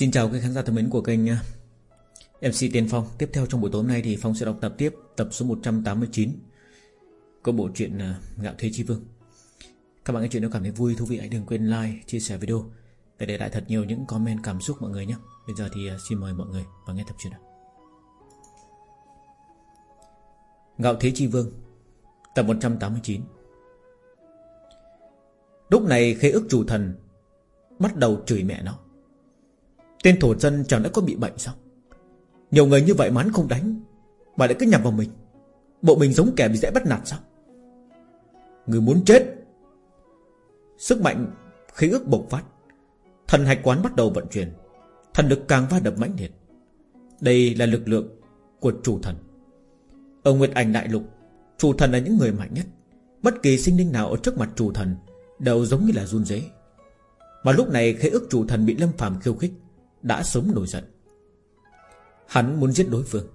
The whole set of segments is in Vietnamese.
Xin chào các khán giả thân mến của kênh ờ, MC Tiên Phong. Tiếp theo trong buổi tối hôm nay thì Phong sẽ đọc tập tiếp Tập số 189 Của bộ truyện ờ, gạo Ngạo Thế Chi Vương. Các bạn nghe chuyện nếu cảm thấy vui, thú vị Hãy đừng quên like, chia sẻ video Để để lại thật nhiều những comment cảm xúc mọi người nhé. Bây giờ thì ờ, xin mời mọi người vào nghe tập truyện nào. Ngạo Thế Chi Vương Tập 189 Lúc này khế ức chủ thần Bắt đầu chửi mẹ nó. Tên thổ dân chẳng đã có bị bệnh sao? Nhiều người như vậy mà hắn không đánh, Mà lại cứ nhằm vào mình. Bộ mình giống kẻ bị dễ bắt nạt sao? Người muốn chết. Sức mạnh, khí ức bộc phát. Thần hạch quán bắt đầu vận chuyển. Thần lực càng va đập mãnh liệt. Đây là lực lượng của chủ thần. Ở Nguyệt Ảnh Đại Lục, Chủ thần là những người mạnh nhất. Bất kỳ sinh linh nào ở trước mặt chủ thần Đều giống như là run rế. Mà lúc này khế ức chủ thần bị Lâm phàm khiêu khích. Đã sớm nổi giận. Hắn muốn giết đối phương,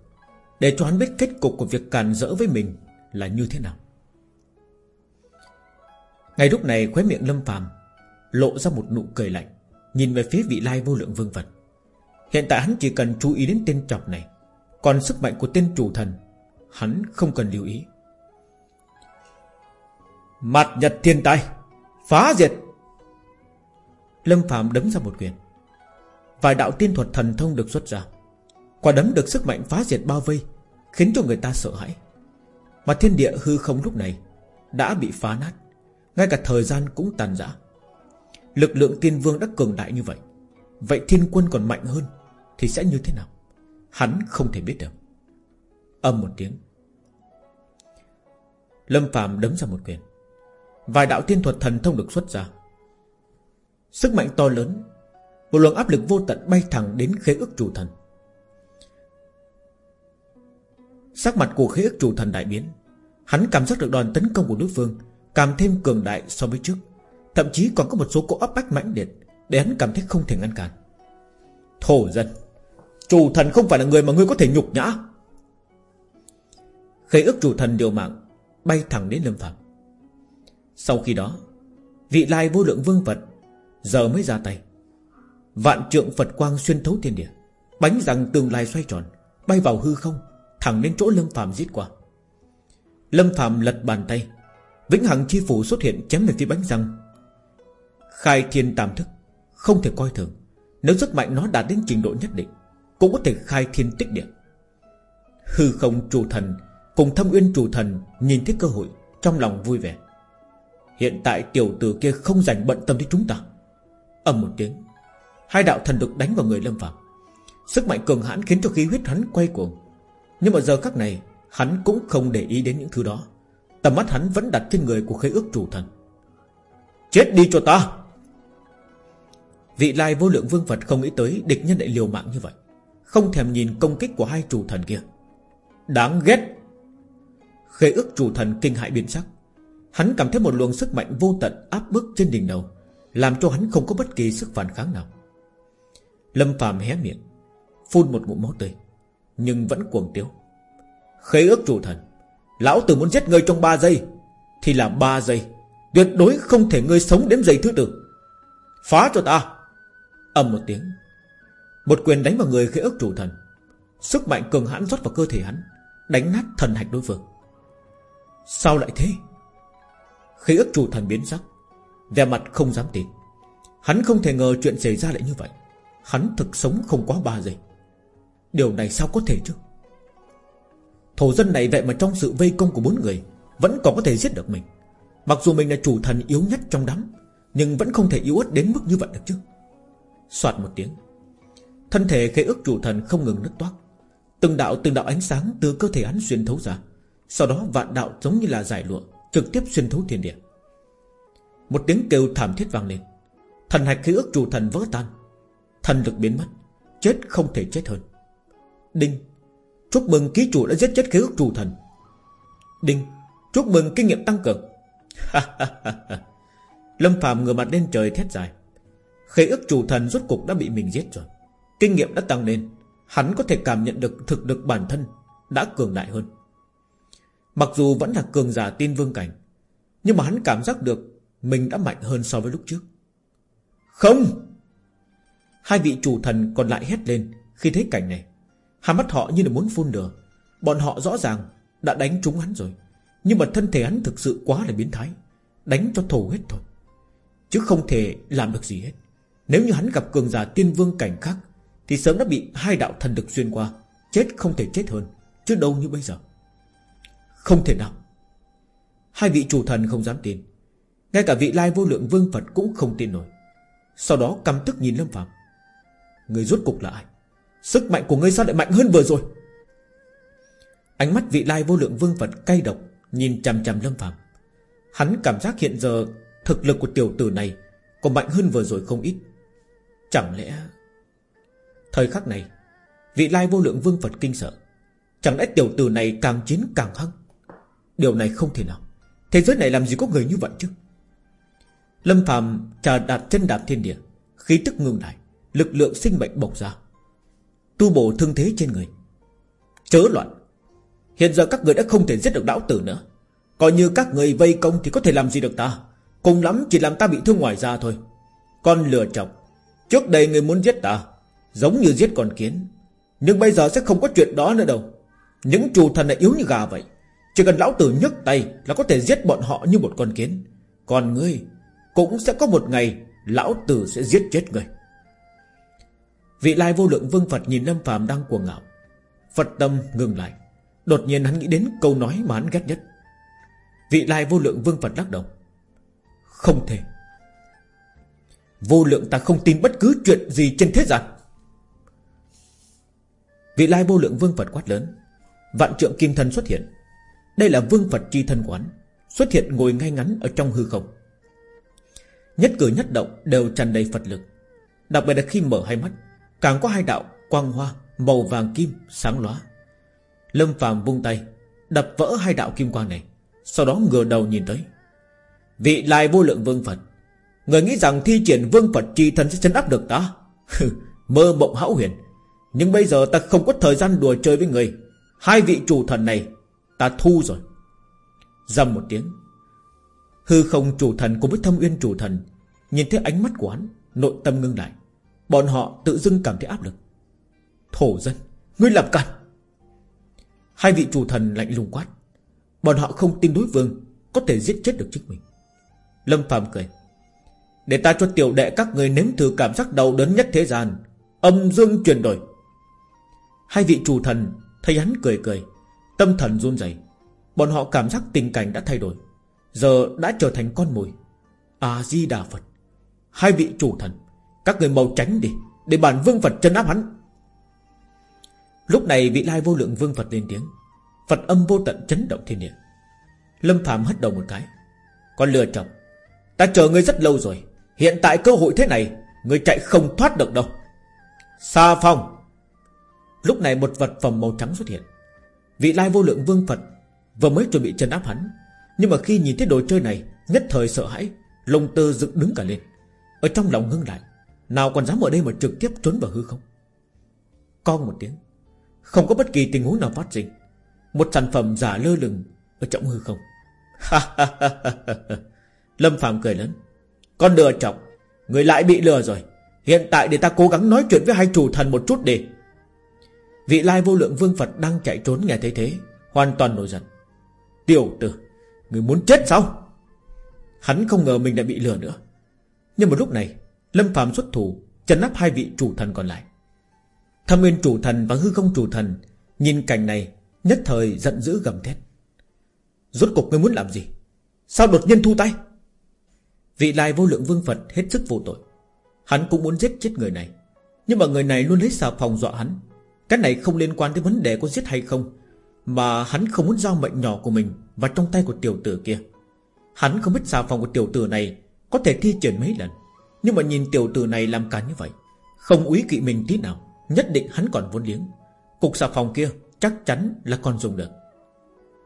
Để cho hắn biết kết cục của việc càn rỡ với mình Là như thế nào. Ngay lúc này khóe miệng Lâm phàm Lộ ra một nụ cười lạnh, Nhìn về phía vị lai vô lượng vương vật. Hiện tại hắn chỉ cần chú ý đến tên chọc này, Còn sức mạnh của tên chủ thần, Hắn không cần lưu ý. Mặt nhật thiên tai Phá diệt! Lâm Phạm đấm ra một quyền. Vài đạo tiên thuật thần thông được xuất ra. Quả đấm được sức mạnh phá diệt bao vây, Khiến cho người ta sợ hãi. Mà thiên địa hư không lúc này Đã bị phá nát, Ngay cả thời gian cũng tàn rã. Lực lượng tiên vương đã cường đại như vậy Vậy thiên quân còn mạnh hơn Thì sẽ như thế nào? Hắn không thể biết được. Âm một tiếng. Lâm phàm đấm ra một quyền. Vài đạo tiên thuật thần thông được xuất ra. Sức mạnh to lớn một luồng áp lực vô tận bay thẳng đến khế ức chủ thần. Sắc mặt của khế ức chủ thần đại biến. Hắn cảm giác được đòn tấn công của đối phương, Càng thêm cường đại so với trước. Thậm chí còn có một số cỗ áp bách mãnh liệt Để hắn cảm thấy không thể ngăn cản. Thổ dân, Chủ thần không phải là người mà ngươi có thể nhục nhã. Khế ức chủ thần điều mạng, Bay thẳng đến lâm phạm sau khi đó, Vị lai vô lượng vương vật Giờ mới ra tay. Vạn trượng Phật quang xuyên thấu thiên địa, Bánh rằng tương lai xoay tròn, Bay vào hư không, Thẳng đến chỗ Lâm Phạm giết qua. Lâm Phạm lật bàn tay, Vĩnh Hằng chi phủ xuất hiện chém về phía bánh răng. Khai thiên tam thức, Không thể coi thường, Nếu sức mạnh nó đạt đến trình độ nhất định, Cũng có thể khai thiên tích địa. Hư không chủ thần Cùng thâm uyên chủ thần Nhìn thấy cơ hội, Trong lòng vui vẻ. Hiện tại tiểu tử kia không dành bận tâm đến chúng ta. Ầm một tiếng Hai đạo thần lực đánh vào người Lâm Phạm. Sức mạnh cường hãn khiến cho khí huyết hắn quay cuồng. Nhưng mà giờ khắc này, Hắn cũng không để ý đến những thứ đó. Tầm mắt hắn vẫn đặt trên người của khế ước chủ thần. Chết đi cho ta! Vị lai vô lượng vương Phật không nghĩ tới Địch nhân lại liều mạng như vậy. Không thèm nhìn công kích của hai chủ thần kia. Đáng ghét! Khế ước chủ thần kinh hại biến sắc. Hắn cảm thấy một luồng sức mạnh vô tận áp bức trên đỉnh đầu, Làm cho hắn không có bất kỳ sức phản kháng nào. Lâm phàm hé miệng, Phun một ngụm máu tươi, Nhưng vẫn cuồng tiếu. Khế ước chủ thần, Lão tử muốn giết ngươi trong 3 giây, Thì là 3 giây. Tuyệt đối không thể ngươi sống đến giây thứ tư. Phá cho ta! Ầm một tiếng, Một quyền đánh vào người khế ước chủ thần. Sức mạnh cường hãn rót vào cơ thể hắn, Đánh nát thần hạch đối phương. Sao lại thế? Khế ước chủ thần biến sắc Về mặt không dám tin. Hắn không thể ngờ chuyện xảy ra lại như vậy. Hắn thực sống không quá ba giây. Điều này sao có thể chứ? Thổ dân này vậy mà trong sự vây công của bốn người, Vẫn còn có thể giết được mình. Mặc dù mình là chủ thần yếu nhất trong đám, Nhưng vẫn không thể yếu ớt đến mức như vậy được chứ. Xoạt một tiếng. Thân thể khế ước chủ thần không ngừng nứt toát Từng đạo từng đạo ánh sáng từ cơ thể hắn xuyên thấu ra. Sau đó vạn đạo giống như là giải lụa, Trực tiếp xuyên thấu thiên địa. Một tiếng kêu thảm thiết vang lên. Thần hạch khí ước chủ thần vỡ tan. Thần lực biến mất, Chết không thể chết hơn. Đinh, Chúc mừng ký chủ đã giết chết khí ước chủ thần. Đinh, Chúc mừng kinh nghiệm tăng cường. Lâm Phạm ngửa mặt lên trời thét dài. Khế ước chủ thần rốt cục đã bị mình giết rồi. Kinh nghiệm đã tăng lên, Hắn có thể cảm nhận được thực lực bản thân Đã cường đại hơn. Mặc dù vẫn là cường giả tiên vương cảnh, Nhưng mà hắn cảm giác được Mình đã mạnh hơn so với lúc trước. Không! Hai vị chủ thần còn lại hét lên Khi thấy cảnh này. Hai mắt họ như là muốn phun lửa. Bọn họ rõ ràng đã đánh trúng hắn rồi, Nhưng mà thân thể hắn thực sự quá là biến thái, Đánh cho thổ hết thôi. Chứ không thể làm được gì hết. Nếu như hắn gặp cường giả tiên vương cảnh khác, Thì sớm đã bị hai đạo thần lực xuyên qua, Chết không thể chết hơn, Chứ đâu như bây giờ. Không thể nào. Hai vị chủ thần không dám tin. Ngay cả vị lai vô lượng vương Phật cũng không tin nổi. Sau đó căm tức nhìn Lâm Phạm Người rốt cục là ai? Sức mạnh của ngươi sao lại mạnh hơn vừa rồi? Ánh mắt vị lai vô lượng vương Phật cay độc Nhìn chằm chằm Lâm Phạm Hắn cảm giác hiện giờ Thực lực của tiểu tử này Còn mạnh hơn vừa rồi không ít. Chẳng lẽ Thời khắc này Vị lai vô lượng vương Phật kinh sợ, Chẳng lẽ tiểu tử này càng chiến càng hăng? Điều này không thể nào. Thế giới này làm gì có người như vậy chứ? Lâm Phạm trà đạp chân đạp thiên địa, Khí tức ngưng lại. Lực lượng sinh mệnh bộc ra, Tu bổ thương thế trên người. Chớ loạn. Hiện giờ các người đã không thể giết được lão tử nữa. Coi như các người vây công thì có thể làm gì được ta? Cùng lắm chỉ làm ta bị thương ngoài da thôi. Con lừa chọc Trước đây người muốn giết ta, Giống như giết con kiến. Nhưng bây giờ sẽ không có chuyện đó nữa đâu. Những chủ thần này yếu như gà vậy. Chỉ cần lão tử nhấc tay Là có thể giết bọn họ như một con kiến. Còn ngươi Cũng sẽ có một ngày Lão tử sẽ giết chết ngươi. Vị lai vô lượng vương Phật nhìn Lâm phàm đang cuồng ngạo. Phật tâm ngừng lại. Đột nhiên hắn nghĩ đến câu nói mà hắn ghét nhất. Vị lai vô lượng vương Phật lắc đầu. Không thể. Vô lượng ta không tin bất cứ chuyện gì trên thế gian. Vị lai vô lượng vương Phật quát lớn. Vạn trượng kim thân xuất hiện. Đây là vương Phật chi thân quán, Xuất hiện ngồi ngay ngắn ở trong hư không. Nhất cử nhất động đều tràn đầy Phật lực. Đặc biệt là khi mở hai mắt Càng có hai đạo, quang hoa, Màu vàng kim sáng lóa. Lâm phàm vung tay, Đập vỡ hai đạo kim quang này, Sau đó ngửa đầu nhìn tới. Vị lai vô lượng vương Phật, Người nghĩ rằng thi triển vương Phật chi thần sẽ chấn áp được ta? Mơ mộng hão huyền. Nhưng bây giờ ta không có thời gian đùa chơi với người. Hai vị chủ thần này, Ta thu rồi. Dầm một tiếng, Hư không chủ thần cùng với thâm uyên chủ thần Nhìn thấy ánh mắt của hắn, Nội tâm ngưng lại. Bọn họ tự dưng cảm thấy áp lực. Thổ dân, Ngươi làm cản Hai vị chủ thần lạnh lùng quát. Bọn họ không tin đối vương Có thể giết chết được chính mình. Lâm phàm cười. Để ta cho tiểu đệ các người nếm thử cảm giác đau đớn nhất thế gian. Âm dương chuyển đổi. Hai vị chủ thần Thấy hắn cười cười, Tâm thần run rẩy. Bọn họ cảm giác tình cảnh đã thay đổi. Giờ đã trở thành con mồi. A-di-đà Phật. Hai vị chủ thần các người mau tránh đi, Để bản vương Phật chân áp hắn. Lúc này vị lai vô lượng vương Phật lên tiếng. Phật âm vô tận chấn động thiên địa. Lâm Phạm hất đầu một cái. Con lừa chồng. Ta chờ ngươi rất lâu rồi. Hiện tại cơ hội thế này, Ngươi chạy không thoát được đâu. Sa phong. Lúc này một vật phẩm màu trắng xuất hiện. Vị lai vô lượng vương Phật Vừa mới chuẩn bị chân áp hắn. Nhưng mà khi nhìn thấy đồ chơi này, Nhất thời sợ hãi, Lông tơ dựng đứng cả lên. Ở trong lòng ngưng lại. Nào còn dám ở đây mà trực tiếp trốn vào hư không? Con một tiếng, Không có bất kỳ tình huống nào phát sinh. Một sản phẩm giả lơ lửng Ở trong hư không. Lâm Phạm cười lớn. Con lừa chọc, Người lại bị lừa rồi. Hiện tại để ta cố gắng nói chuyện với hai chủ thần một chút đi. Vị lai vô lượng vương Phật đang chạy trốn nghe thấy thế, Hoàn toàn nổi giận. Tiểu tử, Người muốn chết sao? Hắn không ngờ mình đã bị lừa nữa. Nhưng một lúc này Lâm Phạm xuất thủ, Chấn áp hai vị chủ thần còn lại. Thâm nguyên chủ thần và hư không chủ thần Nhìn cảnh này, Nhất thời giận dữ gầm thét. Rốt cục ngươi muốn làm gì? Sao đột nhiên thu tay? Vị lai vô lượng vương Phật hết sức vô tội. Hắn cũng muốn giết chết người này. Nhưng mà người này luôn lấy xà phòng dọa hắn. Cái này không liên quan tới vấn đề có giết hay không, Mà hắn không muốn giao mệnh nhỏ của mình Vào trong tay của tiểu tử kia. Hắn không biết xà phòng của tiểu tử này Có thể thi triển mấy lần. Nhưng mà nhìn tiểu tử này làm cản như vậy, Không úy kỵ mình tí nào, Nhất định hắn còn vốn liếng. Cục xà phòng kia chắc chắn là còn dùng được.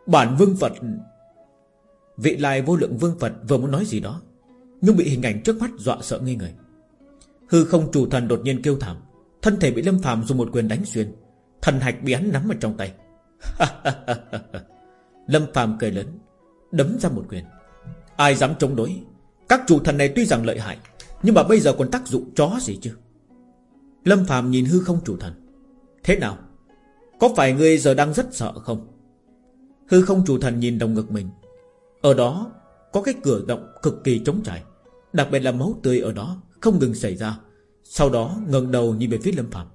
Bản vương Phật, Vị lai vô lượng vương Phật vừa muốn nói gì đó, Nhưng bị hình ảnh trước mắt dọa sợ ngây người. Hư không chủ thần đột nhiên kêu thảm, Thân thể bị Lâm phàm dùng một quyền đánh xuyên, Thần hạch bị hắn nắm ở trong tay. Lâm phàm cười lớn, Đấm ra một quyền. Ai dám chống đối? Các chủ thần này tuy rằng lợi hại nhưng mà bây giờ còn tác dụng chó gì chứ? Lâm Phạm nhìn hư không chủ thần. Thế nào? Có phải ngươi giờ đang rất sợ không? Hư không chủ thần nhìn đồng ngực mình. Ở đó có cái cửa động cực kỳ trống trải, Đặc biệt là máu tươi ở đó Không ngừng xảy ra. Sau đó ngẩng đầu nhìn về phía Lâm Phạm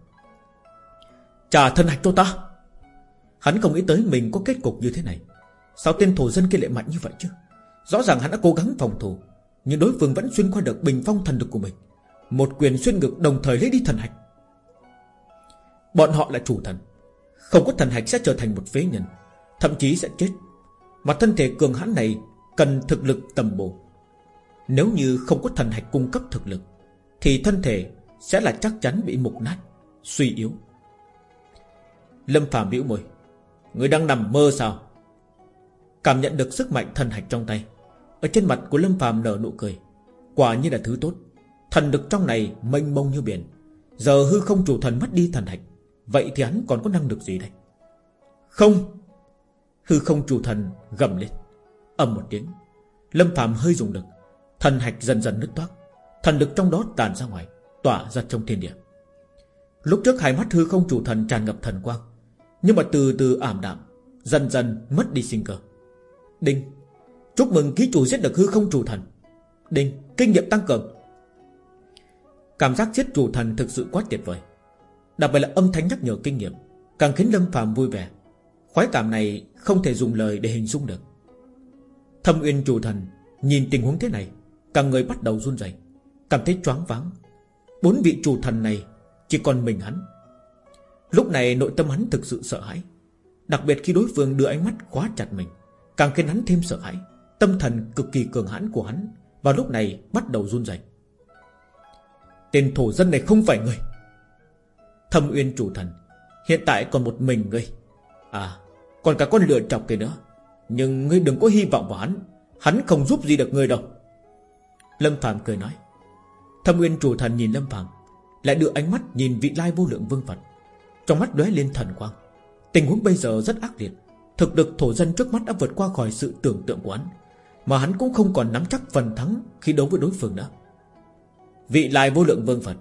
Trả thân hạch cho ta! Hắn không nghĩ tới mình có kết cục như thế này. Sao tên thổ dân kia lại mạnh như vậy chứ? Rõ ràng hắn đã cố gắng phòng thủ nhưng đối phương vẫn xuyên qua được bình phong thần lực của mình, Một quyền xuyên ngực đồng thời lấy đi thần hạch. Bọn họ là chủ thần, Không có thần hạch sẽ trở thành một phế nhân, Thậm chí sẽ chết. Mà thân thể cường hãn này Cần thực lực tầm bổ. Nếu như không có thần hạch cung cấp thực lực, Thì thân thể sẽ là chắc chắn bị mục nát, Suy yếu. Lâm phạm biểu môi, Người đang nằm mơ sao? Cảm nhận được sức mạnh thần hạch trong tay ở trên mặt của Lâm phàm nở nụ cười. Quả như là thứ tốt. Thần lực trong này mênh mông như biển. Giờ hư không chủ thần mất đi thần hạch. Vậy thì hắn còn có năng lực gì đây? Không! Hư không chủ thần gầm lên. Ầm một tiếng. Lâm phàm hơi dùng lực. Thần hạch dần dần nứt toác. Thần lực trong đó tàn ra ngoài, Tỏa ra trong thiên địa. Lúc trước hai mắt hư không chủ thần tràn ngập thần quang, Nhưng mà từ từ ảm đạm, Dần dần mất đi sinh cơ. Đinh! Chúc mừng ký chủ giết được hư không chủ thần. Đinh, Kinh nghiệm tăng cường. Cảm giác giết chủ thần thực sự quá tuyệt vời. Đặc biệt là âm thanh nhắc nhở kinh nghiệm, Càng khiến Lâm phàm vui vẻ. Khoái cảm này không thể dùng lời để hình dung được. Thâm uyên chủ thần, Nhìn tình huống thế này, Cả người bắt đầu run rẩy, Cảm thấy choáng váng. Bốn vị chủ thần này Chỉ còn mình hắn. Lúc này nội tâm hắn thực sự sợ hãi. Đặc biệt khi đối phương đưa ánh mắt quá chặt mình, Càng khiến hắn thêm sợ hãi. Tâm thần cực kỳ cường hãn của hắn Vào lúc này bắt đầu run rẩy. Tên thổ dân này không phải người. Thâm uyên chủ thần, Hiện tại còn một mình ngươi. À còn cả con lửa chọc kia nữa. Nhưng ngươi đừng có hy vọng vào hắn. Hắn không giúp gì được ngươi đâu. Lâm Phạm cười nói. Thâm uyên chủ thần nhìn Lâm Phạm Lại đưa ánh mắt nhìn vị lai vô lượng vương Phật. Trong mắt lóe lên thần quang. Tình huống bây giờ rất ác liệt. Thực lực thổ dân trước mắt đã vượt qua khỏi sự tưởng tượng của hắn. Mà hắn cũng không còn nắm chắc phần thắng Khi đấu với đối phương nữa. Vị lai vô lượng vương Phật,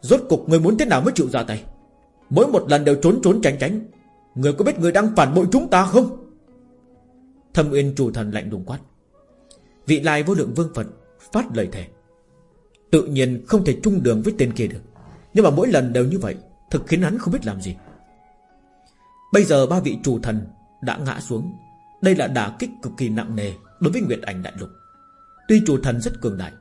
Rốt cục người muốn thế nào mới chịu ra tay? Mỗi một lần đều trốn trốn tránh tránh Người có biết người đang phản bội chúng ta không? Thâm uyên chủ thần lạnh đùng quát. Vị lai vô lượng vương Phật Phát lời thề. Tự nhiên không thể chung đường với tên kia được, Nhưng mà mỗi lần đều như vậy, Thực khiến hắn không biết làm gì. Bây giờ ba vị chủ thần đã ngã xuống. Đây là đả kích cực kỳ nặng nề. Đối với Nguyệt Ảnh Đại Lục, Tuy chủ thần rất cường đại,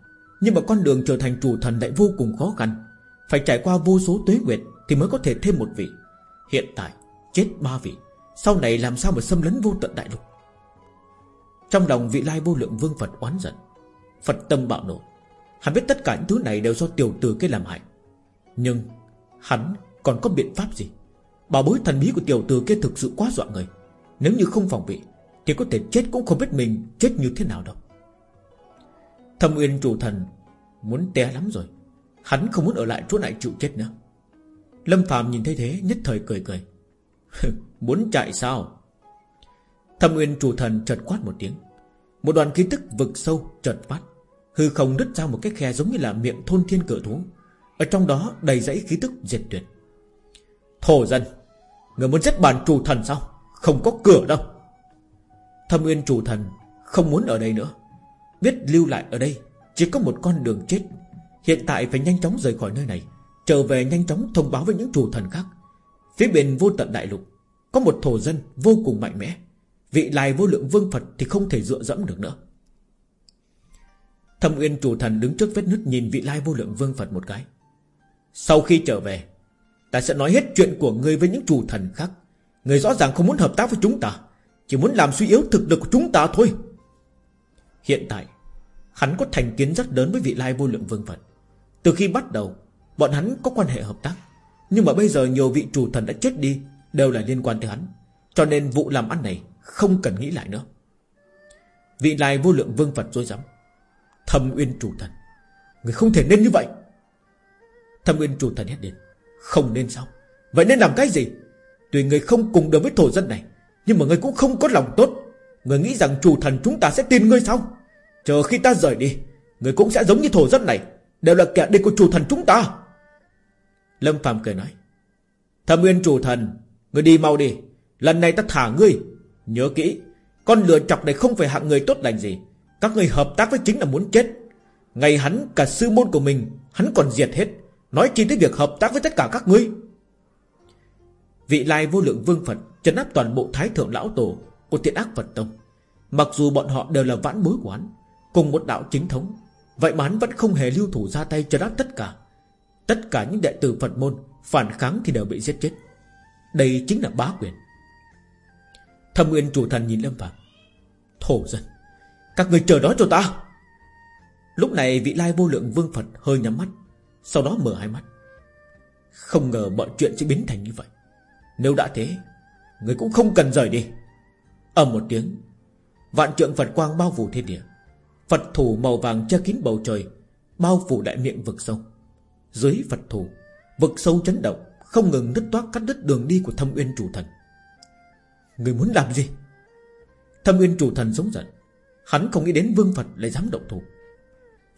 Nhưng mà con đường trở thành chủ thần lại vô cùng khó khăn. Phải trải qua vô số tuế nguyệt Thì mới có thể thêm một vị. Hiện tại, chết ba vị, Sau này làm sao mà xâm lấn vô tận đại lục? Trong lòng vị lai vô lượng vương Phật oán giận, Phật tâm bạo nổ Hắn biết tất cả những thứ này đều do tiểu tử kia làm hại. Nhưng Hắn còn có biện pháp gì? Bảo bối thần bí của tiểu tử kia thực sự quá dọa người. Nếu như không phòng bị thì có thể chết cũng không biết mình chết như thế nào đâu. Thâm Uyên chủ thần, Muốn té lắm rồi. Hắn không muốn ở lại chỗ này chịu chết nữa. Lâm Phạm nhìn thấy thế, nhất thời cười cười. Muốn chạy sao? Thâm Uyên chủ thần chợt quát một tiếng. Một đoàn khí tức vực sâu chợt phát. Hư không đứt ra một cái khe giống như là miệng thôn thiên cự thú. Ở trong đó đầy dãy khí tức diệt tuyệt. Thổ dân, Người muốn giết bản chủ thần sao? Không có cửa đâu. Thâm Uyên chủ thần không muốn ở đây nữa. Biết lưu lại ở đây Chỉ có một con đường chết. Hiện tại phải nhanh chóng rời khỏi nơi này, Trở về nhanh chóng thông báo với những chủ thần khác. Phía bên vô tận đại lục, Có một thổ dân vô cùng mạnh mẽ. Vị lai vô lượng vương Phật thì không thể dựa dẫm được nữa. Thâm Uyên chủ thần đứng trước vết nứt Nhìn vị lai vô lượng vương Phật một cái. Sau khi trở về, Ta sẽ nói hết chuyện của ngươi với những chủ thần khác. Ngươi rõ ràng không muốn hợp tác với chúng ta. Chỉ muốn làm suy yếu thực lực của chúng ta thôi. Hiện tại, Hắn có thành kiến rất lớn với vị lai vô lượng vương Phật. Từ khi bắt đầu, Bọn hắn có quan hệ hợp tác. Nhưng mà bây giờ nhiều vị chủ thần đã chết đi, Đều là liên quan tới hắn. Cho nên vụ làm ăn này không cần nghĩ lại nữa. Vị lai vô lượng vương Phật dối rắm. Thâm uyên chủ thần. Người không thể nên như vậy. Thâm uyên chủ thần hét đến Không nên sao? Vậy nên làm cái gì? Tùy người không cùng được với thổ dân này nhưng mà người cũng không có lòng tốt. Người nghĩ rằng chủ thần chúng ta sẽ tin ngươi sao? Chờ khi ta rời đi Người cũng sẽ giống như thổ dân này, Đều là kẻ địch của chủ thần chúng ta. Lâm Phạm cười nói, Thâm Nguyên chủ thần, Ngươi đi mau đi. Lần này ta thả ngươi. Nhớ kỹ, Con lừa chọc này không phải hạng người tốt lành gì. Các ngươi hợp tác với chính là muốn chết. Ngày hắn cả sư môn của mình, Hắn còn diệt hết. Nói chi tới việc hợp tác với tất cả các ngươi Vị lai vô lượng vương Phật Trấn áp toàn bộ thái thượng lão tổ Của thiện ác Phật Tông. Mặc dù bọn họ đều là vãn bối của hắn, Cùng một đạo chính thống, Vậy mà hắn vẫn không hề lưu thủ ra tay trấn áp tất cả. Tất cả những đệ tử Phật môn Phản kháng thì đều bị giết chết. Đây chính là bá quyền. Thâm Nguyên chủ thần nhìn Lâm Phạm Thổ dân, Các người chờ đó cho ta. Lúc này vị lai vô lượng vương Phật hơi nhắm mắt, Sau đó mở hai mắt. Không ngờ mọi chuyện sẽ biến thành như vậy. Nếu đã thế, Người cũng không cần rời đi. Ầm một tiếng, Vạn trượng Phật quang bao phủ thiên địa. Phật thủ màu vàng che kín bầu trời, Bao phủ đại miệng vực sâu. Dưới Phật thủ, Vực sâu chấn động, Không ngừng nứt toát cắt đứt đường đi của thâm uyên chủ thần. Người muốn làm gì? Thâm uyên chủ thần giống giận. Hắn không nghĩ đến vương Phật lại dám động thủ.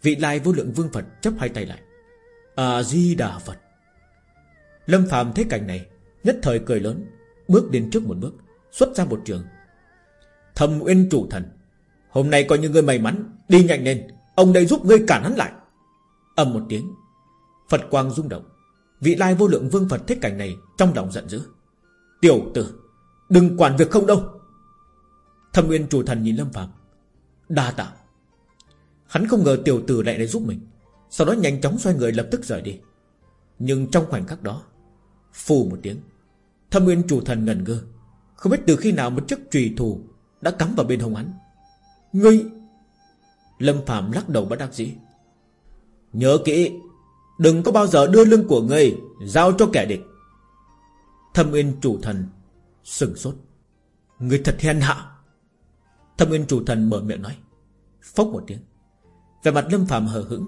Vị lai vô lượng vương Phật chấp hai tay lại. A-di-đà Phật. Lâm phàm thấy cảnh này Nhất thời cười lớn, Bước đến trước một bước, Xuất ra một trường. Thâm uyên chủ thần, Hôm nay coi như ngươi may mắn, Đi nhanh lên, Ông đây giúp ngươi cản hắn lại. Ầm một tiếng, Phật quang rung động, Vị lai vô lượng vương Phật thích cảnh này Trong lòng giận dữ. Tiểu tử, Đừng quản việc không đâu. Thâm nguyên chủ thần nhìn Lâm Phạm Đa tạ. Hắn không ngờ tiểu tử lại để giúp mình, Sau đó nhanh chóng xoay người lập tức rời đi. Nhưng trong khoảnh khắc đó, Phù một tiếng Thâm nguyên chủ thần ngần ngơ. Không biết từ khi nào một chiếc trùy thủ Đã cắm vào bên hông hắn. Ngươi! Lâm Phạm lắc đầu bất đắc dĩ. Nhớ kỹ, Đừng có bao giờ đưa lưng của ngươi Giao cho kẻ địch. Thâm nguyên chủ thần Sừng sốt. Người thật hèn hạ. Thâm nguyên chủ thần mở miệng nói. Phốc một tiếng. Về mặt lâm Phạm hờ hững,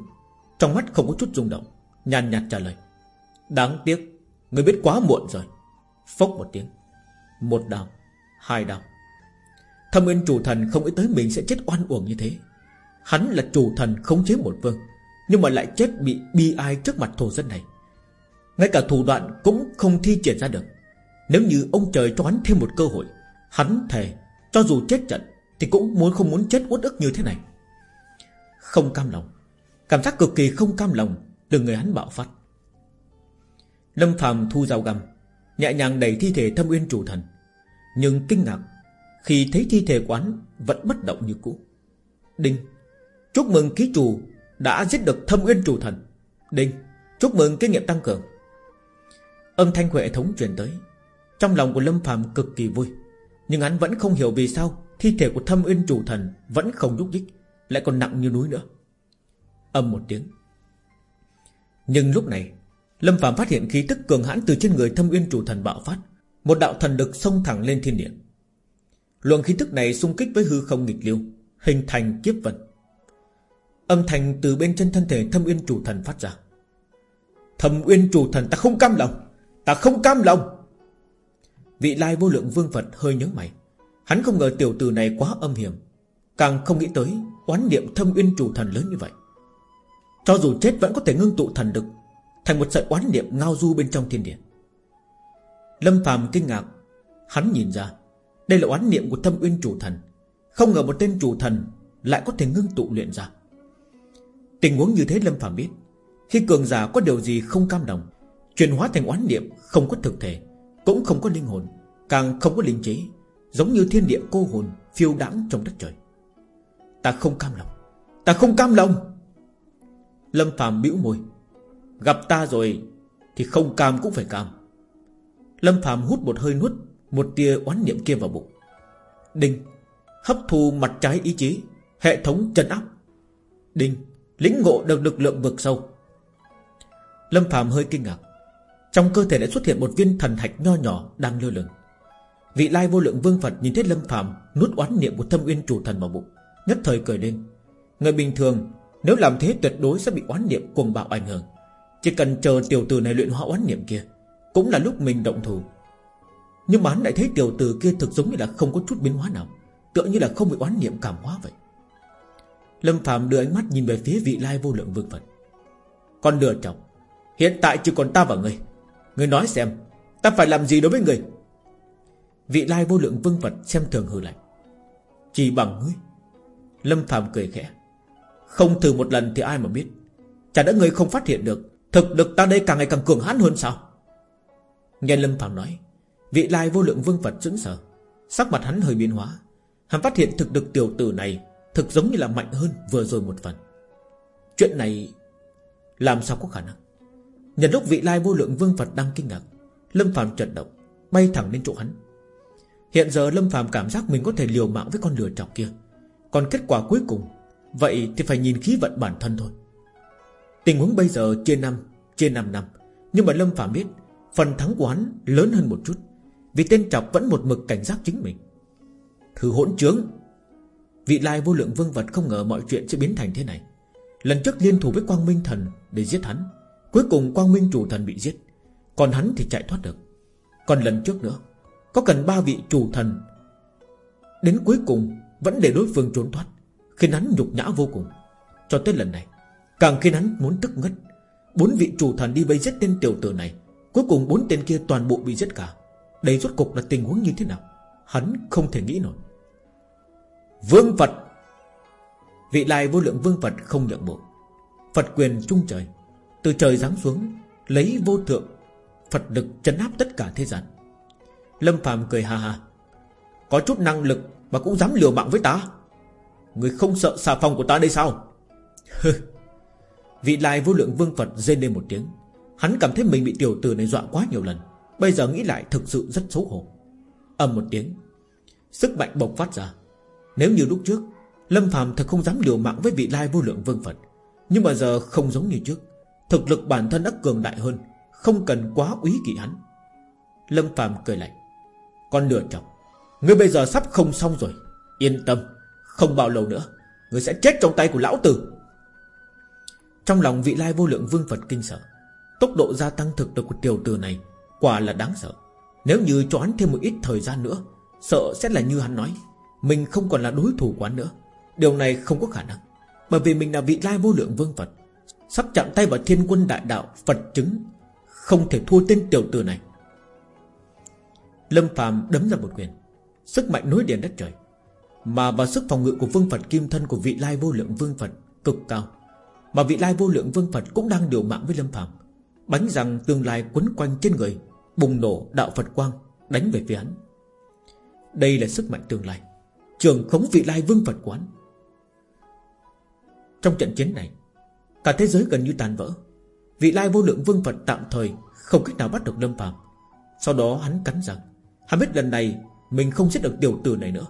Trong mắt không có chút rung động, Nhàn nhạt trả lời. Đáng tiếc Người biết quá muộn rồi. Phốc một tiếng. Một đào Hai đào Thâm nguyên chủ thần không nghĩ tới mình sẽ chết oan uổng như thế. Hắn là chủ thần khống chế một vương, Nhưng mà lại chết bị bi ai trước mặt thổ dân này. Ngay cả thủ đoạn cũng không thi triển ra được. Nếu như ông trời cho hắn thêm một cơ hội, Hắn thề, Cho dù chết trận, Thì cũng muốn không muốn chết uất ức như thế này. Không cam lòng. Cảm giác cực kỳ không cam lòng Từ người hắn bạo phát. Lâm phàm thu dao găm. Nhẹ nhàng đẩy thi thể thâm uyên chủ thần. Nhưng kinh ngạc, Khi thấy thi thể quán Vẫn bất động như cũ. Đinh, Chúc mừng ký chủ Đã giết được thâm uyên chủ thần. Đinh, Chúc mừng kinh nghiệm tăng cường. Âm thanh của hệ thống truyền tới. Trong lòng của Lâm Phàm cực kỳ vui, Nhưng hắn vẫn không hiểu vì sao Thi thể của thâm uyên chủ thần Vẫn không nhúc nhích, Lại còn nặng như núi nữa. Âm một tiếng. Nhưng lúc này Lâm Phạm phát hiện khí tức cường hãn từ trên người thâm uyên chủ thần bạo phát. Một đạo thần lực xông thẳng lên thiên địa. Luồng khí tức này xung kích với hư không nghịch lưu, Hình thành kiếp vận. Âm thanh từ bên chân thân thể thâm uyên chủ thần phát ra. Thâm uyên chủ thần ta không cam lòng Ta không cam lòng. Vị lai vô lượng vương Phật hơi nhớ mày. Hắn không ngờ tiểu tử này quá âm hiểm Càng không nghĩ tới Oán niệm thâm uyên chủ thần lớn như vậy. Cho dù chết vẫn có thể ngưng tụ thần lực Thành một sợi oán niệm ngao du bên trong thiên địa. Lâm phàm kinh ngạc, Hắn nhìn ra, Đây là oán niệm của thâm uyên chủ thần. Không ngờ một tên chủ thần Lại có thể ngưng tụ luyện ra. Tình huống như thế Lâm phàm biết, Khi cường giả có điều gì không cam đồng Chuyển hóa thành oán niệm không có thực thể, cũng không có linh hồn, Càng không có linh trí, Giống như thiên địa cô hồn phiêu đãng trong đất trời. Ta không cam lòng, Ta không cam lòng. Lâm phàm bĩu môi Gặp ta rồi Thì không cam cũng phải cam. Lâm phàm hút một hơi nuốt, Một tia oán niệm kia vào bụng. Đinh, Hấp thu mặt trái ý chí, Hệ thống chân áp. Đinh, Lĩnh ngộ được lực lượng vực sâu. Lâm phàm hơi kinh ngạc. Trong cơ thể đã xuất hiện một viên thần thạch nho nhỏ đang lơ lửng. Vị lai vô lượng vương Phật nhìn thấy Lâm Phạm Nuốt oán niệm của thâm uyên chủ thần vào bụng, Nhất thời cười lên. Người bình thường nếu làm thế tuyệt đối sẽ bị oán niệm cuồng bạo ảnh hưởng. Chỉ cần chờ tiểu tử này luyện hóa oán niệm kia, Cũng là lúc mình động thủ. Nhưng mà hắn lại thấy tiểu tử kia thực giống như là không có chút biến hóa nào, Tựa như là không bị oán niệm cảm hóa vậy. Lâm Phạm đưa ánh mắt nhìn về phía vị lai vô lượng vương Phật. Con lừa chồng, Hiện tại chỉ còn ta và ngươi. Ngươi nói xem, Ta phải làm gì đối với ngươi? Vị lai vô lượng vương vật xem thường hư lạnh. Chỉ bằng ngươi. Lâm Phạm cười khẽ. Không thử một lần thì ai mà biết. Chả đã ngươi không phát hiện được Thực lực ta đây càng ngày càng cường hãn hơn sao? Nghe Lâm Phạm nói, Vị lai vô lượng vương phật sững sờ. Sắc mặt hắn hơi biến hóa. Hắn phát hiện thực lực tiểu tử này Thực giống như là mạnh hơn vừa rồi một phần. Chuyện này Làm sao có khả năng? Nhân lúc vị lai vô lượng vương Phật đang kinh ngạc, Lâm Phạm trận động, Bay thẳng lên chỗ hắn. Hiện giờ Lâm Phạm cảm giác mình có thể liều mạng với con lừa chọc kia. Còn kết quả cuối cùng, Vậy thì phải nhìn khí vận bản thân thôi. Tình huống bây giờ trên năm Trên 5 năm. Nhưng mà Lâm Phạm biết, Phần thắng của hắn lớn hơn một chút. Vì tên chọc vẫn một mực cảnh giác chính mình. Thử hỗn trướng. Vị lai vô lượng vương vật không ngờ mọi chuyện sẽ biến thành thế này. Lần trước liên thủ với Quang Minh Thần Để giết hắn, Cuối cùng Quang Minh Chủ Thần bị giết. Còn hắn thì chạy thoát được. Còn lần trước nữa, Có cần ba vị chủ thần Đến cuối cùng Vẫn để đối phương trốn thoát, Khiến hắn nhục nhã vô cùng. Cho tới lần này Càng khiến hắn muốn tức ngất. Bốn vị chủ thần đi vây giết tên tiểu tử này. Cuối cùng bốn tên kia toàn bộ bị giết cả. Đây rốt cục là tình huống như thế nào? Hắn không thể nghĩ nổi. Vương Phật. Vị lai vô lượng vương Phật không nhận bộ. Phật quyền trung trời. Từ trời giáng xuống, Lấy vô thượng. Phật lực chấn áp tất cả thế gian. Lâm phàm cười ha ha. Có chút năng lực mà cũng dám liều mạng với ta. Người không sợ xà phòng của ta đây sao? Vị lai vô lượng vương Phật rên lên một tiếng. Hắn cảm thấy mình bị tiểu tử này dọa quá nhiều lần, Bây giờ nghĩ lại thực sự rất xấu hổ. Ầm một tiếng, Sức mạnh bộc phát ra. Nếu như lúc trước, Lâm Phàm thật không dám liều mạng với vị lai vô lượng vương Phật. Nhưng mà giờ không giống như trước, Thực lực bản thân đã cường đại hơn, Không cần quá úy kỵ hắn. Lâm Phàm cười lạnh, Con lừa chọc Ngươi bây giờ sắp không xong rồi. Yên tâm, Không bao lâu nữa, Ngươi sẽ chết trong tay của lão tử. Trong lòng vị lai vô lượng vương Phật kinh sợ, Tốc độ gia tăng thực lực của tiểu tử này Quả là đáng sợ. Nếu như cho hắn thêm một ít thời gian nữa, Sợ sẽ là như hắn nói, Mình không còn là đối thủ quán nữa. Điều này không có khả năng, Bởi vì mình là vị lai vô lượng vương Phật, Sắp chạm tay vào thiên quân đại đạo Phật chứng, Không thể thua tên tiểu tử này. Lâm phàm đấm ra một quyền, Sức mạnh nối điện đất trời, Mà vào sức phòng ngự của vương Phật kim thân Của vị lai vô lượng vương Phật cực cao. Mà vị lai vô lượng vương Phật cũng đang điều mạng với Lâm phàm. Bánh rằng tương lai quấn quanh trên người, Bùng nổ đạo Phật quang, Đánh về phía hắn. Đây là sức mạnh tương lai, Trường khống vị lai vương Phật quán. Trong trận chiến này, Cả thế giới gần như tàn vỡ. Vị lai vô lượng vương Phật tạm thời Không cách nào bắt được Lâm Phạm Sau đó hắn cắn rằng Hắn biết lần này mình không giết được tiểu tử này nữa,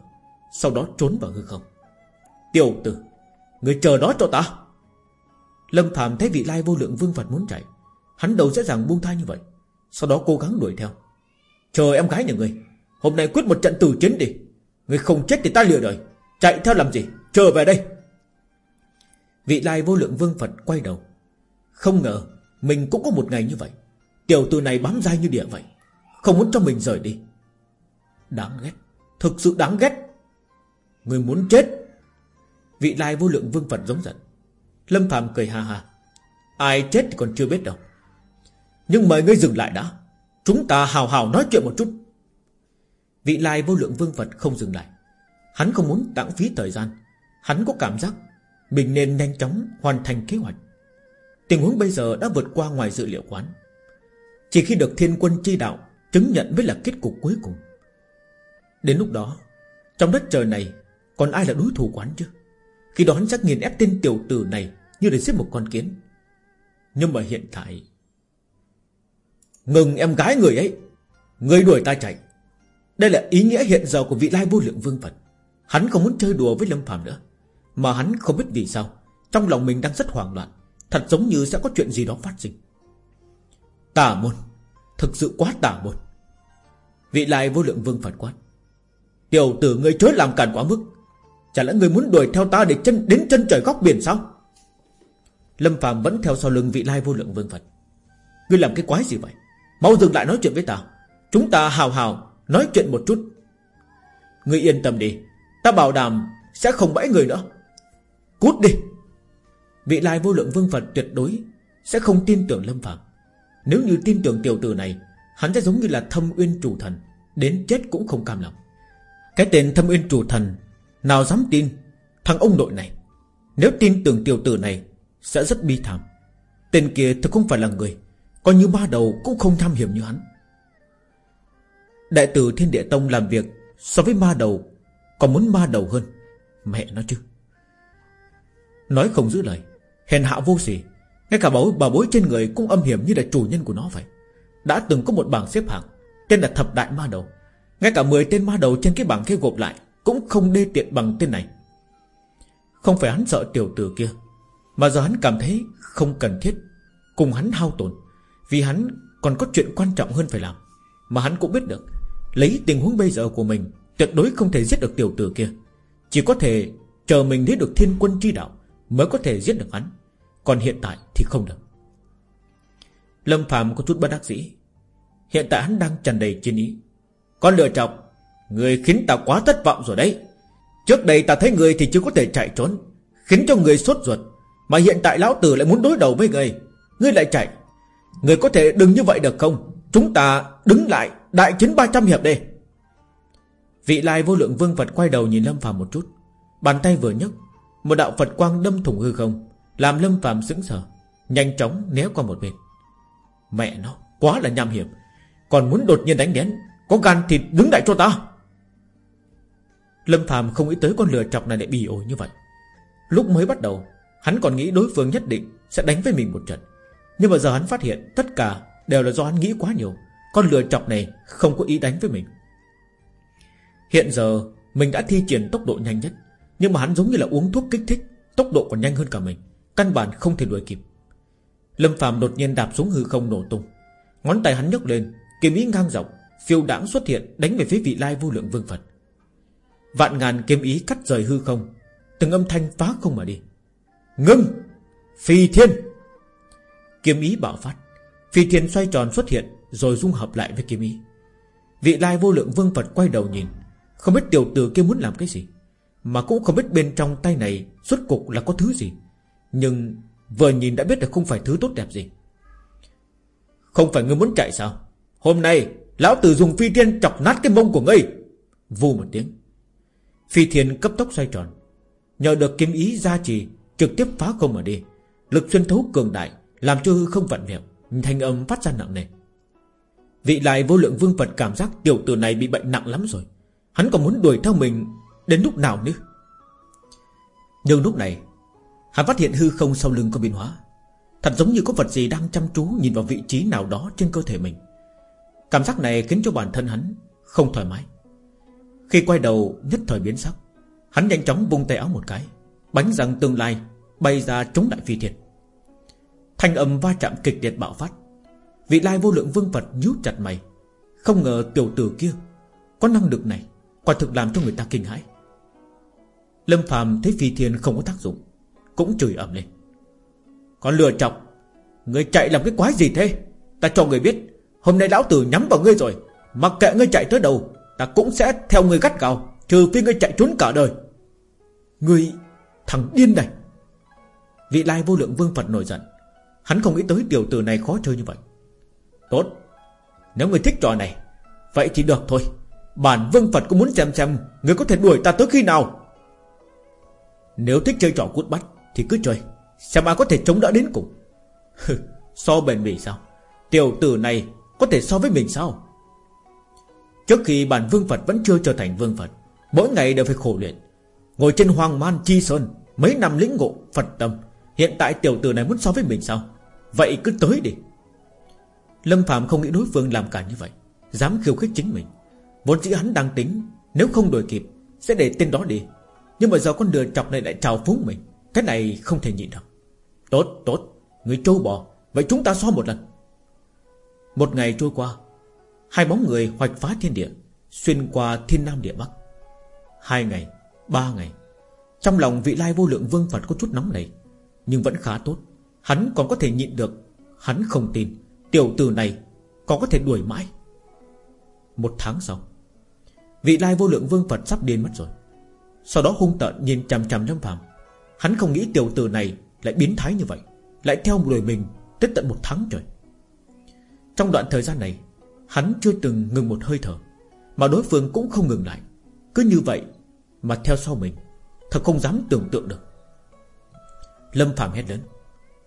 Sau đó trốn vào hư không. Tiểu tử, Người chờ đó cho ta. Lâm Phạm thấy vị lai vô lượng vương Phật muốn chạy, Hắn đầu dễ dàng buông tha như vậy, Sau đó cố gắng đuổi theo. Chờ em gái nhà người Hôm nay quyết một trận tử chiến đi. Người không chết thì ta lừa đời, Chạy theo làm gì? Chờ về đây. Vị lai vô lượng vương Phật quay đầu. Không ngờ, Mình cũng có một ngày như vậy. Tiểu tử này bám dai như địa vậy, Không muốn cho mình rời đi. Đáng ghét, Thực sự đáng ghét. Người muốn chết. Vị lai vô lượng vương Phật giống giận. Lâm Phạm cười ha ha. Ai chết thì còn chưa biết đâu. Nhưng mời ngươi dừng lại đã. Chúng ta hào hào nói chuyện một chút. Vị lai vô lượng vương Phật không dừng lại. Hắn không muốn tặng phí thời gian. Hắn có cảm giác Mình nên nhanh chóng hoàn thành kế hoạch. Tình huống bây giờ đã vượt qua ngoài dự liệu quán Chỉ khi được thiên quân chi đạo Chứng nhận mới là kết cục cuối cùng. Đến lúc đó, Trong đất trời này Còn ai là đối thủ quán chứ? Khi đó hắn chắc nghiền ép tên tiểu tử này Như để giết một con kiến. Nhưng mà hiện tại, Ngừng em gái người ấy. Người đuổi ta chạy. Đây là ý nghĩa hiện giờ của vị lai vô lượng vương Phật. Hắn không muốn chơi đùa với Lâm Phạm nữa. Mà hắn không biết vì sao, Trong lòng mình đang rất hoảng loạn. Thật giống như sẽ có chuyện gì đó phát sinh. Tà môn. Thực sự quá tà môn. Vị lai vô lượng vương Phật quát. Tiểu tử ngươi chớ làm cản quá mức. Chả lẽ người muốn đuổi theo ta để chân, đến chân trời góc biển sao? Lâm Phạm vẫn theo sau lưng vị lai vô lượng vương Phật. Ngươi làm cái quái gì vậy? Mau dừng lại nói chuyện với ta. Chúng ta hào hào nói chuyện một chút. Ngươi yên tâm đi. Ta bảo đảm sẽ không bẫy người nữa. Cút đi. Vị lai vô lượng vương Phật tuyệt đối Sẽ không tin tưởng Lâm Phạm Nếu như tin tưởng tiểu tử này, Hắn sẽ giống như là thâm uyên chủ thần, Đến chết cũng không cam lòng. Cái tên thâm uyên chủ thần nào dám tin, thằng ông nội này, Nếu tin tưởng tiểu tử này, Sẽ rất bi thảm. Tên kia thực không phải là người, Coi như ba đầu cũng không tham hiểm như hắn. Đại tử Thiên Địa Tông làm việc So với ma đầu, Còn muốn ma đầu hơn, Mẹ nó chứ. Nói không giữ lời, Hèn hạ vô sỉ, Ngay cả bảo bà bối trên người cũng âm hiểm như là chủ nhân của nó vậy. Đã từng có một bảng xếp hạng, Tên là thập đại ma đầu. Ngay cả 10 tên ma đầu trên cái bảng kia gộp lại cũng không đê tiện bằng tên này. Không phải hắn sợ tiểu tử kia, Mà giờ hắn cảm thấy không cần thiết Cùng hắn hao tổn, Vì hắn còn có chuyện quan trọng hơn phải làm, Mà hắn cũng biết được, Lấy tình huống bây giờ của mình, Tuyệt đối không thể giết được tiểu tử kia. Chỉ có thể chờ mình lấy được thiên quân chi đạo Mới có thể giết được hắn, Còn hiện tại thì không được. Lâm Phạm có chút bất đắc dĩ. Hiện tại hắn đang tràn đầy chiến ý Con lựa chọc Người khiến ta quá thất vọng rồi đấy. Trước đây ta thấy người thì chưa có thể chạy trốn, Khiến cho người sốt ruột. Mà hiện tại lão tử lại muốn đối đầu với người. Ngươi lại chạy. Người có thể đừng như vậy được không? Chúng ta đứng lại, đại chiến 300 hiệp đi. Vị lai vô lượng vương Phật quay đầu nhìn Lâm Phạm một chút. Bàn tay vừa nhấc, Một đạo Phật quang đâm thủng hư không, Làm Lâm Phạm sững sờ, Nhanh chóng né qua một bên. Mẹ nó, quá là nham hiểm. Còn muốn đột nhiên đánh đến Có gan thì đứng lại cho ta? Lâm Phạm không nghĩ tới con lừa chọc này lại bì ổi như vậy. Lúc mới bắt đầu, Hắn còn nghĩ đối phương nhất định Sẽ đánh với mình một trận. Nhưng mà giờ hắn phát hiện Tất cả đều là do hắn nghĩ quá nhiều. Con lừa chọc này không có ý đánh với mình. Hiện giờ, Mình đã thi triển tốc độ nhanh nhất. Nhưng mà hắn giống như là uống thuốc kích thích, Tốc độ còn nhanh hơn cả mình. Căn bản không thể đuổi kịp. Lâm Phạm đột nhiên đạp xuống hư không nổ tung. Ngón tay hắn nhấc lên, Kiếm ý ngang dọc, Phiêu đãng xuất hiện đánh về phía vị lai vô lượng vương Phật. Vạn ngàn kiếm ý cắt rời hư không. Từng âm thanh phá không mà đi. Ngưng! Phi thiên! Kiếm ý bạo phát. Phi thiên xoay tròn xuất hiện, Rồi dung hợp lại với kiếm ý. Vị lai vô lượng vương Phật quay đầu nhìn. Không biết tiểu tử kia muốn làm cái gì, Mà cũng không biết bên trong tay này Xuất cục là có thứ gì. Nhưng vừa nhìn đã biết là không phải thứ tốt đẹp gì. Không phải ngươi muốn chạy sao? Hôm nay, Lão tử dùng phi thiên chọc nát cái mông của ngươi. Vù một tiếng. Phi thiên cấp tốc xoay tròn. Nhờ được kiếm ý gia trì, Trực tiếp phá không mà đi. Lực xuyên thấu cường đại, Làm cho hư không vận vẹo Thành âm phát ra nặng nề. Vị lại vô lượng vương Phật cảm giác tiểu tử này bị bệnh nặng lắm rồi. Hắn còn muốn đuổi theo mình Đến lúc nào nữa? Nhưng lúc này, Hắn phát hiện hư không sau lưng có biến hóa. Thật giống như có vật gì đang chăm chú Nhìn vào vị trí nào đó trên cơ thể mình. Cảm giác này khiến cho bản thân hắn Không thoải mái. Khi quay đầu, nhất thời biến sắc. Hắn nhanh chóng bung tay áo một cái, Bánh răng tương lai Bay ra chống lại phi thiệt. Thanh âm va chạm kịch liệt bạo phát. Vị lai vô lượng vương Phật nhíu chặt mày. Không ngờ tiểu tử kia Có năng lực này, Quả thực làm cho người ta kinh hãi. Lâm phàm thấy phi thiên không có tác dụng, Cũng chửi ẩm lên. Còn lừa chọc, Người chạy làm cái quái gì thế? Ta cho người biết, Hôm nay lão tử nhắm vào ngươi rồi, Mặc kệ ngươi chạy tới đâu Ta cũng sẽ theo người gắt gào, Trừ phi ngươi chạy trốn cả đời. Ngươi, Thằng điên này. Vị lai vô lượng vương Phật nổi giận. Hắn không nghĩ tới tiểu tử này khó chơi như vậy. Tốt. Nếu người thích trò này, Vậy thì được thôi. Bản vương Phật cũng muốn xem xem Người có thể đuổi ta tới khi nào. Nếu thích chơi trò cút bắt, Thì cứ chơi. Xem ai có thể chống đỡ đến cùng. So bền bỉ sao? Tiểu tử này có thể so với mình sao? Trước khi bản vương Phật vẫn chưa trở thành vương Phật, Mỗi ngày đều phải khổ luyện. Ngồi trên hoàng man chi sơn, Mấy năm lĩnh ngộ Phật tâm, Hiện tại tiểu tử này muốn so với mình sao? Vậy cứ tới đi. Lâm Phạm không nghĩ đối phương làm cả như vậy, Dám khiêu khích chính mình. Vốn dĩ hắn đang tính, Nếu không đổi kịp, Sẽ để tên đó đi. Nhưng mà giờ con đường chọc này lại trào phúng mình Thế này không thể nhịn được. Tốt tốt, Người trâu bò, Vậy chúng ta so một lần. Một ngày trôi qua Hai bóng người hoạch phá thiên địa, Xuyên qua thiên nam địa bắc. Hai ngày, Ba ngày, Trong lòng vị lai vô lượng vương Phật có chút nóng này Nhưng vẫn khá tốt. Hắn còn có thể nhịn được, Hắn không tin, Tiểu tử này còn có thể đuổi mãi. Một tháng sau, Vị lai vô lượng vương Phật sắp điên mất rồi. Sau đó hung tợn nhìn chằm chằm Lâm Phạm Hắn không nghĩ tiểu tử này Lại biến thái như vậy, Lại theo đuổi mình Tới tận một tháng trời. Trong đoạn thời gian này Hắn chưa từng ngừng một hơi thở, Mà đối phương cũng không ngừng lại. Cứ như vậy mà theo sau mình, Thật không dám tưởng tượng được. Lâm Phạm hét lớn,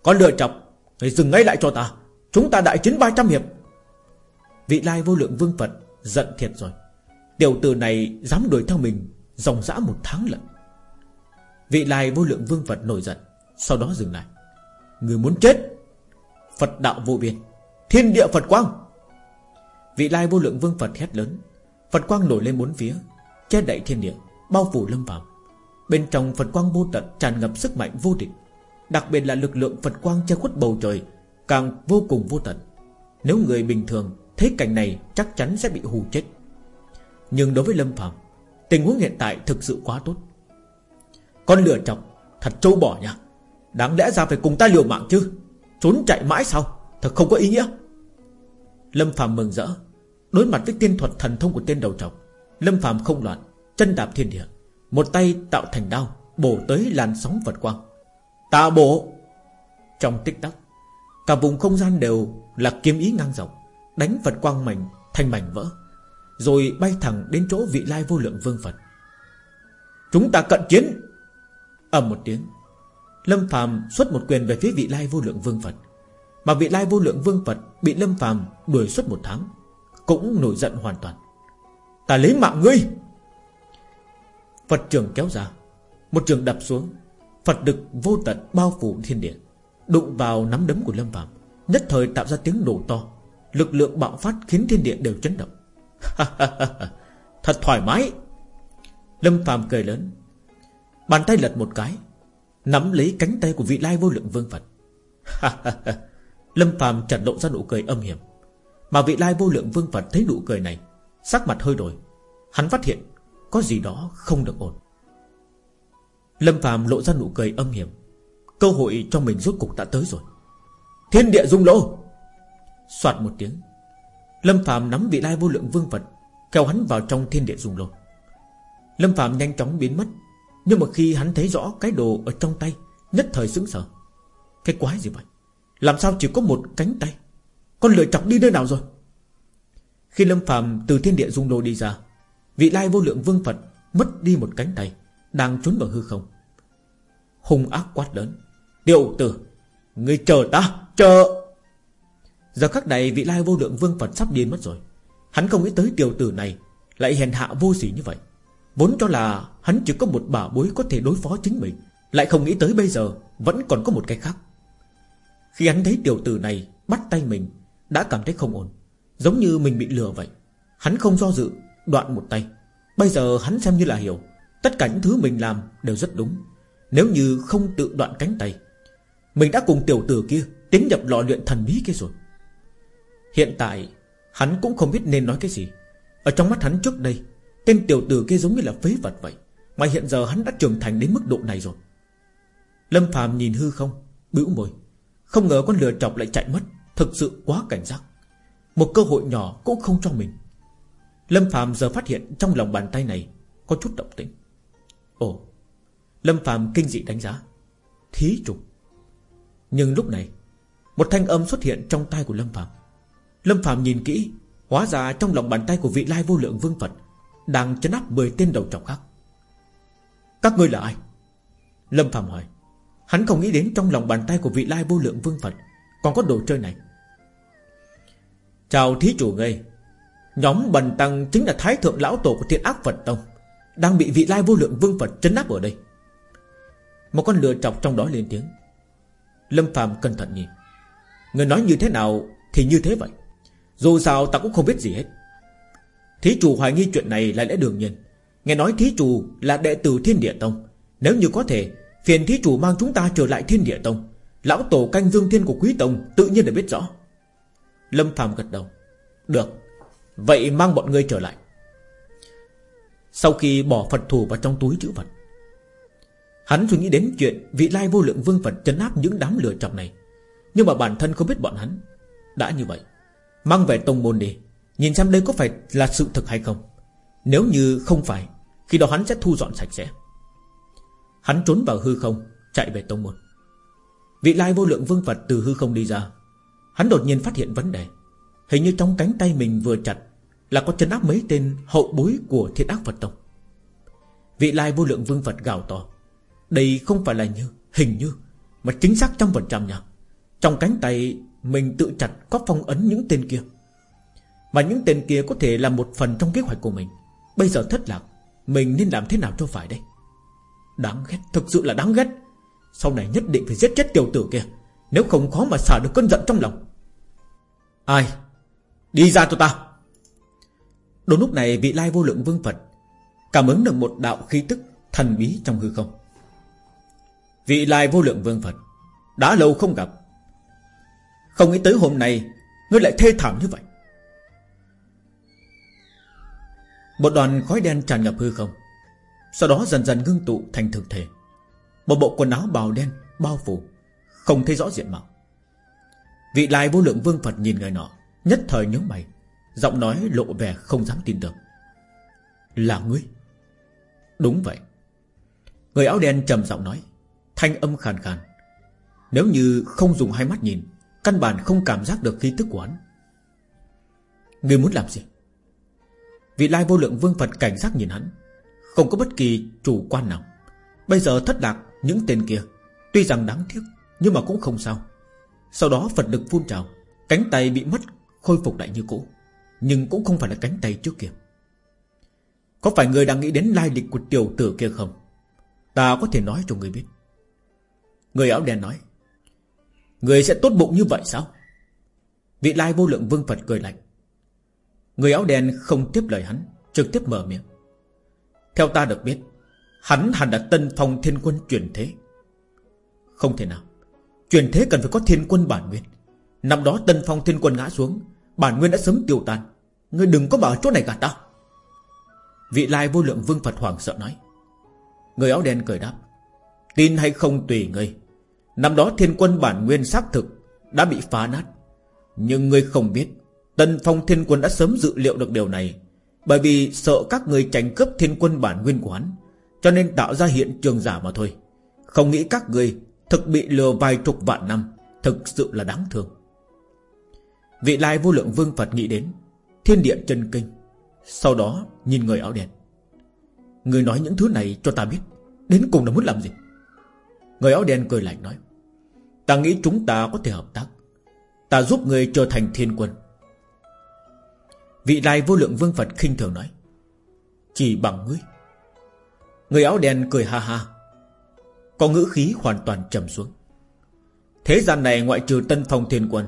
Có lựa chọc, Người dừng ngay lại cho ta. Chúng ta đại chiến 300 hiệp. Vị lai vô lượng vương Phật Giận thiệt rồi, Tiểu tử này dám đuổi theo mình Dòng dã một tháng lận. Vị lai vô lượng vương Phật nổi giận, Sau đó dừng lại, Người muốn chết, Phật đạo vô biên, Thiên địa Phật quang. Vị lai vô lượng vương Phật hét lớn. Phật quang nổi lên bốn phía, Che đậy thiên địa, Bao phủ lâm phạm Bên trong Phật quang vô tận tràn ngập sức mạnh vô địch, Đặc biệt là lực lượng Phật quang che khuất bầu trời, Càng vô cùng vô tận. Nếu người bình thường Thấy cảnh này, chắc chắn sẽ bị hù chết. Nhưng đối với Lâm Phạm Tình huống hiện tại thực sự quá tốt. Con lửa chọc, Thật trâu bỏ nha. Đáng lẽ ra phải cùng ta liều mạng chứ. Trốn chạy mãi sao? Thật không có ý nghĩa. Lâm Phạm mừng rỡ. Đối mặt với tiên thuật thần thông của tên đầu trọc, Lâm phàm không loạn, Chân đạp thiên địa, Một tay tạo thành đao, Bổ tới làn sóng vật quang. Tạ bộ Trong tích tắc, Cả vùng không gian đều là kiếm ý ngang dọc, Đánh vật quang mảnh thành mảnh vỡ, Rồi bay thẳng đến chỗ vị lai vô lượng vương Phật. Chúng ta cận chiến! Ầm một tiếng, Lâm Phàm xuất một quyền về phía vị lai vô lượng vương Phật. Mà vị lai vô lượng vương Phật Bị Lâm Phàm đuổi suốt một tháng cũng nổi giận hoàn toàn. Ta lấy mạng ngươi. Phật trường kéo ra, Một trường đập xuống. Phật đực vô tận bao phủ thiên địa, Đụng vào nắm đấm của Lâm Phạm Nhất thời tạo ra tiếng nổ to. Lực lượng bạo phát khiến thiên địa đều chấn động. Thật thoải mái. Lâm Phạm cười lớn, Bàn tay lật một cái, Nắm lấy cánh tay của vị lai vô lượng vương Phật. Lâm Phạm chợt lộ ra nụ cười âm hiểm. Mà vị lai vô lượng vương Phật thấy nụ cười này, Sắc mặt hơi đổi. Hắn phát hiện có gì đó không được ổn. Lâm Phạm lộ ra nụ cười âm hiểm. Cơ hội cho mình rốt cục đã tới rồi. Thiên địa dung lô Xoạt một tiếng, Lâm Phạm nắm vị lai vô lượng vương Phật Kéo hắn vào trong thiên địa dung lô Lâm Phạm nhanh chóng biến mất, Nhưng mà khi hắn thấy rõ cái đồ ở trong tay, Nhất thời sững sờ. Cái quái gì vậy? Làm sao chỉ có một cánh tay? Con lựa chọc đi nơi nào rồi? Khi Lâm phàm từ thiên địa dung lô đi ra, Vị lai vô lượng vương Phật Mất đi một cánh tay, Đang trốn vào hư không. Hùng ác quát lớn, Tiểu tử Người chờ ta, Chờ! Giờ khắc này vị lai vô lượng vương Phật sắp điên mất rồi. Hắn không nghĩ tới tiểu tử này Lại hèn hạ vô sỉ như vậy. Vốn cho là hắn chỉ có một bà bối có thể đối phó chính mình, Lại không nghĩ tới bây giờ Vẫn còn có một cái khác. Khi hắn thấy tiểu tử này bắt tay mình đã cảm thấy không ổn, Giống như mình bị lừa vậy. Hắn không do dự, Đoạn một tay. Bây giờ hắn xem như là hiểu, Tất cả những thứ mình làm đều rất đúng, Nếu như không tự đoạn cánh tay. Mình đã cùng tiểu tử kia Tiến nhập lò luyện thần bí kia rồi. Hiện tại, Hắn cũng không biết nên nói cái gì. Ở trong mắt hắn trước đây, Tên tiểu tử kia giống như là phế vật vậy, Mà hiện giờ hắn đã trưởng thành đến mức độ này rồi. Lâm Phạm nhìn hư không, bĩu môi, Không ngờ con lừa chọc lại chạy mất. Thực sự quá cảnh giác. Một cơ hội nhỏ cũng không cho mình. Lâm Phạm giờ phát hiện trong lòng bàn tay này Có chút động tĩnh. Ồ, Lâm Phạm kinh dị đánh giá. Thí trùng Nhưng lúc này, Một thanh âm xuất hiện trong tay của Lâm Phạm Lâm Phạm nhìn kỹ, Hóa ra trong lòng bàn tay của vị lai vô lượng vương Phật Đang chấn áp 10 tên đầu trọc khác. Các ngươi là ai? Lâm Phạm hỏi. Hắn không nghĩ đến trong lòng bàn tay của vị lai vô lượng vương Phật Còn có đồ chơi này. Chào thí chủ ngươi Nhóm Bần Tăng chính là Thái Thượng Lão Tổ của Thiên Ác Phật Tông, Đang bị vị lai vô lượng vương Phật chấn áp ở đây. Một con lừa chọc trong đó lên tiếng. Lâm Phạm cẩn thận nhìn. Người nói như thế nào thì như thế vậy. Dù sao ta cũng không biết gì hết. Thí chủ hoài nghi chuyện này là lẽ đương nhiên. Nghe nói thí chủ là đệ tử Thiên Địa Tông. Nếu như có thể, Phiền thí chủ mang chúng ta trở lại Thiên Địa Tông. Lão Tổ canh dương thiên của Quý Tông Tự nhiên đã biết rõ. Lâm Phạm gật đầu. Được, Vậy mang bọn ngươi trở lại. Sau khi bỏ Phật thủ vào trong túi chữ vật Hắn suy nghĩ đến chuyện Vị lai vô lượng vương Phật chấn áp những đám lửa chọc này. Nhưng mà bản thân không biết bọn hắn. Đã như vậy, Mang về tông môn đi, Nhìn xem đây có phải là sự thực hay không. Nếu như không phải, Khi đó hắn sẽ thu dọn sạch sẽ. Hắn trốn vào hư không, Chạy về tông môn. Vị lai vô lượng vương Phật từ hư không đi ra Hắn đột nhiên phát hiện vấn đề. Hình như trong cánh tay mình vừa chặt Là có chân áp mấy tên hậu bối của thiên ác Phật Tông. Vị lai vô lượng vương Phật gào to. Đây không phải là như, Hình như, Mà chính xác trăm phần trăm nha. Trong cánh tay mình tự chặt có phong ấn những tên kia. Mà những tên kia có thể là một phần trong kế hoạch của mình. Bây giờ thất lạc, Mình nên làm thế nào cho phải đây? Đáng ghét, Thực sự là đáng ghét. Sau này nhất định phải giết chết tiểu tử kia. Nếu không khó mà xả được cơn giận trong lòng. Ai? Đi ra cho ta. Đúng lúc này vị lai vô lượng vương Phật Cảm ứng được một đạo khí tức Thần bí trong hư không. Vị lai vô lượng vương Phật Đã lâu không gặp. Không nghĩ tới hôm nay Ngươi lại thê thảm như vậy. Một đoàn khói đen tràn ngập hư không, Sau đó dần dần ngưng tụ thành thực thể. Một bộ quần áo bào đen, Bao phủ. Không thấy rõ diện mạo. Vị lai vô lượng vương Phật nhìn người nọ, Nhất thời nhớ mày, Giọng nói lộ vẻ không dám tin tưởng. Là ngươi? Đúng vậy. Người áo đen trầm giọng nói, Thanh âm khàn khàn. Nếu như không dùng hai mắt nhìn, Căn bản không cảm giác được khí tức của hắn. Ngươi muốn làm gì? Vị lai vô lượng vương Phật cảnh giác nhìn hắn, Không có bất kỳ chủ quan nào. Bây giờ thất lạc những tên kia, Tuy rằng đáng tiếc nhưng mà cũng không sao. Sau đó Phật lực phun trào, Cánh tay bị mất, khôi phục lại như cũ. Nhưng cũng không phải là cánh tay trước kia. Có phải người đang nghĩ đến lai lịch của tiểu tử kia không? Ta có thể nói cho người biết. Người áo đen nói, Người sẽ tốt bụng như vậy sao? Vị lai vô lượng vương Phật cười lạnh. Người áo đen không tiếp lời hắn, Trực tiếp mở miệng. Theo ta được biết, Hắn hẳn là tân phong thiên quân chuyển thế. Không thể nào. Chuyển thế cần phải có thiên quân bản nguyên. Năm đó tân phong thiên quân ngã xuống, Bản nguyên đã sớm tiêu tan. Ngươi đừng có bảo chỗ này gạt ta Vị lai vô lượng vương Phật hoàng sợ nói. Người áo đen cười đáp. Tin hay không tùy ngươi. Năm đó thiên quân bản nguyên xác thực Đã bị phá nát. Nhưng ngươi không biết, Tân phong thiên quân đã sớm dự liệu được điều này. Bởi vì sợ các người tranh cướp thiên quân bản nguyên của hắn, Cho nên tạo ra hiện trường giả mà thôi. Không nghĩ các người Thực bị lừa vài chục vạn năm, Thực sự là đáng thương. Vị lai vô lượng vương Phật nghĩ đến, Thiên địa chân kinh, Sau đó nhìn người áo đen. Người nói những thứ này cho ta biết, Đến cùng là muốn làm gì? Người áo đen cười lạnh nói, Ta nghĩ chúng ta có thể hợp tác, Ta giúp người trở thành thiên quân. Vị lai vô lượng vương Phật khinh thường nói, Chỉ bằng ngươi. Người áo đen cười ha ha có ngữ khí hoàn toàn trầm xuống. Thế gian này ngoại trừ tân phong thiên quân,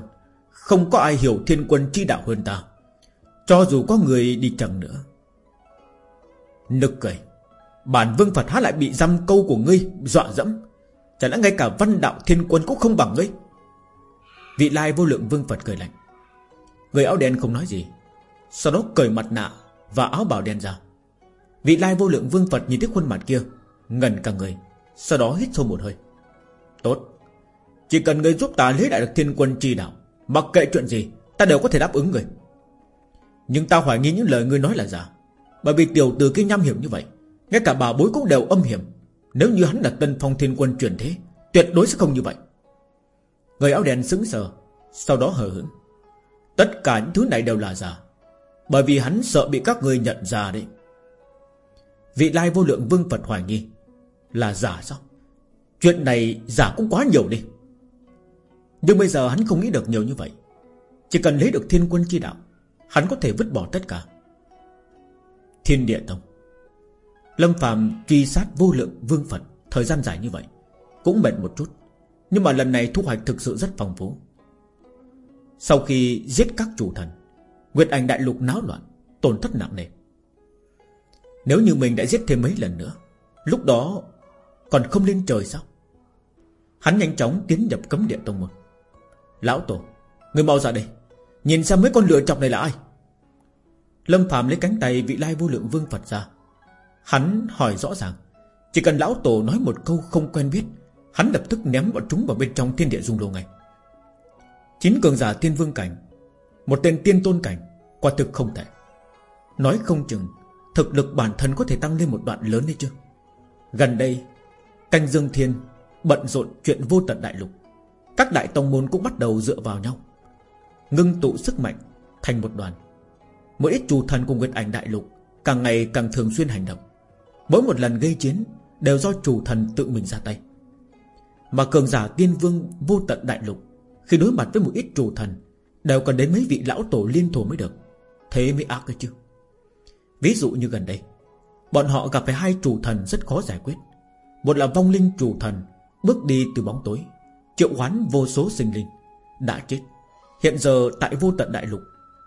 Không có ai hiểu thiên quân chi đạo hơn ta. Cho dù có người đi chẳng nữa. Nực cười. Bản vương Phật há lại bị dăm câu của ngươi, Dọa dẫm. Chẳng lẽ ngay cả văn đạo thiên quân cũng không bằng ngươi? Vị lai vô lượng vương Phật cười lạnh. Người áo đen không nói gì. Sau đó cởi mặt nạ Và áo bào đen ra. Vị lai vô lượng vương Phật nhìn thấy khuôn mặt kia Ngần cả người. Sau đó hít sâu một hơi. Tốt. Chỉ cần người giúp ta lấy lại được thiên quân chi đạo, Mặc kệ chuyện gì, Ta đều có thể đáp ứng người. Nhưng ta hoài nghi những lời ngươi nói là giả. Bởi vì tiểu tử kia nham hiểm như vậy, Ngay cả bà bối cũng đều âm hiểm. Nếu như hắn là tân phong thiên quân truyền thế, Tuyệt đối sẽ không như vậy. Người áo đen sững sờ, Sau đó hờ hững. Tất cả những thứ này đều là giả, Bởi vì hắn sợ bị các người nhận ra đấy. Vị lai vô lượng vương Phật hoài nghi. Là giả sao? Chuyện này giả cũng quá nhiều đi. Nhưng bây giờ hắn không nghĩ được nhiều như vậy. Chỉ cần lấy được thiên quân chi đạo, Hắn có thể vứt bỏ tất cả. Thiên địa tông. Lâm phàm truy sát vô lượng vương Phật, Thời gian dài như vậy, Cũng mệt một chút. Nhưng mà lần này thu hoạch thực sự rất phong phú. Sau khi giết các chủ thần, Nguyệt ảnh đại lục náo loạn, Tổn thất nặng nề. Nếu như mình đã giết thêm mấy lần nữa, Lúc đó còn không lên trời sao? Hắn nhanh chóng tiến nhập cấm địa tông môn. Lão Tổ, Người mau ra đây. Nhìn xem mấy con lựa chọc này là ai. Lâm Phạm lấy cánh tay vị lai vô lượng vương Phật ra. Hắn hỏi rõ ràng, Chỉ cần lão tổ nói một câu không quen biết, Hắn lập tức ném bọn chúng vào bên trong thiên địa dung lô ngay. Chín cường giả thiên vương cảnh, Một tên tiên tôn cảnh, Quả thực không thể Nói không chừng, Thực lực bản thân có thể tăng lên một đoạn lớn đấy chứ. Gần đây Canh Dương Thiên Bận rộn chuyện vô tận đại lục. Các đại tông môn cũng bắt đầu dựa vào nhau, Ngưng tụ sức mạnh thành một đoàn. Mỗi ít chủ thần của Nguyệt Ảnh Đại Lục Càng ngày càng thường xuyên hành động. Mỗi một lần gây chiến Đều do chủ thần tự mình ra tay. Mà cường giả tiên vương vô tận đại lục, Khi đối mặt với một ít chủ thần, Đều cần đến mấy vị lão tổ liên thủ mới được. Thế mới ác cơ chứ. Ví dụ như gần đây, Bọn họ gặp phải hai chủ thần rất khó giải quyết. Một là vong linh chủ thần, Bước đi từ bóng tối. Triệu hoán vô số sinh linh, Đã chết. Hiện giờ tại vô tận đại lục,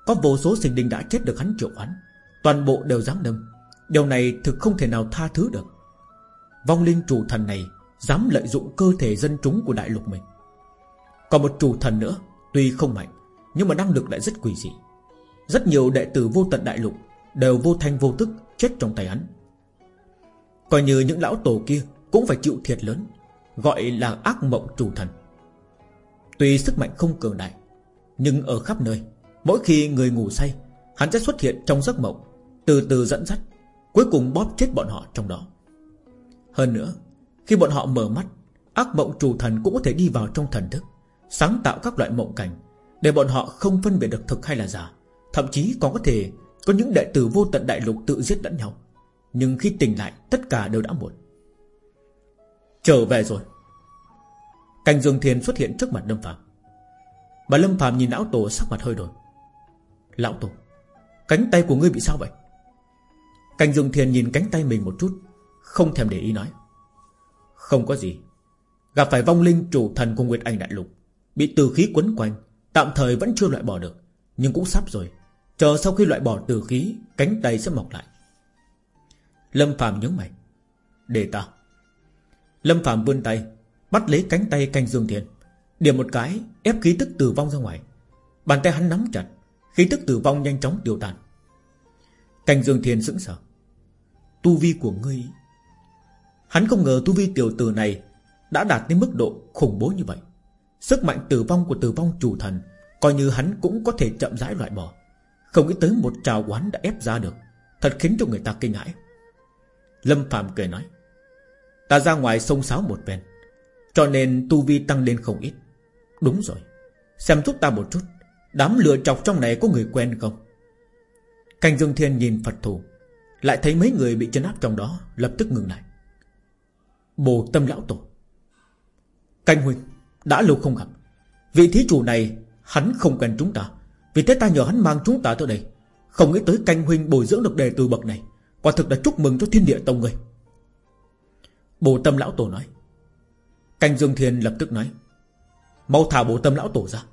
Có vô số sinh linh đã chết được hắn triệu hoán. Toàn bộ đều dám đâm. Điều này thực không thể nào tha thứ được. Vong linh chủ thần này Dám lợi dụng cơ thể dân chúng của đại lục mình. Còn một chủ thần nữa, Tuy không mạnh, Nhưng mà năng lực lại rất quỷ dị. Rất nhiều đệ tử vô tận đại lục Đều vô thanh vô tức chết trong tay hắn. Coi như những lão tổ kia cũng phải chịu thiệt lớn, Gọi là ác mộng chủ thần. Tuy sức mạnh không cường đại, Nhưng ở khắp nơi, Mỗi khi người ngủ say, Hắn sẽ xuất hiện trong giấc mộng, Từ từ dẫn dắt, Cuối cùng bóp chết bọn họ trong đó. Hơn nữa, Khi bọn họ mở mắt, Ác mộng chủ thần cũng có thể đi vào trong thần thức, Sáng tạo các loại mộng cảnh Để bọn họ không phân biệt được thực hay là giả. Thậm chí còn có thể Có những đệ tử vô tận đại lục tự giết lẫn nhau, Nhưng khi tỉnh lại, Tất cả đều đã muộn. Trở về rồi. Cành Dương Thiên xuất hiện trước mặt Lâm Phạm Bà Lâm Phạm nhìn lão tổ sắc mặt hơi đổi. Lão tổ, Cánh tay của ngươi bị sao vậy? Cành Dương Thiên nhìn cánh tay mình một chút, Không thèm để ý nói. Không có gì. Gặp phải vong linh chủ thần của Nguyệt Anh Đại Lục, Bị từ khí quấn quanh, Tạm thời vẫn chưa loại bỏ được, Nhưng cũng sắp rồi. Chờ sau khi loại bỏ từ khí, Cánh tay sẽ mọc lại. Lâm Phạm nhớ mày. Để ta. Lâm Phạm vươn tay, Bắt lấy cánh tay canh Dương Thiên Điểm một cái, ép khí tức tử vong ra ngoài. Bàn tay hắn nắm chặt, Khí tức tử vong nhanh chóng tiêu tan Canh Dương Thiên sững sờ. Tu vi của ngươi, Hắn không ngờ tu vi tiểu tử này Đã đạt đến mức độ khủng bố như vậy. Sức mạnh tử vong của tử vong chủ thần, Coi như hắn cũng có thể chậm rãi loại bỏ. Không nghĩ tới một trào quán đã ép ra được, Thật khiến cho người ta kinh hãi. Lâm Phạm cười nói Ta ra ngoài sông sáo một ven Cho nên tu vi tăng lên không ít. Đúng rồi. Xem giúp ta một chút, Đám lừa chọc trong này có người quen không? Canh Dương Thiên nhìn Phật thủ, Lại thấy mấy người bị chân áp trong đó, Lập tức ngừng lại. Bồ tâm lão tổ. Canh huynh Đã lâu không gặp. Vị thí chủ này, Hắn không cần chúng ta. Vì thế ta nhờ hắn mang chúng ta tới đây. Không nghĩ tới canh huynh bồi dưỡng được đề từ bậc này. Quả thực là chúc mừng cho thiên địa tông người. Bồ tâm lão tổ nói. Canh Dương Thiên lập tức nói. Mau thả bồ tâm lão tổ ra.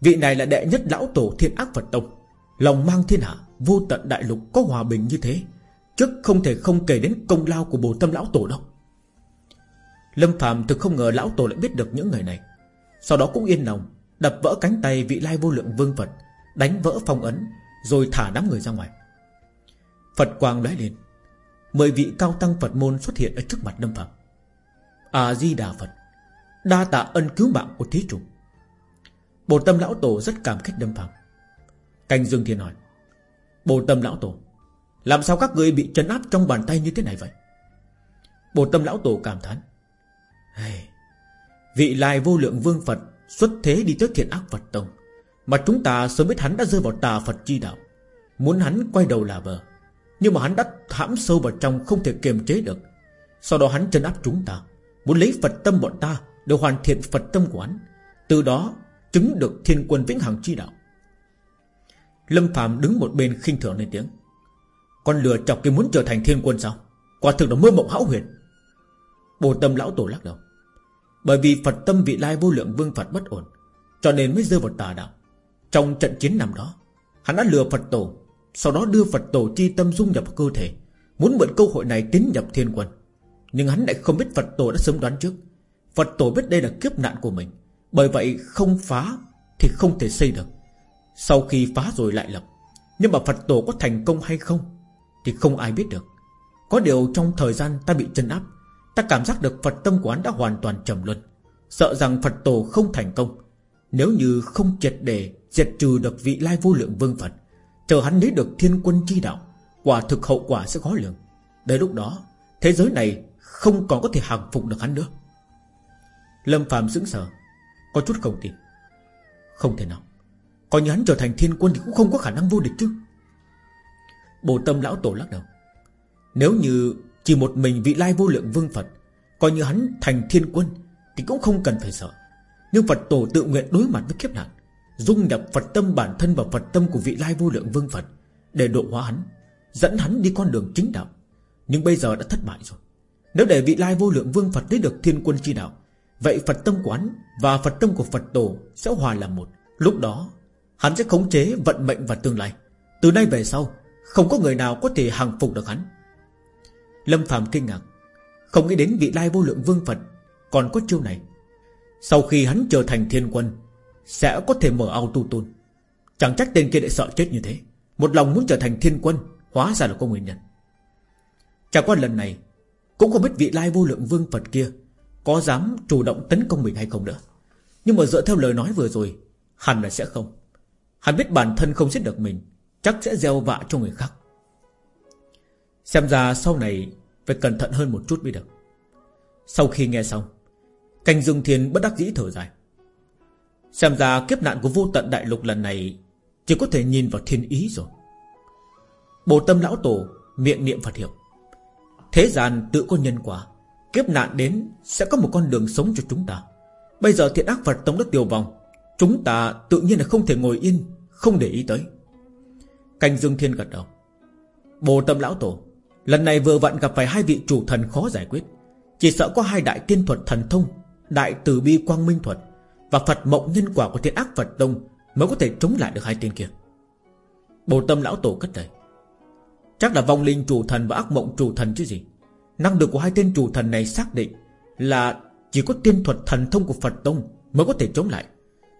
Vị này là đệ nhất lão tổ thiên ác Phật Tông. Lòng mang thiên hạ, Vô tận đại lục có hòa bình như thế, Trước không thể không kể đến công lao của bồ tâm lão tổ đâu. Lâm Phạm thực không ngờ lão tổ lại biết được những người này. Sau đó cũng yên lòng, Đập vỡ cánh tay vị lai vô lượng vương Phật, Đánh vỡ phong ấn, Rồi thả đám người ra ngoài. Phật quang lóe lên. Mười vị cao tăng Phật môn xuất hiện ở trước mặt Lâm Phạm. A-di-đà Phật Đa tạ ân cứu mạng của thí chủ. Bồ tâm lão tổ rất cảm kích Lâm Phạm. Canh Dương Thiên hỏi Bồ tâm lão tổ Làm sao các người bị trấn áp trong bàn tay như thế này vậy? Bồ tâm lão tổ cảm thán hey, Vị lai vô lượng vương Phật Xuất thế đi tới thiện ác Phật Tông Mà chúng ta sớm biết hắn đã rơi vào tà Phật chi đạo Muốn hắn quay đầu là bờ nhưng mà hắn đã thảm sâu vào trong, Không thể kiềm chế được. Sau đó hắn chân áp chúng ta, Muốn lấy Phật tâm bọn ta Để hoàn thiện Phật tâm của hắn, Từ đó chứng được thiên quân vĩnh hằng chi đạo. Lâm Phạm đứng một bên khinh thường lên tiếng. Con lừa chọc kia muốn trở thành thiên quân sao? Quả thực là mơ mộng hão huyền. Bồ tâm lão tổ lắc đầu. Bởi vì Phật tâm vị lai vô lượng vương Phật bất ổn, Cho nên mới rơi vào tà đạo. Trong trận chiến năm đó, Hắn đã lừa Phật tổ sau đó đưa Phật tổ chi tâm dung nhập cơ thể, Muốn mượn cơ hội này tiến nhập thiên quân. Nhưng hắn lại không biết Phật tổ đã sớm đoán trước. Phật tổ biết đây là kiếp nạn của mình, Bởi vậy không phá Thì không thể xây được. Sau khi phá rồi lại lập, Nhưng mà Phật tổ có thành công hay không Thì không ai biết được. Có điều trong thời gian ta bị chân áp, Ta cảm giác được Phật tâm của hắn đã hoàn toàn trầm luân, Sợ rằng Phật tổ không thành công. Nếu như không triệt để, Diệt trừ được vị lai vô lượng vương Phật Chờ hắn lấy được thiên quân chi đạo, Quả thực hậu quả sẽ khó lường. Đến lúc đó, Thế giới này không còn có thể hàng phục được hắn nữa. Lâm Phạm sững sờ, Có chút không tin. Không thể nào. Coi như hắn trở thành thiên quân Thì cũng không có khả năng vô địch chứ. Bồ tâm lão tổ lắc đầu. Nếu như chỉ một mình vị lai vô lượng vương Phật, Coi như hắn thành thiên quân Thì cũng không cần phải sợ. Nhưng Phật tổ tự nguyện đối mặt với kiếp nạn. Dung nhập Phật tâm bản thân vào Phật tâm của vị lai vô lượng vương Phật, Để độ hóa hắn, Dẫn hắn đi con đường chính đạo. Nhưng bây giờ đã thất bại rồi. Nếu để vị lai vô lượng vương Phật lấy được thiên quân chi đạo, Vậy Phật tâm của hắn Và Phật tâm của Phật tổ sẽ hòa làm một. Lúc đó, Hắn sẽ khống chế vận mệnh và tương lai. Từ nay về sau, Không có người nào có thể hàng phục được hắn. Lâm Phạm kinh ngạc, Không nghĩ đến vị lai vô lượng vương Phật Còn có chiêu này. Sau khi hắn trở thành thiên quân sẽ có thể mở ao tu tôn Chẳng trách tên kia lại sợ chết như thế. Một lòng muốn trở thành thiên quân, Hóa ra là có nguyên nhân. Chẳng qua lần này, Cũng không biết vị lai vô lượng vương Phật kia Có dám chủ động tấn công mình hay không nữa. Nhưng mà dựa theo lời nói vừa rồi, Hẳn là sẽ không. Hắn biết bản thân không giết được mình, Chắc sẽ gieo vạ cho người khác. Xem ra sau này Phải cẩn thận hơn một chút mới được. Sau khi nghe xong Canh Dương Thiên bất đắc dĩ thở dài. Xem ra kiếp nạn của vô tận đại lục lần này Chỉ có thể nhìn vào thiên ý rồi. Bồ tâm lão tổ Miệng niệm Phật hiệu. Thế gian tự có nhân quả, Kiếp nạn đến sẽ có một con đường sống cho chúng ta. Bây giờ thiện ác Phật tông đất tiêu vong, Chúng ta tự nhiên là không thể ngồi yên, Không để ý tới. Canh Dương Thiên gật đầu. Bồ tâm lão tổ, Lần này vừa vặn gặp phải hai vị chủ thần khó giải quyết. Chỉ sợ có hai đại tiên thuật thần thông, Đại từ bi quang minh thuật. Và Phật mộng nhân quả của thiên ác Phật Tông Mới có thể chống lại được hai tên kia. Bồ tâm lão tổ cất lời, Chắc là vong linh chủ thần và ác mộng chủ thần chứ gì? Năng lực của hai tên chủ thần này xác định Là chỉ có tiên thuật thần thông của Phật Tông Mới có thể chống lại.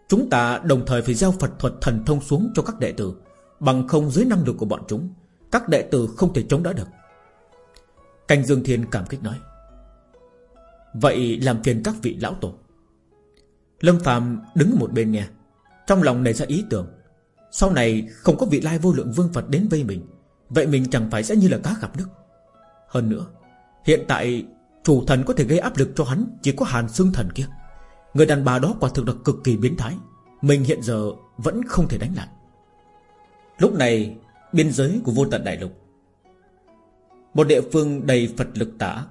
Chúng ta đồng thời phải gieo Phật thuật thần thông xuống cho các đệ tử, Bằng không dưới năng lực của bọn chúng, Các đệ tử không thể chống đỡ được. Canh Dương Thiên cảm kích nói, Vậy làm phiền các vị lão tổ Lâm Phạm đứng một bên nghe. Trong lòng nảy ra ý tưởng, Sau này không có vị lai vô lượng vương Phật đến vây mình, Vậy mình chẳng phải sẽ như là cá gặp nước. Hơn nữa, Hiện tại chủ thần có thể gây áp lực cho hắn Chỉ có hàn xương thần kia. Người đàn bà đó quả thực là cực kỳ biến thái, Mình hiện giờ vẫn không thể đánh lại. Lúc này, Biên giới của vô tận đại lục, Một địa phương đầy Phật lực tả,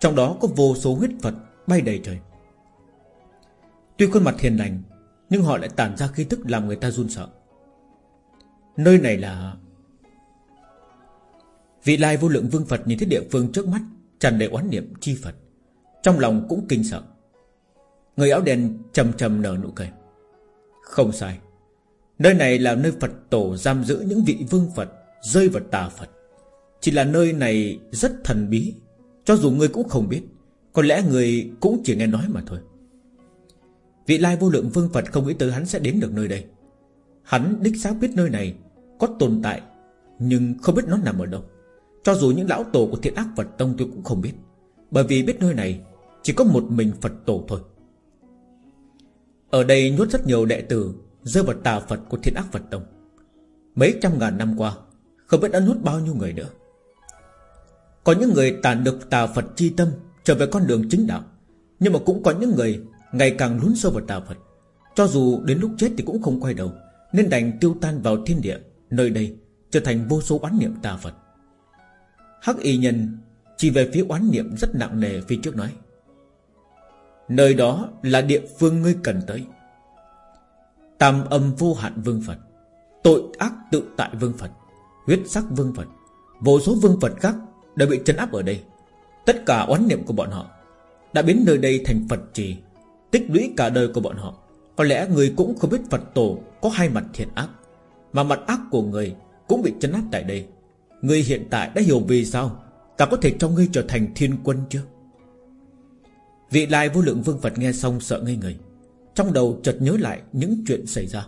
Trong đó có vô số huyết Phật Bay đầy trời. Tuy khuôn mặt hiền lành, Nhưng họ lại tản ra khí thức làm người ta run sợ. Nơi này là Vị lai vô lượng vương Phật nhìn thấy địa phương trước mắt, tràn đầy oán niệm chi Phật, Trong lòng cũng kinh sợ. Người áo đen trầm trầm nở nụ cười. Không sai, Nơi này là nơi Phật tổ giam giữ những vị vương Phật, Rơi vào tà Phật. Chỉ là nơi này rất thần bí, Cho dù người cũng không biết, Có lẽ người cũng chỉ nghe nói mà thôi. Vị lai vô lượng vương Phật không nghĩ tới hắn sẽ đến được nơi đây. Hắn đích xác biết nơi này Có tồn tại, Nhưng không biết nó nằm ở đâu. Cho dù những lão tổ của thiện ác Phật Tông tôi cũng không biết, Bởi vì biết nơi này Chỉ có một mình Phật tổ thôi. Ở đây nhốt rất nhiều đệ tử Rơi vào tà Phật của thiện ác Phật Tông. Mấy trăm ngàn năm qua, Không biết đã nuốt bao nhiêu người nữa. Có những người tàn được tà Phật chi tâm Trở về con đường chính đạo, Nhưng mà cũng có những người Ngày càng lún sâu vào tà Phật Cho dù đến lúc chết thì cũng không quay đầu, Nên đành tiêu tan vào thiên địa, Nơi đây trở thành vô số oán niệm tà Phật Hắc y nhân Chỉ về phía oán niệm rất nặng nề phía trước nói, Nơi đó là địa phương ngươi cần tới. Tam âm vô hạn vương Phật, Tội ác tự tại vương Phật, Huyết sắc vương Phật, Vô số vương Phật khác đều bị trấn áp ở đây. Tất cả oán niệm của bọn họ Đã biến nơi đây thành Phật trì. Tích lũy cả đời của bọn họ. Có lẽ người cũng không biết Phật tổ Có hai mặt thiện ác, Mà mặt ác của người cũng bị chấn áp tại đây. Người hiện tại đã hiểu vì sao Ta có thể cho ngươi trở thành thiên quân chưa Vị lai vô lượng vương Phật nghe xong sợ ngây người, trong đầu chợt nhớ lại những chuyện xảy ra.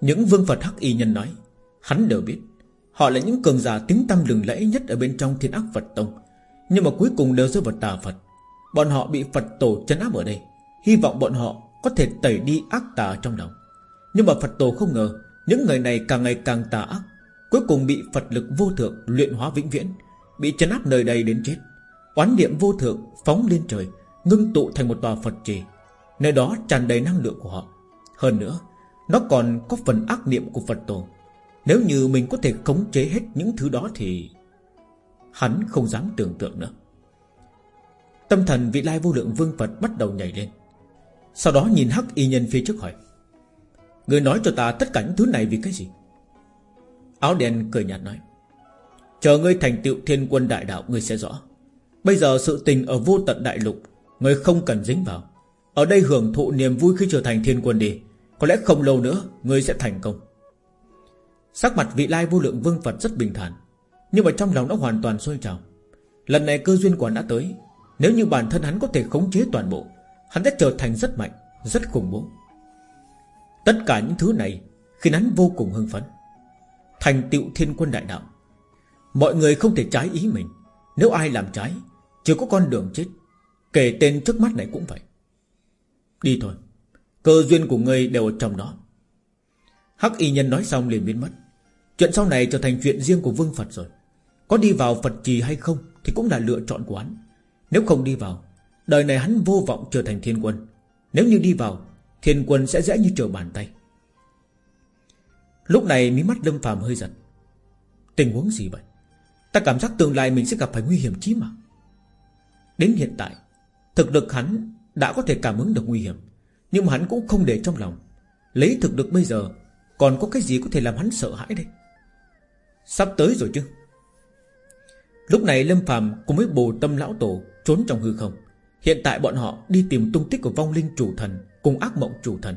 Những vương Phật hắc y nhân nói, Hắn đều biết, Họ là những cường giả tiếng tâm lừng lẫy nhất Ở bên trong thiên ác Phật Tông, Nhưng mà cuối cùng đều rơi vào tà Phật. Bọn họ bị Phật tổ chấn áp ở đây. Hy vọng bọn họ có thể tẩy đi ác tà trong lòng. Nhưng mà Phật tổ không ngờ, Những người này càng ngày càng tà ác, Cuối cùng bị Phật lực vô thượng luyện hóa vĩnh viễn, Bị chấn áp nơi đây đến chết. Oán niệm vô thượng phóng lên trời, Ngưng tụ thành một tòa Phật trì. Nơi đó tràn đầy năng lượng của họ. Hơn nữa, Nó còn có phần ác niệm của Phật tổ. Nếu như mình có thể khống chế hết những thứ đó thì Hắn không dám tưởng tượng nữa. Tâm thần vị lai vô lượng vương Phật bắt đầu nhảy lên. Sau đó nhìn hắc y nhân phía trước hỏi, Người nói cho ta tất cả những thứ này vì cái gì? Áo đen cười nhạt nói, Chờ ngươi thành tựu thiên quân đại đạo Ngươi sẽ rõ. Bây giờ sự tình ở vô tận đại lục, Ngươi không cần dính vào. Ở đây hưởng thụ niềm vui khi trở thành thiên quân đi, Có lẽ không lâu nữa Ngươi sẽ thành công. Sắc mặt vị lai vô lượng vương Phật rất bình thản, Nhưng mà trong lòng nó hoàn toàn sôi trào. Lần này cơ duyên quả đã tới nếu như bản thân hắn có thể khống chế toàn bộ, Hắn sẽ trở thành rất mạnh, Rất khủng bố. Tất cả những thứ này Khiến hắn vô cùng hưng phấn. Thành tựu thiên quân đại đạo. Mọi người không thể trái ý mình. Nếu ai làm trái Chỉ có con đường chết. Kể tên trước mắt này cũng vậy. Đi thôi. Cơ duyên của ngươi đều ở trong đó. Hắc y nhân nói xong liền biến mất. Chuyện sau này trở thành chuyện riêng của vương Phật rồi. Có đi vào Phật trì hay không Thì cũng là lựa chọn của hắn. Nếu không đi vào, Đời này hắn vô vọng trở thành thiên quân. Nếu như đi vào, Thiên quân sẽ dễ như trở bàn tay. Lúc này mí mắt Lâm phàm hơi giật. Tình huống gì vậy? Ta cảm giác tương lai mình sẽ gặp phải nguy hiểm chí mạng. Đến hiện tại, Thực lực hắn đã có thể cảm ứng được nguy hiểm, Nhưng mà hắn cũng không để trong lòng. Lấy thực lực bây giờ, Còn có cái gì có thể làm hắn sợ hãi đây? Sắp tới rồi chứ? Lúc này Lâm phàm cùng với bồ tâm lão tổ Trốn trong hư không. Hiện tại bọn họ đi tìm tung tích của vong linh chủ thần Cùng ác mộng chủ thần.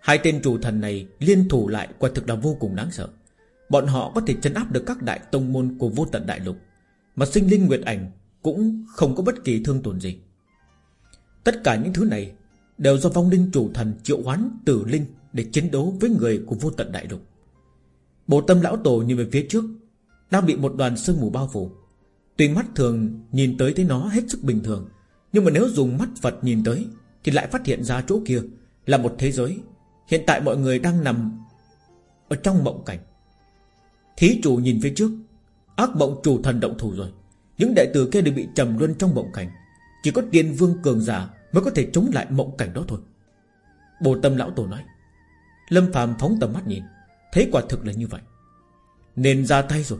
Hai tên chủ thần này liên thủ lại Quả thực là vô cùng đáng sợ. Bọn họ có thể chấn áp được các đại tông môn Của vô tận đại lục, Mà sinh linh nguyệt ảnh cũng không có bất kỳ thương tổn gì. Tất cả những thứ này Đều do vong linh chủ thần triệu hoán tử linh Để chiến đấu với người của vô tận đại lục. Bộ tâm lão tổ nhìn về phía trước, Đang bị một đoàn sương mù bao phủ. Tuy mắt thường nhìn tới thấy nó hết sức bình thường, Nhưng mà nếu dùng mắt Phật nhìn tới Thì lại phát hiện ra chỗ kia Là một thế giới. Hiện tại mọi người đang nằm Ở trong mộng cảnh. Thí chủ nhìn phía trước, Ác mộng chủ thần động thủ rồi. Những đệ tử kia đều bị trầm luân trong mộng cảnh. Chỉ có tiên vương cường giả Mới có thể chống lại mộng cảnh đó thôi. Bồ tâm lão tổ nói, Lâm phàm phóng tầm mắt nhìn, Thấy quả thực là như vậy. Nên ra tay rồi.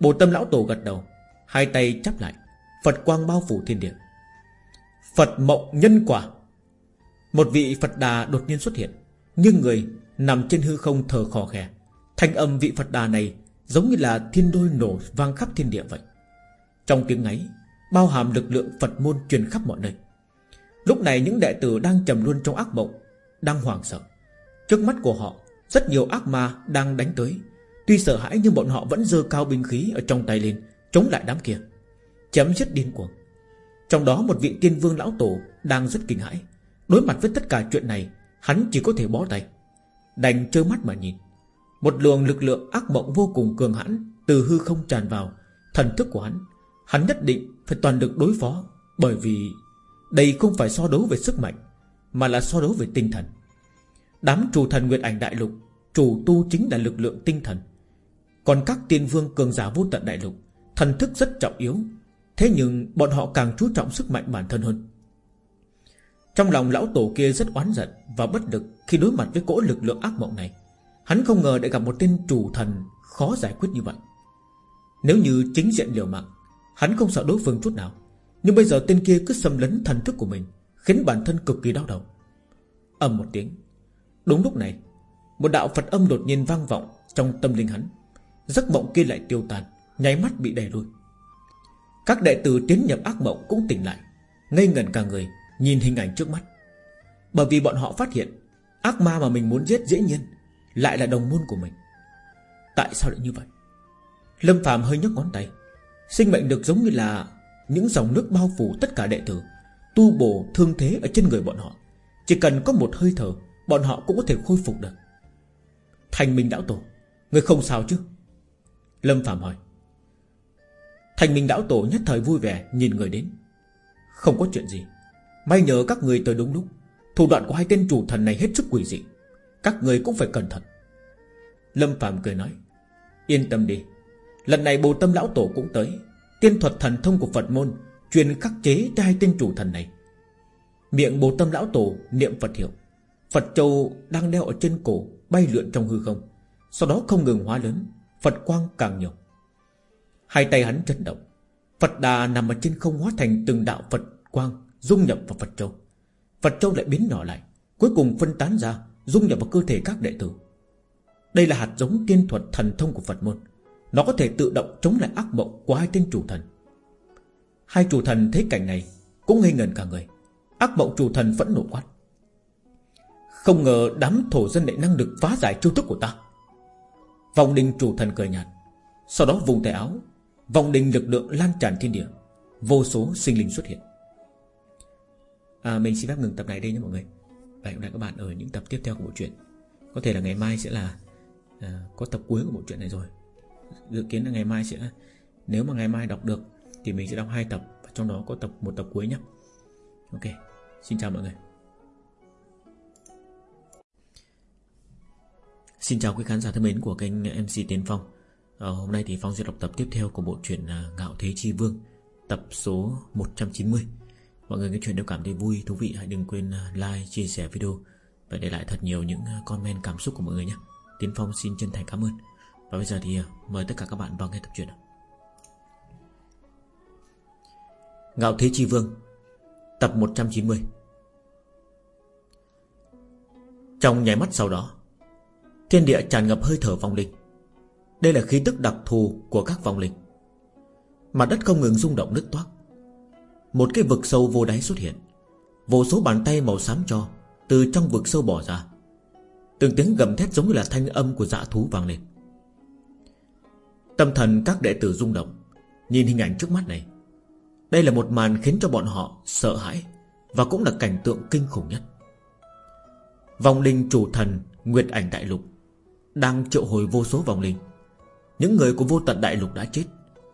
Bồ tâm lão tổ gật đầu Hai tay chắp lại, Phật quang bao phủ thiên địa. Phật mộng nhân quả. Một vị Phật đà đột nhiên xuất hiện Nhưng người, nằm trên hư không thờ khò khè. Thanh âm vị Phật đà này Giống như là thiên đôi nổ vang khắp thiên địa vậy. Trong tiếng ấy Bao hàm lực lượng Phật môn truyền khắp mọi nơi. Lúc này những đệ tử đang trầm luôn trong ác mộng, Đang hoảng sợ. Trước mắt của họ, Rất nhiều ác ma đang đánh tới. Tuy sợ hãi nhưng bọn họ vẫn dơ cao binh khí Ở trong tay lên Chống lại đám kia, Chém dứt điên cuồng. Trong đó một vị tiên vương lão tổ Đang rất kinh hãi. Đối mặt với tất cả chuyện này, Hắn chỉ có thể bó tay, Đành trơ mắt mà nhìn. Một luồng lực lượng ác mộng vô cùng cường hãn Từ hư không tràn vào, Thần thức của hắn Hắn nhất định phải toàn lực đối phó, Bởi vì đây không phải so đấu về sức mạnh, Mà là so đấu về tinh thần. Đám chủ thần Nguyệt Ảnh Đại Lục, Chủ tu chính là lực lượng tinh thần. Còn các tiên vương cường giả vô tận đại lục Thần thức rất trọng yếu. Thế nhưng bọn họ càng chú trọng sức mạnh bản thân hơn. Trong lòng lão tổ kia rất oán giận Và bất lực khi đối mặt với cỗ lực lượng ác mộng này. Hắn không ngờ lại gặp một tên chủ thần Khó giải quyết như vậy. Nếu như chính diện liều mạng, Hắn không sợ đối phương chút nào. Nhưng bây giờ tên kia cứ xâm lấn thần thức của mình, Khiến bản thân cực kỳ đau đầu. Ầm một tiếng. Đúng lúc này, Một đạo Phật âm đột nhiên vang vọng Trong tâm linh hắn. Giấc mộng kia lại tiêu tan Nháy mắt bị đè lùi Các đệ tử tiến nhập ác mộng cũng tỉnh lại, Ngây ngẩn cả người, Nhìn hình ảnh trước mắt. Bởi vì bọn họ phát hiện, Ác ma mà mình muốn giết dễ nhiên Lại là đồng môn của mình. Tại sao lại như vậy? Lâm Phạm hơi nhấc ngón tay, Sinh mệnh được giống như là Những dòng nước bao phủ tất cả đệ tử, Tu bổ thương thế ở trên người bọn họ. Chỉ cần có một hơi thở, Bọn họ cũng có thể khôi phục được. Thành Minh Đảo Tổ, Người không sao chứ? Lâm Phạm hỏi. Thành Minh đạo Tổ nhất thời vui vẻ, Nhìn người đến. Không có chuyện gì. May nhờ các người tới đúng lúc. Thủ đoạn của hai tên chủ thần này hết sức quỷ dị. Các người cũng phải cẩn thận. Lâm Phạm cười nói, Yên tâm đi. Lần này bồ tâm lão tổ cũng tới. Tiên thuật thần thông của Phật môn Truyền khắc chế cho hai tên chủ thần này. Miệng bồ tâm lão tổ niệm Phật hiệu. Phật Châu đang đeo ở trên cổ, Bay lượn trong hư không. Sau đó không ngừng hóa lớn, Phật quang càng nhiều. Hai tay hắn chấn động. Phật đà nằm ở trên không hóa thành từng đạo Phật quang, Dung nhập vào Phật Châu. Phật Châu lại biến nhỏ lại, Cuối cùng phân tán ra, Dung nhập vào cơ thể các đệ tử. Đây là hạt giống tiên thuật thần thông của Phật môn. Nó có thể tự động chống lại ác mộng Của hai tên chủ thần. Hai chủ thần thấy cảnh này, Cũng ngây ngần cả người. Ác mộng chủ thần vẫn nổ quát. Không ngờ đám thổ dân lại năng lực phá giải chiêu thức của ta. Vòng đình chủ thần cười nhạt, Sau đó vùng tay áo Vòng đình lực lượng lan tràn thiên địa. Vô số sinh linh xuất hiện. À, Mình xin phép ngừng tập này đây nhé mọi người. Và hẹn gặp các bạn ở những tập tiếp theo của bộ truyện. Có thể là ngày mai sẽ là à, Có tập cuối của bộ truyện này rồi. Dự kiến là ngày mai sẽ Nếu mà ngày mai đọc được Thì mình sẽ đọc hai tập Và trong đó có tập một tập cuối nhé. Ok Xin chào mọi người. Xin chào quý khán giả thân mến của kênh MC Tiến Phong à, Hôm nay thì Phong sẽ đọc tập tiếp theo của bộ truyện à, Ngạo Thế Chi Vương Tập số 190 Mọi người nghe chuyện nếu cảm thấy vui, thú vị. Hãy đừng quên à, like, chia sẻ video Và để lại thật nhiều những à, comment cảm xúc của mọi người nhé. Tiến Phong xin chân thành cảm ơn. Và bây giờ thì mời tất cả các bạn vào nghe tập truyện Ngạo Thế Chi Vương Tập 190 Trong nháy mắt sau đó Thiên địa tràn ngập hơi thở vong linh. Đây là khí tức đặc thù của các vong linh. Mặt đất không ngừng rung động nứt toác. Một cái vực sâu vô đáy xuất hiện. Vô số bàn tay màu xám cho Từ trong vực sâu bỏ ra. Từng tiếng gầm thét giống như là thanh âm của dạ thú vang lên. Tâm thần các đệ tử rung động, Nhìn hình ảnh trước mắt này. Đây là một màn khiến cho bọn họ sợ hãi Và cũng là cảnh tượng kinh khủng nhất. Vòng linh chủ thần Nguyệt ảnh đại lục đang triệu hồi vô số vòng linh. Những người của vô tận đại lục đã chết.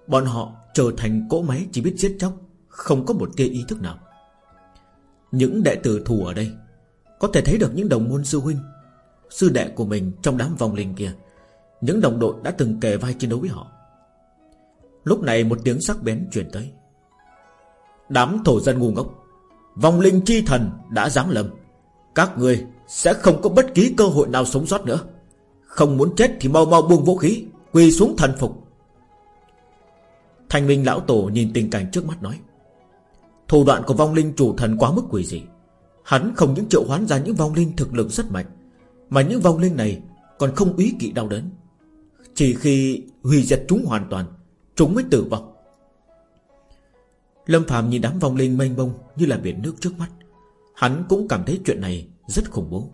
Bọn họ trở thành cỗ máy chỉ biết giết chóc, Không có một tia ý thức nào. Những đệ tử thù ở đây, Có thể thấy được những đồng môn sư huynh, Sư đệ của mình trong đám vòng linh kia. Những đồng đội đã từng kề vai chiến đấu với họ. Lúc này một tiếng sắc bén truyền tới. Đám thổ dân ngu ngốc Vòng linh chi thần đã giáng lâm. Các người sẽ không có bất kỳ cơ hội nào sống sót nữa. Không muốn chết thì mau mau buông vũ khí. Quỳ xuống thần phục. Thành minh lão tổ nhìn tình cảnh trước mắt nói, Thủ đoạn của vong linh chủ thần quá mức quỷ dị. Hắn không những triệu hoán ra những vong linh thực lực rất mạnh, Mà những vong linh này Còn không ý kỵ đau đớn. Chỉ khi hủy diệt chúng hoàn toàn, Chúng mới tử vong. Lâm Phạm nhìn đám vong linh mênh mông Như là biển nước trước mắt. Hắn cũng cảm thấy chuyện này rất khủng bố.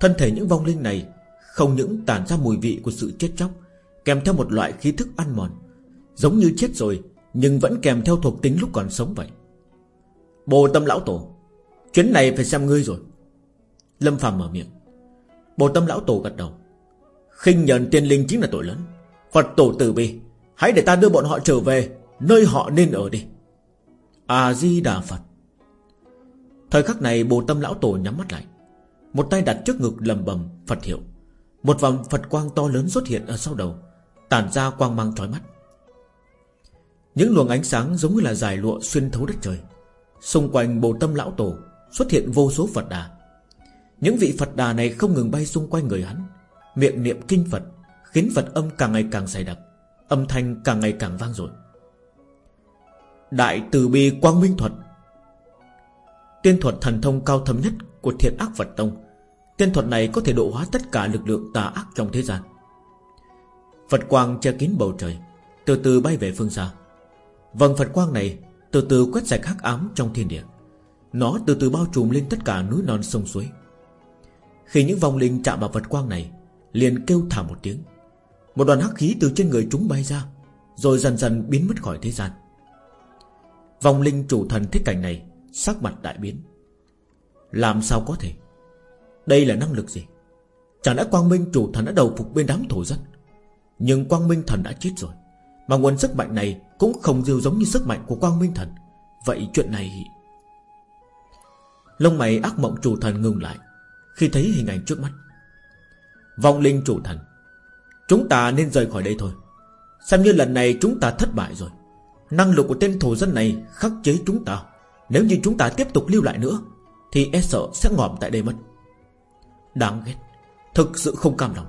Thân thể những vong linh này không những tản ra mùi vị của sự chết chóc Kèm theo một loại khí thức ăn mòn, Giống như chết rồi Nhưng vẫn kèm theo thuộc tính lúc còn sống vậy. Bồ tâm lão tổ, Chuyến này phải xem ngươi rồi. Lâm phàm mở miệng. Bồ tâm lão tổ gật đầu. Khinh nhận tiên linh chính là tội lớn. Phật tổ từ bi, Hãy để ta đưa bọn họ trở về Nơi họ nên ở đi. A-di-đà Phật. Thời khắc này bồ tâm lão tổ nhắm mắt lại. Một tay đặt trước ngực lầm bầm Phật hiệu. Một vòng Phật quang to lớn xuất hiện ở sau đầu. Tản ra quang mang trói mắt. Những luồng ánh sáng giống như là dài lụa xuyên thấu đất trời. Xung quanh bồ tâm lão tổ Xuất hiện vô số Phật đà. Những vị Phật đà này không ngừng bay xung quanh người hắn. Miệng niệm kinh Phật Khiến Phật âm càng ngày càng dày đặc, Âm thanh càng ngày càng vang dội. Đại từ bi quang minh thuật. Tiên thuật thần thông cao thâm nhất Của thiện ác Phật Tông. Tiên thuật này có thể độ hóa tất cả lực lượng tà ác trong thế gian. Phật quang che kín bầu trời, Từ từ bay về phương xa. Vầng Phật quang này Từ từ quét sạch hắc ám trong thiên địa. Nó từ từ bao trùm lên tất cả núi non sông suối. Khi những vong linh chạm vào Phật quang này, Liền kêu thả một tiếng. Một đoàn hắc khí từ trên người chúng bay ra, Rồi dần dần biến mất khỏi thế gian. Vong linh chủ thần thích cảnh này, Sắc mặt đại biến. Làm sao có thể? Đây là năng lực gì? Chẳng lẽ quang minh chủ thần đã đầu phục bên đám thổ dân? Nhưng quang minh thần đã chết rồi. Mà nguồn sức mạnh này Cũng không dịu giống như sức mạnh của quang minh thần. Vậy chuyện này Lông mày ác mộng chủ thần ngừng lại, Khi thấy hình ảnh trước mắt. Vong linh chủ thần, Chúng ta nên rời khỏi đây thôi. Xem như lần này chúng ta thất bại rồi. Năng lực của tên thổ dân này khắc chế chúng ta. Nếu như chúng ta tiếp tục lưu lại nữa, Thì e sợ sẽ ngỏm tại đây mất. Đáng ghét, Thực sự không cam lòng.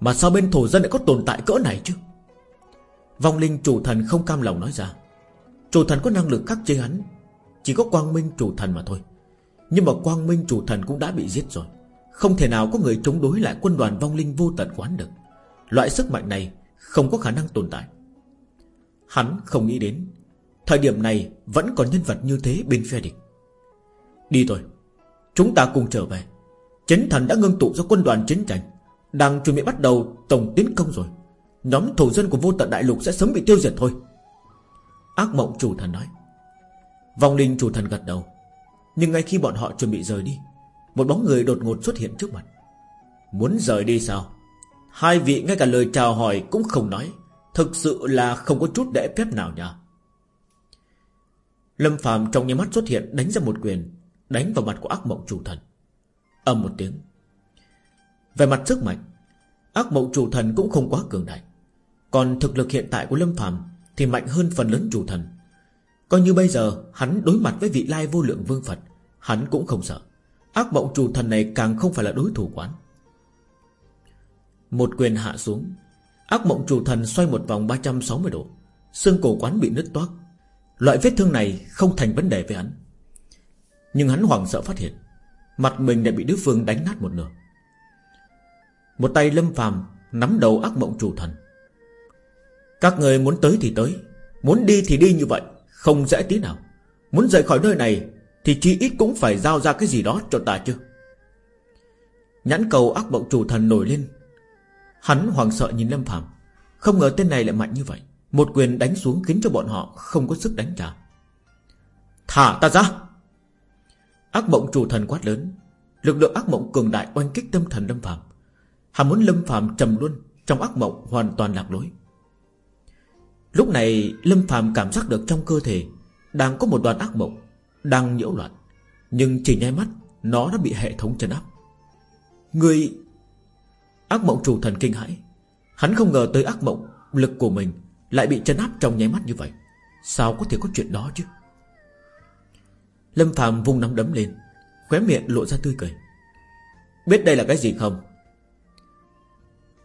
Mà sao bên thổ dân lại có tồn tại cỡ này chứ? Vong linh chủ thần không cam lòng nói ra. Chủ thần có năng lực khắc chế hắn, Chỉ có quang minh chủ thần mà thôi. Nhưng mà quang minh chủ thần cũng đã bị giết rồi. Không thể nào có người chống đối lại quân đoàn vong linh vô tận quán được. Loại sức mạnh này Không có khả năng tồn tại. Hắn không nghĩ đến, Thời điểm này vẫn còn nhân vật như thế bên phe địch. Đi thôi, Chúng ta cùng trở về. Chiến thần đã ngưng tụ ra quân đoàn chiến tranh. Đang chuẩn bị bắt đầu tổng tiến công rồi. Nhóm thổ dân của vô tận đại lục sẽ sớm bị tiêu diệt thôi. Ác mộng chủ thần nói. Vong linh chủ thần gật đầu. Nhưng ngay khi bọn họ chuẩn bị rời đi, Một bóng người đột ngột xuất hiện trước mặt. Muốn rời đi sao? Hai vị ngay cả lời chào hỏi cũng không nói. Thực sự là không có chút để phép nào nhỉ Lâm Phạm trong nhà mắt xuất hiện, đánh ra một quyền, Đánh vào mặt của ác mộng chủ thần. Âm một tiếng về mặt sức mạnh, Ác mộng chủ thần cũng không quá cường đại. Còn thực lực hiện tại của Lâm phàm Thì mạnh hơn phần lớn chủ thần. Coi như bây giờ hắn đối mặt với vị lai vô lượng vương Phật, Hắn cũng không sợ. Ác mộng chủ thần này càng không phải là đối thủ quán. Một quyền hạ xuống, Ác mộng chủ thần xoay một vòng 360 độ, Xương cổ quán bị nứt toác. Loại vết thương này không thành vấn đề với hắn. Nhưng hắn hoảng sợ phát hiện, Mặt mình đã bị đối phương đánh nát một nửa. Một tay lâm phàm Nắm đầu ác mộng chủ thần. Các người muốn tới thì tới, Muốn đi thì đi như vậy, Không dễ tí nào. Muốn rời khỏi nơi này Thì chi ít cũng phải giao ra cái gì đó cho ta chứ. Nhãn cầu ác mộng chủ thần nổi lên. Hắn hoàng sợ nhìn Lâm Phạm Không ngờ tên này lại mạnh như vậy. Một quyền đánh xuống khiến cho bọn họ không có sức đánh trả. Thả ta ra! Ác mộng chủ thần quát lớn. Lực lượng ác mộng cường đại oanh kích tâm thần Lâm Phạm Hắn muốn Lâm Phạm trầm luôn, Trong ác mộng hoàn toàn lạc lối. Lúc này, Lâm Phạm cảm giác được trong cơ thể Đang có một đoàn ác mộng, Đang nhiễu loạn, Nhưng chỉ nháy mắt, Nó đã bị hệ thống chân áp. Người Ác mộng chủ thần kinh hãi, Hắn không ngờ tới ác mộng Lực của mình lại bị chân áp trong nháy mắt như vậy. Sao có thể có chuyện đó chứ? Lâm Phạm vung nắm đấm lên, Khóe miệng lộ ra tươi cười. Biết đây là cái gì không?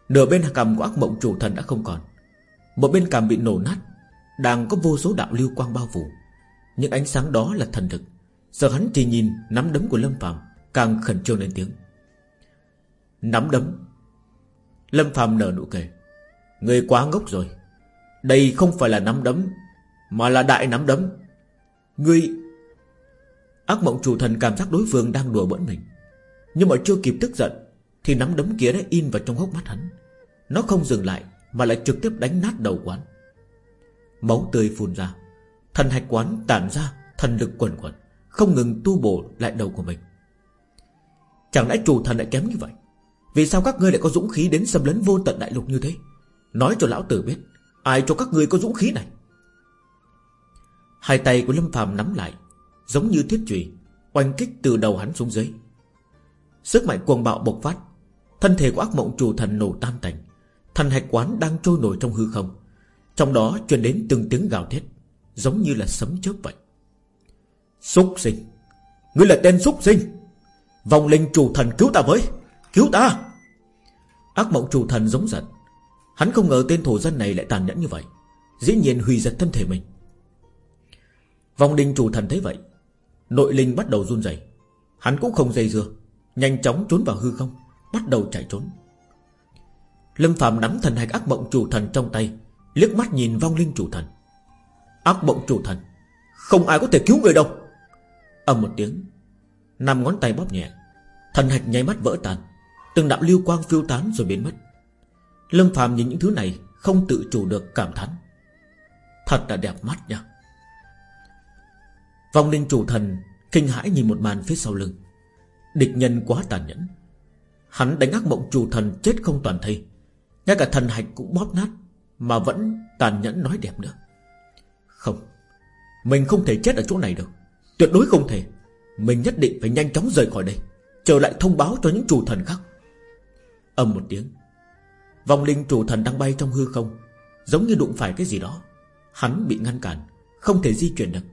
Nửa bên cầm của ác mộng chủ thần đã không còn. Một bên cầm bị nổ nát, Đang có vô số đạo lưu quang bao phủ. Những ánh sáng đó là thần thực. Giờ hắn chỉ nhìn nắm đấm của Lâm Phạm Càng khẩn trương lên tiếng. Nắm đấm. Lâm Phạm nở nụ cười. Người quá ngốc rồi. Đây không phải là nắm đấm, Mà là đại nắm đấm. Ngươi. Ác mộng chủ thần cảm giác đối phương đang đùa bỡn mình, Nhưng mà chưa kịp tức giận thì nắm đấm kia đã in vào trong hốc mắt hắn. Nó không dừng lại Mà lại trực tiếp đánh nát đầu quán. Máu tươi phun ra Thần hạch quán tản ra Thần lực quẩn quẩn, Không ngừng tu bổ lại đầu của mình. Chẳng lẽ chủ thần lại kém như vậy? Vì sao các ngươi lại có dũng khí đến xâm lấn vô tận đại lục như thế? Nói cho lão tử biết Ai cho các ngươi có dũng khí này? Hai tay của Lâm phàm nắm lại Giống như thiết trùy Oanh kích từ đầu hắn xuống dưới. Sức mạnh cuồng bạo bộc phát Thân thể của ác mộng chủ thần nổ tan tành. Thần hạch quán đang trôi nổi trong hư không. Trong đó truyền đến từng tiếng gào thét, Giống như là sấm chớp vậy. Xúc sinh! Ngươi là tên xúc sinh! Vòng linh chủ thần cứu ta với! Cứu ta! Ác mộng chủ thần giống giận. Hắn không ngờ tên thổ dân này lại tàn nhẫn như vậy. Dĩ nhiên hủy diệt thân thể mình. Vòng linh chủ thần thấy vậy, Nội linh bắt đầu run rẩy. Hắn cũng không dây dưa, Nhanh chóng trốn vào hư không. Bắt đầu chạy trốn. Lâm Phạm nắm thần hạch ác mộng chủ thần trong tay, liếc mắt nhìn vong linh chủ thần. Ác mộng chủ thần, Không ai có thể cứu người đâu. Ầm một tiếng, Năm ngón tay bóp nhẹ, Thần hạch nháy mắt vỡ tan, Từng đạo lưu quang phiêu tán rồi biến mất. Lâm phạm nhìn những thứ này Không tự chủ được cảm thán. Thật là đẹp mắt nha. Vong linh chủ thần Kinh hãi nhìn một màn phía sau lưng. Địch nhân quá tàn nhẫn. Hắn đánh ác mộng chủ thần chết không toàn thây. Ngay cả thần hạch cũng bóp nát, Mà vẫn tàn nhẫn nói đẹp nữa. Không, Mình không thể chết ở chỗ này được. Tuyệt đối không thể. Mình nhất định phải nhanh chóng rời khỏi đây, Trở lại thông báo cho những chủ thần khác. Âm một tiếng Vòng linh chủ thần đang bay trong hư không, Giống như đụng phải cái gì đó. Hắn bị ngăn cản, Không thể di chuyển được.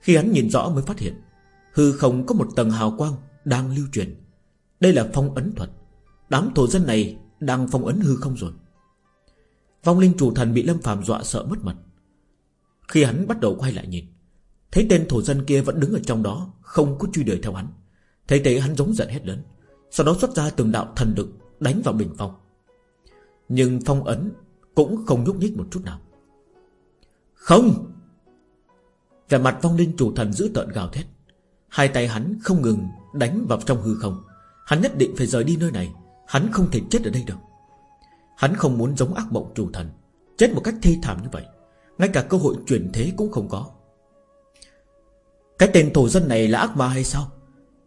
Khi hắn nhìn rõ mới phát hiện, Hư không có một tầng hào quang Đang lưu truyền. Đây là phong ấn thuật. Đám thổ dân này đang phong ấn hư không rồi. Vong linh chủ thần bị Lâm phàm dọa sợ mất mật Khi hắn bắt đầu quay lại nhìn, Thấy tên thổ dân kia vẫn đứng ở trong đó, Không có truy đuổi theo hắn. Thấy thế hắn giống giận hết lớn, Sau đó xuất ra từng đạo thần lực Đánh vào bình phong. Nhưng phong ấn cũng không nhúc nhích một chút nào. Không! Về mặt vong linh chủ thần giữ tợn gào thét. Hai tay hắn không ngừng đánh vào trong hư không. Hắn nhất định phải rời đi nơi này. Hắn không thể chết ở đây được. Hắn không muốn giống ác mộng chủ thần, Chết một cách thê thảm như vậy. Ngay cả cơ hội chuyển thế cũng không có. Cái tên thổ dân này là ác ma hay sao?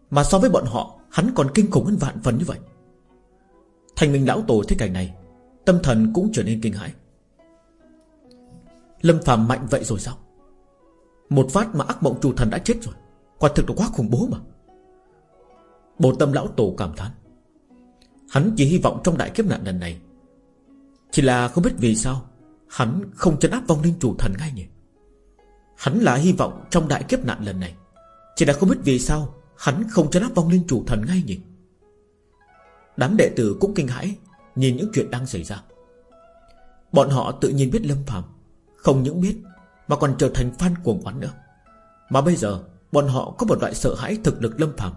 Mà so với bọn họ, Hắn còn kinh khủng hơn vạn phần như vậy. Thành minh lão tổ thấy cảnh này, Tâm thần cũng trở nên kinh hãi. Lâm phàm mạnh vậy rồi sao? Một phát mà ác mộng chủ thần đã chết rồi, Quả thực là quá khủng bố mà. Bồ tâm lão tổ cảm thán. Hắn chỉ hy vọng trong đại kiếp nạn lần này. Chỉ là không biết vì sao, Hắn không chấn áp vong linh chủ thần ngay nhỉ. Hắn là hy vọng trong đại kiếp nạn lần này. Chỉ là không biết vì sao, Hắn không chấn áp vong linh chủ thần ngay nhỉ. Đám đệ tử cũng kinh hãi, Nhìn những chuyện đang xảy ra. Bọn họ tự nhiên biết Lâm Phạm Không những biết, Mà còn trở thành fan cuồng oán nữa. Mà bây giờ, Bọn họ có một loại sợ hãi thực lực Lâm Phạm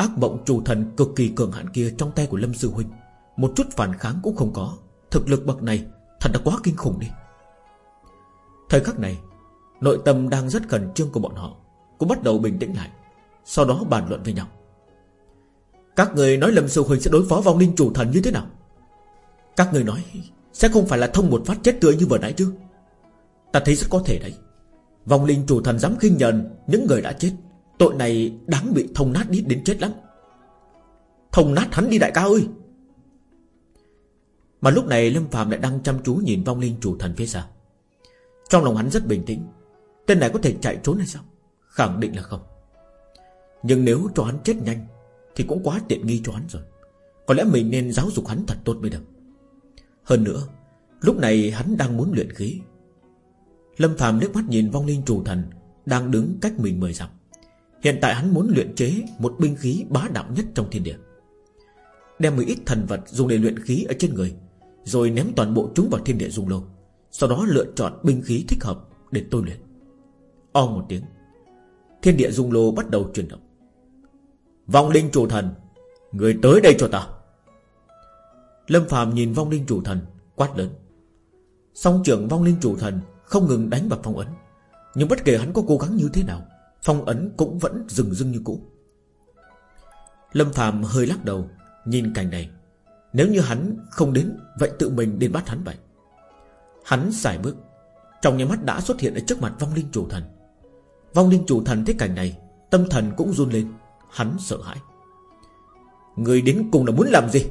Ác mộng chủ thần cực kỳ cường hạn kia Trong tay của Lâm Sư Huynh. Một chút phản kháng cũng không có. Thực lực bậc này thật là quá kinh khủng đi. Thời khắc này, Nội tâm đang rất khẩn trương của bọn họ, Cũng bắt đầu bình tĩnh lại. Sau đó bàn luận với nhau. Các người nói Lâm Sư Huynh sẽ đối phó vong linh chủ thần như thế nào? Các người nói Sẽ không phải là thông một phát chết tươi như vừa nãy chứ? Ta thấy rất có thể đấy. Vong linh chủ thần dám khinh nhờn Những người đã chết. Tội này đáng bị thông nát đi đến chết lắm. Thông nát hắn đi đại ca ơi. Mà lúc này Lâm phàm lại đang chăm chú nhìn vong linh chủ thần phía xa. Trong lòng hắn rất bình tĩnh. Tên này có thể chạy trốn hay sao? Khẳng định là không. Nhưng nếu cho hắn chết nhanh, Thì cũng quá tiện nghi cho hắn rồi. Có lẽ mình nên giáo dục hắn thật tốt mới được. Hơn nữa, Lúc này hắn đang muốn luyện khí. Lâm phàm liếc mắt nhìn vong linh chủ thần Đang đứng cách mình mười dặm. Hiện tại hắn muốn luyện chế Một binh khí bá đạo nhất trong thiên địa. Đem một ít thần vật dùng để luyện khí ở trên người, Rồi ném toàn bộ chúng vào thiên địa dung lô Sau đó lựa chọn binh khí thích hợp Để tôi luyện. O một tiếng, Thiên địa dung lô bắt đầu chuyển động. Vong linh chủ thần, Người tới đây cho ta. Lâm phàm nhìn vong linh chủ thần, Quát lớn. Song trưởng vong linh chủ thần Không ngừng đánh vào phong ấn, Nhưng bất kể hắn có cố gắng như thế nào Phong ấn cũng vẫn dừng rưng như cũ. Lâm Phạm hơi lắc đầu, Nhìn cảnh này. Nếu như hắn không đến, Vậy tự mình đến bắt hắn vậy. Hắn xài bước. Trong nhà mắt đã xuất hiện ở trước mặt vong linh chủ thần. Vong linh chủ thần thấy cảnh này, Tâm thần cũng run lên. Hắn sợ hãi. Người đến cùng là muốn làm gì?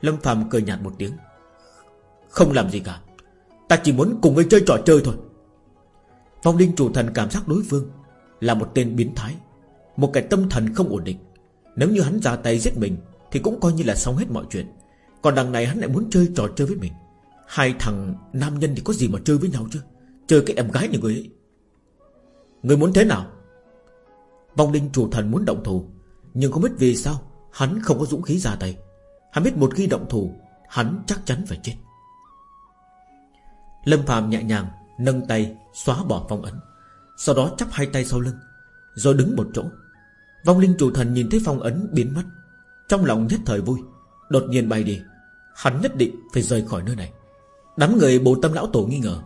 Lâm Phạm cười nhạt một tiếng. Không làm gì cả. Ta chỉ muốn cùng ngươi chơi trò chơi thôi. Vong linh chủ thần cảm giác đối phương là một tên biến thái. Một cái tâm thần không ổn định. Nếu như hắn ra tay giết mình, Thì cũng coi như là xong hết mọi chuyện. Còn đằng này hắn lại muốn chơi trò chơi với mình. Hai thằng nam nhân thì có gì mà chơi với nhau chứ? Chơi cái em gái như người ấy. Người muốn thế nào? Vong linh chủ thần muốn động thủ, Nhưng không biết vì sao, Hắn không có dũng khí ra tay. Hắn biết một khi động thủ, Hắn chắc chắn phải chết. Lâm phàm nhẹ nhàng Nâng tay, xóa bỏ phong ấn sau đó chắp hai tay sau lưng, Rồi đứng một chỗ. Vong linh chủ thần nhìn thấy phong ấn biến mất, Trong lòng nhất thời vui. Đột nhiên bay đi, Hắn nhất định phải rời khỏi nơi này. Đám người bồ tâm lão tổ nghi ngờ.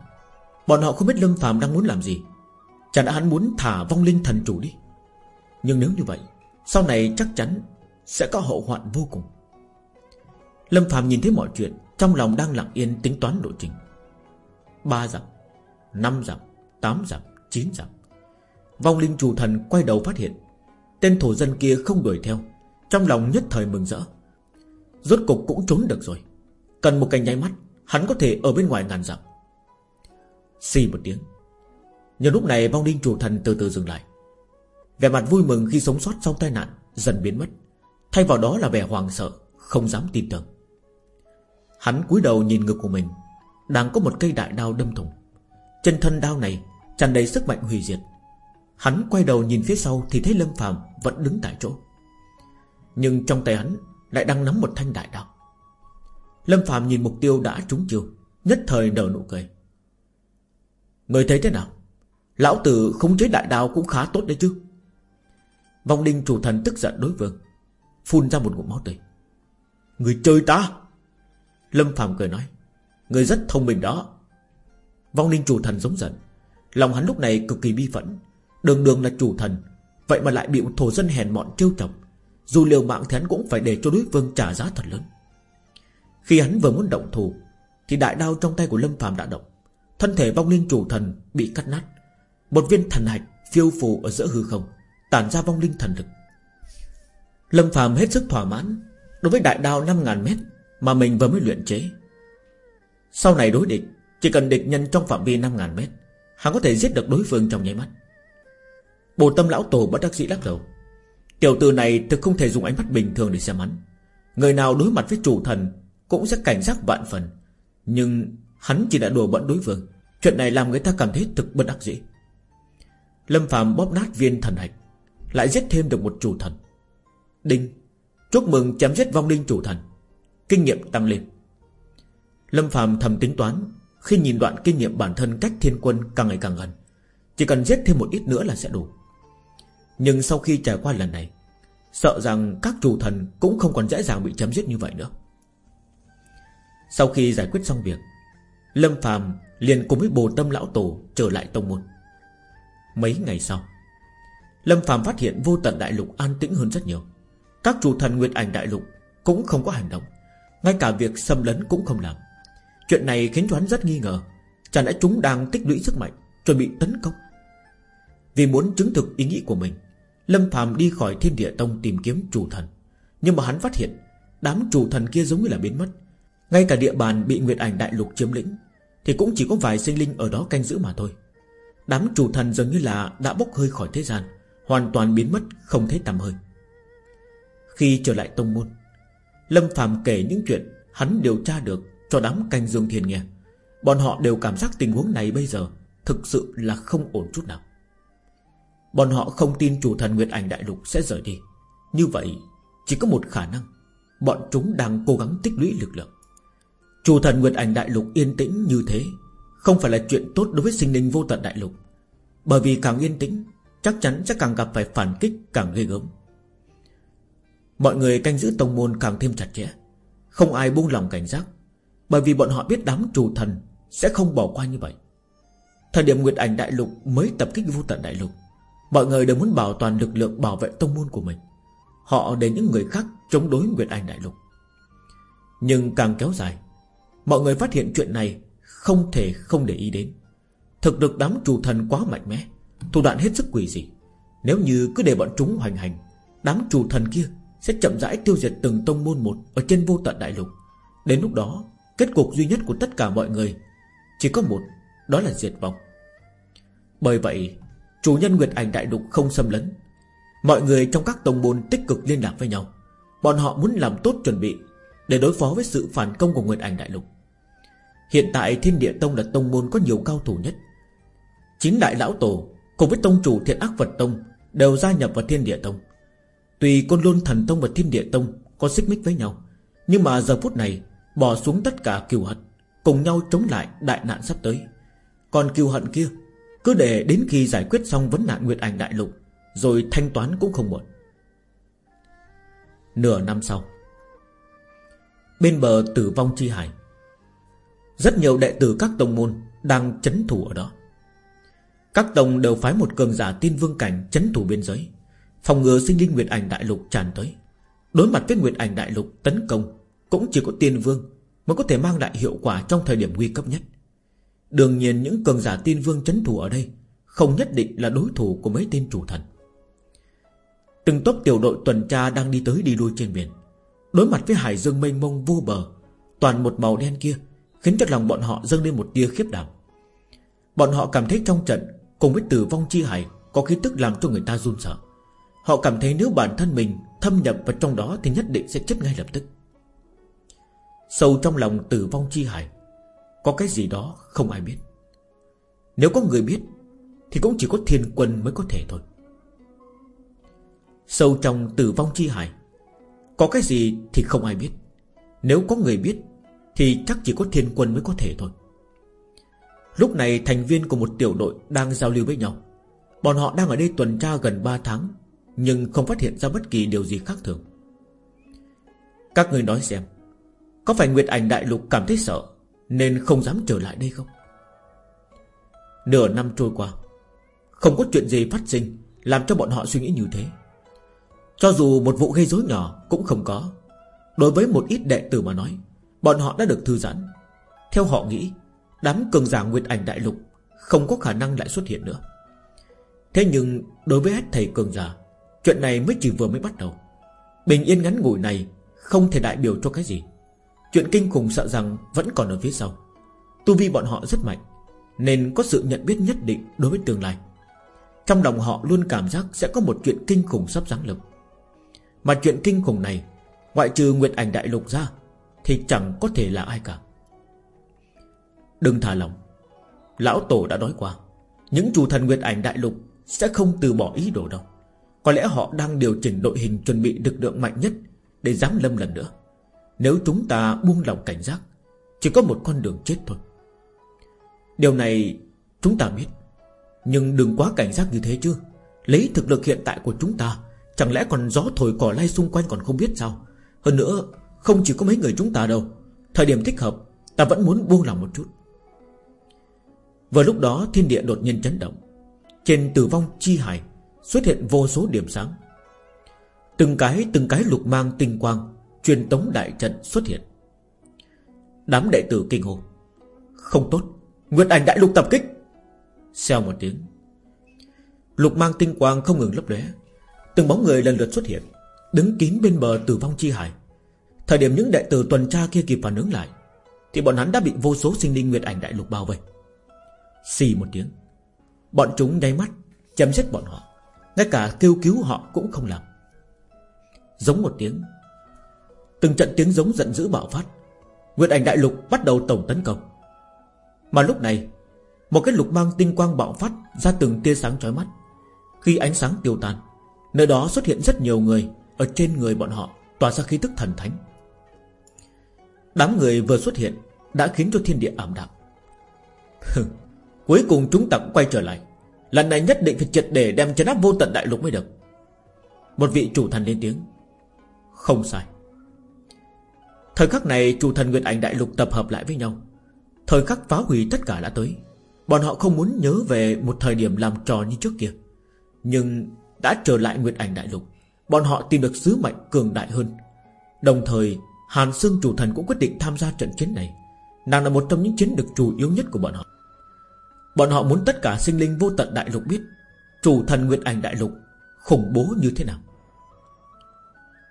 Bọn họ không biết Lâm phàm đang muốn làm gì. Chẳng đã hắn muốn thả vong linh thần chủ đi? Nhưng nếu như vậy, Sau này chắc chắn Sẽ có hậu hoạn vô cùng. Lâm phàm nhìn thấy mọi chuyện, Trong lòng đang lặng yên tính toán lộ trình. Ba dặm, Năm dặm, Tám dặm chín dặm. Vong linh chủ thần quay đầu phát hiện, Tên thổ dân kia không đuổi theo, Trong lòng nhất thời mừng rỡ. Rốt cục cũng trốn được rồi. Cần một cành nháy mắt, Hắn có thể ở bên ngoài ngàn dặm. Xì một tiếng. Nhưng lúc này vong linh chủ thần từ từ dừng lại. Vẻ mặt vui mừng khi sống sót sau tai nạn Dần biến mất. Thay vào đó là vẻ hoàng sợ, Không dám tin tưởng. Hắn cúi đầu nhìn ngực của mình, Đang có một cây đại đao đâm thủng. Chân thân đao này tràn đầy sức mạnh hủy diệt. Hắn quay đầu nhìn phía sau Thì thấy Lâm Phạm vẫn đứng tại chỗ. Nhưng trong tay hắn Lại đang nắm một thanh đại đao. Lâm Phạm nhìn mục tiêu đã trúng chiêu, Nhất thời nở nụ cười. Người thấy thế nào? Lão tử khống chế đại đao cũng khá tốt đấy chứ. Vong linh chủ thần tức giận đối vương, Phun ra một ngụm máu tươi. Người chơi ta! Lâm Phạm cười nói. Người rất thông minh đó. Vong linh chủ thần giống giận. Lòng hắn lúc này cực kỳ bi phẫn. Đường đường là chủ thần, Vậy mà lại bị một thổ dân hèn mọn trêu chọc. Dù liều mạng thì hắn cũng phải để cho đối phương trả giá thật lớn. Khi hắn vừa muốn động thủ, Thì đại đao trong tay của Lâm phàm đã động. Thân thể vong linh chủ thần bị cắt nát. Một viên thần hạch phiêu phù ở giữa hư không, Tản ra vong linh thần lực. Lâm phàm hết sức thỏa mãn, Đối với đại đao 5.000 mét Mà mình vừa mới luyện chế. Sau này đối địch, Chỉ cần địch nhân trong phạm vi 5.000 mét Hắn có thể giết được đối phương trong nháy mắt. Bồ tâm lão tổ bất đắc dĩ lắc đầu. Tiểu tử này thực không thể dùng ánh mắt bình thường để xem hắn. Người nào đối mặt với chủ thần Cũng sẽ cảnh giác vạn phần. Nhưng hắn chỉ đã đùa bận đối phương. Chuyện này làm người ta cảm thấy thực bất đắc dĩ. Lâm phàm bóp nát viên thần hạch, Lại giết thêm được một chủ thần. Đinh, Chúc mừng chém giết vong linh chủ thần. Kinh nghiệm tăng lên. Lâm phàm thầm tính toán khi nhìn đoạn kinh nghiệm bản thân cách thiên quân càng ngày càng gần, Chỉ cần giết thêm một ít nữa là sẽ đủ. Nhưng sau khi trải qua lần này, Sợ rằng các chủ thần Cũng không còn dễ dàng bị chấm giết như vậy nữa. Sau khi giải quyết xong việc, Lâm phàm liền cùng với bồ tâm lão tổ Trở lại tông môn. Mấy ngày sau, Lâm phàm phát hiện vô tận đại lục an tĩnh hơn rất nhiều. Các chủ thần Nguyệt Ảnh Đại Lục Cũng không có hành động, Ngay cả việc xâm lấn cũng không làm. Chuyện này khiến cho hắn rất nghi ngờ. Chẳng lẽ chúng đang tích lũy sức mạnh, Chuẩn bị tấn công? Vì muốn chứng thực ý nghĩ của mình, Lâm phàm đi khỏi thiên địa tông tìm kiếm chủ thần. Nhưng mà hắn phát hiện, Đám chủ thần kia giống như là biến mất. Ngay cả địa bàn bị Nguyệt Ảnh Đại Lục chiếm lĩnh, Thì cũng chỉ có vài sinh linh ở đó canh giữ mà thôi. Đám chủ thần dường như là đã bốc hơi khỏi thế gian, Hoàn toàn biến mất, không thấy tăm hơi. Khi trở lại tông môn, Lâm Phạm kể những chuyện Hắn điều tra được cho đám canh dương thiên nghe. Bọn họ đều cảm giác tình huống này bây giờ Thực sự là không ổn chút nào. Bọn họ không tin chủ thần Nguyệt Ảnh Đại Lục sẽ rời đi. Như vậy, Chỉ có một khả năng, Bọn chúng đang cố gắng tích lũy lực lượng. Chủ thần Nguyệt Ảnh Đại Lục yên tĩnh như thế Không phải là chuyện tốt đối với sinh linh vô tận đại lục. Bởi vì càng yên tĩnh, Chắc chắn sẽ càng gặp phải phản kích càng ghê gớm. Mọi người canh giữ tông môn càng thêm chặt chẽ, Không ai buông lòng cảnh giác. Bởi vì bọn họ biết đám chủ thần Sẽ không bỏ qua như vậy. Thời điểm Nguyệt Ảnh Đại Lục mới tập kích vô tận đại lục, Mọi người đều muốn bảo toàn lực lượng bảo vệ tông môn của mình. Họ để những người khác chống đối Nguyệt Ảnh Đại Lục. Nhưng càng kéo dài, Mọi người phát hiện chuyện này Không thể không để ý đến. Thực lực đám chủ thần quá mạnh mẽ, Thủ đoạn hết sức quỷ dị. Nếu như cứ để bọn chúng hoành hành, Đám chủ thần kia sẽ chậm rãi tiêu diệt từng tông môn một Ở trên vô tận đại lục. Đến lúc đó Kết cục duy nhất của tất cả mọi người Chỉ có một, Đó là diệt vong. Bởi vậy, Chủ nhân Nguyệt Ảnh Đại Đục không xâm lấn. Mọi người trong các tông môn tích cực liên lạc với nhau. Bọn họ muốn làm tốt chuẩn bị Để đối phó với sự phản công của Nguyệt Ảnh Đại Lục. Hiện tại Thiên Địa Tông là tông môn có nhiều cao thủ nhất. Chín đại lão tổ Cùng với tông chủ thiện ác Phật Tông Đều gia nhập vào Thiên Địa Tông. Tùy Côn Lôn Thần Tông và Thiên Địa Tông Có xích mích với nhau, Nhưng mà giờ phút này Bỏ xuống tất cả kiều hận, Cùng nhau chống lại đại nạn sắp tới. Còn kiều hận kia, Cứ để đến khi giải quyết xong vấn nạn Nguyệt Ảnh Đại Lục, Rồi thanh toán cũng không muộn. Nửa năm sau, Bên bờ tử vong chi hải, Rất nhiều đệ tử các tông môn Đang chấn thủ ở đó. Các tông đều phái một cường giả tiên vương cảnh chấn thủ biên giới, Phòng ngừa sinh linh Nguyệt Ảnh Đại Lục tràn tới, Đối mặt với Nguyệt Ảnh Đại Lục tấn công cũng chỉ có tiên vương Mới có thể mang lại hiệu quả trong thời điểm nguy cấp nhất. Đương nhiên những cường giả tiên vương chấn thủ ở đây Không nhất định là đối thủ của mấy tên chủ thần. Từng tốp tiểu đội tuần tra đang đi tới đi đuôi trên biển. Đối mặt với hải dương mênh mông vô bờ, Toàn một màu đen kia Khiến cho lòng bọn họ dâng lên một tia khiếp đảm. Bọn họ cảm thấy trong trận Cùng với tử vong chi hải Có khí tức làm cho người ta run sợ. Họ cảm thấy nếu bản thân mình thâm nhập vào trong đó Thì nhất định sẽ chết ngay lập tức. Sâu trong lòng tử vong chi hải. Có cái gì đó không ai biết. Nếu có người biết, Thì cũng chỉ có thiên quân mới có thể thôi. Sâu trong tử vong chi hải, Có cái gì thì không ai biết. Nếu có người biết, Thì chắc chỉ có thiên quân mới có thể thôi. Lúc này thành viên của một tiểu đội Đang giao lưu với nhau. Bọn họ đang ở đây tuần tra gần 3 tháng, Nhưng không phát hiện ra bất kỳ điều gì khác thường. Các người nói xem có phải Nguyệt Ảnh Đại Lục cảm thấy sợ Nên không dám trở lại đây không? Nửa năm trôi qua, Không có chuyện gì phát sinh Làm cho bọn họ suy nghĩ như thế. Cho dù một vụ gây rối nhỏ Cũng không có. Đối với một ít đệ tử mà nói, Bọn họ đã được thư giãn. Theo họ nghĩ, Đám cường giả Nguyệt Ảnh Đại Lục Không có khả năng lại xuất hiện nữa. Thế nhưng đối với hết thầy cường giả, Chuyện này mới chỉ vừa mới bắt đầu. Bình yên ngắn ngủi này Không thể đại biểu cho cái gì. Chuyện kinh khủng sợ rằng vẫn còn ở phía sau. Tu vi bọn họ rất mạnh, Nên có sự nhận biết nhất định đối với tương lai. Trong lòng họ luôn cảm giác Sẽ có một chuyện kinh khủng sắp giáng lực Mà chuyện kinh khủng này, Ngoại trừ Nguyệt Ảnh Đại Lục ra, Thì chẳng có thể là ai cả. Đừng thả lòng. Lão Tổ đã nói qua, Những chủ thần Nguyệt Ảnh Đại Lục Sẽ không từ bỏ ý đồ đâu. Có lẽ họ đang điều chỉnh đội hình Chuẩn bị lực lượng mạnh nhất Để dám lâm lần nữa. Nếu chúng ta buông lòng cảnh giác, Chỉ có một con đường chết thôi. Điều này chúng ta biết, Nhưng đừng quá cảnh giác như thế chứ. Lấy thực lực hiện tại của chúng ta, Chẳng lẽ còn gió thổi cỏ lay xung quanh còn không biết sao? Hơn nữa, Không chỉ có mấy người chúng ta đâu. Thời điểm thích hợp, Ta vẫn muốn buông lòng một chút. Vừa lúc đó, thiên địa đột nhiên chấn động. Trên tử vong chi hải, Xuất hiện vô số điểm sáng. Từng cái từng cái lục mang tinh quang Truyền tống đại trận xuất hiện. Đám đệ tử kinh hồn Không tốt, Nguyệt ảnh đại lục tập kích! Xeo một tiếng. Lục mang tinh quang không ngừng lấp lóe. Từng bóng người lần lượt xuất hiện, Đứng kín bên bờ tử vong chi hải. Thời điểm những đệ tử tuần tra kia kịp phản ứng lại, Thì bọn hắn đã bị vô số sinh linh Nguyệt ảnh đại lục bao vây. Xì một tiếng, Bọn chúng nháy mắt, Chém giết bọn họ. Ngay cả kêu cứu họ cũng không làm. Giống một tiếng Từng trận tiếng giống giận dữ bạo phát. Nguyệt ảnh đại lục bắt đầu tổng tấn công. Mà lúc này, Một cái lục mang tinh quang bạo phát Ra từng tia sáng chói mắt. Khi ánh sáng tiêu tan, Nơi đó xuất hiện rất nhiều người, Ở trên người bọn họ tỏa ra khí tức thần thánh. Đám người vừa xuất hiện Đã khiến cho thiên địa ảm đạm. Cuối cùng chúng ta cũng quay trở lại. Lần này nhất định phải triệt để đem chấn áp vô tận đại lục mới được. Một vị chủ thần lên tiếng. Không sai. Thời khắc này, chủ thần Nguyệt Ảnh Đại Lục tập hợp lại với nhau. Thời khắc phá hủy tất cả đã tới. Bọn họ không muốn nhớ về một thời điểm làm trò như trước kia. Nhưng đã trở lại Nguyệt Ảnh Đại Lục, Bọn họ tìm được sứ mệnh cường đại hơn. Đồng thời, Hàn Sương chủ thần cũng quyết định tham gia trận chiến này. Nàng là một trong những chiến được chủ yếu nhất của bọn họ. Bọn họ muốn tất cả sinh linh vô tận đại lục biết Chủ thần Nguyệt Ảnh đại lục Khủng bố như thế nào.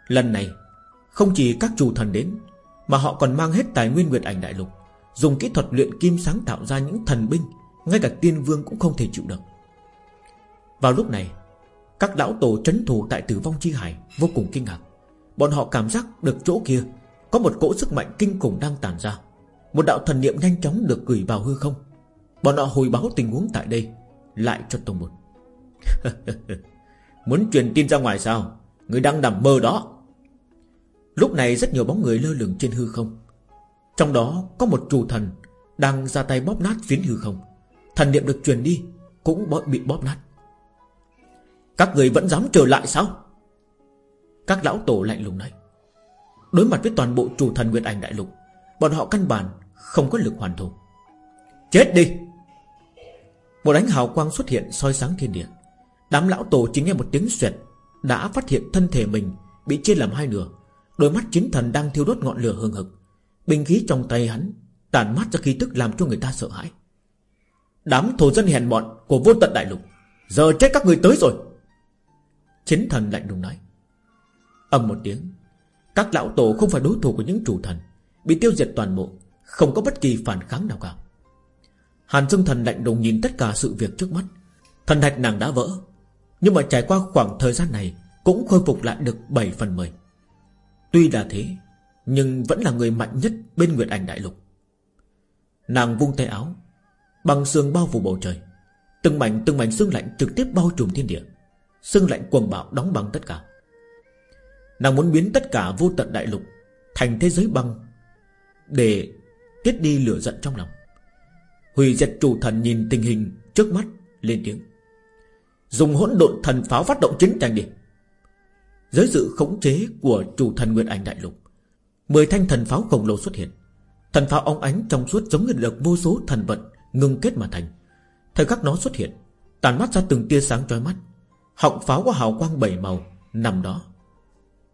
Lần này, Không chỉ các chủ thần đến mà họ còn mang hết tài nguyên Nguyệt Ảnh đại lục, Dùng kỹ thuật luyện kim sáng tạo ra những thần binh, Ngay cả tiên vương cũng không thể chịu được. Vào lúc này, Các lão tổ trấn thủ tại tử vong chi hải Vô cùng kinh ngạc. Bọn họ cảm giác được chỗ kia Có một cỗ sức mạnh kinh khủng đang tàn ra. Một đạo thần niệm nhanh chóng được gửi vào hư không. Bọn họ hồi báo tình huống tại đây, Lại cho tổng Một. Muốn truyền tin ra ngoài sao? Người đang nằm mơ đó. Lúc này rất nhiều bóng người lơ lửng trên hư không. Trong đó có một chủ thần Đang ra tay bóp nát phiến hư không. Thần niệm được truyền đi, Cũng bị bóp nát. Các người vẫn dám trở lại sao? Các lão tổ lạnh lùng này Đối mặt với toàn bộ chủ thần Nguyệt Ảnh Đại Lục, Bọn họ căn bản không có lực hoàn thủ. Chết đi! Một ánh hào quang xuất hiện soi sáng thiên địa. Đám lão tổ chính nghe một tiếng xoẹt, Đã phát hiện thân thể mình Bị chia làm hai nửa. Đôi mắt chiến thần đang thiêu đốt ngọn lửa hừng hực. Binh khí trong tay hắn Tàn mát ra khí tức làm cho người ta sợ hãi. Đám thổ dân hèn mọn Của vô tận đại lục, Giờ chết các người tới rồi. Chiến thần lạnh lùng nói. Ầm một tiếng, Các lão tổ không phải đối thủ của những chủ thần, Bị tiêu diệt toàn bộ, Không có bất kỳ phản kháng nào cả. Hàn Dương Thần lạnh lùng nhìn tất cả sự việc trước mắt. Thần thạch nàng đã vỡ, Nhưng mà trải qua khoảng thời gian này Cũng khôi phục lại được 7 phần 10 Tuy là thế, Nhưng vẫn là người mạnh nhất bên Nguyệt Ảnh Đại Lục. Nàng vung tay áo, Bằng xương bao phủ bầu trời. Từng mảnh từng mảnh xương lạnh trực tiếp bao trùm thiên địa. Xương lạnh quần bạo đóng băng tất cả. Nàng muốn biến tất cả vô tận đại lục Thành thế giới băng Để tiết đi lửa giận trong lòng. Hủy diệt chủ thần nhìn tình hình trước mắt, Lên tiếng. Dùng hỗn độn thần pháo phát động chiến tranh đi. Dưới sự khống chế của chủ thần Nguyệt Ảnh Đại Lục, Mười thanh thần pháo khổng lồ xuất hiện. Thần pháo óng ánh trong suốt giống như được vô số thần vận Ngưng kết mà thành. Thời khắc nó xuất hiện, Tàn mắt ra từng tia sáng chói mắt. Họng pháo có hào quang bảy màu Nằm đó.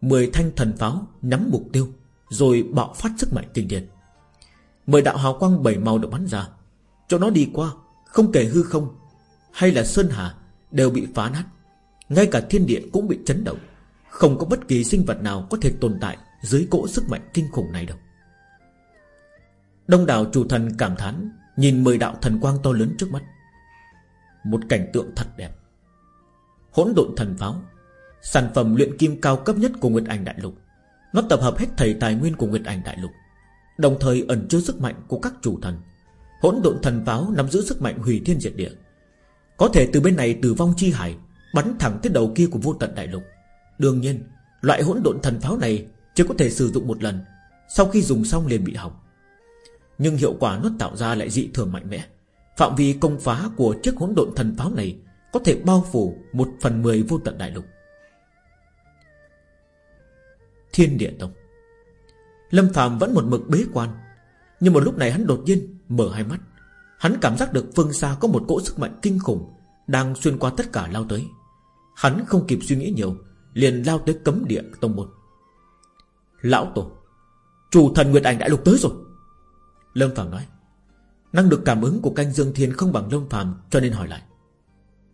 Mười thanh thần pháo nhắm mục tiêu, Rồi bạo phát sức mạnh kinh điển. Mười đạo hào quang bảy màu được bắn ra. Cho nó đi qua, Không kể hư không Hay là sơn hà Đều bị phá nát. Ngay cả thiên địa cũng bị chấn động. Không có bất kỳ sinh vật nào có thể tồn tại Dưới cỗ sức mạnh kinh khủng này đâu. Đông đảo chủ thần cảm thán, Nhìn mười đạo thần quang to lớn trước mắt. Một cảnh tượng thật đẹp. Hỗn độn thần pháo, Sản phẩm luyện kim cao cấp nhất của Nguyệt Ảnh Đại Lục. Nó tập hợp hết thầy tài nguyên của Nguyệt Ảnh Đại Lục, Đồng thời ẩn chứa sức mạnh của các chủ thần. Hỗn độn thần pháo nắm giữ sức mạnh hủy thiên diệt địa. Có thể từ bên này từ vong chi hải, Bắn thẳng tới đầu kia của vô tận đại lục. Đương nhiên, Loại hỗn độn thần pháo này Chỉ có thể sử dụng một lần, Sau khi dùng xong liền bị hỏng. Nhưng hiệu quả nó tạo ra lại dị thường mạnh mẽ. Phạm vi công phá của chiếc hỗn độn thần pháo này Có thể bao phủ Một phần mười vô tận đại lục. Thiên địa tông. Lâm Phạm vẫn một mực bế quan, Nhưng một lúc này hắn đột nhiên mở hai mắt. Hắn cảm giác được phương xa có một cỗ sức mạnh kinh khủng Đang xuyên qua tất cả lao tới. Hắn không kịp suy nghĩ nhiều Liền lao tới cấm địa tông môn. Lão Tổ, Chủ thần Nguyệt Ảnh đã lục tới rồi. Lâm Phạm nói, Năng được cảm ứng của canh Dương Thiên không bằng Lâm Phạm Cho nên hỏi lại,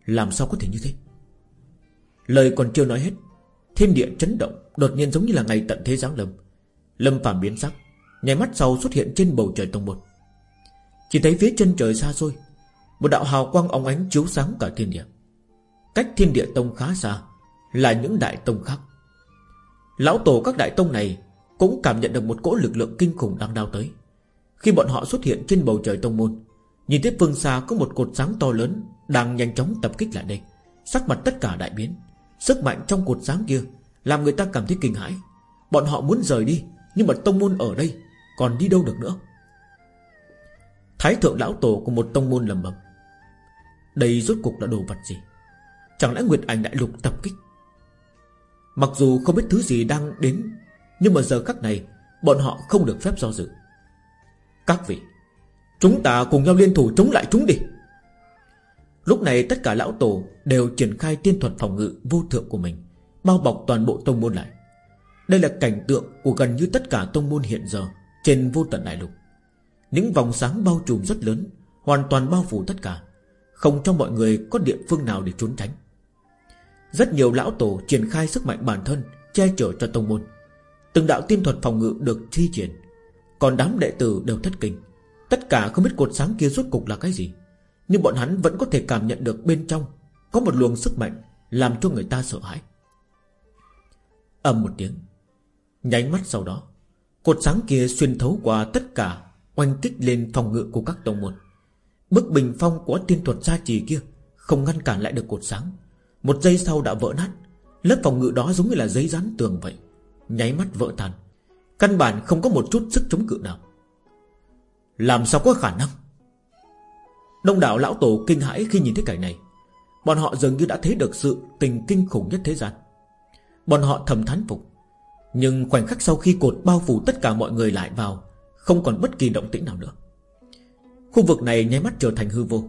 Làm sao có thể như thế? Lời còn chưa nói hết, Thiên địa chấn động, Đột nhiên giống như là ngày tận thế giáng lâm. Lâm Phạm biến sắc Nhảy mắt sau xuất hiện trên bầu trời tông một Chỉ thấy phía chân trời xa xôi, Một đạo hào quang óng ánh chiếu sáng cả thiên địa. Cách thiên địa tông khá xa là những đại tông khác. Lão tổ các đại tông này Cũng cảm nhận được một cỗ lực lượng kinh khủng đang đao tới. Khi bọn họ xuất hiện trên bầu trời tông môn, Nhìn thấy phương xa có một cột sáng to lớn Đang nhanh chóng tập kích lại đây. Sắc mặt tất cả đại biến, Sức mạnh trong cột sáng kia Làm người ta cảm thấy kinh hãi. Bọn họ muốn rời đi, Nhưng mà tông môn ở đây Còn đi đâu được nữa? Thái thượng lão tổ của một tông môn lầm bầm. Đây rốt cục là đồ vật gì? Chẳng lẽ Nguyệt Ảnh đại lục tập kích? Mặc dù không biết thứ gì đang đến, Nhưng mà giờ khắc này, Bọn họ không được phép do dự. Các vị, Chúng ta cùng nhau liên thủ chống lại chúng đi. Lúc này tất cả lão tổ Đều triển khai tiên thuật phòng ngự vô thượng của mình, Bao bọc toàn bộ tông môn lại. Đây là cảnh tượng của gần như tất cả tông môn hiện giờ Trên vô tận đại lục. Những vòng sáng bao trùm rất lớn, Hoàn toàn bao phủ tất cả, Không cho mọi người có địa phương nào để trốn tránh. Rất nhiều lão tổ triển khai sức mạnh bản thân, Che chở cho tông môn. Từng đạo tiên thuật phòng ngự được thi triển. Còn đám đệ tử đều thất kinh. Tất cả không biết cột sáng kia rốt cục là cái gì. Nhưng bọn hắn vẫn có thể cảm nhận được bên trong Có một luồng sức mạnh Làm cho người ta sợ hãi. Ầm một tiếng. Nháy mắt sau đó, Cột sáng kia xuyên thấu qua tất cả Oanh kích lên phòng ngự của các tông môn. Bức bình phong của tiên thuật gia trì kia Không ngăn cản lại được cột sáng. Một giây sau đã vỡ nát. Lớp phòng ngự đó giống như là giấy dán tường vậy. Nháy mắt vỡ tan. Căn bản không có một chút sức chống cự nào. Làm sao có khả năng? Đông đảo lão tổ kinh hãi khi nhìn thấy cảnh này. Bọn họ dường như đã thấy được sự tình kinh khủng nhất thế gian. Bọn họ thầm thán phục. Nhưng khoảnh khắc sau khi cột bao phủ tất cả mọi người lại vào, Không còn bất kỳ động tĩnh nào nữa. Khu vực này nháy mắt trở thành hư vô.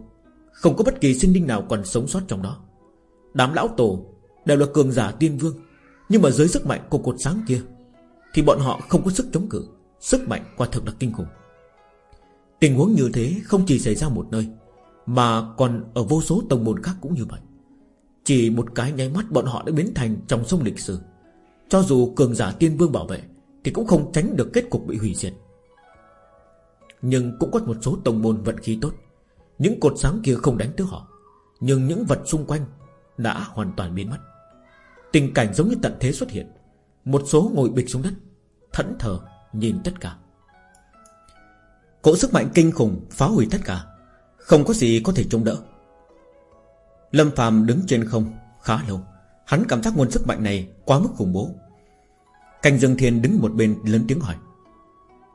Không có bất kỳ sinh linh nào còn sống sót trong đó. Đám lão tổ Đều là cường giả tiên vương, Nhưng mà dưới sức mạnh của cột sáng kia Thì bọn họ không có sức chống cự, Sức mạnh quả thực là kinh khủng. Tình huống như thế không chỉ xảy ra một nơi, Mà còn ở vô số tông môn khác cũng như vậy. Chỉ một cái nháy mắt bọn họ đã biến thành trong sông lịch sử. Cho dù cường giả tiên vương bảo vệ Thì cũng không tránh được kết cục bị hủy diệt. Nhưng cũng có một số tông môn vận khí tốt. Những cột sáng kia không đánh tới họ, Nhưng những vật xung quanh đã hoàn toàn biến mất. Tình cảnh giống như tận thế xuất hiện. Một số ngồi bịch xuống đất, Thẫn thờ nhìn tất cả. Cỗ sức mạnh kinh khủng phá hủy tất cả. Không có gì có thể chống đỡ. Lâm Phàm đứng trên không khá lâu. Hắn cảm giác nguồn sức mạnh này quá mức khủng bố. Canh Dương Thiên đứng một bên lớn tiếng hỏi,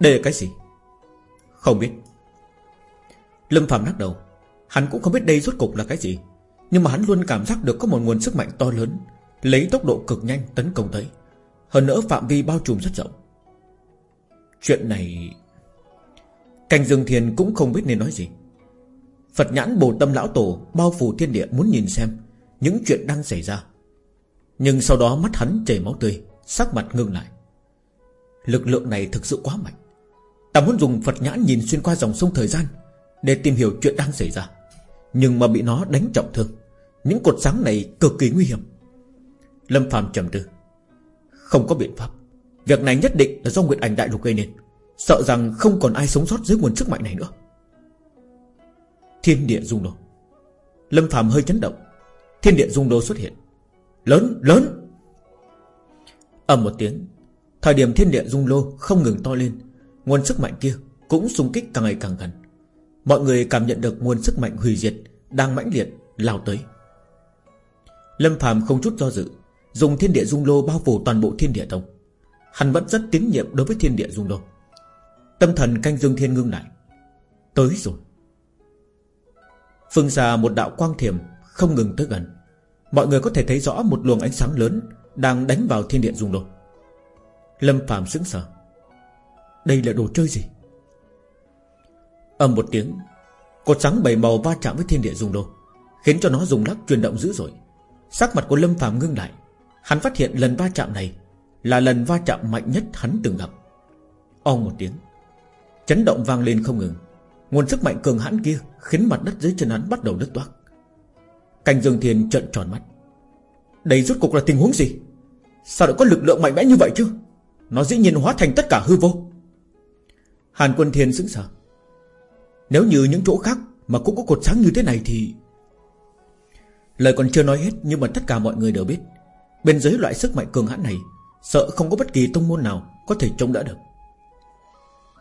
Đây là cái gì? Không biết. Lâm Phàm lắc đầu, Hắn cũng không biết đây rốt cục là cái gì. Nhưng mà hắn luôn cảm giác được có một nguồn sức mạnh to lớn, Lấy tốc độ cực nhanh tấn công tới. Hơn nữa phạm vi bao trùm rất rộng. Chuyện này cành Dương thiền cũng không biết nên nói gì. Phật nhãn bồ tâm lão tổ Bao phủ thiên địa muốn nhìn xem Những chuyện đang xảy ra. Nhưng sau đó mắt hắn chảy máu tươi, Sắc mặt ngưng lại. Lực lượng này thực sự quá mạnh. Ta muốn dùng Phật nhãn nhìn xuyên qua dòng sông thời gian Để tìm hiểu chuyện đang xảy ra. Nhưng mà bị nó đánh trọng thương. Những cột sáng này cực kỳ nguy hiểm. Lâm Phạm trầm tư. Không có biện pháp. Việc này nhất định là do Nguyệt Ảnh Đại Lục gây nên. Sợ rằng không còn ai sống sót dưới nguồn sức mạnh này nữa. Thiên địa dung đô. Lâm Phạm hơi chấn động. Thiên địa dung đô xuất hiện. Lớn, lớn! Ầm một tiếng. Thời điểm thiên địa dung lô không ngừng to lên Nguồn sức mạnh kia cũng xung kích càng ngày càng gần. Mọi người cảm nhận được nguồn sức mạnh hủy diệt Đang mãnh liệt lao tới. Lâm Phạm không chút do dự, Dùng thiên địa dung lô bao phủ toàn bộ thiên địa tông. Hắn vẫn rất tín nhiệm đối với thiên địa dung lô. Tâm thần canh dương thiên ngưng lại. Tới rồi. Phương xa một đạo quang thiểm Không ngừng tới gần. Mọi người có thể thấy rõ một luồng ánh sáng lớn Đang đánh vào thiên địa dung lô. Lâm Phạm sững sờ. Đây là đồ chơi gì? Âm một tiếng, Cột sáng bảy màu va chạm với thiên địa dung đô Khiến cho nó dùng lắc chuyển động dữ dội. Sắc mặt của Lâm Phạm ngưng lại, Hắn phát hiện lần va chạm này Là lần va chạm mạnh nhất hắn từng gặp. Ông một tiếng, Chấn động vang lên không ngừng. Nguồn sức mạnh cường hãn kia Khiến mặt đất dưới chân hắn bắt đầu đứt toác. Cảnh Dương Thiên trợn tròn mắt. Đây rốt cuộc là tình huống gì? Sao lại có lực lượng mạnh mẽ như vậy chứ? Nó dĩ nhiên hóa thành tất cả hư vô. Hàn Quân Thiên sững sờ. Nếu như những chỗ khác Mà cũng có cột sáng như thế này thì Lời còn chưa nói hết, Nhưng mà tất cả mọi người đều biết. Bên dưới loại sức mạnh cường hãn này, Sợ không có bất kỳ tông môn nào Có thể chống đỡ được.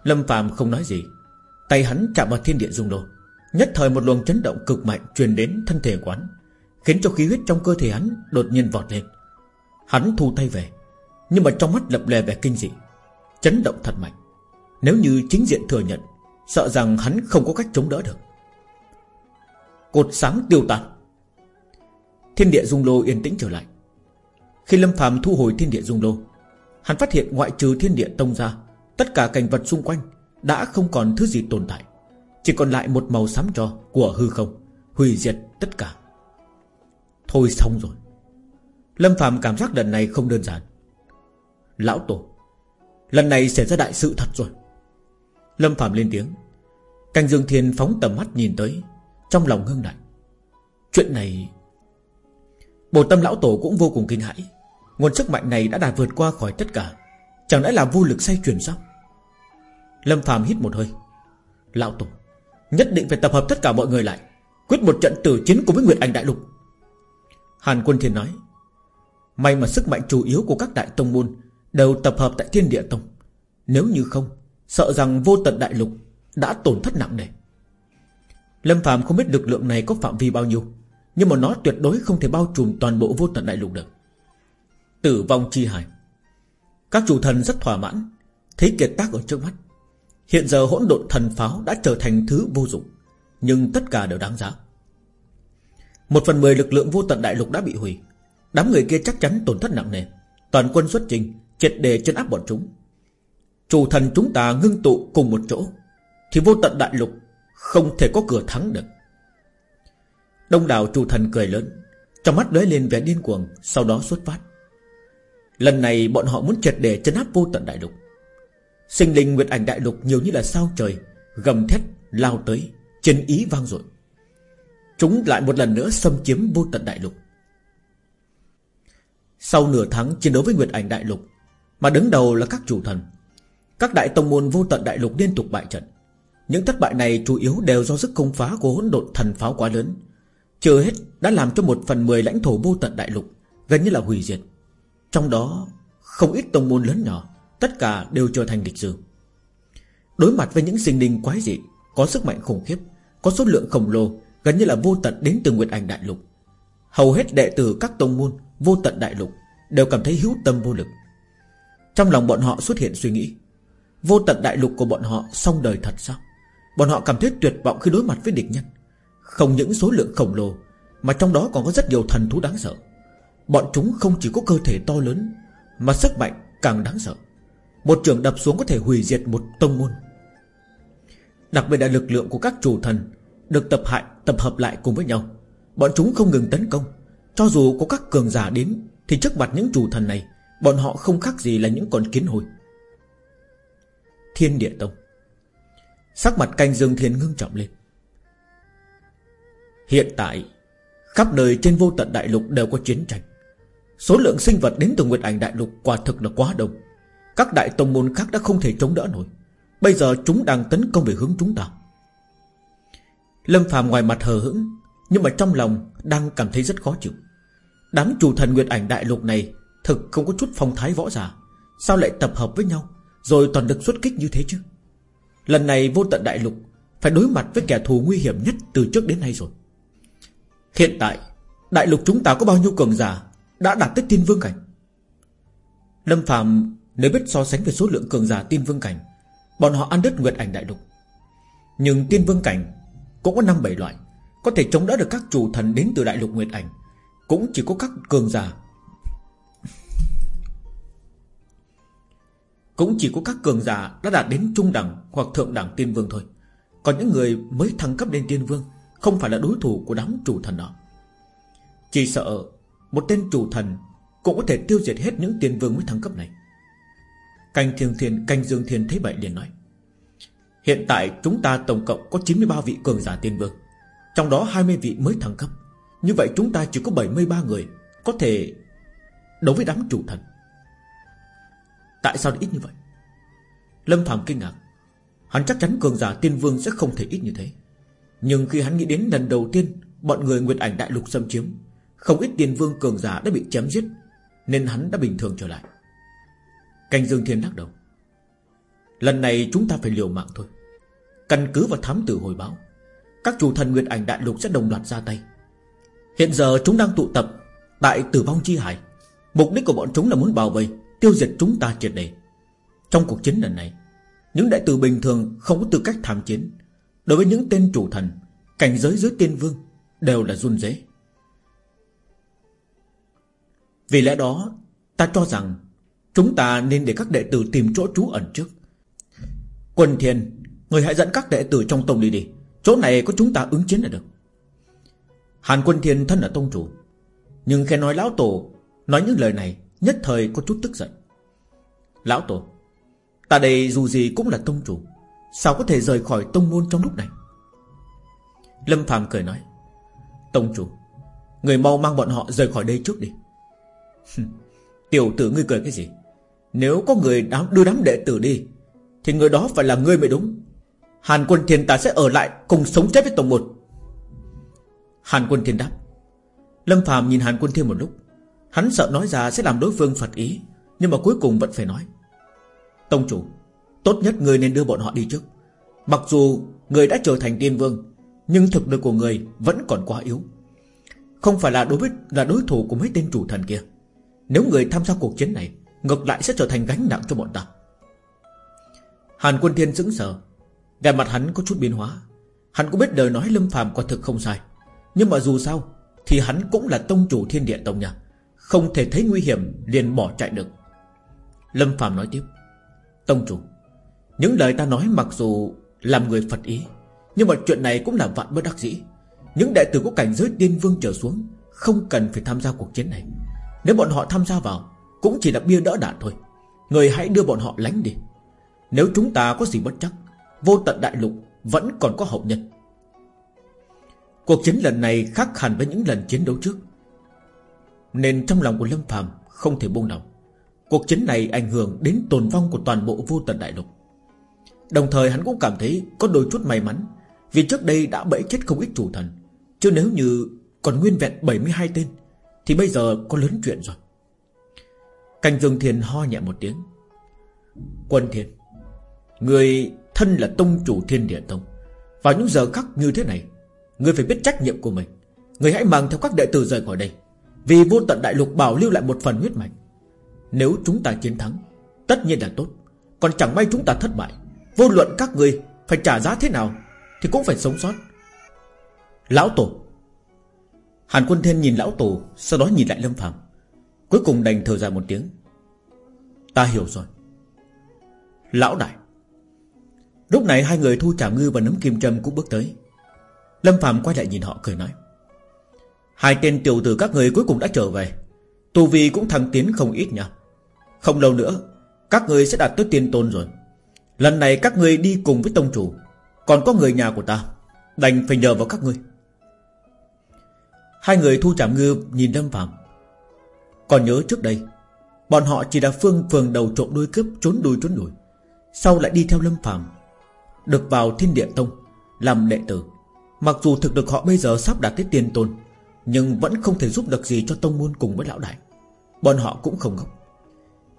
Lâm Phạm không nói gì. Tay hắn chạm vào thiên địa dung đồ. Nhất thời một luồng chấn động cực mạnh Truyền đến thân thể quán Khiến cho khí huyết trong cơ thể hắn đột nhiên vọt lên. Hắn thu tay về, Nhưng mà trong mắt lập lè vẻ kinh dị, Chấn động thật mạnh. Nếu như chính diện thừa nhận Sợ rằng hắn không có cách chống đỡ được. Cột sáng tiêu tan. Thiên địa dung lô yên tĩnh trở lại. Khi Lâm phàm thu hồi thiên địa dung lô, Hắn phát hiện ngoại trừ thiên địa tông ra, Tất cả cảnh vật xung quanh Đã không còn thứ gì tồn tại, Chỉ còn lại một màu xám cho của hư không, Hủy diệt tất cả. Thôi xong rồi. Lâm Phạm cảm giác lần này không đơn giản. Lão Tổ, Lần này xảy ra đại sự thật rồi. Lâm Phạm lên tiếng. Canh Dương Thiên phóng tầm mắt nhìn tới, Trong lòng ngưng lại. Chuyện này Bồ tâm lão tổ cũng vô cùng kinh hãi. Nguồn sức mạnh này đã đạt vượt qua khỏi tất cả. Chẳng lẽ là vô lực say chuyển sao? Lâm Phạm hít một hơi. Lão Tổ, Nhất định phải tập hợp tất cả mọi người lại, Quyết một trận tử chiến cùng với Nguyệt Ảnh Đại Lục. Hàn Quân Thiên nói, May mà sức mạnh chủ yếu của các đại tông môn Đều tập hợp tại Thiên Địa Tông. Nếu như không Sợ rằng vô tận đại lục Đã tổn thất nặng nề. Lâm Phạm không biết lực lượng này có phạm vi bao nhiêu, Nhưng mà nó tuyệt đối không thể bao trùm toàn bộ vô tận đại lục được. Tử vong chi hải. Các chủ thần rất thỏa mãn, Thấy kiệt tác ở trước mắt. Hiện giờ hỗn độn thần pháo đã trở thành thứ vô dụng, Nhưng tất cả đều đáng giá. Một phần mười lực lượng vô tận đại lục đã bị hủy. Đám người kia chắc chắn tổn thất nặng nề. Toàn quân xuất trình, Triệt đề chân áp bọn chúng. Chủ thần chúng ta ngưng tụ cùng một chỗ, Thì vô tận đại lục Không thể có cửa thắng được. Đông đảo chủ thần cười lớn, Trong mắt lóe lên vẻ điên cuồng, Sau đó xuất phát. Lần này bọn họ muốn triệt để chấn áp vô tận đại lục. Sinh linh nguyệt ảnh đại lục nhiều như là sao trời, Gầm thét, lao tới Chân ý vang dội. Chúng lại một lần nữa xâm chiếm vô tận đại lục. Sau nửa tháng chiến đấu với Nguyệt Ảnh Đại Lục, Mà đứng đầu là các chủ thần các đại tông môn vô tận đại lục liên tục bại trận. Những thất bại này chủ yếu đều do sức công phá của hỗn độn thần pháo quá lớn. Chưa hết đã làm cho một phần mười lãnh thổ vô tận đại lục Gần như là hủy diệt. Trong đó, không ít tông môn lớn nhỏ, Tất cả đều trở thành địch sử. Đối mặt với những sinh linh quái dị, Có sức mạnh khủng khiếp, Có số lượng khổng lồ, Gần như là vô tận đến từ Nguyệt Ảnh Đại Lục. Hầu hết đệ tử các tông môn Vô tận Đại Lục Đều cảm thấy hữu tâm vô lực. Trong lòng bọn họ xuất hiện suy nghĩ Vô tận đại lục của bọn họ xong đời thật sao? Bọn họ cảm thấy tuyệt vọng khi đối mặt với địch nhân. Không những số lượng khổng lồ, Mà trong đó còn có rất nhiều thần thú đáng sợ. Bọn chúng không chỉ có cơ thể to lớn, Mà sức mạnh càng đáng sợ. Một trường đập xuống có thể hủy diệt một tông môn. Đặc biệt là lực lượng của các chủ thần Được tập hại, tập hợp lại cùng với nhau. Bọn chúng không ngừng tấn công. Cho dù có các cường giả đến, Thì trước mặt những chủ thần này, Bọn họ không khác gì là những con kiến hồi Thiên địa tông. Sắc mặt canh dương thiên ngưng trọng lên. Hiện tại, Khắp nơi trên vô tận đại lục đều có chiến tranh. Số lượng sinh vật đến từ Nguyệt Ảnh Đại Lục quả thực là quá đông. Các đại tông môn khác đã không thể chống đỡ nổi. Bây giờ chúng đang tấn công về hướng chúng ta. Lâm phàm ngoài mặt hờ hững, Nhưng mà trong lòng đang cảm thấy rất khó chịu. Đám chủ thần Nguyệt Ảnh Đại Lục này Thực không có chút phong thái võ giả. Sao lại tập hợp với nhau? Rồi toàn lực xuất kích như thế chứ? Lần này vô tận đại lục Phải đối mặt với kẻ thù nguy hiểm nhất từ trước đến nay rồi. Hiện tại, Đại lục chúng ta có bao nhiêu cường giả Đã đạt tới tiên vương cảnh? Lâm Phạm nếu biết so sánh về số lượng cường giả tiên vương cảnh, Bọn họ ăn đứt nguyệt ảnh đại lục. Nhưng tiên vương cảnh Cũng có năm bảy loại, Có thể chống đỡ được các chủ thần đến từ đại lục nguyệt ảnh, Cũng chỉ có các cường giả Cũng chỉ có các cường giả đã đạt đến trung đẳng Hoặc thượng đẳng tiên vương thôi. Còn những người mới thăng cấp lên tiên vương Không phải là đối thủ của đám chủ thần đó. Chỉ sợ Một tên chủ thần Cũng có thể tiêu diệt hết những tiên vương mới thăng cấp này. Canh thiên thiên, Canh dương thiên thấy vậy liền nói, Hiện tại chúng ta tổng cộng có 93 vị cường giả tiên vương, Trong đó 20 vị mới thăng cấp. Như vậy chúng ta chỉ có 73 người Có thể đấu với đám chủ thần. Tại sao lại ít như vậy? Lâm Phạm kinh ngạc. Hắn chắc chắn cường giả tiên vương sẽ không thể ít như thế. Nhưng khi hắn nghĩ đến lần đầu tiên Bọn người Nguyệt Ảnh Đại Lục xâm chiếm, Không ít tiên vương cường giả đã bị chém giết, Nên hắn đã bình thường trở lại. Canh Dương Thiên lắc đầu. Lần này chúng ta phải liều mạng thôi. Căn cứ vào thám tử hồi báo, Các chủ thần Nguyệt Ảnh Đại Lục sẽ đồng loạt ra tay. Hiện giờ chúng đang tụ tập Tại Tử Vong Chi Hải. Mục đích của bọn chúng là muốn bảo vệ Tiêu diệt chúng ta triệt để. Trong cuộc chiến lần này, Những đại tử bình thường không có tư cách tham chiến. Đối với những tên chủ thần, Cảnh giới dưới tiên vương Đều là run rế. Vì lẽ đó, Ta cho rằng Chúng ta nên để các đệ tử tìm chỗ trú ẩn trước. Quân thiên Người hãy dẫn các đệ tử trong tông đi đi. Chỗ này có chúng ta ứng chiến là được. Hàn quân thiên thân là tông chủ, Nhưng khi nói lão tổ Nói những lời này Nhất thời có chút tức giận. Lão Tổ Ta đây dù gì cũng là tông chủ Sao có thể rời khỏi tông môn trong lúc này? Lâm Phạm cười nói Tông chủ Người mau mang bọn họ rời khỏi đây trước đi. Tiểu tử ngươi cười cái gì? Nếu có người đám, đưa đám đệ tử đi Thì người đó phải là ngươi mới đúng. Hàn quân thiên ta sẽ ở lại Cùng sống chết với tổng một Hàn quân thiên đáp. Lâm Phạm nhìn Hàn quân thiên một lúc. Hắn sợ nói ra sẽ làm đối phương phật ý, Nhưng mà cuối cùng vẫn phải nói. Tông chủ, Tốt nhất người nên đưa bọn họ đi trước. Mặc dù người đã trở thành tiên vương, Nhưng thực lực của người vẫn còn quá yếu. Không phải là đối với, là đối thủ của mấy tên chủ thần kia. Nếu người tham gia cuộc chiến này, Ngược lại sẽ trở thành gánh nặng cho bọn ta. Hàn quân thiên sững sờ. Về mặt hắn có chút biến hóa. Hắn cũng biết lời nói lâm phàm quả thực không sai. Nhưng mà dù sao, Thì hắn cũng là tông chủ thiên địa tông nhà không thể thấy nguy hiểm, liền bỏ chạy được. Lâm Phạm nói tiếp, Tông chủ, Những lời ta nói mặc dù làm người Phật ý, Nhưng mà chuyện này cũng là vạn bất đắc dĩ. Những đệ tử có cảnh giới tiên vương trở xuống Không cần phải tham gia cuộc chiến này. Nếu bọn họ tham gia vào, Cũng chỉ là bia đỡ đạn thôi. Người hãy đưa bọn họ lánh đi. Nếu chúng ta có gì bất chắc, Vô tận đại lục vẫn còn có hậu nhân. Cuộc chiến lần này khác hẳn với những lần chiến đấu trước nên trong lòng của Lâm Phàm không thể buông lòng. Cuộc chiến này ảnh hưởng đến tồn vong của toàn bộ vô tận đại lục. Đồng thời hắn cũng cảm thấy có đôi chút may mắn, Vì trước đây đã bẫy chết không ít chủ thần, Chứ nếu như còn nguyên vẹn 72 tên, Thì bây giờ có lớn chuyện rồi. Canh Dương Thiên ho nhẹ một tiếng. Quân Thiên Người thân là tông chủ thiên địa tông, Vào những giờ khắc như thế này, Người phải biết trách nhiệm của mình. Người hãy mang theo các đệ tử rời khỏi đây vì vô tận đại lục bảo lưu lại một phần huyết mạch. Nếu chúng ta chiến thắng, Tất nhiên là tốt. Còn chẳng may chúng ta thất bại, Vô luận các người phải trả giá thế nào Thì cũng phải sống sót. Lão Tổ. Hàn Quân Thiên nhìn Lão Tổ, Sau đó nhìn lại Lâm Phạm Cuối cùng đành thở dài một tiếng. Ta hiểu rồi. Lão Đại. Lúc này hai người thu trả ngư và nấm kim châm cũng bước tới. Lâm Phạm quay lại nhìn họ, cười nói. Hai tên tiểu tử các người cuối cùng đã trở về. Tu Vi cũng thăng tiến không ít nha Không lâu nữa, Các người sẽ đạt tới tiên tôn rồi. Lần này các người đi cùng với tông chủ. Còn có người nhà của ta. Đành phải nhờ vào các ngươi Hai người thu trảm ngư nhìn Lâm Phạm Còn nhớ trước đây, Bọn họ chỉ là phương phường đầu trộm đuôi cướp Trốn đuôi trốn đuổi. Sau lại đi theo Lâm Phạm Được vào thiên địa tông, Làm đệ tử. Mặc dù thực lực họ bây giờ sắp đạt tới tiên tôn nhưng vẫn không thể giúp được gì cho tông môn cùng với lão đại. Bọn họ cũng không ngốc.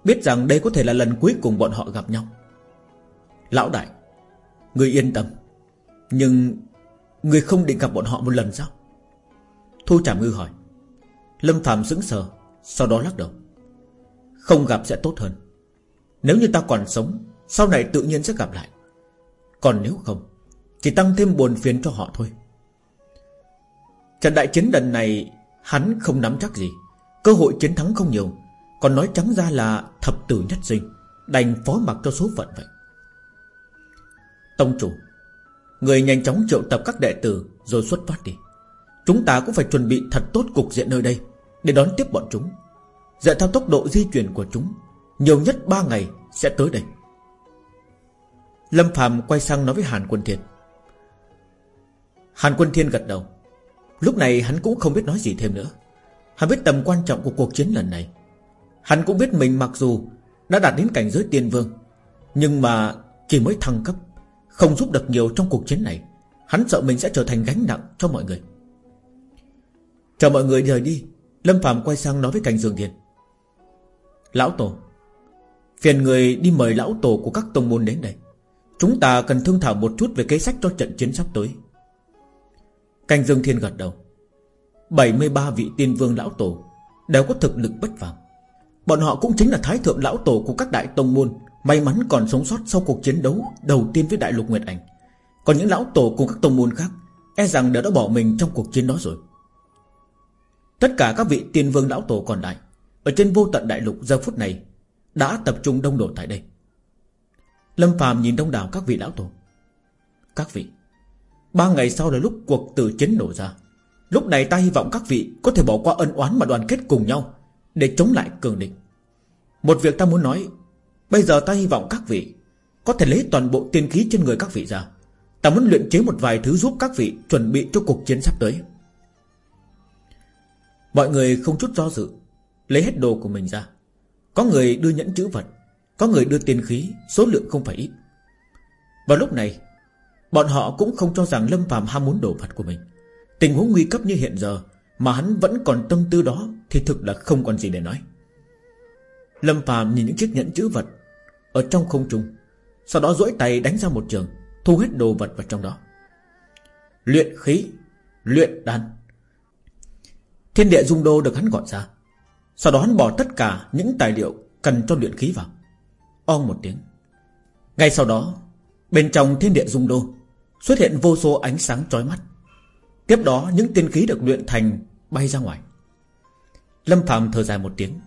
Biết rằng đây có thể là lần cuối cùng bọn họ gặp nhau. Lão đại Người yên tâm, Nhưng Người không định gặp bọn họ một lần sao? Thu Trảm Ngư hỏi. Lâm Phạm sững sờ, Sau đó lắc đầu. Không gặp sẽ tốt hơn. Nếu như ta còn sống, Sau này tự nhiên sẽ gặp lại. Còn nếu không, Chỉ tăng thêm buồn phiền cho họ thôi. Trận đại chiến lần này, Hắn không nắm chắc gì. Cơ hội chiến thắng không nhiều, Còn nói trắng ra là thập tử nhất sinh, Đành phó mặc cho số phận vậy. Tông chủ, Người nhanh chóng triệu tập các đệ tử Rồi xuất phát đi. Chúng ta cũng phải chuẩn bị thật tốt cục diện nơi đây Để đón tiếp bọn chúng. Dựa theo tốc độ di chuyển của chúng, Nhiều nhất 3 ngày sẽ tới đây. Lâm Phạm quay sang nói với Hàn Quân Thiên. Hàn Quân Thiên gật đầu. Lúc này hắn cũng không biết nói gì thêm nữa. Hắn biết tầm quan trọng của cuộc chiến lần này. Hắn cũng biết mình mặc dù Đã đạt đến cảnh giới tiên vương, Nhưng mà chỉ mới thăng cấp, Không giúp được nhiều trong cuộc chiến này. Hắn sợ mình sẽ trở thành gánh nặng cho mọi người. Chờ mọi người rời đi, Lâm Phạm quay sang nói với Cảnh Dương thiền Lão Tổ, Phiền người đi mời lão tổ của các tông môn đến đây. Chúng ta cần thương thảo một chút Về kế sách cho trận chiến sắp tới canh Dương Thiên gật đầu. 73 vị tiên vương lão tổ Đều có thực lực bất phàm. Bọn họ cũng chính là thái thượng lão tổ của các đại tông môn, May mắn còn sống sót sau cuộc chiến đấu Đầu tiên với đại lục Nguyệt Ảnh. Còn những lão tổ của các tông môn khác E rằng đều đã bỏ mình trong cuộc chiến đó rồi. Tất cả các vị tiên vương lão tổ còn lại, Ở trên vô tận đại lục giờ phút này, Đã tập trung đông đổ tại đây. Lâm phàm nhìn đông đảo các vị lão tổ. Các vị Ba ngày sau là lúc cuộc tử chiến nổ ra. Lúc này ta hy vọng các vị Có thể bỏ qua ân oán mà đoàn kết cùng nhau Để chống lại cường địch. Một việc ta muốn nói, Bây giờ ta hy vọng các vị Có thể lấy toàn bộ tiên khí trên người các vị ra. Ta muốn luyện chế một vài thứ giúp các vị Chuẩn bị cho cuộc chiến sắp tới. Mọi người không chút do dự, Lấy hết đồ của mình ra. Có người đưa nhẫn chữ vật, Có người đưa tiền khí, Số lượng không phải ít. Vào lúc này Bọn họ cũng không cho rằng Lâm Phạm ham muốn đồ vật của mình. Tình huống nguy cấp như hiện giờ, Mà hắn vẫn còn tâm tư đó, Thì thực là không còn gì để nói. Lâm Phạm nhìn những chiếc nhẫn chữ vật Ở trong không trung, Sau đó duỗi tay đánh ra một trường, Thu hết đồ vật vào trong đó. Luyện khí, Luyện đan. Thiên địa dung đô được hắn gọi ra. Sau đó hắn bỏ tất cả những tài liệu Cần cho luyện khí vào. Ong một tiếng. Ngay sau đó, Bên trong thiên địa dung đô Xuất hiện vô số ánh sáng chói mắt. Tiếp đó, những tiên khí được luyện thành Bay ra ngoài. Lâm Phạm thở dài một tiếng.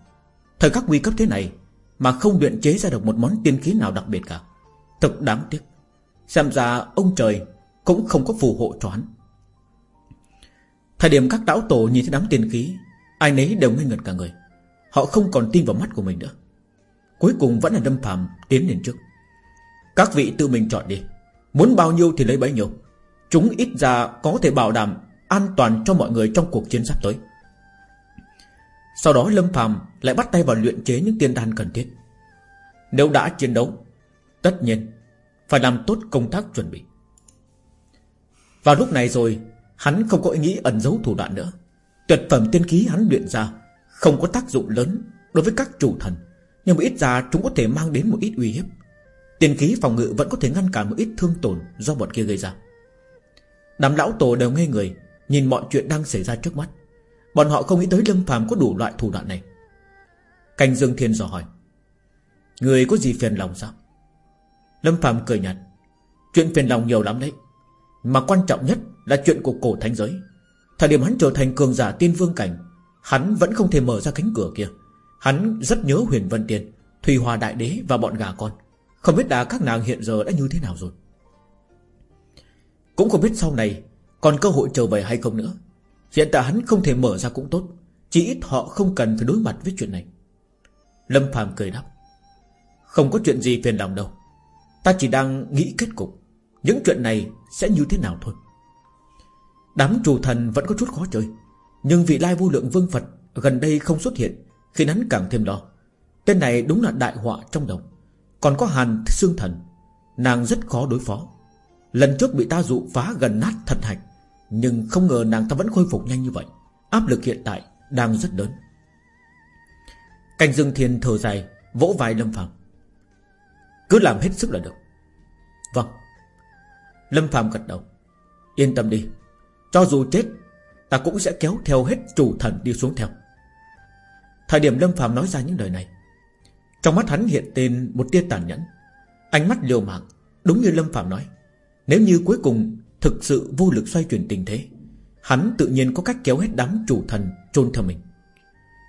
Thời khắc nguy cấp thế này Mà không luyện chế ra được một món tiên khí nào đặc biệt cả. Thật đáng tiếc. Xem ra ông trời Cũng không có phù hộ cho hắn. Thời điểm các đảo tổ nhìn thấy đám tiên khí, Ai nấy đều ngây ngẩn cả người. Họ không còn tin vào mắt của mình nữa. Cuối cùng vẫn là Lâm Phạm tiến lên trước. Các vị tự mình chọn đi. Muốn bao nhiêu thì lấy bấy nhiêu. Chúng ít ra có thể bảo đảm An toàn cho mọi người trong cuộc chiến sắp tới. Sau đó Lâm Phàm Lại bắt tay vào luyện chế những tiên đan cần thiết. Nếu đã chiến đấu, Tất nhiên Phải làm tốt công tác chuẩn bị. Vào lúc này rồi, Hắn không có ý nghĩ ẩn giấu thủ đoạn nữa. Tuyệt phẩm tiên khí hắn luyện ra Không có tác dụng lớn đối với các chủ thần, Nhưng mà ít ra chúng có thể mang đến một ít uy hiếp tiền khí phòng ngự vẫn có thể ngăn cản một ít thương tổn Do bọn kia gây ra. Đám lão tổ đều ngây người, Nhìn mọi chuyện đang xảy ra trước mắt. Bọn họ không nghĩ tới Lâm phàm có đủ loại thủ đoạn này. Canh Dương Thiên dò hỏi, Người có gì phiền lòng sao? Lâm phàm cười nhạt, Chuyện phiền lòng nhiều lắm đấy, Mà quan trọng nhất là chuyện của cổ thánh giới. Thời điểm hắn trở thành cường giả tiên vương cảnh, Hắn vẫn không thể mở ra cánh cửa kia. Hắn rất nhớ huyền vân tiên, Thùy Hòa Đại Đế và bọn gà con. Không biết đã các nàng hiện giờ đã như thế nào rồi. Cũng không biết sau này Còn cơ hội trở về hay không nữa. Hiện tại hắn không thể mở ra cũng tốt, Chỉ ít họ không cần phải đối mặt với chuyện này. Lâm Phàm cười đáp, Không có chuyện gì phiền lòng đâu. Ta chỉ đang nghĩ kết cục. Những chuyện này sẽ như thế nào thôi. Đám chủ thần vẫn có chút khó chơi, Nhưng vị lai vô lượng vương Phật Gần đây không xuất hiện, Khiến hắn càng thêm lo. Tên này đúng là đại họa trong đồng còn có hàn xương thần, Nàng rất khó đối phó. Lần trước bị ta dụ phá gần nát thần hạch, Nhưng không ngờ nàng ta vẫn khôi phục nhanh như vậy. Áp lực hiện tại đang rất lớn. Cảnh dương thiên thở dài, Vỗ vai Lâm Phạm Cứ làm hết sức là được. Vâng. Lâm Phạm gật đầu. Yên tâm đi. Cho dù chết, Ta cũng sẽ kéo theo hết chủ thần đi xuống theo. Thời điểm Lâm Phạm nói ra những lời này trong mắt hắn hiện tên một tia tàn nhẫn. Ánh mắt liều mạng, Đúng như Lâm Phạm nói. Nếu như cuối cùng thực sự vô lực xoay chuyển tình thế, Hắn tự nhiên có cách kéo hết đám chủ thần chôn theo mình.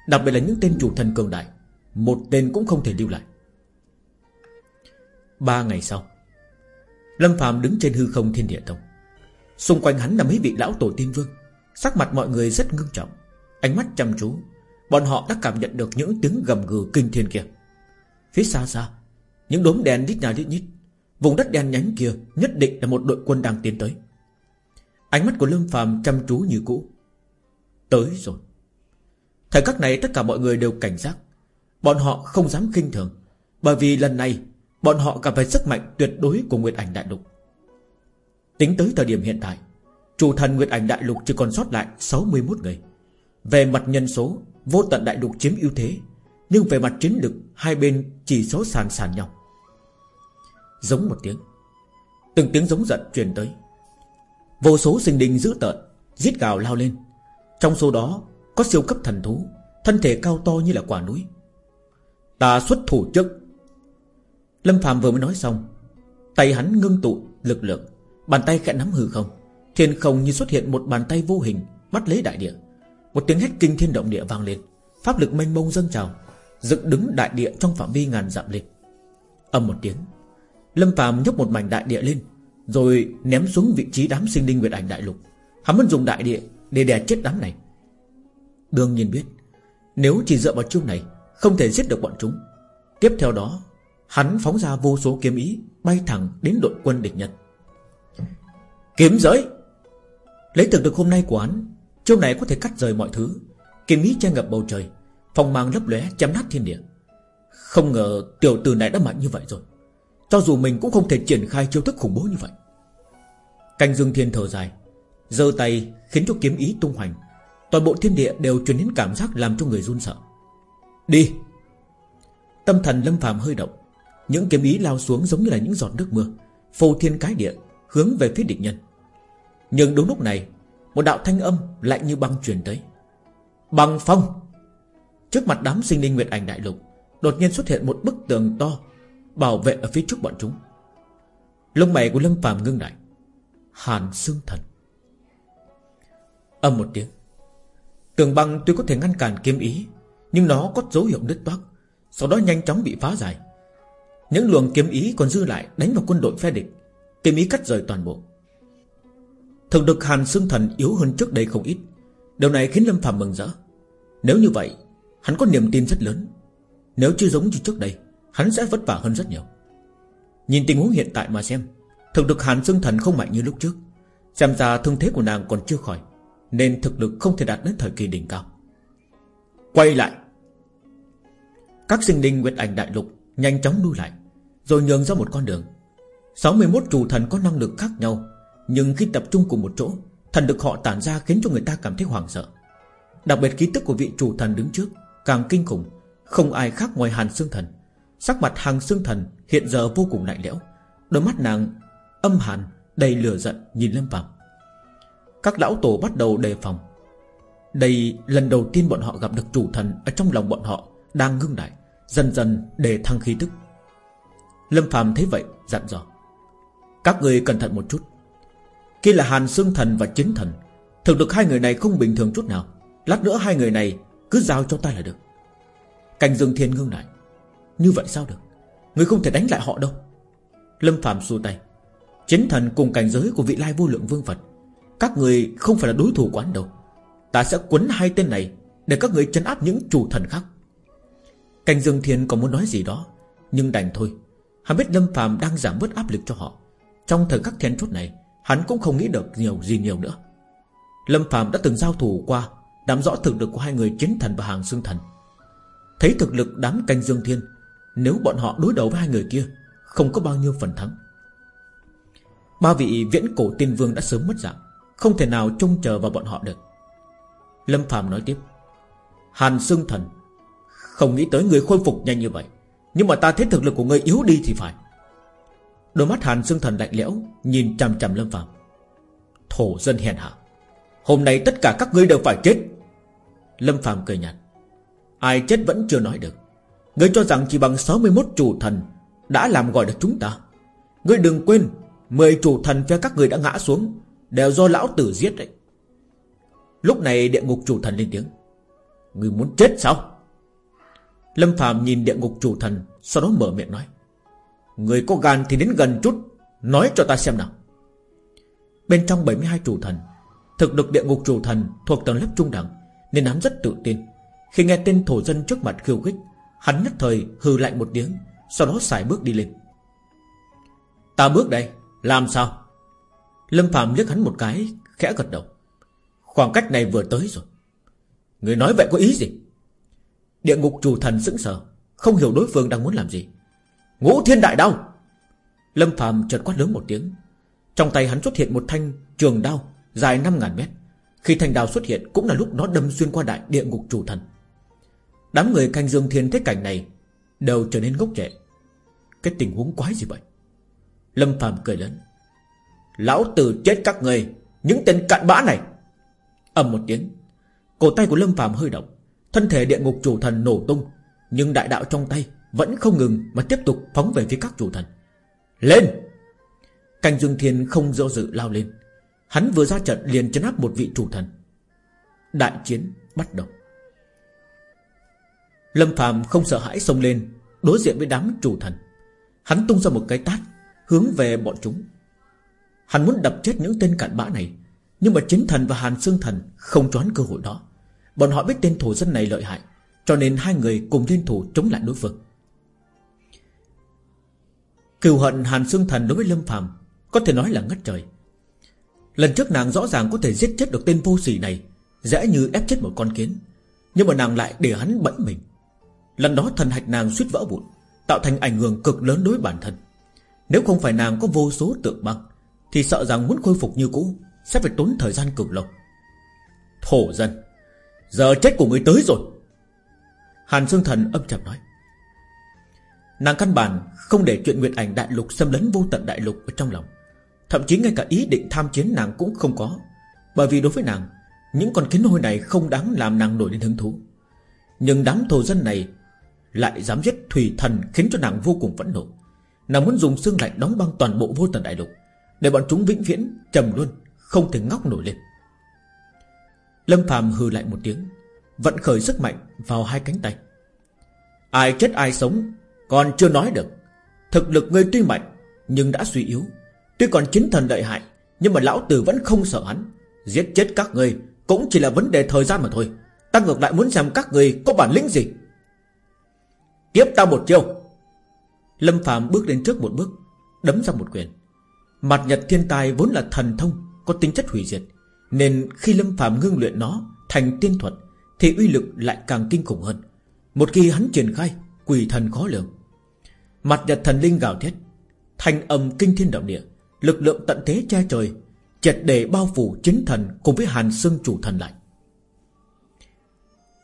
Đặc biệt là những tên chủ thần cường đại, Một tên cũng không thể lưu lại. Ba ngày sau, Lâm Phạm đứng trên hư không thiên địa tông. Xung quanh hắn là mấy vị lão tổ tiên vương, Sắc mặt mọi người rất ngưng trọng. Ánh mắt chăm chú, Bọn họ đã cảm nhận được những tiếng gầm gừ kinh thiên kia. Phía xa xa, Những đốm đèn đít nhà đít nhít, Vùng đất đen nhánh kia nhất định là một đội quân đang tiến tới. Ánh mắt của Lâm Phàm chăm chú như cũ. Tới rồi. Thời khắc này tất cả mọi người đều cảnh giác. Bọn họ không dám kinh thường, Bởi vì lần này, Bọn họ gặp phải sức mạnh tuyệt đối của Nguyệt Ảnh Đại Lục. Tính tới thời điểm hiện tại, Chủ thần Nguyệt Ảnh Đại Lục chỉ còn sót lại 61 người. Về mặt nhân số, Vô tận Đại Lục chiếm ưu thế nhưng về mặt chiến lực Hai bên chỉ số sàn sàn nhau. Giống một tiếng, Từng tiếng giống giận truyền tới. Vô số sinh linh dữ tợn, Giết gào lao lên. Trong số đó, có siêu cấp thần thú, Thân thể cao to như là quả núi. Ta xuất thủ trước. Lâm Phạm vừa mới nói xong, Tay hắn ngưng tụ lực lượng, Bàn tay khẽ nắm hư không. Thiên không như xuất hiện một bàn tay vô hình Bắt lấy đại địa. Một tiếng hét kinh thiên động địa vang lên, Pháp lực mênh mông dâng trào. Dựng đứng đại địa trong phạm vi ngàn dặm lên Âm một tiếng, Lâm phàm nhấc một mảnh đại địa lên, Rồi ném xuống vị trí đám sinh linh Nguyệt Ảnh Đại Lục. Hắn muốn dùng đại địa để đè chết đám này. Đương nhiên biết, Nếu chỉ dựa vào chiêu này, Không thể giết được bọn chúng. Tiếp theo đó, Hắn phóng ra vô số kiếm ý, Bay thẳng đến đội quân địch nhân Kiếm giới! Lấy thực lực hôm nay của hắn, Chiêu này có thể cắt rời mọi thứ. Kiếm ý che ngập bầu trời phong mang lấp lóe chém nát thiên địa. Không ngờ tiểu tử này đã mạnh như vậy rồi. Cho dù mình cũng không thể triển khai chiêu thức khủng bố như vậy. Canh dương thiên thở dài, giơ tay khiến cho kiếm ý tung hoành. Toàn bộ thiên địa đều truyền đến cảm giác làm cho người run sợ. Đi! Tâm thần lâm phàm hơi động. Những kiếm ý lao xuống giống như là những giọt nước mưa, Phô thiên cái địa, Hướng về phía địch nhân. Nhưng đúng lúc này, Một đạo thanh âm lạnh như băng truyền tới. Băng phong! Trước mặt đám sinh linh Nguyệt Ảnh Đại Lục, Đột nhiên xuất hiện một bức tường to, Bảo vệ ở phía trước bọn chúng. Lông mày của Lâm phàm ngưng lại, Hàn xương thần. Âm một tiếng, Tường băng tuy có thể ngăn cản kiếm ý, Nhưng nó có dấu hiệu đứt toác, Sau đó nhanh chóng bị phá giải. Những luồng kiếm ý còn dư lại Đánh vào quân đội phe địch, Kiếm ý cắt rời toàn bộ. Thực lực Hàn Xương Thần yếu hơn trước đây không ít, Điều này khiến Lâm Phạm mừng rỡ. Nếu như vậy Hắn có niềm tin rất lớn. Nếu chưa giống như trước đây, Hắn sẽ vất vả hơn rất nhiều. Nhìn tình huống hiện tại mà xem, Thực lực Hàn dương Thần không mạnh như lúc trước. Xem ra thương thế của nàng còn chưa khỏi, Nên thực lực không thể đạt đến thời kỳ đỉnh cao. Quay lại. Các sinh linh Nguyệt Ảnh Đại Lục Nhanh chóng lui lại, Rồi nhường ra một con đường. 61 chủ thần có năng lực khác nhau, Nhưng khi tập trung cùng một chỗ, Thần lực họ tản ra khiến cho người ta cảm thấy hoảng sợ. Đặc biệt ký tức của vị chủ thần đứng trước Càng kinh khủng, Không ai khác ngoài Hàn Sương Thần. Sắc mặt Hàn Sương Thần hiện giờ vô cùng lạnh lẽo, Đôi mắt nàng âm hàn, Đầy lửa giận nhìn Lâm Phạm Các lão tổ bắt đầu đề phòng. Đây lần đầu tiên bọn họ gặp được chủ thần Ở trong lòng bọn họ đang ngưng đại Dần dần đề thăng khí tức. Lâm Phạm thấy vậy, dặn dò, Các người cẩn thận một chút. Kia là Hàn Sương Thần và Chiến Thần, Thực lực hai người này không bình thường chút nào. Lát nữa hai người này cứ giao cho ta là được. Cảnh Dương Thiên ngưng lại. Như vậy sao được? Người không thể đánh lại họ đâu. Lâm Phạm xua tay. Chiến thần cùng cảnh giới của vị lai vô lượng vương Phật, Các người không phải là đối thủ quán đâu Ta sẽ quấn hai tên này Để các người chấn áp những chủ thần khác. Cảnh Dương Thiên còn muốn nói gì đó, Nhưng đành thôi. Hắn biết Lâm Phạm đang giảm bớt áp lực cho họ. Trong thời khắc then chốt này, Hắn cũng không nghĩ được nhiều gì nhiều nữa. Lâm Phạm đã từng giao thủ qua đảm rõ thực lực của hai người chiến thần và hàng xương thần. Thấy thực lực đám canh dương thiên, Nếu bọn họ đối đầu với hai người kia, Không có bao nhiêu phần thắng. Ba vị viễn cổ tiên vương đã sớm mất dạng, Không thể nào trông chờ vào bọn họ được. Lâm Phạm nói tiếp, Hàn xương thần, Không nghĩ tới người khôi phục nhanh như vậy, Nhưng mà ta thấy thực lực của người yếu đi thì phải. Đôi mắt Hàn xương thần lạnh lẽo, Nhìn chằm chằm Lâm Phạm Thổ dân hèn hạ Hôm nay tất cả các ngươi đều phải chết. Lâm Phạm cười nhạt. Ai chết vẫn chưa nói được. Ngươi cho rằng chỉ bằng 61 chủ thần Đã làm gọi được chúng ta. Ngươi đừng quên 10 chủ thần phía các người đã ngã xuống, Đều do lão tử giết đấy. Lúc này địa ngục chủ thần lên tiếng. Ngươi muốn chết sao? Lâm Phạm nhìn địa ngục chủ thần, Sau đó mở miệng nói. Người có gan thì đến gần chút, Nói cho ta xem nào. Bên trong 72 chủ thần Thực lực địa ngục chủ thần thuộc tầng lớp trung đẳng, Nên hắn rất tự tin. Khi nghe tên thổ dân trước mặt khiêu khích, Hắn nhất thời hừ lạnh một tiếng, Sau đó xài bước đi lên. Ta bước đây, Làm sao? Lâm Phạm liếc hắn một cái, Khẽ gật đầu. Khoảng cách này vừa tới rồi. Người nói vậy có ý gì? Địa ngục chủ thần sững sờ, Không hiểu đối phương đang muốn làm gì. Ngũ thiên đại đao! Lâm Phạm chợt quát lớn một tiếng. Trong tay hắn xuất hiện một thanh trường đao Dài 5.000 mét. Khi thanh đao xuất hiện cũng là lúc nó đâm xuyên qua đại địa ngục chủ thần. Đám người canh dương thiên thế cảnh này Đều trở nên ngốc trẻ Cái tình huống quái gì vậy? Lâm phàm cười lớn. Lão tử chết các người, Những tên cặn bã này. Ầm một tiếng, Cổ tay của Lâm phàm hơi động, Thân thể địa ngục chủ thần nổ tung, Nhưng đại đạo trong tay Vẫn không ngừng mà tiếp tục phóng về phía các chủ thần. Lên! Canh dương thiên không do dự lao lên. Hắn vừa ra trận liền chấn áp một vị chủ thần. Đại chiến bắt đầu. Lâm Phạm không sợ hãi xông lên, Đối diện với đám chủ thần. Hắn tung ra một cái tát, Hướng về bọn chúng. Hắn muốn đập chết những tên cặn bã này, Nhưng mà chiến thần và hàn xương thần Không choán cơ hội đó. Bọn họ biết tên thổ dân này lợi hại, Cho nên hai người cùng liên thủ chống lại đối phương. Cừu hận hàn xương thần đối với Lâm Phạm Có thể nói là ngất trời. Lần trước nàng rõ ràng có thể giết chết được tên vô sỉ này, Dễ như ép chết một con kiến. Nhưng mà nàng lại để hắn bẫy mình. Lần đó thần hạch nàng suýt vỡ vụn, Tạo thành ảnh hưởng cực lớn đối bản thân. Nếu không phải nàng có vô số tượng băng, Thì sợ rằng muốn khôi phục như cũ Sẽ phải tốn thời gian cực lâu. Thổ dân, Giờ chết của người tới rồi. Hàn Sương Thần âm chậm nói. Nàng căn bản không để chuyện Nguyệt Ảnh Đại Lục xâm lấn vô tận Đại Lục ở trong lòng. Thậm chí ngay cả ý định tham chiến nàng cũng không có. Bởi vì đối với nàng, Những con kiến hôi này không đáng làm nàng nổi lên hứng thú. Nhưng đám thổ dân này Lại dám giết thủy thần Khiến cho nàng vô cùng phẫn nộ. Nàng muốn dùng xương lạnh đóng băng toàn bộ vô tận đại lục, Để bọn chúng vĩnh viễn trầm luôn Không thể ngóc nổi lên. Lâm phàm hừ lại một tiếng, Vận khởi sức mạnh vào hai cánh tay. Ai chết ai sống Còn chưa nói được. Thực lực ngươi tuy mạnh, Nhưng đã suy yếu Tuy còn chính thần lợi hại, Nhưng mà lão tử vẫn không sợ hắn. Giết chết các người Cũng chỉ là vấn đề thời gian mà thôi. Ta ngược lại muốn xem các người có bản lĩnh gì. Tiếp ta một chiêu. Lâm Phạm bước lên trước một bước, Đấm ra một quyền. Mặt nhật thiên tài vốn là thần thông, Có tính chất hủy diệt, Nên khi Lâm Phạm ngưng luyện nó Thành tiên thuật, Thì uy lực lại càng kinh khủng hơn. Một khi hắn triển khai, Quỷ thần khó lường. Mặt nhật thần linh gào thét Thành âm kinh thiên động địa. Lực lượng tận thế che trời Chật để bao phủ chính thần Cùng với hàn xương chủ thần lại.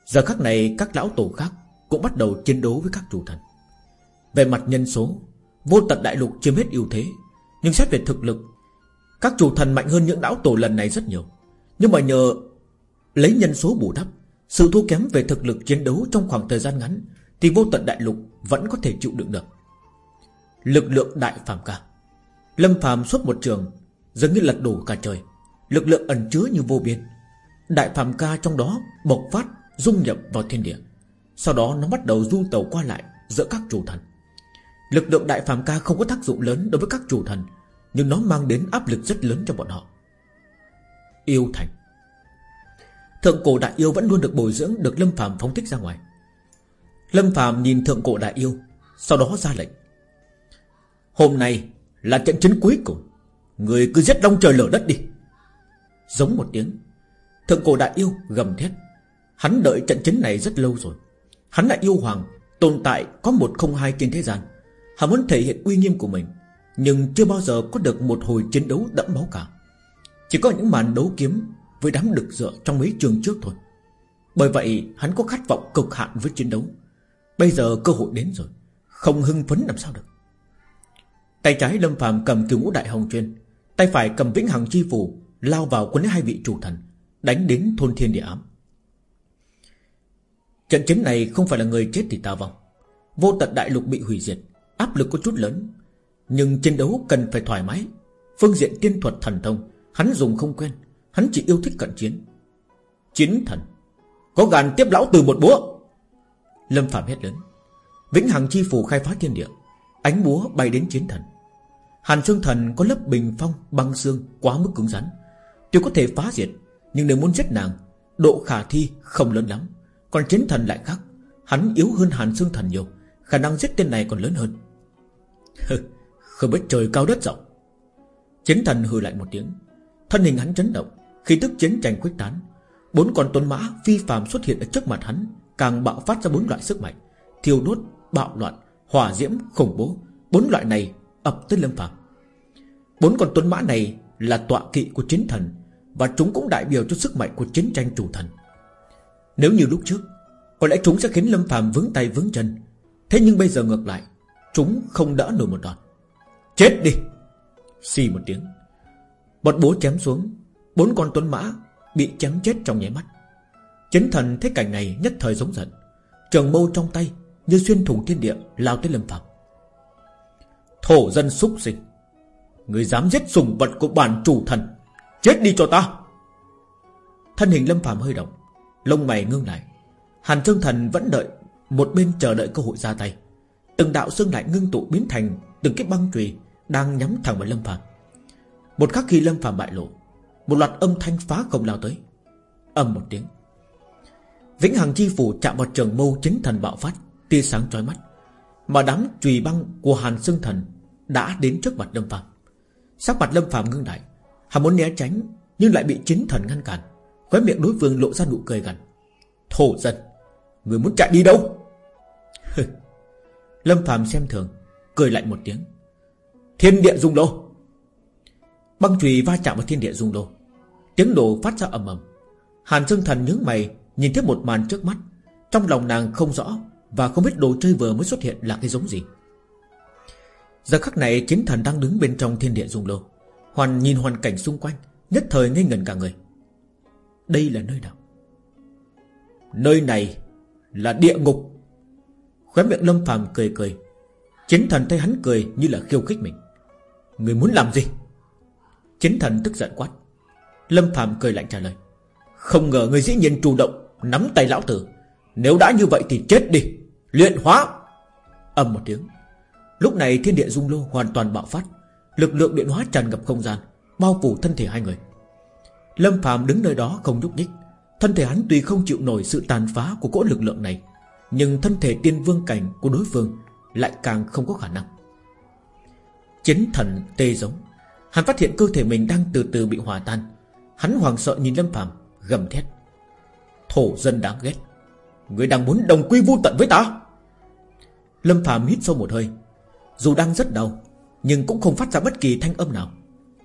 Giờ khắc này, các lão tổ khác Cũng bắt đầu chiến đấu với các chủ thần. Về mặt nhân số, Vô tận đại lục chiếm hết ưu thế, Nhưng xét về thực lực, Các chủ thần mạnh hơn những lão tổ lần này rất nhiều. Nhưng mà nhờ Lấy nhân số bù đắp, Sự thua kém về thực lực chiến đấu trong khoảng thời gian ngắn, Thì vô tận đại lục Vẫn có thể chịu đựng được. Lực lượng đại phàm ca. Lâm Phạm xuất một trường, Dường như lật đổ cả trời. Lực lượng ẩn chứa như vô biên. Đại Phạm ca trong đó bộc phát, Dung nhập vào thiên địa. Sau đó nó bắt đầu du tàu qua lại Giữa các chủ thần. Lực lượng đại phàm ca không có tác dụng lớn đối với các chủ thần, Nhưng nó mang đến áp lực rất lớn cho bọn họ. Yêu thành. Thượng cổ đại yêu vẫn luôn được bồi dưỡng, Được Lâm phàm phóng thích ra ngoài. Lâm phàm nhìn thượng cổ đại yêu, Sau đó ra lệnh. Hôm nay là trận chiến cuối cùng. Người cứ giết đông trời lở đất đi. Giống một tiếng, Thượng cổ đại yêu gầm thét. Hắn đợi trận chiến này rất lâu rồi. Hắn là yêu hoàng, Tồn tại có một không hai trên thế gian. Hắn muốn thể hiện uy nghiêm của mình, Nhưng chưa bao giờ có được một hồi chiến đấu đẫm máu cả. Chỉ có những màn đấu kiếm Với đám đực dựa trong mấy trường trước thôi. Bởi vậy, hắn có khát vọng cực hạn với chiến đấu. Bây giờ cơ hội đến rồi, Không hưng phấn làm sao được. Tay trái Lâm phàm cầm kiều ngũ đại hồng chuyên, Tay phải cầm vĩnh hằng chi phủ, Lao vào quân hai vị chủ thần, Đánh đến thôn thiên địa ám. Trận chiến này không phải là người chết thì ta vong. Vô tận đại lục bị hủy diệt, Áp lực có chút lớn, Nhưng chiến đấu cần phải thoải mái. Phương diện tiên thuật thần thông, Hắn dùng không quen, Hắn chỉ yêu thích cận chiến. Chiến thần, Có gàn tiếp lão từ một búa. Lâm Phạm hét lớn, Vĩnh Hằng chi phủ khai phá thiên địa, Ánh búa bay đến chiến thần. Hàn Sương Thần có lớp bình phong băng xương quá mức cứng rắn. Tuy có thể phá diệt Nhưng nếu muốn giết nàng Độ khả thi không lớn lắm. Còn chiến thần lại khác. Hắn yếu hơn Hàn Sương Thần nhiều Khả năng giết tên này còn lớn hơn. Không biết trời cao đất rộng. Chiến thần hừ lại một tiếng. Thân hình hắn chấn động Khi tức chiến tranh quyết tán. Bốn con tuấn mã phi phàm xuất hiện ở trước mặt hắn Càng bạo phát ra bốn loại sức mạnh. Thiêu đốt, bạo loạn, hỏa diễm, khủng bố. Bốn loại này ập tới lâm phàm. Bốn con tuấn mã này là tọa kỵ của chiến thần, Và chúng cũng đại biểu cho sức mạnh của chiến tranh chủ thần. Nếu như lúc trước, Có lẽ chúng sẽ khiến Lâm phàm vướng tay vướng chân. Thế nhưng bây giờ ngược lại, Chúng không đỡ nổi một đòn. Chết đi! Xì một tiếng. Bọt bố chém xuống, Bốn con tuấn mã bị chém chết trong nháy mắt. Chiến thần thấy cảnh này nhất thời giống giận. Trường mâu trong tay, Như xuyên thủng thiên địa, lao tới lâm phạm Thổ dân xúc sinh. Người dám giết sùng vật của bản chủ thần. Chết đi cho ta. Thân hình lâm phàm hơi động, Lông mày ngưng lại. Hàn Trương Thần vẫn đợi, Một bên chờ đợi cơ hội ra tay. Từng đạo xương lại ngưng tụ biến thành Từng cái băng chùy Đang nhắm thẳng vào lâm phàm. Một khắc khi lâm phàm bại lộ, Một loạt âm thanh phá không lao tới. Âm một tiếng. Vĩnh Hằng Chi Phủ chạm vào trường mâu chính thần bạo phát, Tia sáng trói mắt, Mà đám chùy băng của Hàn Sương Thần Đã đến trước mặt Lâm Phàm. Sắc mặt Lâm Phạm ngưng lại. Hắn muốn né tránh, Nhưng lại bị chính thần ngăn cản. Khóe miệng đối phương lộ ra nụ cười gần Thổ dân, Người muốn chạy đi đâu? Lâm Phạm xem thường, Cười lạnh một tiếng. Thiên địa dung lô. Băng chùy va chạm vào thiên địa dung lô. Tiếng nổ phát ra ầm ầm. Hàn Dương Thần nhướng mày, Nhìn thấy một màn trước mắt. Trong lòng nàng không rõ Và không biết đồ chơi vừa mới xuất hiện là cái giống gì. Giờ khắc này chiến thần đang đứng bên trong thiên địa dung lô. Hoàn nhìn hoàn cảnh xung quanh, Nhất thời ngây ngẩn cả người. Đây là nơi nào? Nơi này là địa ngục. Khóe miệng lâm phàm cười cười. Chiến thần thấy hắn cười như là khiêu khích mình. Người muốn làm gì? Chiến thần tức giận quát. Lâm phàm cười lạnh trả lời. Không ngờ người dĩ nhiên chủ động Nắm tay lão tử. Nếu đã như vậy thì chết đi. Luyện hóa. Âm một tiếng. Lúc này thiên địa dung lô hoàn toàn bạo phát. Lực lượng điện hóa tràn ngập không gian, Bao phủ thân thể hai người. Lâm Phạm đứng nơi đó không nhúc nhích. Thân thể hắn tuy không chịu nổi sự tàn phá Của cỗ lực lượng này, Nhưng thân thể tiên vương cảnh của đối phương Lại càng không có khả năng. Chiến thần tê giống. Hắn phát hiện cơ thể mình đang từ từ bị hòa tan. Hắn hoàng sợ nhìn Lâm Phạm Gầm thét. Thổ dân đáng ghét. Người đang muốn đồng quy vu tận với ta. Lâm Phạm hít sâu một hơi dù đang rất đau, Nhưng cũng không phát ra bất kỳ thanh âm nào.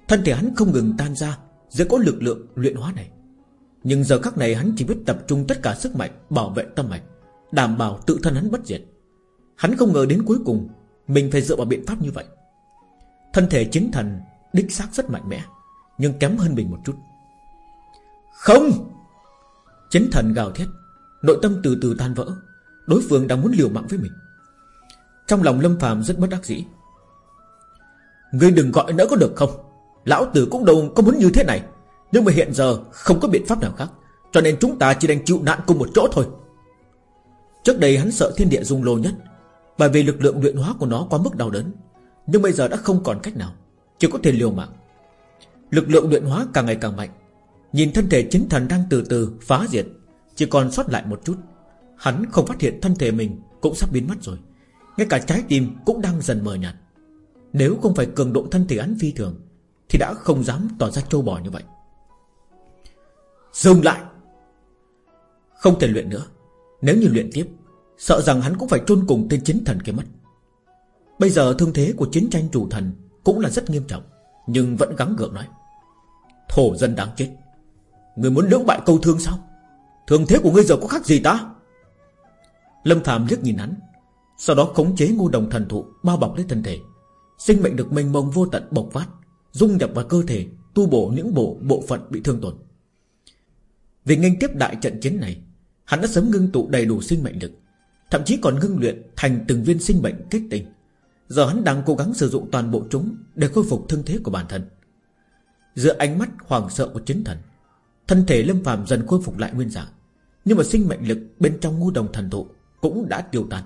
Thân thể hắn không ngừng tan ra Giữa có lực lượng luyện hóa này. Nhưng giờ khắc này hắn chỉ biết tập trung tất cả sức mạnh, Bảo vệ tâm mạch, Đảm bảo tự thân hắn bất diệt. Hắn không ngờ đến cuối cùng Mình phải dựa vào biện pháp như vậy. Thân thể chiến thần đích xác rất mạnh mẽ, Nhưng kém hơn mình một chút. Không! Chiến thần gào thét, Nội tâm từ từ tan vỡ. Đối phương đang muốn liều mạng với mình. Trong lòng Lâm phàm rất bất đắc dĩ. Ngươi đừng gọi nữa có được không? Lão tử cũng đâu có muốn như thế này. Nhưng mà hiện giờ không có biện pháp nào khác. Cho nên chúng ta chỉ đành chịu nạn cùng một chỗ thôi. Trước đây hắn sợ thiên địa dung lô nhất, Bởi vì lực lượng luyện hóa của nó quá mức đau đớn. Nhưng bây giờ đã không còn cách nào, Chỉ có thể liều mạng. Lực lượng luyện hóa càng ngày càng mạnh. Nhìn thân thể chính thần đang từ từ phá diệt, Chỉ còn sót lại một chút. Hắn không phát hiện thân thể mình Cũng sắp biến mất rồi. Ngay cả trái tim cũng đang dần mờ nhạt. Nếu không phải cường độ thân thể hắn phi thường, Thì đã không dám tỏ ra trâu bò như vậy. Dừng lại! Không thể luyện nữa. Nếu như luyện tiếp, Sợ rằng hắn cũng phải chôn cùng tên chiến thần kia mất. Bây giờ thương thế của chiến tranh chủ thần Cũng là rất nghiêm trọng, Nhưng vẫn gắng gượng nói. Thổ dân đáng chết, Người muốn lưỡng bại câu thương sao? Thương thế của ngươi giờ có khác gì ta? Lâm Phạm liếc nhìn hắn sau đó khống chế ngô đồng thần thụ, Bao bọc lấy thân thể. Sinh mệnh được mênh mông vô tận bộc phát, Dung nhập vào cơ thể, Tu bổ những bộ bộ phận bị thương tổn. Vì nghênh tiếp đại trận chiến này, Hắn đã sớm ngưng tụ đầy đủ sinh mệnh lực, Thậm chí còn ngưng luyện thành từng viên sinh mệnh kết tinh Giờ hắn đang cố gắng sử dụng toàn bộ chúng Để khôi phục thương thế của bản thân. Giữa ánh mắt hoàng sợ của chiến thần, Thân thể Lâm phàm dần khôi phục lại nguyên dạng. Nhưng mà sinh mệnh lực bên trong ngu đồng thần thụ Cũng đã tiêu tan.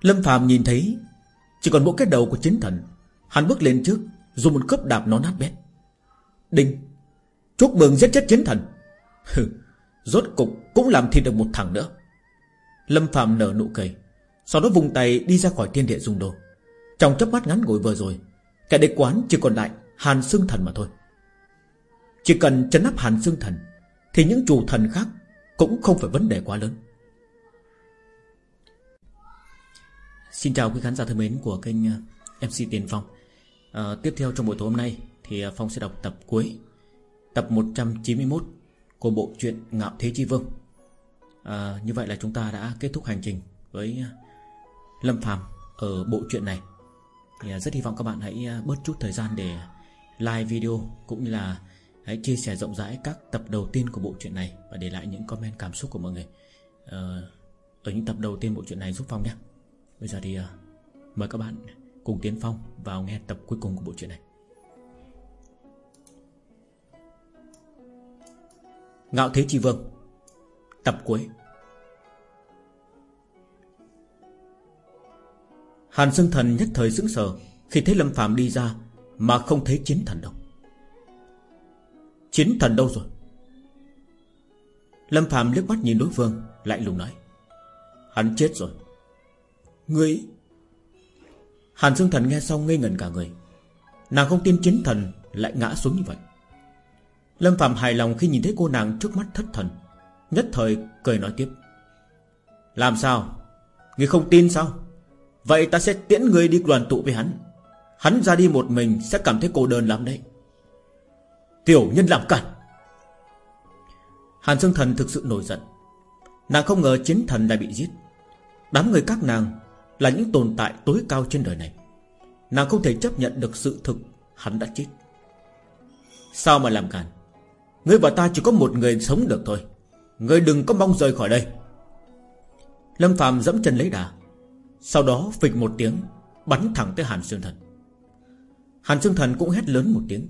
Lâm Phạm nhìn thấy Chỉ còn một cái đầu của chiến thần Hắn bước lên trước Dùng một cướp đạp nó nát bét. Đinh! Chúc mừng giết chết chiến thần! Rốt cục cũng làm thịt được một thằng nữa. Lâm Phạm nở nụ cười Sau đó vùng tay đi ra khỏi thiên địa dung đồ, Trong chớp mắt ngắn ngủi vừa rồi Kẻ địch quán chỉ còn lại Hàn xương thần mà thôi. Chỉ cần chấn áp hàn xương thần Thì những chủ thần khác Cũng không phải vấn đề quá lớn. Xin chào quý khán giả thân mến của kênh ờ, MC Tiền Phong. À, Tiếp theo trong buổi tối hôm nay Thì ờ, Phong sẽ đọc tập cuối Tập 191 Của bộ truyện Ngạo Thế Chi Vương. À, Như vậy là chúng ta đã kết thúc hành trình Với Lâm Phàm Ở bộ truyện này. Thì rất hy vọng các bạn hãy bớt chút thời gian để like video cũng như là hãy chia sẻ rộng rãi các tập đầu tiên của bộ truyện này và để lại những comment cảm xúc của mọi người. À, ở những tập đầu tiên bộ truyện này giúp Phong nhé. Bây giờ thì ờ, mời các bạn cùng Tiến Phong vào nghe tập cuối cùng của bộ truyện này. Ngạo Thế Chi Vương, Tập cuối. Hàn Sương Thần nhất thời sững sờ Khi thấy Lâm Phạm đi ra mà không thấy chiến thần đâu. Chiến thần đâu rồi? Lâm Phạm liếc mắt nhìn đối phương Lại lùng nói, Hắn chết rồi. Ngươi. Hàn Dương Thần nghe xong ngây ngẩn cả người. Nàng không tin chiến thần Lại ngã xuống như vậy. Lâm Phạm hài lòng khi nhìn thấy cô nàng trước mắt thất thần, Nhất thời cười nói tiếp. Làm sao? Ngươi không tin sao? Vậy ta sẽ tiễn ngươi đi đoàn tụ với hắn. Hắn ra đi một mình sẽ cảm thấy cô đơn lắm đấy. Tiểu nhân làm cản. Hàn Dương Thần thực sự nổi giận. Nàng không ngờ chiến thần lại bị giết. Đám người các nàng là những tồn tại tối cao trên đời này. Nàng không thể chấp nhận được sự thực Hắn đã chết. Sao mà làm càn? Ngươi và ta chỉ có một người sống được thôi. Ngươi đừng có mong rời khỏi đây. Lâm Phạm dẫm chân lấy đà, Sau đó phịch một tiếng, Bắn thẳng tới Hàn Sương Thần. Hàn Sương Thần cũng hét lớn một tiếng.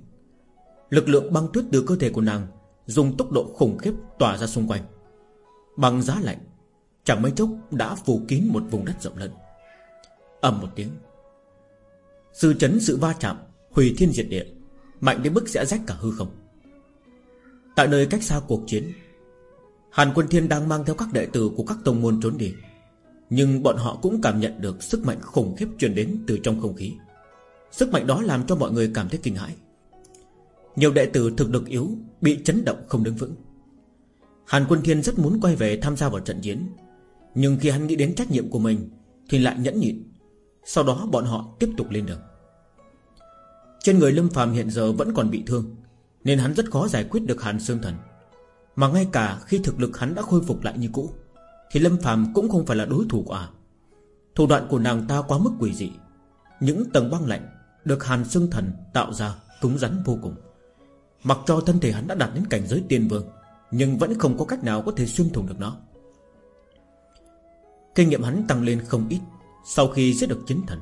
Lực lượng băng tuyết từ cơ thể của nàng Dùng tốc độ khủng khiếp tỏa ra xung quanh. Bằng giá lạnh, Chẳng mấy chốc đã phủ kín một vùng đất rộng lớn ầm một tiếng. Sự chấn sự va chạm, Hủy thiên diệt địa, Mạnh đến mức sẽ rách cả hư không. Tại nơi cách xa cuộc chiến, Hàn quân thiên đang mang theo các đệ tử Của các tông môn trốn đi, Nhưng bọn họ cũng cảm nhận được Sức mạnh khủng khiếp truyền đến từ trong không khí. Sức mạnh đó làm cho mọi người cảm thấy kinh hãi. Nhiều đệ tử thực lực yếu Bị chấn động không đứng vững. Hàn Quân Thiên rất muốn quay về tham gia vào trận chiến, Nhưng khi hắn nghĩ đến trách nhiệm của mình Thì lại nhẫn nhịn. Sau đó bọn họ tiếp tục lên đường. Trên người Lâm Phàm hiện giờ vẫn còn bị thương, Nên hắn rất khó giải quyết được Hàn Sương Thần. Mà ngay cả khi thực lực hắn đã khôi phục lại như cũ, Thì Lâm Phàm cũng không phải là đối thủ của à Thủ đoạn của nàng ta quá mức quỷ dị. Những tầng băng lạnh được Hàn Sương Thần tạo ra cứng rắn vô cùng. Mặc cho thân thể hắn đã đạt đến cảnh giới tiên vương, Nhưng vẫn không có cách nào có thể xuyên thủng được nó. Kinh nghiệm hắn tăng lên không ít. Sau khi giết được chiến thần,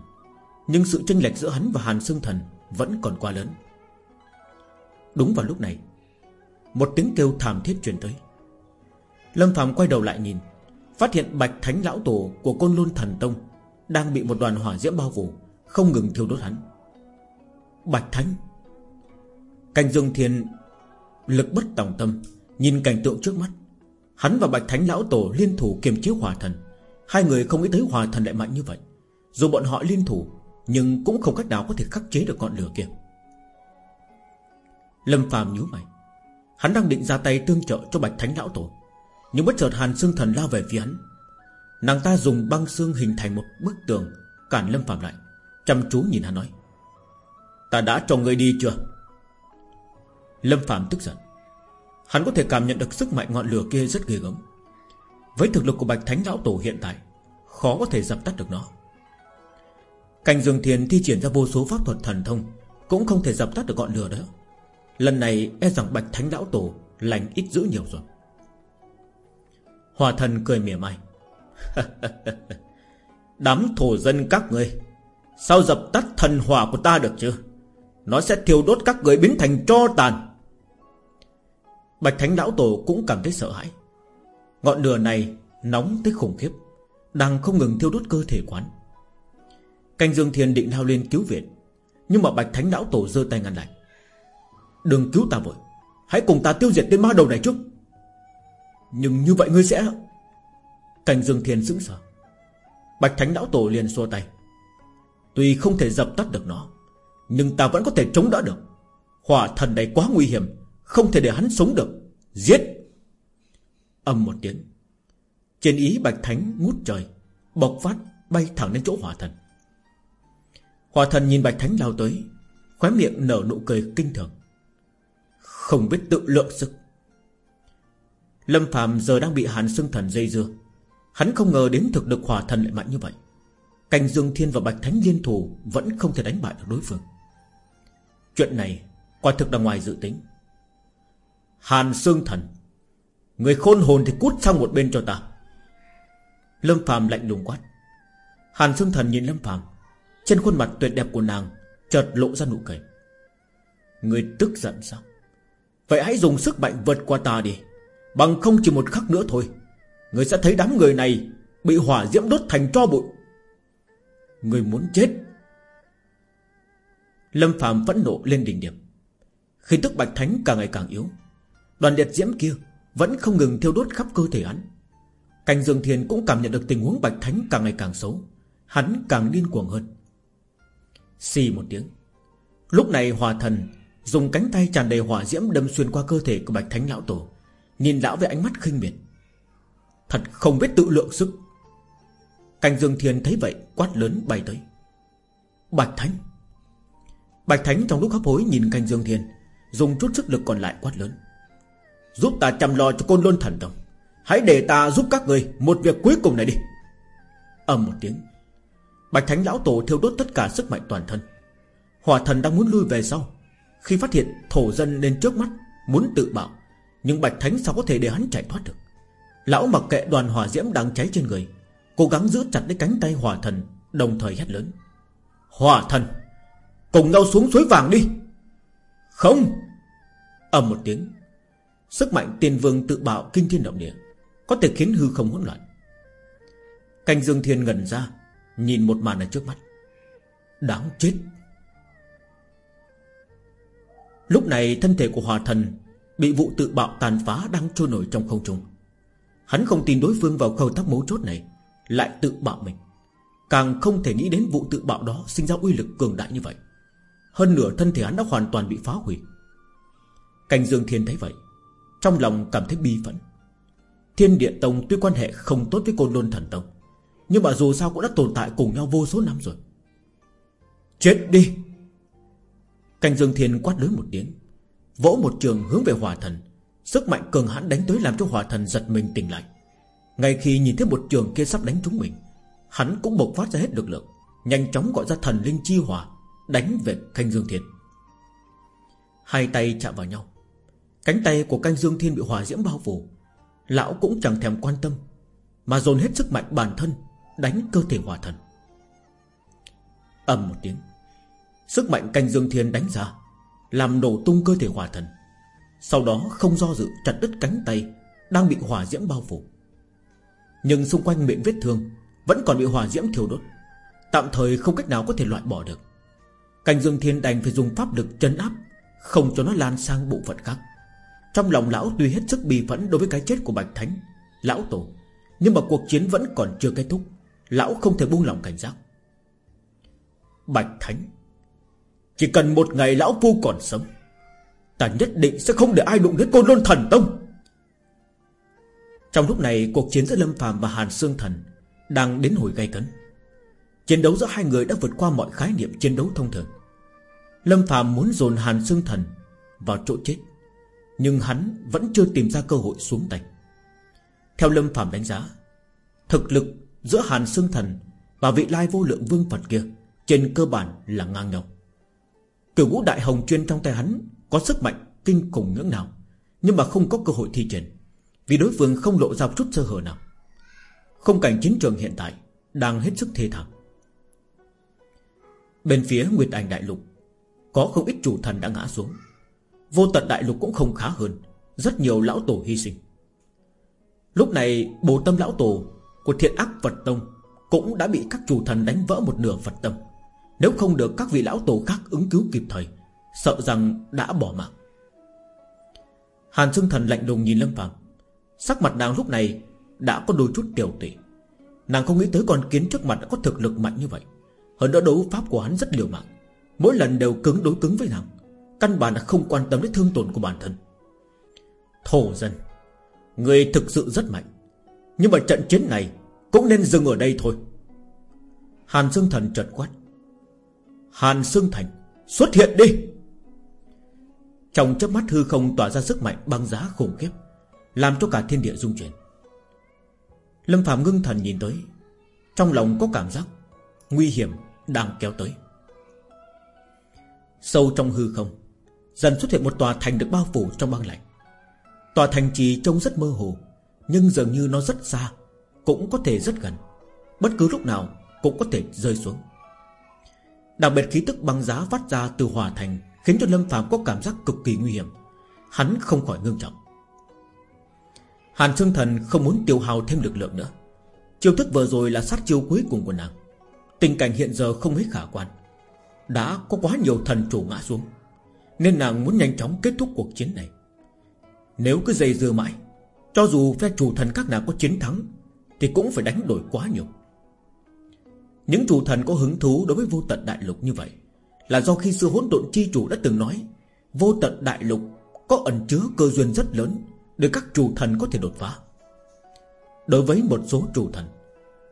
Nhưng sự chênh lệch giữa hắn và Hàn Sương Thần Vẫn còn quá lớn. Đúng vào lúc này, Một tiếng kêu thảm thiết truyền tới. Lâm Phạm quay đầu lại nhìn, Phát hiện Bạch Thánh Lão Tổ của Côn Lôn Thần Tông Đang bị một đoàn hỏa diễm bao phủ, Không ngừng thiêu đốt hắn. Bạch Thánh! Cảnh Dương Thiên Lực bất tòng tâm, Nhìn cảnh tượng trước mắt. Hắn và Bạch Thánh Lão Tổ liên thủ kiềm chế hỏa thần. Hai người không nghĩ tới hòa thần lại mạnh như vậy. Dù bọn họ liên thủ, Nhưng cũng không cách nào có thể khắc chế được ngọn lửa kia. Lâm Phàm nhíu mày. Hắn đang định ra tay tương trợ cho Bạch Thánh Lão Tổ, Nhưng bất chợt Hàn Sương Thần lao về phía hắn. Nàng ta dùng băng xương hình thành một bức tường, Cản Lâm Phạm lại, Chăm chú nhìn hắn nói. Ta đã cho người đi chưa? Lâm Phạm tức giận. Hắn có thể cảm nhận được sức mạnh ngọn lửa kia rất ghê gớm. Với thực lực của Bạch Thánh Lão Tổ hiện tại, Khó có thể dập tắt được nó. Cảnh Dương Thiền thi triển ra vô số pháp thuật thần thông Cũng không thể dập tắt được ngọn lửa đó. Lần này e rằng Bạch Thánh Lão Tổ Lành ít dữ nhiều rồi. Hòa thần cười mỉa mai. Đám thổ dân các ngươi, Sao dập tắt thần hỏa của ta được chứ? Nó sẽ thiêu đốt các người biến thành tro tàn. Bạch Thánh Lão Tổ cũng cảm thấy sợ hãi. Ngọn lửa này nóng tới khủng khiếp, Đang không ngừng thiêu đốt cơ thể quán. Canh Dương Thiên định lao lên cứu viện, Nhưng mà Bạch Thánh Lão Tổ giơ tay ngăn lại. Đừng cứu ta vội, Hãy cùng ta tiêu diệt tên ma đầu này trước. Nhưng như vậy ngươi sẽ Canh Dương Thiên sững sờ. Bạch Thánh Lão Tổ liền xua tay. Tuy không thể dập tắt được nó, Nhưng ta vẫn có thể chống đỡ được. Hỏa thần này quá nguy hiểm, Không thể để hắn sống được. Giết! Âm một tiếng. Trên ý Bạch Thánh ngút trời, Bộc phát bay thẳng đến chỗ hỏa thần. Hỏa thần nhìn Bạch Thánh lao tới, Khóe miệng nở nụ cười kinh thường. Không biết tự lượng sức. Lâm Phạm giờ đang bị Hàn Sương Thần dây dưa. Hắn không ngờ đến thực lực hỏa thần lại mạnh như vậy. Cảnh Dương Thiên và Bạch Thánh liên thủ Vẫn không thể đánh bại được đối phương. Chuyện này Quả thực là ngoài dự tính. Hàn Sương Thần Người khôn hồn thì cút sang một bên cho ta. Lâm Phạm lạnh lùng quát. Hàn Sương Thần nhìn Lâm Phạm Trên khuôn mặt tuyệt đẹp của nàng Chợt lộ ra nụ cười. Người tức giận sao? Vậy hãy dùng sức mạnh vượt qua ta đi. Bằng không chỉ một khắc nữa thôi, Người sẽ thấy đám người này Bị hỏa diễm đốt thành tro bụi. Người muốn chết. Lâm Phạm phẫn nộ lên đỉnh điểm. Khi tức Bạch Thánh càng ngày càng yếu, Đoàn liệt diễm kia vẫn không ngừng thiêu đốt khắp cơ thể hắn. Cảnh Dương Thiên cũng cảm nhận được tình huống Bạch Thánh càng ngày càng xấu, Hắn càng điên cuồng hơn. Xì một tiếng. Lúc này hòa thần Dùng cánh tay tràn đầy hỏa diễm đâm xuyên qua cơ thể của Bạch Thánh Lão Tổ, Nhìn lão với ánh mắt khinh miệt. Thật không biết tự lượng sức. Cảnh Dương Thiên thấy vậy, Quát lớn bay tới. Bạch Thánh! Bạch Thánh trong lúc hấp hối nhìn Cảnh Dương Thiên, Dùng chút sức lực còn lại quát lớn. Giúp ta chăm lo cho côn lôn thần đồng Hãy để ta giúp các người Một việc cuối cùng này đi. Ầm một tiếng, Bạch Thánh Lão Tổ thiêu đốt tất cả sức mạnh toàn thân. Hỏa thần đang muốn lui về sau. Khi phát hiện thổ dân lên trước mắt, Muốn tự bạo Nhưng Bạch Thánh sao có thể để hắn chạy thoát được? Lão mặc kệ đoàn hỏa diễm đang cháy trên người, Cố gắng giữ chặt lấy cánh tay hỏa thần, Đồng thời hét lớn. Hỏa thần, Cùng nhau xuống suối vàng đi. Không! Ầm một tiếng Sức mạnh tiền vương tự bạo kinh thiên động địa, Có thể khiến hư không hỗn loạn. Canh Dương Thiên ngẩn ra, Nhìn một màn ở trước mắt. Đáng chết. Lúc này thân thể của hòa thần Bị vụ tự bạo tàn phá đang trôi nổi trong không trung. Hắn không tin đối phương vào khâu tắc mấu chốt này, Lại tự bạo mình. Càng không thể nghĩ đến vụ tự bạo đó Sinh ra uy lực cường đại như vậy. Hơn nửa thân thể hắn đã hoàn toàn bị phá hủy. Cảnh Dương Thiên thấy vậy trong lòng cảm thấy bi phẫn. Thiên địa Tông tuy quan hệ không tốt với Côn Lôn Thần Tông, Nhưng mà dù sao cũng đã tồn tại cùng nhau vô số năm rồi. Chết đi! Cảnh Dương Thiên quát lớn một tiếng, Vỗ một trường hướng về hòa thần. Sức mạnh cường hãn đánh tới làm cho hỏa thần giật mình tỉnh lại. Ngay khi nhìn thấy một trường kia sắp đánh trúng mình, Hắn cũng bộc phát ra hết lực lượng, Nhanh chóng gọi ra thần linh chi hỏa Đánh về canh dương thiên. Hai tay chạm vào nhau Cánh tay của canh dương thiên bị hỏa diễm bao phủ. Lão cũng chẳng thèm quan tâm, Mà dồn hết sức mạnh bản thân, Đánh cơ thể hỏa thần. Ầm một tiếng, Sức mạnh canh dương thiên đánh ra, Làm nổ tung cơ thể hỏa thần. Sau đó không do dự chặt đứt cánh tay Đang bị hỏa diễm bao phủ. Nhưng xung quanh miệng vết thương Vẫn còn bị hỏa diễm thiêu đốt, Tạm thời không cách nào có thể loại bỏ được. Canh dương thiên đành phải dùng pháp lực chấn áp, Không cho nó lan sang bộ phận khác. Trong lòng lão tuy hết sức bì phẫn Đối với cái chết của Bạch Thánh, Lão Tổ, Nhưng mà cuộc chiến vẫn còn chưa kết thúc, Lão không thể buông lòng cảnh giác. Bạch Thánh, Chỉ cần một ngày Lão Phu còn sống, Ta nhất định sẽ không để ai đụng đến cô Lôn Thần Tông. Trong lúc này, Cuộc chiến giữa Lâm phàm và Hàn Sương Thần Đang đến hồi gay cấn. Chiến đấu giữa hai người đã vượt qua mọi khái niệm chiến đấu thông thường. Lâm phàm muốn dồn Hàn Sương Thần Vào chỗ chết. Nhưng hắn vẫn chưa tìm ra cơ hội xuống tay. Theo Lâm Phạm đánh giá, Thực lực giữa Hàn Sương Thần Và vị lai vô lượng vương Phật kia Trên cơ bản là ngang nhau. Cửu ngũ đại hồng chuyên trong tay hắn Có sức mạnh kinh khủng ngưỡng nào, Nhưng mà không có cơ hội thi triển, Vì đối phương không lộ ra chút sơ hở nào. Không cảnh chiến trường hiện tại Đang hết sức thê thảm. Bên phía Nguyệt Ảnh Đại Lục, Có không ít chủ thần đã ngã xuống. Vô tận Đại Lục cũng không khá hơn. Rất nhiều lão tổ hy sinh. Lúc này, bồ tâm lão tổ Của thiện ác Phật Tông Cũng đã bị các chủ thần đánh vỡ một nửa Phật Tâm. Nếu không được các vị lão tổ khác ứng cứu kịp thời, Sợ rằng đã bỏ mạng. Hàn Sương Thần lạnh lùng nhìn Lâm Phạm Sắc mặt nàng lúc này Đã có đôi chút tiểu tụy. Nàng không nghĩ tới con kiến trước mặt đã có thực lực mạnh như vậy. Hơn nữa đấu pháp của hắn rất liều mạng. Mỗi lần đều cứng đối cứng với nàng. Căn bản là không quan tâm đến thương tổn của bản thân. Thổ dân, Người thực sự rất mạnh. Nhưng mà trận chiến này Cũng nên dừng ở đây thôi. Hàn Sương Thần chợt quát. Hàn Sương Thành, Xuất hiện đi! Trong chớp mắt hư không tỏa ra sức mạnh băng giá khủng khiếp, Làm cho cả thiên địa rung chuyển. Lâm Phạm ngưng thần nhìn tới, Trong lòng có cảm giác Nguy hiểm đang kéo tới. Sâu trong hư không Dần xuất hiện một tòa thành được bao phủ trong băng lạnh. Tòa thành trì trông rất mơ hồ, Nhưng dường như nó rất xa, Cũng có thể rất gần. Bất cứ lúc nào cũng có thể rơi xuống. Đặc biệt khí tức băng giá phát ra từ hỏa thành Khiến cho Lâm phàm có cảm giác cực kỳ nguy hiểm. Hắn không khỏi ngưng trọng. Hàn Sương Thần không muốn tiêu hao thêm lực lượng nữa. Chiêu thức vừa rồi là sát chiêu cuối cùng của nàng. Tình cảnh hiện giờ không mấy khả quan. Đã có quá nhiều thần chủ ngã xuống. Nên nàng muốn nhanh chóng kết thúc cuộc chiến này. Nếu cứ dây dưa mãi, Cho dù phe chủ thần các nàng có chiến thắng, Thì cũng phải đánh đổi quá nhiều. Những chủ thần có hứng thú đối với vô tận đại lục như vậy Là do khi xưa hỗn độn chi chủ đã từng nói, Vô tận đại lục Có ẩn chứa cơ duyên rất lớn Để các chủ thần có thể đột phá. Đối với một số chủ thần,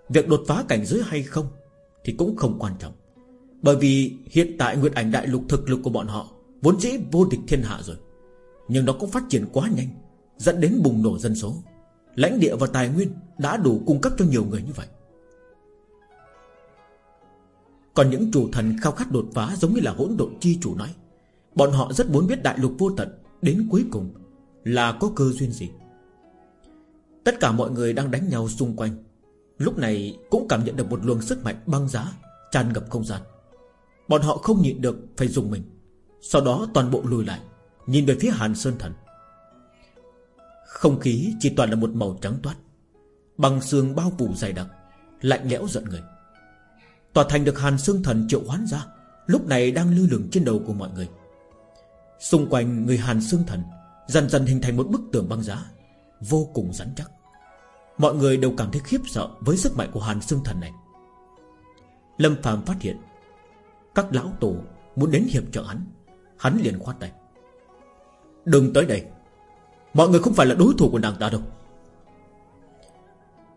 Việc đột phá cảnh giới hay không thì cũng không quan trọng, Bởi vì hiện tại Nguyệt Ảnh Đại Lục thực lực của bọn họ Vốn dĩ vô địch thiên hạ rồi, Nhưng nó cũng phát triển quá nhanh, Dẫn đến bùng nổ dân số. Lãnh địa và tài nguyên đã đủ cung cấp cho nhiều người như vậy. Còn những chủ thần khao khát đột phá Giống như là hỗn độn chi chủ nói, Bọn họ rất muốn biết đại lục vô tận Đến cuối cùng là có cơ duyên gì. Tất cả mọi người đang đánh nhau xung quanh, Lúc này cũng cảm nhận được một luồng sức mạnh băng giá Tràn ngập không gian. Bọn họ không nhịn được phải dùng mình. Sau đó toàn bộ lùi lại, Nhìn về phía Hàn Sơn Thần. Không khí chỉ toàn là một màu trắng toát, Băng xương bao phủ dày đặc, Lạnh lẽo giận người. Tòa thành được Hàn Sương Thần triệu hoán ra, Lúc này đang lư lửng trên đầu của mọi người. Xung quanh người Hàn Sương Thần Dần dần hình thành một bức tường băng giá, Vô cùng rắn chắc. Mọi người đều cảm thấy khiếp sợ Với sức mạnh của Hàn Sương Thần này. Lâm Phạm phát hiện, Các lão tổ muốn đến hiệp trợ hắn. Hắn liền khoát tay. Đừng tới đây. Mọi người không phải là đối thủ của nàng ta đâu.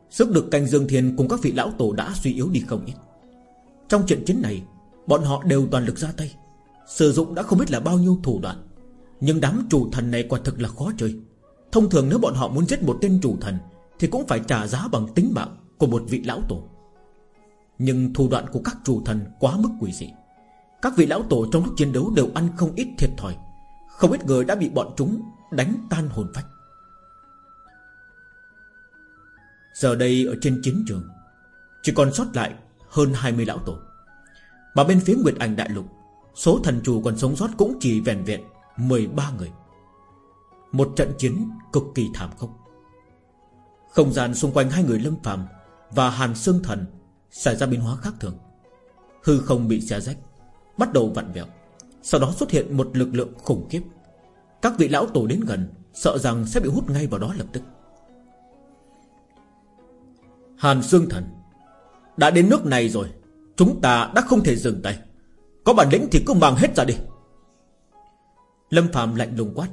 Sức lực canh Dương Thiên cùng các vị lão tổ đã suy yếu đi không ít. Trong trận chiến này, Bọn họ đều toàn lực ra tay. Sử dụng đã không biết là bao nhiêu thủ đoạn. Nhưng đám chủ thần này quả thực là khó chơi. Thông thường nếu bọn họ muốn giết một tên chủ thần, thì cũng phải trả giá bằng tính mạng Của một vị lão tổ. Nhưng thủ đoạn của các chủ thần quá mức quỷ dị. Các vị lão tổ trong lúc chiến đấu Đều ăn không ít thiệt thòi. Không ít người đã bị bọn chúng đánh tan hồn phách. Giờ đây ở trên chiến trường, Chỉ còn sót lại hơn 20 lão tổ. Mà bên phía Nguyệt Ảnh Đại Lục, Số thần chủ còn sống sót cũng chỉ vẹn vẹn 13 người. Một trận chiến cực kỳ thảm khốc. Không gian xung quanh hai người lâm phàm Và Hàn Sương Thần Xảy ra biến hóa khác thường. Hư không bị xé rách. Bắt đầu vặn vẹo. Sau đó xuất hiện một lực lượng khủng khiếp. Các vị lão tổ đến gần, Sợ rằng sẽ bị hút ngay vào đó lập tức. Hàn Sương Thần, Đã đến nước này rồi, Chúng ta đã không thể dừng tay. Có bản lĩnh thì cứ mang hết ra đi. Lâm Phạm lạnh lùng quát.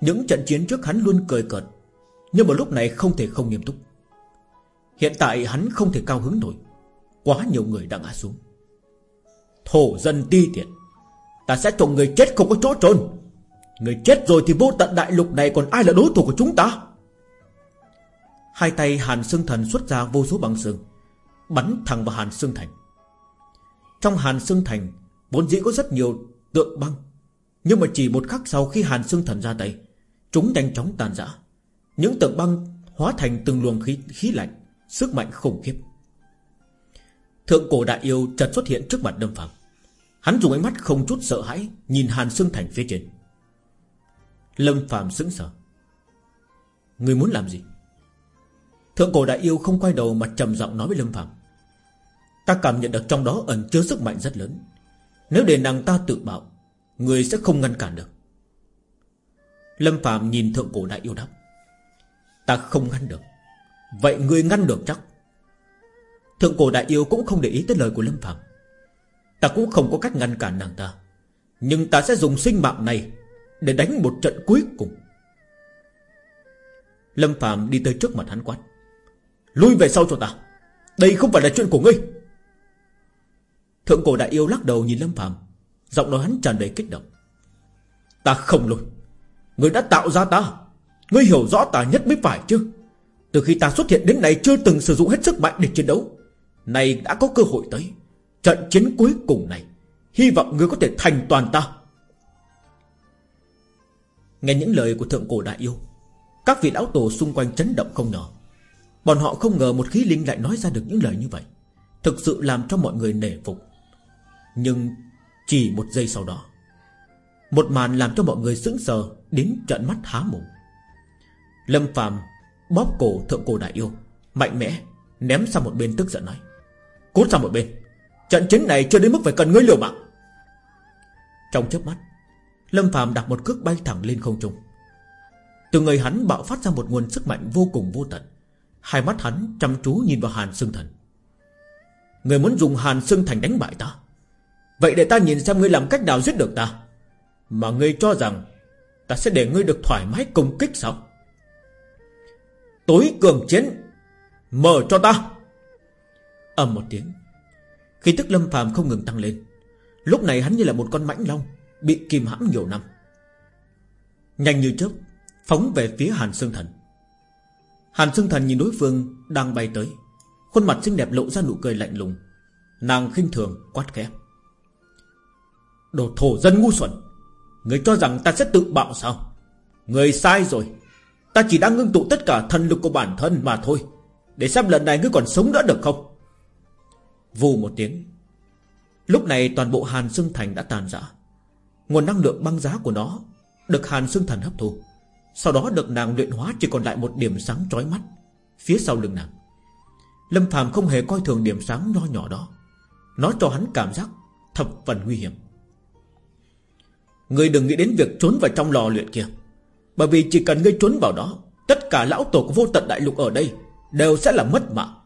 Những trận chiến trước hắn luôn cười cợt, Nhưng mà lúc này không thể không nghiêm túc. Hiện tại hắn không thể cao hứng nổi. Quá nhiều người đã ngã xuống. Thổ dân ti tiện Ta sẽ cho người chết không có chỗ trôn Người chết rồi thì vô tận đại lục này Còn ai là đối thủ của chúng ta? Hai tay Hàn Sương Thần xuất ra vô số băng sương Bắn thẳng vào Hàn Sương Thành. Trong Hàn Sương Thành Vốn dĩ có rất nhiều tượng băng Nhưng mà chỉ một khắc sau khi Hàn Sương Thần ra tay Chúng nhanh chóng tàn rã. Những tượng băng hóa thành từng luồng khí, khí lạnh Sức mạnh khủng khiếp. Thượng cổ đại yêu chợt xuất hiện trước mặt Lâm Phạm Hắn dùng ánh mắt không chút sợ hãi Nhìn Hàn Sương Thành phía trên. Lâm Phạm sững sờ. Người muốn làm gì? Thượng cổ đại yêu không quay đầu mà trầm giọng nói với Lâm Phạm Ta cảm nhận được trong đó ẩn chứa sức mạnh rất lớn. Nếu để nàng ta tự bạo Người sẽ không ngăn cản được. Lâm Phạm nhìn thượng cổ đại yêu đáp. Ta không ngăn được. Vậy người ngăn được chắc? Thượng cổ đại yêu cũng không để ý tới lời của Lâm Phạm Ta cũng không có cách ngăn cản nàng ta. Nhưng ta sẽ dùng sinh mạng này Để đánh một trận cuối cùng. Lâm Phạm đi tới trước mặt hắn quát. Lui về sau cho ta. Đây không phải là chuyện của ngươi. Thượng cổ đại yêu lắc đầu nhìn Lâm Phạm Giọng nói hắn tràn đầy kích động. Ta không lùi, Ngươi đã tạo ra ta. Ngươi hiểu rõ ta nhất mới phải chứ. Từ khi ta xuất hiện đến nay Chưa từng sử dụng hết sức mạnh để chiến đấu. Này đã có cơ hội tới. Trận chiến cuối cùng này, Hy vọng ngươi có thể thành toàn ta. Nghe những lời của thượng cổ đại yêu, Các vị lão tổ xung quanh chấn động không nhỏ Bọn họ không ngờ một khí linh lại nói ra được những lời như vậy, Thực sự làm cho mọi người nể phục. Nhưng chỉ một giây sau đó, Một màn làm cho mọi người sững sờ Đến trận mắt há mồm. Lâm phàm bóp cổ thượng cổ đại yêu, Mạnh mẽ Ném sang một bên, tức giận nói, Cút sang một bên. Trận chiến này chưa đến mức phải cần ngươi liều mạng. Trong chớp mắt, Lâm Phạm đặt một cước bay thẳng lên không trung. Từ người hắn bạo phát ra một nguồn sức mạnh vô cùng vô tận. Hai mắt hắn chăm chú nhìn vào Hàn Sương Thần. Người muốn dùng Hàn Sương Thành đánh bại ta? Vậy để ta nhìn xem ngươi làm cách nào giết được ta. Mà ngươi cho rằng Ta sẽ để ngươi được thoải mái công kích sao? Tối cường chiến, Mở cho ta. Ầm một tiếng khi tức lâm phàm không ngừng tăng lên, Lúc này hắn như là một con mãnh long Bị kìm hãm nhiều năm. Nhanh như chớp, Phóng về phía Hàn Sương Thần. Hàn Sương Thần nhìn đối phương đang bay tới, Khuôn mặt xinh đẹp lộ ra nụ cười lạnh lùng. Nàng khinh thường quát khẽ. Đồ thổ dân ngu xuẩn, Người cho rằng ta sẽ tự bạo sao? Người sai rồi, Ta chỉ đang ngưng tụ tất cả thần lực của bản thân mà thôi. Để xem lần này ngươi còn sống đỡ được không? Vù một tiếng. Lúc này toàn bộ Hàn Sương Thành đã tàn rã. Nguồn năng lượng băng giá của nó Được Hàn Sương Thần hấp thu. Sau đó được nàng luyện hóa chỉ còn lại một điểm sáng chói mắt Phía sau lưng nàng. Lâm Phàm không hề coi thường điểm sáng nho nhỏ đó. Nó cho hắn cảm giác Thập phần nguy hiểm. Ngươi đừng nghĩ đến việc trốn vào trong lò luyện kia. Bởi vì chỉ cần ngươi trốn vào đó, Tất cả lão tổ của vô tận đại lục ở đây Đều sẽ là mất mạng.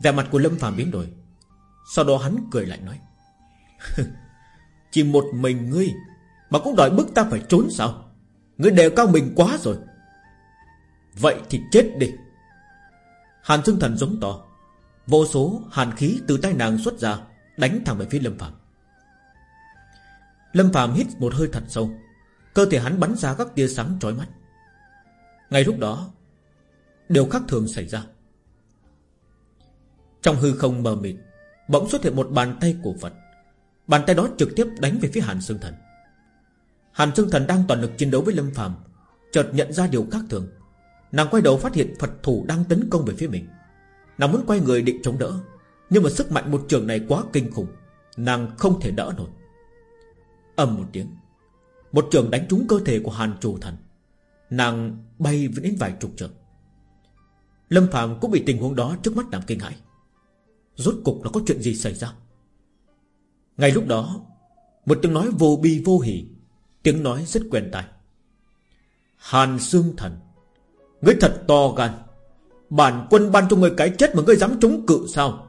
Vẻ mặt của Lâm Phàm biến đổi. Sau đó hắn cười lạnh nói, Chỉ một mình ngươi Mà cũng đòi bức ta phải trốn sao? Ngươi đều cao mình quá rồi. Vậy thì chết đi. Hàn Dương Thần giống to. Vô số hàn khí từ tay nàng xuất ra, Đánh thẳng về phía Lâm Phạm Lâm Phạm hít một hơi thật sâu. Cơ thể hắn bắn ra các tia sáng chói mắt. Ngay lúc đó, Điều khác thường xảy ra. Trong hư không mờ mịt, Bỗng xuất hiện một bàn tay của Phật. Bàn tay đó trực tiếp đánh về phía Hàn Sương Thần. Hàn Sương Thần đang toàn lực chiến đấu với Lâm Phạm Chợt nhận ra điều khác thường. Nàng quay đầu phát hiện Phật thủ đang tấn công về phía mình. Nàng muốn quay người định chống đỡ, Nhưng mà sức mạnh một trường này quá kinh khủng, Nàng không thể đỡ nổi. Ầm một tiếng, Một trường đánh trúng cơ thể của Hàn Chủ Thần. Nàng bay đến vài chục trường Lâm Phạm cũng bị tình huống đó trước mắt làm kinh hãi. Rốt cục nó có chuyện gì xảy ra? Ngay lúc đó, Một tiếng nói vô bi vô hỉ, Tiếng nói rất quen tai. Hàn Sương Thần, Ngươi thật to gan, Bản quân ban cho ngươi cái chết mà ngươi dám chống cự sao?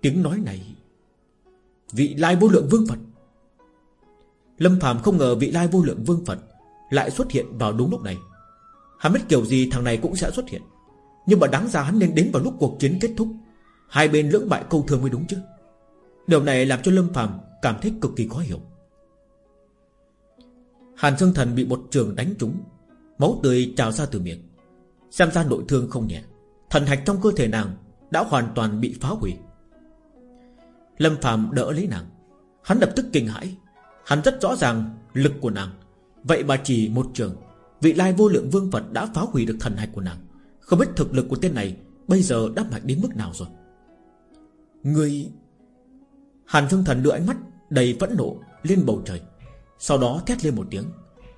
Tiếng nói này, Vị lai vô lượng vương Phật. Lâm Phạm không ngờ vị lai vô lượng vương Phật Lại xuất hiện vào đúng lúc này. Hắn biết kiểu gì thằng này cũng sẽ xuất hiện. Nhưng mà đáng ra hắn nên đến vào lúc cuộc chiến kết thúc. Hai bên lưỡng bại câu thương mới đúng chứ. Điều này làm cho Lâm Phạm Cảm thấy cực kỳ khó hiểu. Hàn Dương Thần bị một trường đánh trúng, Máu tươi trào ra từ miệng. Xem ra nội thương không nhẹ, Thần hạch trong cơ thể nàng Đã hoàn toàn bị phá hủy. Lâm Phạm đỡ lấy nàng. Hắn lập tức kinh hãi. Hắn rất rõ ràng lực của nàng. Vậy mà chỉ một trường, Vị lai vô lượng vương Phật đã phá hủy được thần hạch của nàng. Không biết thực lực của tên này Bây giờ đã mạnh đến mức nào rồi. Người Hàn Phương Thần đưa ánh mắt đầy phẫn nộ lên bầu trời. Sau đó thét lên một tiếng.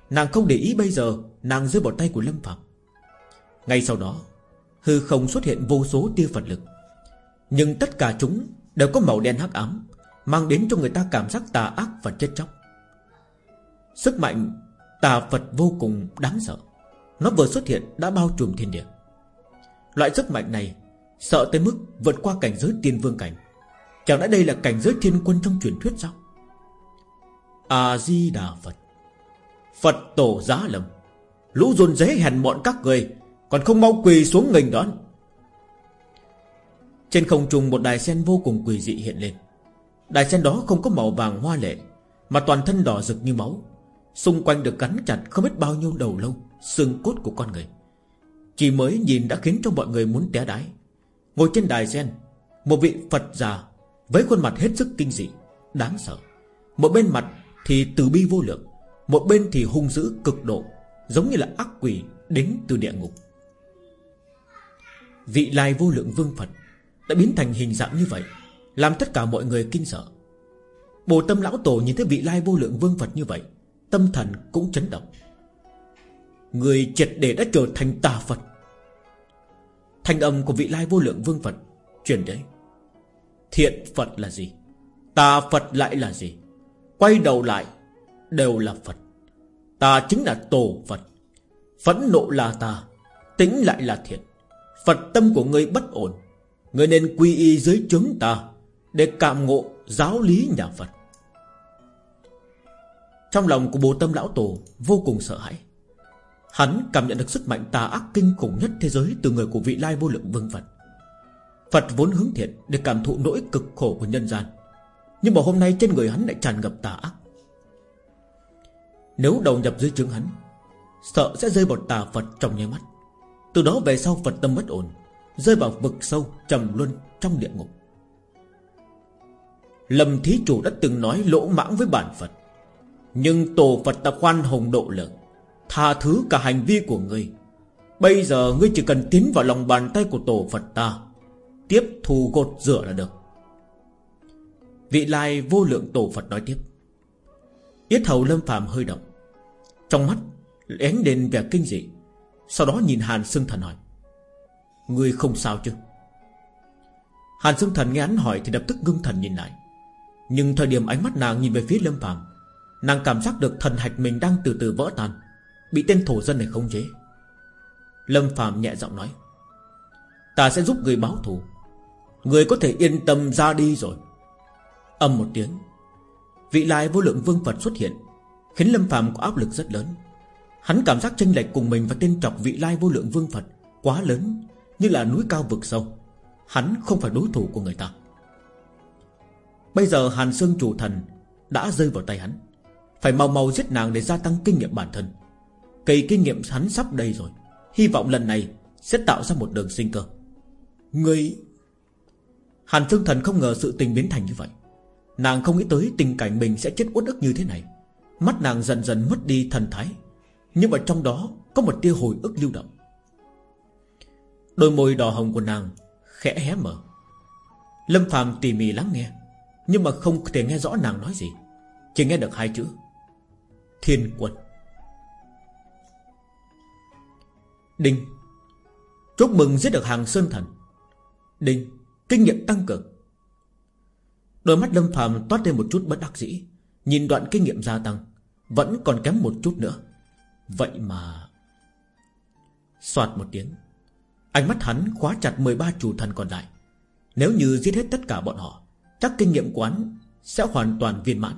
Nàng không để ý bây giờ, Nàng rơi vào tay của Lâm Phạm. Ngay sau đó, Hư không xuất hiện vô số tia Phật lực. Nhưng tất cả chúng Đều có màu đen hắc ám, Mang đến cho người ta cảm giác tà ác và chết chóc. Sức mạnh Tà Phật vô cùng đáng sợ. Nó vừa xuất hiện đã bao trùm thiên địa. Loại sức mạnh này Sợ tới mức vượt qua cảnh giới tiên vương cảnh. Chẳng lẽ đây là cảnh giới thiên quân trong truyền thuyết sao? A-di-đà Phật. Phật tổ giá lầm. Lũ dồn dế hèn mọn các người, Còn không mau quỳ xuống nghênh đón. Trên không trung một đài sen vô cùng quỳ dị hiện lên. Đài sen đó không có màu vàng hoa lệ, Mà toàn thân đỏ rực như máu. Xung quanh được gắn chặt không biết bao nhiêu đầu lâu, Xương cốt của con người. Chỉ mới nhìn đã khiến cho mọi người muốn té đái. Ngồi trên đài sen, Một vị Phật già Với khuôn mặt hết sức kinh dị, Đáng sợ. Một bên mặt thì từ bi vô lượng, Một bên thì hung dữ cực độ, Giống như là ác quỷ đến từ địa ngục. Vị lai vô lượng vương Phật Đã biến thành hình dạng như vậy, Làm tất cả mọi người kinh sợ. Bồ tâm lão tổ nhìn thấy vị lai vô lượng vương Phật như vậy, Tâm thần cũng chấn động. Người triệt để đã trở thành tà Phật. Thanh âm của vị lai vô lượng vương Phật Truyền đến. Thiện Phật là gì? Tà Phật lại là gì? Quay đầu lại Đều là Phật. Ta chính là tổ Phật. Phẫn nộ là ta, Tính lại là thiện. Phật tâm của người bất ổn. Người nên quy y dưới chúng ta Để cảm ngộ giáo lý nhà Phật. Trong lòng của bồ tâm lão tổ Vô cùng sợ hãi. Hắn cảm nhận được sức mạnh tà ác kinh khủng nhất thế giới Từ người của vị lai vô lượng vương Phật. Phật vốn hướng thiện Để cảm thụ nỗi cực khổ của nhân gian. Nhưng mà hôm nay trên người hắn lại tràn ngập tà ác. Nếu đầu nhập dưới trướng hắn, Sợ sẽ rơi vào tà Phật trong nháy mắt. Từ đó về sau Phật tâm bất ổn, Rơi vào vực sâu trầm luân trong địa ngục. Lâm thí chủ đã từng nói lỗ mãng với bản Phật, nhưng tổ Phật ta khoan hồng độ lượng. Tha thứ cả hành vi của ngươi. Bây giờ ngươi chỉ cần tiến vào lòng bàn tay của tổ Phật ta. Tiếp thù gột rửa là được. Vị lai vô lượng tổ Phật nói tiếp. Yết hầu lâm phàm hơi động. Trong mắt lén lên vẻ kinh dị. Sau đó nhìn Hàn Sương Thần hỏi. Ngươi không sao chứ? Hàn Sương Thần nghe hắn hỏi Thì lập tức ngưng thần nhìn lại. Nhưng thời điểm ánh mắt nàng nhìn về phía lâm phàm, Nàng cảm giác được thần hạch mình đang từ từ vỡ tan. Bị tên thổ dân này khống chế. Lâm Phạm nhẹ giọng nói, Ta sẽ giúp người báo thù. Người có thể yên tâm ra đi rồi. Âm một tiếng, Vị lai vô lượng vương Phật xuất hiện, Khiến Lâm Phạm có áp lực rất lớn. Hắn cảm giác tranh lệch cùng mình và tên trọc vị lai vô lượng vương Phật Quá lớn, Như là núi cao vực sâu. Hắn không phải đối thủ của người ta. Bây giờ Hàn Sương chủ thần Đã rơi vào tay hắn. Phải mau mau giết nàng để gia tăng kinh nghiệm bản thân. Cây kinh nghiệm hắn sắp đây rồi. Hy vọng lần này Sẽ tạo ra một đường sinh cơ. Người Hàn Phương Thần không ngờ sự tình biến thành như vậy. Nàng không nghĩ tới tình cảnh mình sẽ chết uất ức như thế này. Mắt nàng dần dần mất đi thần thái, Nhưng mà trong đó Có một tia hồi ức lưu động. Đôi môi đỏ hồng của nàng Khẽ hé mở. Lâm Phạm tỉ mỉ lắng nghe, Nhưng mà không thể nghe rõ nàng nói gì. Chỉ nghe được hai chữ, Thiên quân. Đinh. Chúc mừng giết được hàng sơn thần. Đinh, Kinh nghiệm tăng cường. Đôi mắt Lâm phàm toát lên một chút bất đắc dĩ, Nhìn đoạn kinh nghiệm gia tăng, Vẫn còn kém một chút nữa. Vậy mà Xoạt một tiếng, Ánh mắt hắn khóa chặt 13 chủ thần còn lại. Nếu như giết hết tất cả bọn họ, Chắc kinh nghiệm quán Sẽ hoàn toàn viên mãn.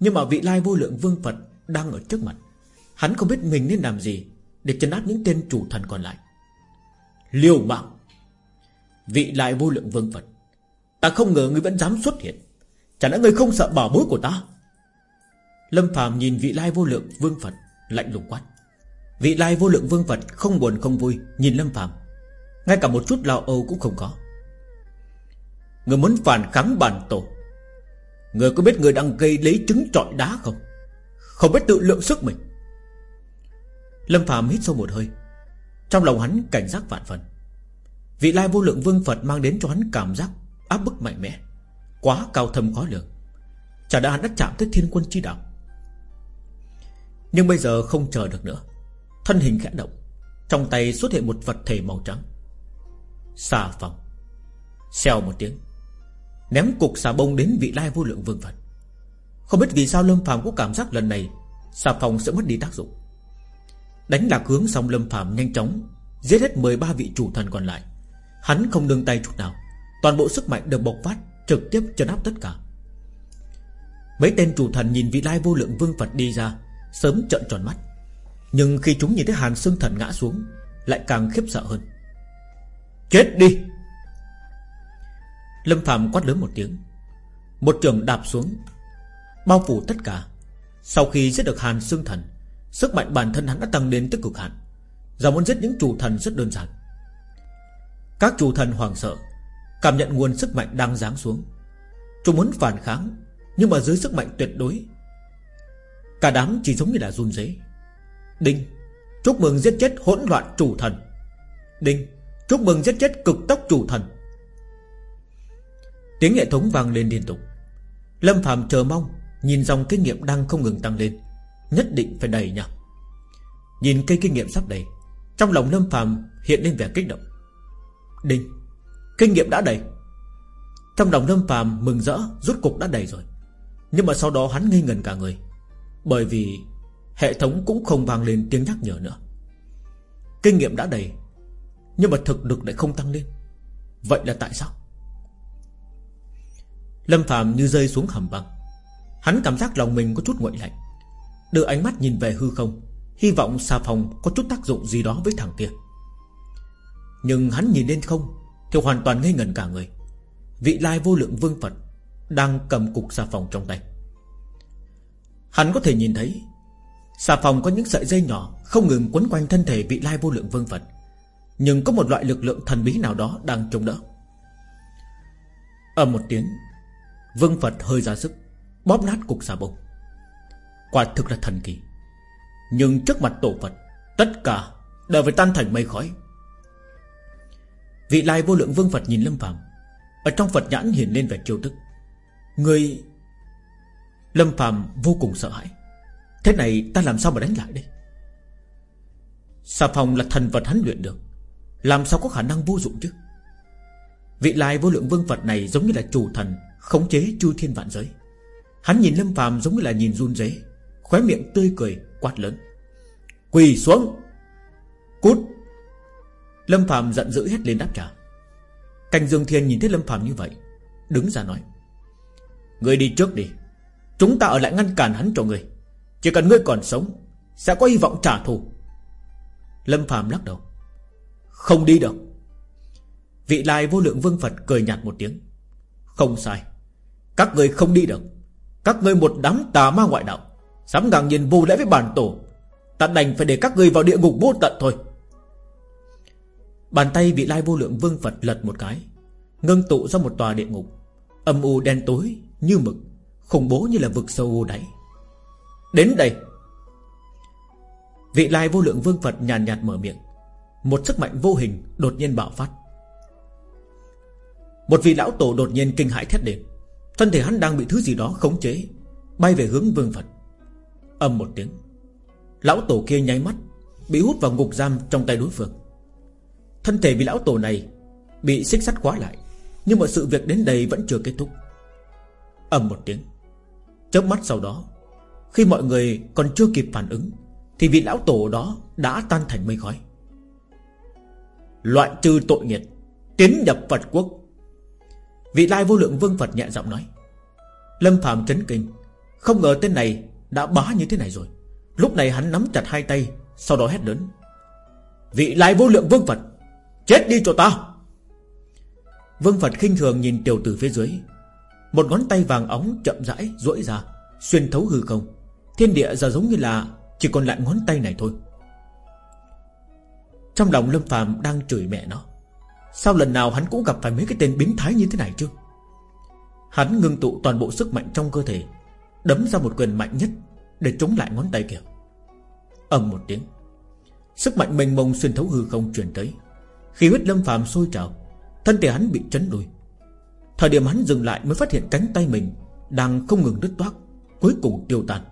Nhưng mà vị lai vô lượng vương Phật Đang ở trước mặt, Hắn không biết mình nên làm gì. Để chấn áp những tên chủ thần còn lại. Liều mạng. Vị lai vô lượng vương Phật, Ta không ngờ ngươi vẫn dám xuất hiện. Chẳng lẽ ngươi không sợ bảo bối của ta? Lâm phàm nhìn vị lai vô lượng vương Phật, Lạnh lùng quát. Vị lai vô lượng vương Phật không buồn không vui, Nhìn Lâm phàm. Ngay cả một chút lao âu cũng không có. Người muốn phản kháng bản tổ. Người có biết người đang gây lấy trứng trọi đá không? Không biết tự lượng sức mình. Lâm Phạm hít sâu một hơi. Trong lòng hắn cảnh giác vạn phần. Vị lai vô lượng vương Phật mang đến cho hắn cảm giác Áp bức mạnh mẽ, Quá cao thâm khó lường. Chả đã hắn đã chạm tới thiên quân chi đạo. Nhưng bây giờ không chờ được nữa. Thân hình khẽ động, Trong tay xuất hiện một vật thể màu trắng. Xà phòng. Xèo một tiếng, Ném cục xà bông đến vị lai vô lượng vương Phật. Không biết vì sao Lâm Phạm có cảm giác lần này Xà phòng sẽ mất đi tác dụng. Đánh lạc hướng xong Lâm phàm nhanh chóng Giết hết 13 vị chủ thần còn lại. Hắn không nương tay chút nào, Toàn bộ sức mạnh được bộc phát, Trực tiếp chấn áp tất cả. Mấy tên chủ thần nhìn vị lai vô lượng vương Phật đi ra, Sớm trợn tròn mắt. Nhưng khi chúng nhìn thấy hàn xương thần ngã xuống, Lại càng khiếp sợ hơn. Chết đi! Lâm Phạm quát lớn một tiếng. Một trường đạp xuống, Bao phủ tất cả. Sau khi giết được hàn xương thần Sức mạnh bản thân hắn đã tăng đến tới cực hạn Giờ muốn giết những chủ thần rất đơn giản. Các chủ thần hoàng sợ, Cảm nhận nguồn sức mạnh đang giáng xuống. Chúng muốn phản kháng, Nhưng mà dưới sức mạnh tuyệt đối, Cả đám chỉ giống như là run rẩy. Đinh, Chúc mừng giết chết hỗn loạn chủ thần. Đinh, Chúc mừng giết chết cực tốc chủ thần. Tiếng hệ thống vang lên liên tục. Lâm Phạm chờ mong, Nhìn dòng kinh nghiệm đang không ngừng tăng lên. Nhất định phải đầy nha Nhìn cây kinh nghiệm sắp đầy, Trong lòng Lâm phàm hiện lên vẻ kích động. Đinh, Kinh nghiệm đã đầy. Trong lòng Lâm phàm mừng rỡ Rút cục đã đầy rồi. Nhưng mà sau đó hắn ngây ngần cả người, Bởi vì hệ thống cũng không vang lên tiếng nhắc nhở nữa. Kinh nghiệm đã đầy, Nhưng mà thực lực lại không tăng lên. Vậy là tại sao? Lâm Phạm như rơi xuống hầm băng. Hắn cảm giác lòng mình có chút nguội lạnh. Đưa ánh mắt nhìn về hư không, Hy vọng xà phòng có chút tác dụng gì đó với thằng kia. Nhưng hắn nhìn lên không Thì hoàn toàn ngây ngẩn cả người. Vị lai vô lượng vương Phật Đang cầm cục xà phòng trong tay. Hắn có thể nhìn thấy, Xà phòng có những sợi dây nhỏ Không ngừng quấn quanh thân thể vị lai vô lượng vương Phật, Nhưng có một loại lực lượng thần bí nào đó Đang chống đỡ. Ở một tiếng, Vương Phật hơi ra sức, Bóp nát cục xà bông. Quả thực là thần kỳ. Nhưng trước mặt tổ Phật Tất cả đều phải tan thành mây khói. Vị lai vô lượng vương Phật nhìn Lâm Phạm Ở trong Phật nhãn hiện lên vẻ chiêu tức Người Lâm Phạm vô cùng sợ hãi. Thế này ta làm sao mà đánh lại đây? Xà phòng là thần vật hắn luyện được, Làm sao có khả năng vô dụng chứ? Vị lai vô lượng vương Phật này giống như là chủ thần Khống chế chư thiên vạn giới. Hắn nhìn Lâm Phạm giống như là nhìn run rế. Khóe miệng tươi cười, quát lớn. Quỳ xuống. Cút. Lâm Phạm giận dữ hết lên đáp trả. Cảnh Dương Thiên nhìn thấy Lâm Phạm như vậy, Đứng ra nói. Người đi trước đi. Chúng ta ở lại ngăn cản hắn cho người Chỉ cần ngươi còn sống, Sẽ có hy vọng trả thù. Lâm Phạm lắc đầu. Không đi được. Vị lai vô lượng vương Phật cười nhạt một tiếng. Không sai. Các người không đi được. Các ngươi một đám tà ma ngoại đạo. Dám ngang nhiên vô lễ với bản tổ. Ta đành phải để các người vào địa ngục vô tận thôi. Bàn tay vị lai vô lượng vương Phật lật một cái Ngưng tụ ra một tòa địa ngục. Âm u đen tối như mực Khủng bố như là vực sâu u đáy. Đến đây. Vị lai vô lượng vương Phật nhàn nhạt, nhạt mở miệng. Một sức mạnh vô hình đột nhiên bạo phát. Một vị lão tổ đột nhiên kinh hãi thét lên. Thân thể hắn đang bị thứ gì đó khống chế Bay về hướng vương Phật. Âm một tiếng. Lão tổ kia nháy mắt, Bị hút vào ngục giam trong tay đối phương. Thân thể vị lão tổ này Bị xích sắt quá lại, Nhưng mà sự việc đến đây vẫn chưa kết thúc. Âm một tiếng. Chớp mắt sau đó, Khi mọi người còn chưa kịp phản ứng, Thì vị lão tổ đó đã tan thành mây khói. Loại trừ tội nghiệt Tiến nhập Phật quốc. Vị lai vô lượng vương Phật nhẹ giọng nói. Lâm phàm chấn kinh, Không ngờ tên này đã bá như thế này rồi. Lúc này hắn nắm chặt hai tay, Sau đó hét lớn. Vị lai vô lượng vương Phật, Chết đi cho ta Vương Phật khinh thường nhìn tiểu tử phía dưới. Một ngón tay vàng óng chậm rãi duỗi ra, Xuyên thấu hư không. Thiên địa giờ giống như là Chỉ còn lại ngón tay này thôi. Trong lòng Lâm Phạm đang chửi mẹ nó. Sao lần nào hắn cũng gặp phải mấy cái tên biến thái như thế này chứ? Hắn ngưng tụ toàn bộ sức mạnh trong cơ thể Đấm ra một quyền mạnh nhất Để chống lại ngón tay kia. Ầm một tiếng, Sức mạnh mênh mông xuyên thấu hư không truyền tới. Khí huyết lâm phàm sôi trào, Thân thể hắn bị chấn lùi Thời điểm hắn dừng lại mới phát hiện cánh tay mình Đang không ngừng đứt toác, Cuối cùng tiêu tan.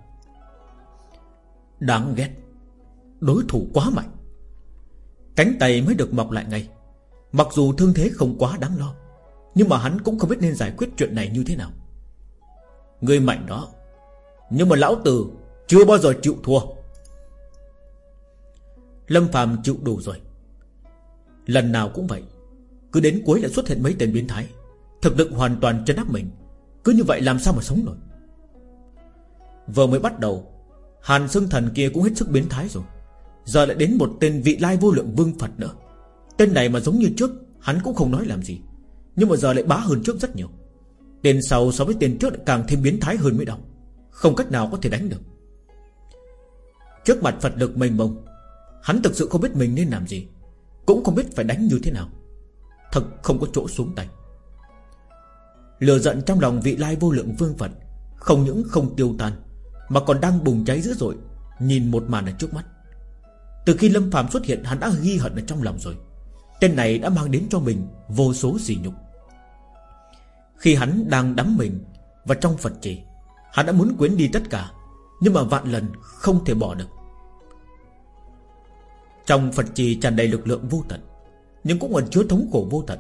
Đáng ghét, Đối thủ quá mạnh. Cánh tay mới được mọc lại ngay. Mặc dù thương thế không quá đáng lo, Nhưng mà hắn cũng không biết nên giải quyết chuyện này như thế nào. Người mạnh đó nhưng mà lão tử Chưa bao giờ chịu thua. Lâm phàm chịu đủ rồi. Lần nào cũng vậy, Cứ đến cuối lại xuất hiện mấy tên biến thái. Thực lực hoàn toàn chân áp mình, Cứ như vậy làm sao mà sống nổi? Vừa mới bắt đầu, Hàn Sương Thần kia cũng hết sức biến thái rồi. Giờ lại đến một tên vị lai vô lượng vương Phật nữa. Tên này mà giống như trước, Hắn cũng không nói làm gì. Nhưng mà giờ lại bá hơn trước rất nhiều. Tên sau so với tên trước lại càng thêm biến thái hơn mới đâu không cách nào có thể đánh được. Trước mặt Phật lực mênh mông, Hắn thực sự không biết mình nên làm gì, Cũng không biết phải đánh như thế nào. Thật không có chỗ xuống tay. Lừa giận trong lòng vị lai vô lượng vương Phật Không những không tiêu tan, Mà còn đang bùng cháy dữ dội, Nhìn một màn ở trước mắt. Từ khi Lâm phàm xuất hiện, hắn đã ghi hận ở trong lòng rồi. Tên này đã mang đến cho mình Vô số sỉ nhục. Khi hắn đang đắm mình Và trong Phật trì Hắn đã muốn quyến đi tất cả, Nhưng mà vạn lần không thể bỏ được. Trong Phật trì tràn đầy lực lượng vô tận, Nhưng cũng còn chứa thống khổ vô tận.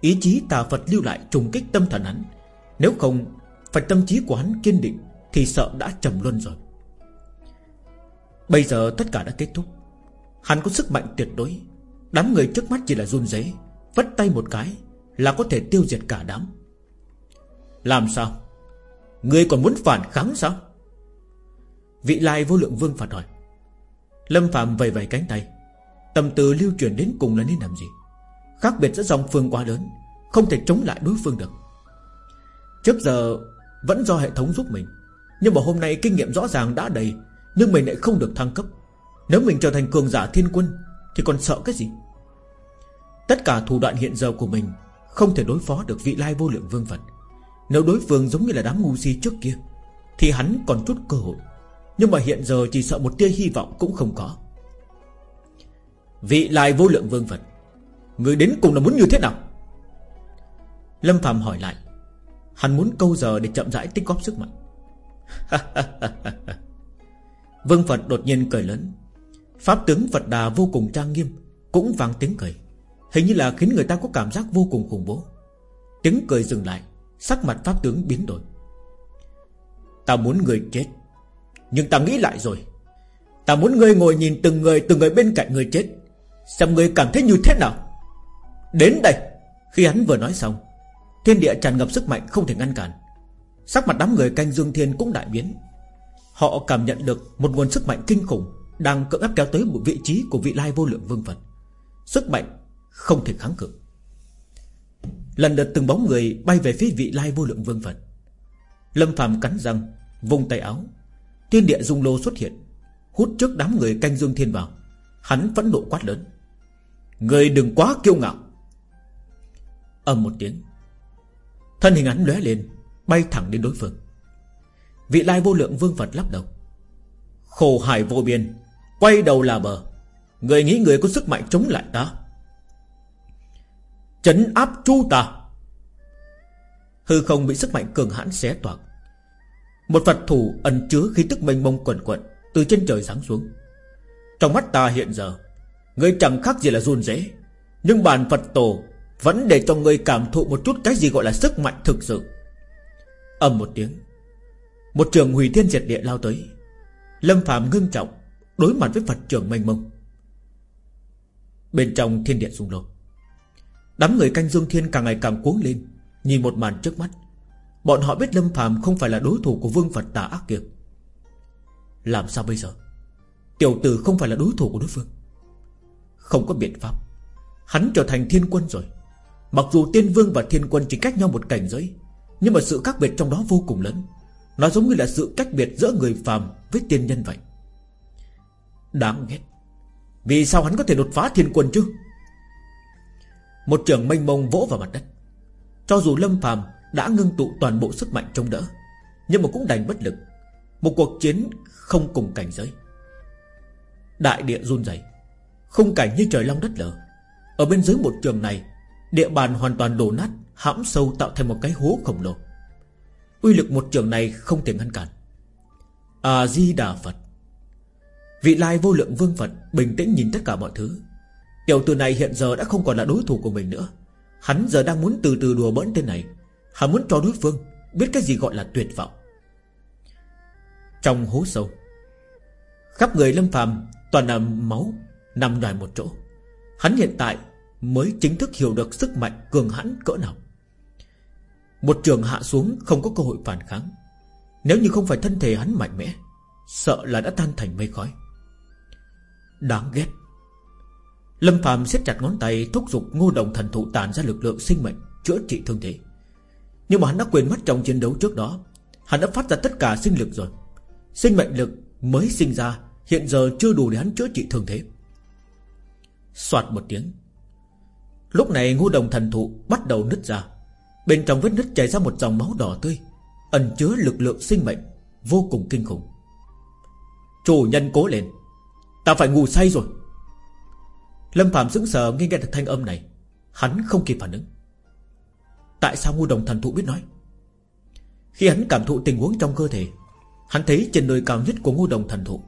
Ý chí tà Phật lưu lại trùng kích tâm thần hắn. Nếu không, Phải tâm trí của hắn kiên định Thì sợ đã trầm luân rồi. Bây giờ tất cả đã kết thúc. Hắn có sức mạnh tuyệt đối. Đám người trước mắt chỉ là run rẩy Vất tay một cái Là có thể tiêu diệt cả đám. Làm sao? Ngươi còn muốn phản kháng sao? Vị lai vô lượng vương phạt hỏi. Lâm Phạm vầy vầy cánh tay. Tâm tư lưu truyền đến cùng là nên làm gì? Khác biệt giữa dòng phương quá lớn, Không thể chống lại đối phương được. Trước giờ Vẫn do hệ thống giúp mình, Nhưng mà hôm nay kinh nghiệm rõ ràng đã đầy, Nhưng mình lại không được thăng cấp. Nếu mình trở thành cường giả thiên quân, Thì còn sợ cái gì? Tất cả thủ đoạn hiện giờ của mình Không thể đối phó được vị lai vô lượng vương vật. Nếu đối phương giống như là đám ngu si trước kia, Thì hắn còn chút cơ hội. Nhưng mà hiện giờ chỉ sợ một tia hy vọng cũng không có. Vị lai vô lượng vương Phật, Người đến cùng là muốn như thế nào? Lâm Phạm hỏi lại. Hắn muốn câu giờ để chậm rãi tích góp sức mạnh. Vương Phật đột nhiên cười lớn. Pháp tướng Phật Đà vô cùng trang nghiêm, Cũng vang tiếng cười. Hình như là khiến người ta có cảm giác vô cùng khủng bố. Tiếng cười dừng lại. Sắc mặt Pháp tướng biến đổi. Ta muốn người chết, Nhưng ta nghĩ lại rồi. Ta muốn người ngồi nhìn từng người Từng người bên cạnh người chết, Xem người cảm thấy như thế nào. Đến đây, Khi hắn vừa nói xong, Thiên địa tràn ngập sức mạnh không thể ngăn cản. Sắc mặt đám người canh Dương Thiên cũng đại biến. Họ cảm nhận được Một nguồn sức mạnh kinh khủng Đang cưỡng ép kéo tới một vị trí của vị lai vô lượng vương Phật. Sức mạnh không thể kháng cự. Lần lượt từng bóng người Bay về phía vị lai vô lượng vương Phật. Lâm phàm cắn răng Vùng tay áo. Thiên địa dung lô xuất hiện, Hút trước đám người canh Dương Thiên vào. Hắn phẫn nộ quát lớn, Người đừng quá kiêu ngạo. Ầm một tiếng, Thân hình hắn lóe lên, Bay thẳng đến đối phương. Vị lai vô lượng vương Phật lắp đầu, Khổ hải vô biên, Quay đầu là bờ. Người nghĩ người có sức mạnh chống lại ta Chấn áp chu ta Hư không bị sức mạnh cường hãn xé toạc. Một Phật thủ ẩn chứa khí tức mênh mông quẩn quẩn Từ trên trời giáng xuống. Trong mắt ta hiện giờ Người chẳng khác gì là run rễ Nhưng bàn Phật tổ Vẫn để cho người cảm thụ một chút Cái gì gọi là sức mạnh thực sự. Ầm một tiếng, Một trường hủy thiên diệt địa lao tới. Lâm phàm ngưng trọng, Đối mặt với Phật trường mênh mông. Bên trong thiên điện xung lột Đám người canh dương thiên càng ngày càng cuống lên. Nhìn một màn trước mắt, Bọn họ biết Lâm Phạm không phải là đối thủ của vương Phật tà ác kia. Làm sao bây giờ? Tiểu tử không phải là đối thủ của đối phương. Không có biện pháp. Hắn trở thành thiên quân rồi. Mặc dù tiên vương và thiên quân chỉ cách nhau một cảnh giới, Nhưng mà sự khác biệt trong đó vô cùng lớn. Nó giống như là sự cách biệt giữa người phàm Với tiên nhân vậy. Đáng ghét. Vì sao hắn có thể đột phá thiên quân chứ? Một trường mênh mông vỗ vào mặt đất. Cho dù Lâm phàm đã ngưng tụ toàn bộ sức mạnh chống đỡ Nhưng mà cũng đành bất lực. Một cuộc chiến không cùng cảnh giới. Đại địa run rẩy, Khung cảnh như trời long đất lở. Ở bên dưới một trường này Địa bàn hoàn toàn đổ nát Hãm sâu tạo thành một cái hố khổng lồ. Uy lực một trường này không thể ngăn cản. A-di-đà Phật. Vị lai vô lượng vương Phật Bình tĩnh nhìn tất cả mọi thứ. Tiểu tử này hiện giờ đã không còn là đối thủ của mình nữa. Hắn giờ đang muốn từ từ đùa bỡn tên này. Hắn muốn cho đối phương Biết cái gì gọi là tuyệt vọng. Trong hố sâu, Khắp người lâm phàm Toàn là máu Nằm ngoài một chỗ. Hắn hiện tại mới chính thức hiểu được sức mạnh cường hãn cỡ nào. Một trường hạ xuống không có cơ hội phản kháng. Nếu như không phải thân thể hắn mạnh mẽ, Sợ là đã tan thành mây khói. Đáng ghét. Lâm Phạm siết chặt ngón tay, Thúc giục ngô đồng thần thụ tàn ra lực lượng sinh mệnh, Chữa trị thương thế. Nhưng mà hắn đã quên mất trong chiến đấu trước đó, Hắn đã phát ra tất cả sinh lực rồi. Sinh mệnh lực mới sinh ra, Hiện giờ chưa đủ để hắn chữa trị thương thế. Xoạt một tiếng. Lúc này ngô đồng thần thụ bắt đầu nứt ra. Bên trong vết nứt chảy ra một dòng máu đỏ tươi, Ẩn chứa lực lượng sinh mệnh Vô cùng kinh khủng. Chủ nhân cố lên, Ta phải ngủ say rồi. Lâm Phạm sững sờ nghe nghe được thanh âm này. Hắn không kịp phản ứng. Tại sao ngu đồng thần thụ biết nói? Khi hắn cảm thụ tình huống trong cơ thể, Hắn thấy trên nơi cao nhất của ngu đồng thần thụ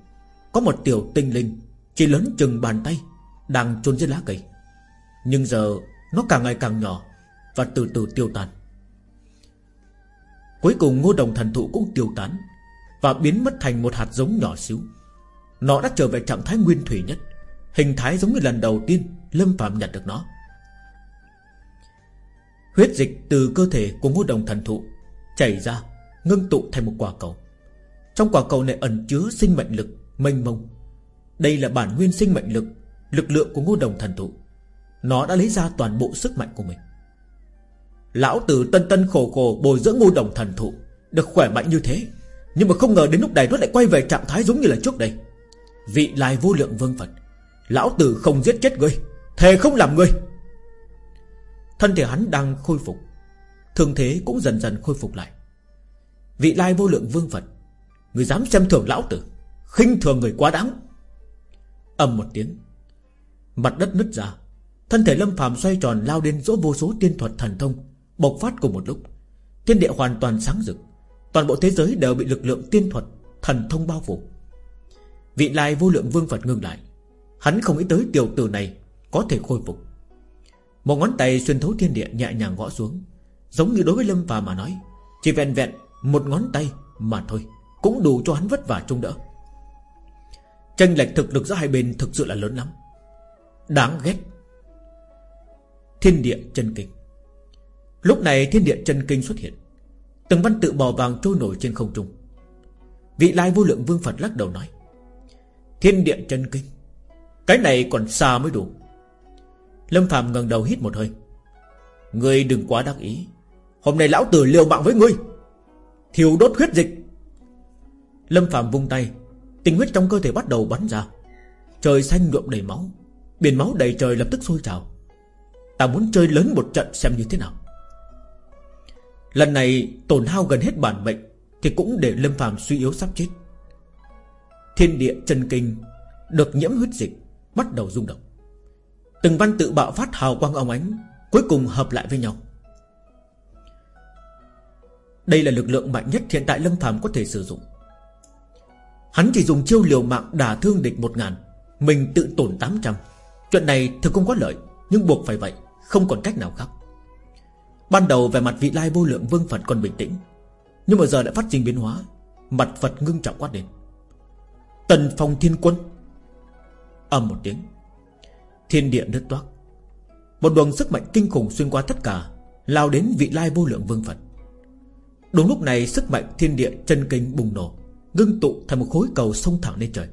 Có một tiểu tinh linh Chỉ lớn chừng bàn tay Đang trôn dưới lá cây. Nhưng giờ nó càng ngày càng nhỏ Và từ từ tiêu tan Cuối cùng ngô đồng thần thụ cũng tiêu tán Và biến mất thành một hạt giống nhỏ xíu. Nó đã trở về trạng thái nguyên thủy nhất. Hình thái giống như lần đầu tiên Lâm Phạm nhặt được nó. Huyết dịch từ cơ thể của ngô đồng thần thụ Chảy ra, Ngưng tụ thành một quả cầu. Trong quả cầu này ẩn chứa sinh mệnh lực, Mênh mông. Đây là bản nguyên sinh mệnh lực Lực lượng của ngô đồng thần thụ. Nó đã lấy ra toàn bộ sức mạnh của mình. Lão tử tân tân khổ khổ Bồi dưỡng ngô đồng thần thụ, Được khỏe mạnh như thế. Nhưng mà không ngờ đến lúc này nó lại quay về trạng thái giống như là trước đây. Vị lai vô lượng vương Phật Lão tử không giết chết ngươi, Thề không làm ngươi. Thân thể hắn đang khôi phục Thường thế cũng dần dần khôi phục lại. Vị lai vô lượng vương Phật, Người dám xem thường lão tử, khinh thường người quá đáng. Ầm một tiếng, Mặt đất nứt ra, Thân thể lâm phàm xoay tròn lao đến dỗ vô số tiên thuật thần thông, Bộc phát cùng một lúc. Thiên địa hoàn toàn sáng rực, Toàn bộ thế giới đều bị lực lượng tiên thuật Thần thông bao phủ. Vị lai vô lượng vương Phật ngừng lại Hắn không nghĩ tới tiểu tử này Có thể khôi phục. Một ngón tay xuyên thấu thiên địa nhẹ nhàng gõ xuống, Giống như đối với Lâm phàm mà nói, Chỉ vẹn vẹn một ngón tay mà thôi, Cũng đủ cho hắn vất vả trông đỡ. Tranh lệch thực lực giữa hai bên thực sự là lớn lắm. Đáng ghét. Thiên địa chân kinh. Lúc này thiên địa chân kinh xuất hiện, Từng văn tự bò vàng trôi nổi trên không trung. Vị lai vô lượng vương Phật lắc đầu nói, Thiên địa chân kinh. Cái này còn xa mới đủ. Lâm Phạm ngẩng đầu hít một hơi. Ngươi đừng quá đắc ý. Hôm nay lão tử liều mạng với ngươi. Thiêu đốt huyết dịch. Lâm Phạm vung tay. Tình huyết trong cơ thể bắt đầu bắn ra. Trời xanh nhuộm đầy máu. Biển máu đầy trời lập tức sôi trào. Ta muốn chơi lớn một trận xem như thế nào. Lần này tổn hao gần hết bản mệnh Thì cũng để Lâm Phàm suy yếu sắp chết. Thiên địa chân kinh Được nhiễm huyết dịch. Bắt đầu rung động. Từng văn tự bạo phát hào quang ông ánh, Cuối cùng hợp lại với nhau. Đây là lực lượng mạnh nhất hiện tại Lâm phàm có thể sử dụng. Hắn chỉ dùng chiêu liều mạng đả thương địch một ngàn, Mình tự tổn 800 Chuyện này thực không có lợi, Nhưng buộc phải vậy, Không còn cách nào khác. Ban đầu về mặt vị lai vô lượng vương Phật còn bình tĩnh, Nhưng mà giờ đã phát sinh biến hóa, Mặt Phật ngưng trọng quát đến. Tần phong thiên quân Âm một tiếng. Thiên địa nứt toác. Một luồng sức mạnh kinh khủng xuyên qua tất cả, Lao đến vị lai vô lượng vương Phật. Đúng lúc này, sức mạnh thiên địa chân kinh bùng nổ, Ngưng tụ thành một khối cầu sông thẳng lên trời.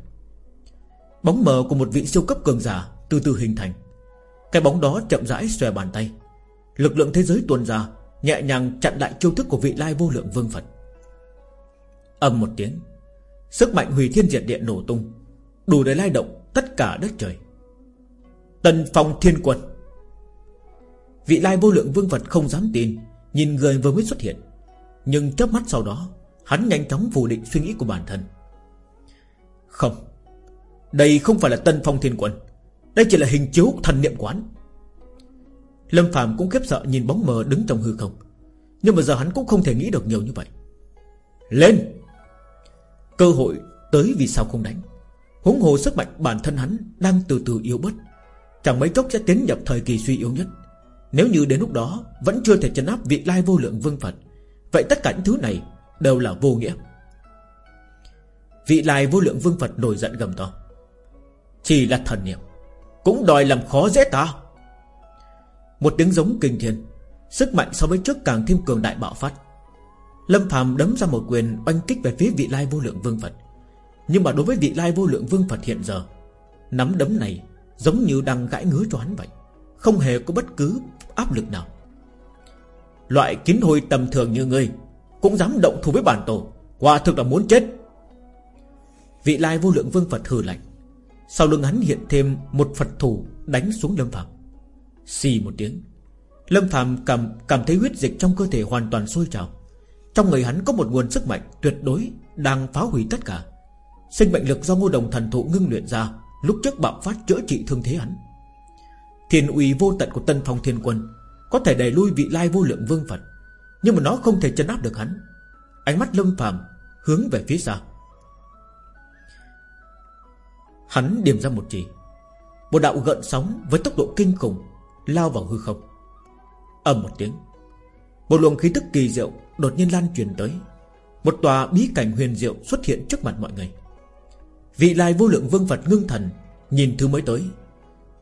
Bóng mờ của một vị siêu cấp cường giả Từ từ hình thành. Cái bóng đó chậm rãi xòe bàn tay. Lực lượng thế giới tuôn ra, Nhẹ nhàng chặn lại chiêu thức của vị lai vô lượng vương Phật. Âm một tiếng, Sức mạnh hủy thiên diệt địa nổ tung, Đủ để lai động tất cả đất trời. Tần phong thiên quân Vị lai vô lượng vương vật không dám tin, Nhìn người vừa mới xuất hiện. Nhưng chớp mắt sau đó, Hắn nhanh chóng phủ định suy nghĩ của bản thân. Không, Đây không phải là tân phong thiên quân Đây chỉ là hình chiếu thần niệm quán. Lâm Phạm cũng khiếp sợ nhìn bóng mờ đứng trong hư không. Nhưng mà giờ hắn cũng không thể nghĩ được nhiều như vậy. Lên! Cơ hội tới vì sao không đánh? Huống hồ sức mạnh bản thân hắn Đang từ từ yếu bớt. Chẳng mấy chốc sẽ tiến nhập thời kỳ suy yếu nhất. Nếu như đến lúc đó, Vẫn chưa thể chấn áp vị lai vô lượng vương Phật, Vậy tất cả những thứ này Đều là vô nghĩa. Vị lai vô lượng vương Phật nổi giận gầm to. Chỉ là thần niệm, Cũng đòi làm khó dễ ta. Một tiếng giống kinh thiên, Sức mạnh so với trước càng thêm cường đại bạo phát. Lâm Phàm đấm ra một quyền oanh kích về phía vị lai vô lượng vương Phật. Nhưng mà đối với vị lai vô lượng vương Phật hiện giờ Nắm đấm này Giống như đang gãi ngứa cho hắn vậy Không hề có bất cứ áp lực nào. Loại kiến hồi tầm thường như ngươi Cũng dám động thủ với bản tổ Quả thực là muốn chết. Vị lai vô lượng vương Phật hừ lạnh Sau lưng hắn hiện thêm một Phật thủ Đánh xuống Lâm Phạm Xì một tiếng Lâm Phạm cảm, cảm thấy huyết dịch trong cơ thể hoàn toàn sôi trào. Trong người hắn có một nguồn sức mạnh tuyệt đối Đang phá hủy tất cả. Sinh mệnh lực do ngô đồng thần thụ ngưng luyện ra, Lúc trước bạo phát chữa trị thương thế hắn. Thiên uy vô tận của Tân Phong Thiên Quân Có thể đẩy lui vị lai vô lượng vương Phật, Nhưng mà nó không thể chấn áp được hắn. Ánh mắt lâm phàm Hướng về phía xa. Hắn điểm ra một chỉ, Một đạo gợn sóng với tốc độ kinh khủng Lao vào hư không. Ầm một tiếng, Một luồng khí tức kỳ diệu đột nhiên lan truyền tới. Một tòa bí cảnh huyền diệu xuất hiện trước mặt mọi người. Vị lai vô lượng vương Phật ngưng thần, Nhìn thứ mới tới.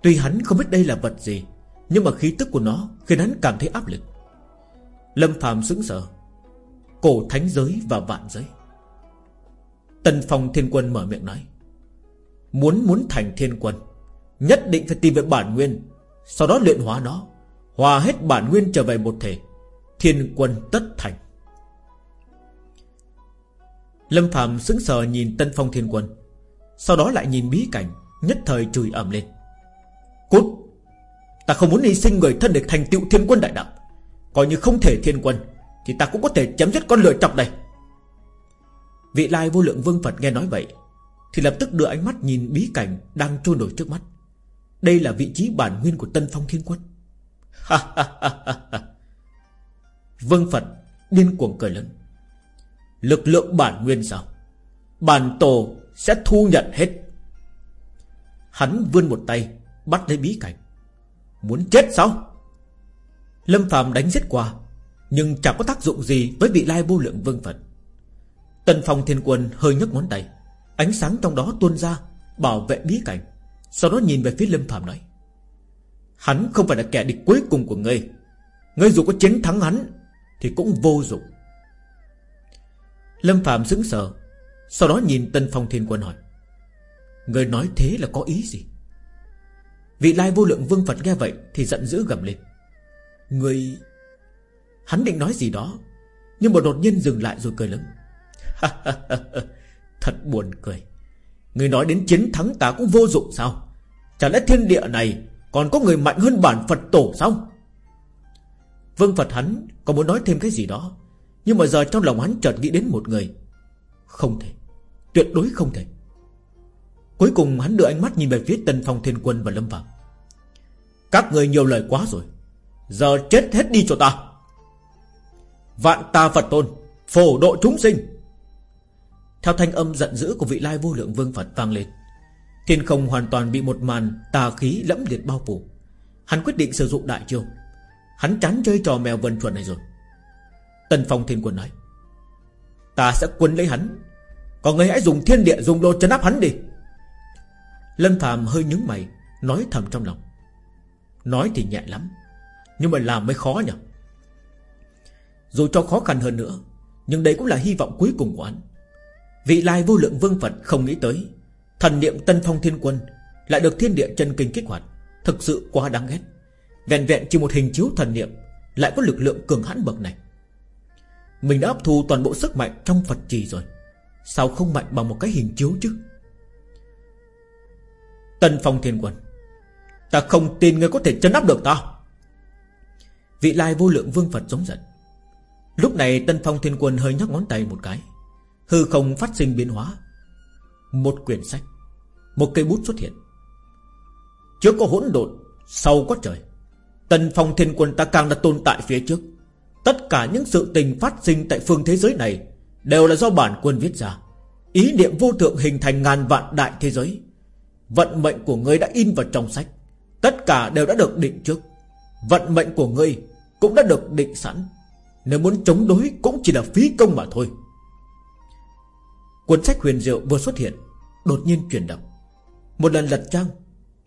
Tuy hắn không biết đây là vật gì, Nhưng mà khí tức của nó khiến hắn cảm thấy áp lực. Lâm phàm sững sờ. Cổ thánh giới và vạn giới. Tần phong thiên quân mở miệng nói, Muốn muốn thành thiên quân, Nhất định phải tìm về bản nguyên, Sau đó luyện hóa nó, Hòa hết bản nguyên trở về một thể, Thiên quân tất thành. Lâm Phạm sững sờ nhìn Tân Phong Thiên Quân. Sau đó lại nhìn bí cảnh, Nhất thời chửi ẩm lên. Cút! Ta không muốn hy sinh người thân để thành tựu thiên quân đại đạo. Coi như không thể thiên quân, Thì ta cũng có thể chấm dứt con lửa chọc này. Vị lai vô lượng vương Phật nghe nói vậy, Thì lập tức đưa ánh mắt nhìn bí cảnh Đang trôi nổi trước mắt. Đây là vị trí bản nguyên của Tân Phong Thiên Quân. Vương Phật điên cuồng cười lớn. Lực lượng bản nguyên sao? Bản tổ sẽ thu nhận hết. Hắn vươn một tay, Bắt lấy bí cảnh. Muốn chết sao? Lâm Phạm đánh giết qua, Nhưng chẳng có tác dụng gì với vị lai vô lượng vương Phật. Tần Phong Thiên Quân hơi nhấc ngón tay, Ánh sáng trong đó tuôn ra, Bảo vệ bí cảnh, Sau đó nhìn về phía Lâm Phạm nói, Hắn không phải là kẻ địch cuối cùng của ngươi. Ngươi dù có chiến thắng hắn Thì cũng vô dụng. Lâm Phạm sững sờ sau đó nhìn Tân Phong Thiên Quân hỏi, người nói thế là có ý gì? Vị lai vô lượng vương Phật nghe vậy Thì giận dữ gầm lên, người, Hắn định nói gì đó, Nhưng mà đột nhiên dừng lại rồi cười lớn Thật buồn cười. Người nói đến chiến thắng ta cũng vô dụng sao? Chả lẽ thiên địa này Còn có người mạnh hơn bản Phật tổ sao? Vương Phật hắn còn muốn nói thêm cái gì đó, Nhưng mà giờ trong lòng hắn chợt nghĩ đến một người, Không thể. Tuyệt đối không thể. Cuối cùng hắn đưa ánh mắt nhìn về phía Tân Phong, Thiên Quân và Lâm Phạm Các người nhiều lời quá rồi. Giờ chết hết đi cho ta. Vạn ta Phật tôn, Phổ độ chúng sinh. Theo thanh âm giận dữ của vị lai vô lượng vương Phật vang lên, Thiên không hoàn toàn bị một màn tà khí lẫm liệt bao phủ. Hắn quyết định sử dụng đại chiêu. Hắn chán chơi trò mèo vần chuẩn này rồi. Tần Phong, Thiên Quân nói, Ta sẽ quân lấy hắn còn người hãy dùng thiên địa dùng đồ chấn áp hắn đi. Lâm Phạm hơi nhướng mày, Nói thầm trong lòng. Nói thì nhẹ lắm, Nhưng mà làm mới khó nhỉ. Dù cho khó khăn hơn nữa, Nhưng đây cũng là hy vọng cuối cùng của hắn. Vị lai vô lượng vương Phật không nghĩ tới, Thần niệm Tân Phong Thiên Quân Lại được thiên địa chân kinh kích hoạt, Thực sự quá đáng ghét. Vẹn vẹn chỉ một hình chiếu thần niệm Lại có lực lượng cường hãn bậc này. Mình đã hấp thu toàn bộ sức mạnh trong Phật trì rồi. Sao không mạnh bằng một cái hình chiếu chứ? Tân Phong Thiên Quân Ta không tin ngươi có thể chấn áp được ta. Vị lai vô lượng vương Phật giống giận. Lúc này Tân Phong Thiên Quân hơi nhấc ngón tay một cái, Hư không phát sinh biến hóa. Một quyển sách, Một cây bút xuất hiện. Trước có hỗn độn, Sau có trời, Tân Phong Thiên Quân ta càng đã tồn tại phía trước. Tất cả những sự tình phát sinh Tại phương thế giới này Đều là do bản quân viết ra. Ý niệm vô thượng hình thành ngàn vạn đại thế giới. Vận mệnh của ngươi đã in vào trong sách. Tất cả đều đã được định trước. Vận mệnh của ngươi Cũng đã được định sẵn. Nếu muốn chống đối cũng chỉ là phí công mà thôi. Cuốn sách huyền diệu vừa xuất hiện, Đột nhiên chuyển động. Một lần lật trang,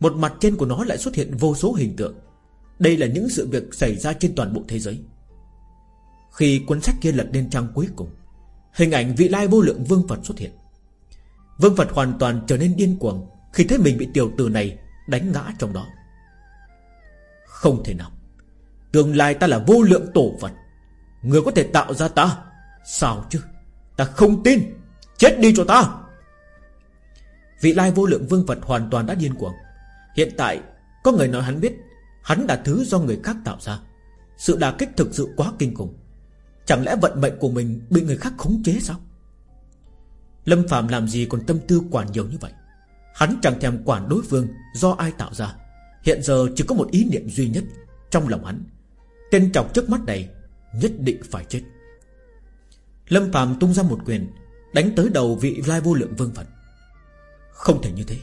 Một mặt trên của nó lại xuất hiện vô số hình tượng. Đây là những sự việc xảy ra trên toàn bộ thế giới. Khi cuốn sách kia lật lên trang cuối cùng Hình ảnh vị lai vô lượng vương Phật xuất hiện. Vương Phật hoàn toàn trở nên điên cuồng Khi thấy mình bị tiểu tử này đánh ngã trong đó. Không thể nào. Tương lai ta là vô lượng tổ Phật. Người có thể tạo ra ta? Sao chứ? Ta không tin. Chết đi cho ta. Vị lai vô lượng vương Phật hoàn toàn đã điên cuồng. Hiện tại, Có người nói hắn biết, Hắn là thứ do người khác tạo ra. Sự đà kích thực sự quá kinh khủng. Chẳng lẽ vận mệnh của mình Bị người khác khống chế sao? Lâm Phạm làm gì còn tâm tư quản nhiều như vậy? Hắn chẳng thèm quản đối phương Do ai tạo ra. Hiện giờ chỉ có một ý niệm duy nhất Trong lòng hắn. Tên chọc trước mắt này Nhất định phải chết. Lâm Phạm tung ra một quyền, Đánh tới đầu vị lai vô lượng vương Phật. Không thể như thế.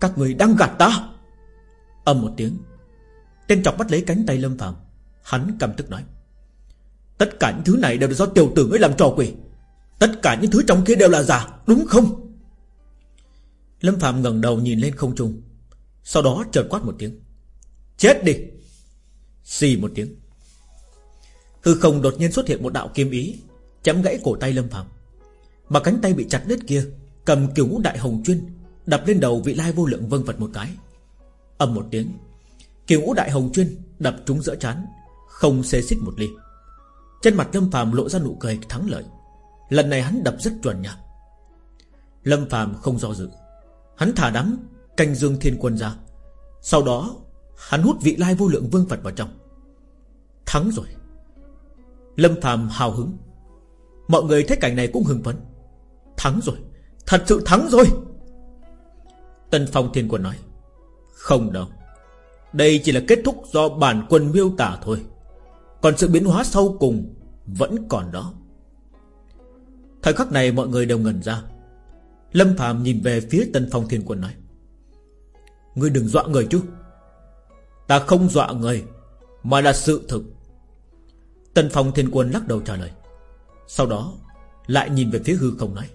Các người đang gạt ta. Âm một tiếng, Tên chọc bắt lấy cánh tay Lâm Phạm Hắn cầm tức nói. Tất cả những thứ này đều là do tiểu tử ngươi làm trò quỷ. Tất cả những thứ trong kia đều là giả, Đúng không? Lâm Phạm ngẩng đầu nhìn lên không trung. Sau đó chợt quát một tiếng. Chết đi! Xì một tiếng. Hư không đột nhiên xuất hiện một đạo kiếm ý, Chém gãy cổ tay Lâm Phạm Mà cánh tay bị chặt đứt kia, Cầm kiểu ngũ đại hồng chuyên, Đập lên đầu vị lai vô lượng vân vật một cái. Âm một tiếng, Kiểu ngũ đại hồng chuyên đập trúng giữa chán, Không xê xích một ly. Trên mặt Lâm Phạm lộ ra nụ cười thắng lợi. Lần này hắn đập rất chuẩn nha. Lâm Phạm không do dự. Hắn thả đám canh dương thiên quân ra. Sau đó, Hắn hút vị lai vô lượng vương Phật vào trong. Thắng rồi. Lâm Phạm hào hứng. Mọi người thấy cảnh này cũng hưng phấn. Thắng rồi. Thật sự thắng rồi. Tân Phong Thiên Quân nói. Không đâu. Đây chỉ là kết thúc do bản quân miêu tả thôi. Còn sự biến hóa sau cùng Vẫn còn đó. Thời khắc này mọi người đều ngẩn ra. Lâm Phạm nhìn về phía Tân Phong Thiên Quân nói, Ngươi đừng dọa người chứ. Ta không dọa người, Mà là sự thực. Tân Phong Thiên Quân lắc đầu trả lời. Sau đó Lại nhìn về phía hư không nói,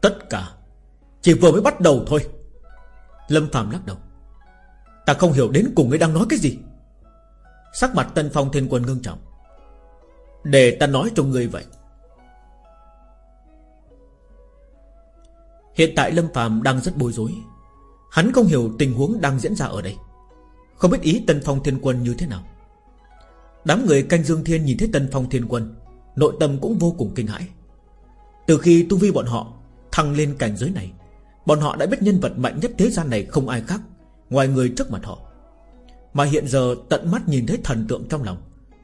Tất cả Chỉ vừa mới bắt đầu thôi. Lâm Phạm lắc đầu, Ta không hiểu đến cùng ngươi đang nói cái gì. Sắc mặt Tân Phong Thiên Quân ngưng trọng. Để ta nói cho ngươi vậy. Hiện tại Lâm phàm đang rất bối rối. Hắn không hiểu tình huống đang diễn ra ở đây. Không biết ý Tân Phong Thiên Quân như thế nào. Đám người canh Dương Thiên nhìn thấy Tân Phong Thiên Quân, Nội tâm cũng vô cùng kinh hãi. Từ khi tu vi bọn họ Thăng lên cảnh giới này, Bọn họ đã biết nhân vật mạnh nhất thế gian này không ai khác Ngoài người trước mặt họ. Mà hiện giờ tận mắt nhìn thấy thần tượng trong lòng,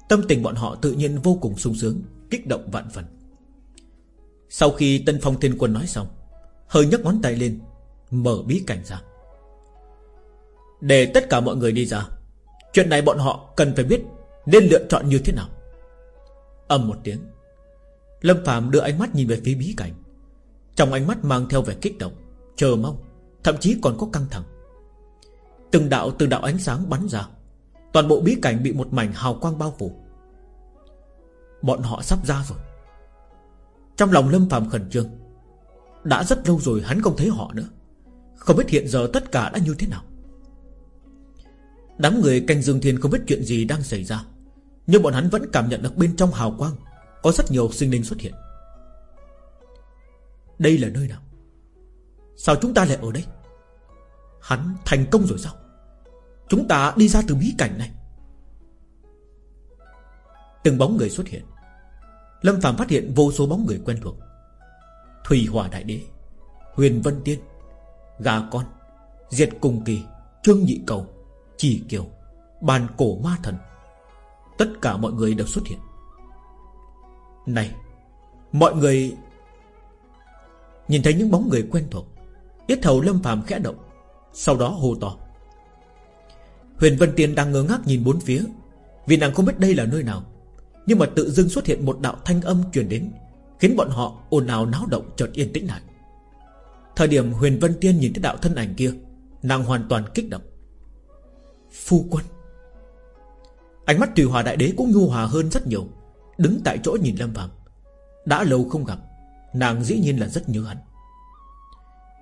Tâm tình bọn họ tự nhiên vô cùng sung sướng, Kích động vạn phần. Sau khi Tân Phong Thiên Quân nói xong, Hơi nhấc ngón tay lên, Mở bí cảnh ra. Để tất cả mọi người đi ra, Chuyện này bọn họ cần phải biết Nên lựa chọn như thế nào. Âm một tiếng, Lâm Phạm đưa ánh mắt nhìn về phía bí cảnh. Trong ánh mắt mang theo vẻ kích động, Chờ mong, Thậm chí còn có căng thẳng. Từng đạo từng đạo ánh sáng bắn ra. Toàn bộ bí cảnh bị một mảnh hào quang bao phủ. Bọn họ sắp ra rồi. Trong lòng Lâm Phạm khẩn trương. Đã rất lâu rồi hắn không thấy họ nữa. Không biết hiện giờ tất cả đã như thế nào. Đám người canh dương thiên không biết chuyện gì đang xảy ra. Nhưng bọn hắn vẫn cảm nhận được bên trong hào quang Có rất nhiều sinh linh xuất hiện. Đây là nơi nào? Sao chúng ta lại ở đây? Hắn thành công rồi sao? Chúng ta đi ra từ bí cảnh này. Từng bóng người xuất hiện. Lâm Phạm phát hiện vô số bóng người quen thuộc. Thủy Hòa Đại Đế, Huyền Vân Tiên, Gà Con, Diệt Cùng Kỳ, Trương Nhị Cầu, Chỉ Kiều, Bàn Cổ Ma Thần. Tất cả mọi người đều xuất hiện. Này, Mọi người Nhìn thấy những bóng người quen thuộc. Yết hầu Lâm Phạm khẽ động, Sau đó hô to. Huyền Vân Tiên đang ngơ ngác nhìn bốn phía. Vì nàng không biết đây là nơi nào, Nhưng mà tự dưng xuất hiện một đạo thanh âm truyền đến, Khiến bọn họ ồn ào náo động chợt yên tĩnh lại. Thời điểm Huyền Vân Tiên nhìn thấy đạo thân ảnh kia, Nàng hoàn toàn kích động. Phu quân. Ánh mắt tùy hòa đại đế cũng nhu hòa hơn rất nhiều, Đứng tại chỗ nhìn Lâm Phạm Đã lâu không gặp, Nàng dĩ nhiên là rất nhớ hắn.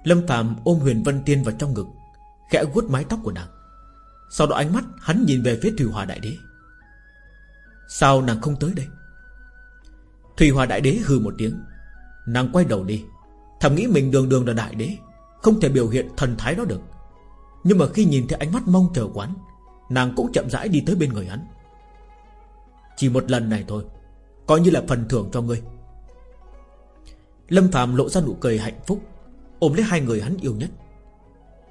Lâm Phạm ôm Huyền Vân Tiên vào trong ngực, Khẽ vuốt mái tóc của nàng. Sau đó ánh mắt hắn nhìn về phía Thủy Hòa Đại Đế. Sao nàng không tới đây? Thủy Hòa Đại Đế hừ một tiếng. Nàng quay đầu đi. Thầm nghĩ mình đường đường là Đại Đế, Không thể biểu hiện thần thái đó được. Nhưng mà khi nhìn thấy ánh mắt mong chờ quán Nàng cũng chậm rãi đi tới bên người hắn. Chỉ một lần này thôi, Coi như là phần thưởng cho ngươi. Lâm Phạm lộ ra nụ cười hạnh phúc, Ôm lấy hai người hắn yêu nhất.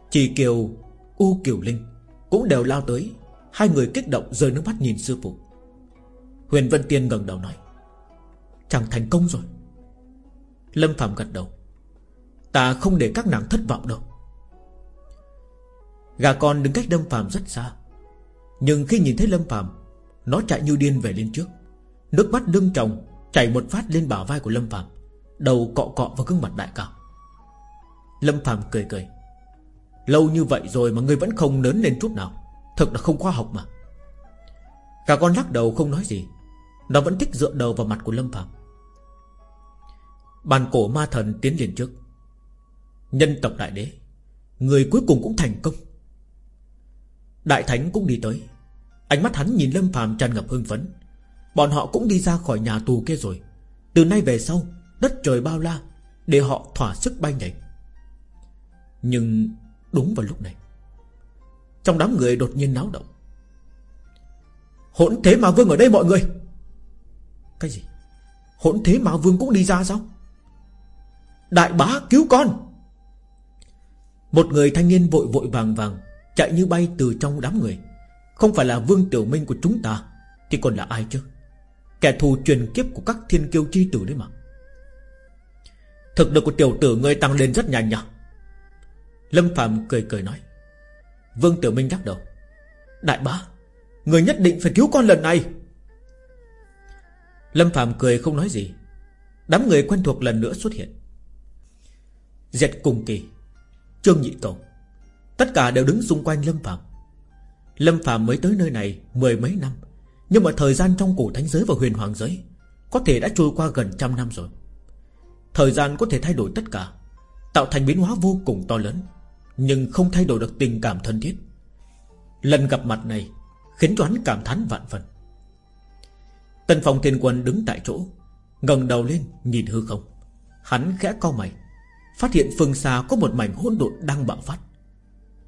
Chỉ Kiều, U Kiều Linh. Cũng đều lao tới. Hai người kích động rơi nước mắt nhìn sư phụ. Huyền Vân Tiên ngẩng đầu nói Chẳng thành công rồi. Lâm Phạm gật đầu, Ta không để các nàng thất vọng đâu. Gà con đứng cách Lâm Phạm rất xa, Nhưng khi nhìn thấy Lâm Phạm Nó chạy như điên về lên trước. Nước mắt lưng chồng Chảy một phát lên bả vai của Lâm Phạm Đầu cọ cọ vào gương mặt đại ca. Lâm Phạm cười cười Lâu như vậy rồi mà ngươi vẫn không lớn lên chút nào. Thật là không khoa học mà. Cả con lắc đầu không nói gì. Nó vẫn thích dựa đầu vào mặt của Lâm Phạm. Bàn cổ ma thần tiến liền trước. Nhân tộc đại đế, Người cuối cùng cũng thành công. Đại thánh cũng đi tới. Ánh mắt hắn nhìn Lâm Phạm tràn ngập hưng phấn. Bọn họ cũng đi ra khỏi nhà tù kia rồi. Từ nay về sau, Đất trời bao la, Để họ thỏa sức bay nhảy. Nhưng đúng vào lúc này, Trong đám người đột nhiên náo động. Hỗn thế mà vương ở đây mọi người. Cái gì? Hỗn thế mà vương cũng đi ra sao? Đại bá cứu con. Một người thanh niên vội vội vàng vàng Chạy như bay từ trong đám người. Không phải là vương tiểu minh của chúng ta, Thì còn là ai chứ? Kẻ thù truyền kiếp của các thiên kiêu chi tử đấy mà. Thực lực của tiểu tử người tăng lên rất nhanh nhỉ? Lâm Phạm cười cười nói. Vương Tiểu Minh đắc đầu. Đại bá, Người nhất định phải cứu con lần này. Lâm Phạm cười không nói gì. Đám người quen thuộc lần nữa xuất hiện. Diệt cùng kỳ, Trương Nhị Cầu, Tất cả đều đứng xung quanh Lâm Phạm. Lâm Phạm mới tới nơi này Mười mấy năm, Nhưng mà thời gian trong cổ thánh giới và huyền hoàng giới Có thể đã trôi qua gần trăm năm rồi. Thời gian có thể thay đổi tất cả, Tạo thành biến hóa vô cùng to lớn. Nhưng không thay đổi được tình cảm thân thiết. Lần gặp mặt này Khiến cho hắn cảm thán vạn phần. Tân phòng thiên quân đứng tại chỗ, ngẩng đầu lên nhìn hư không. Hắn khẽ co mày, Phát hiện phương xa có một mảnh hỗn độn đang bạo phát.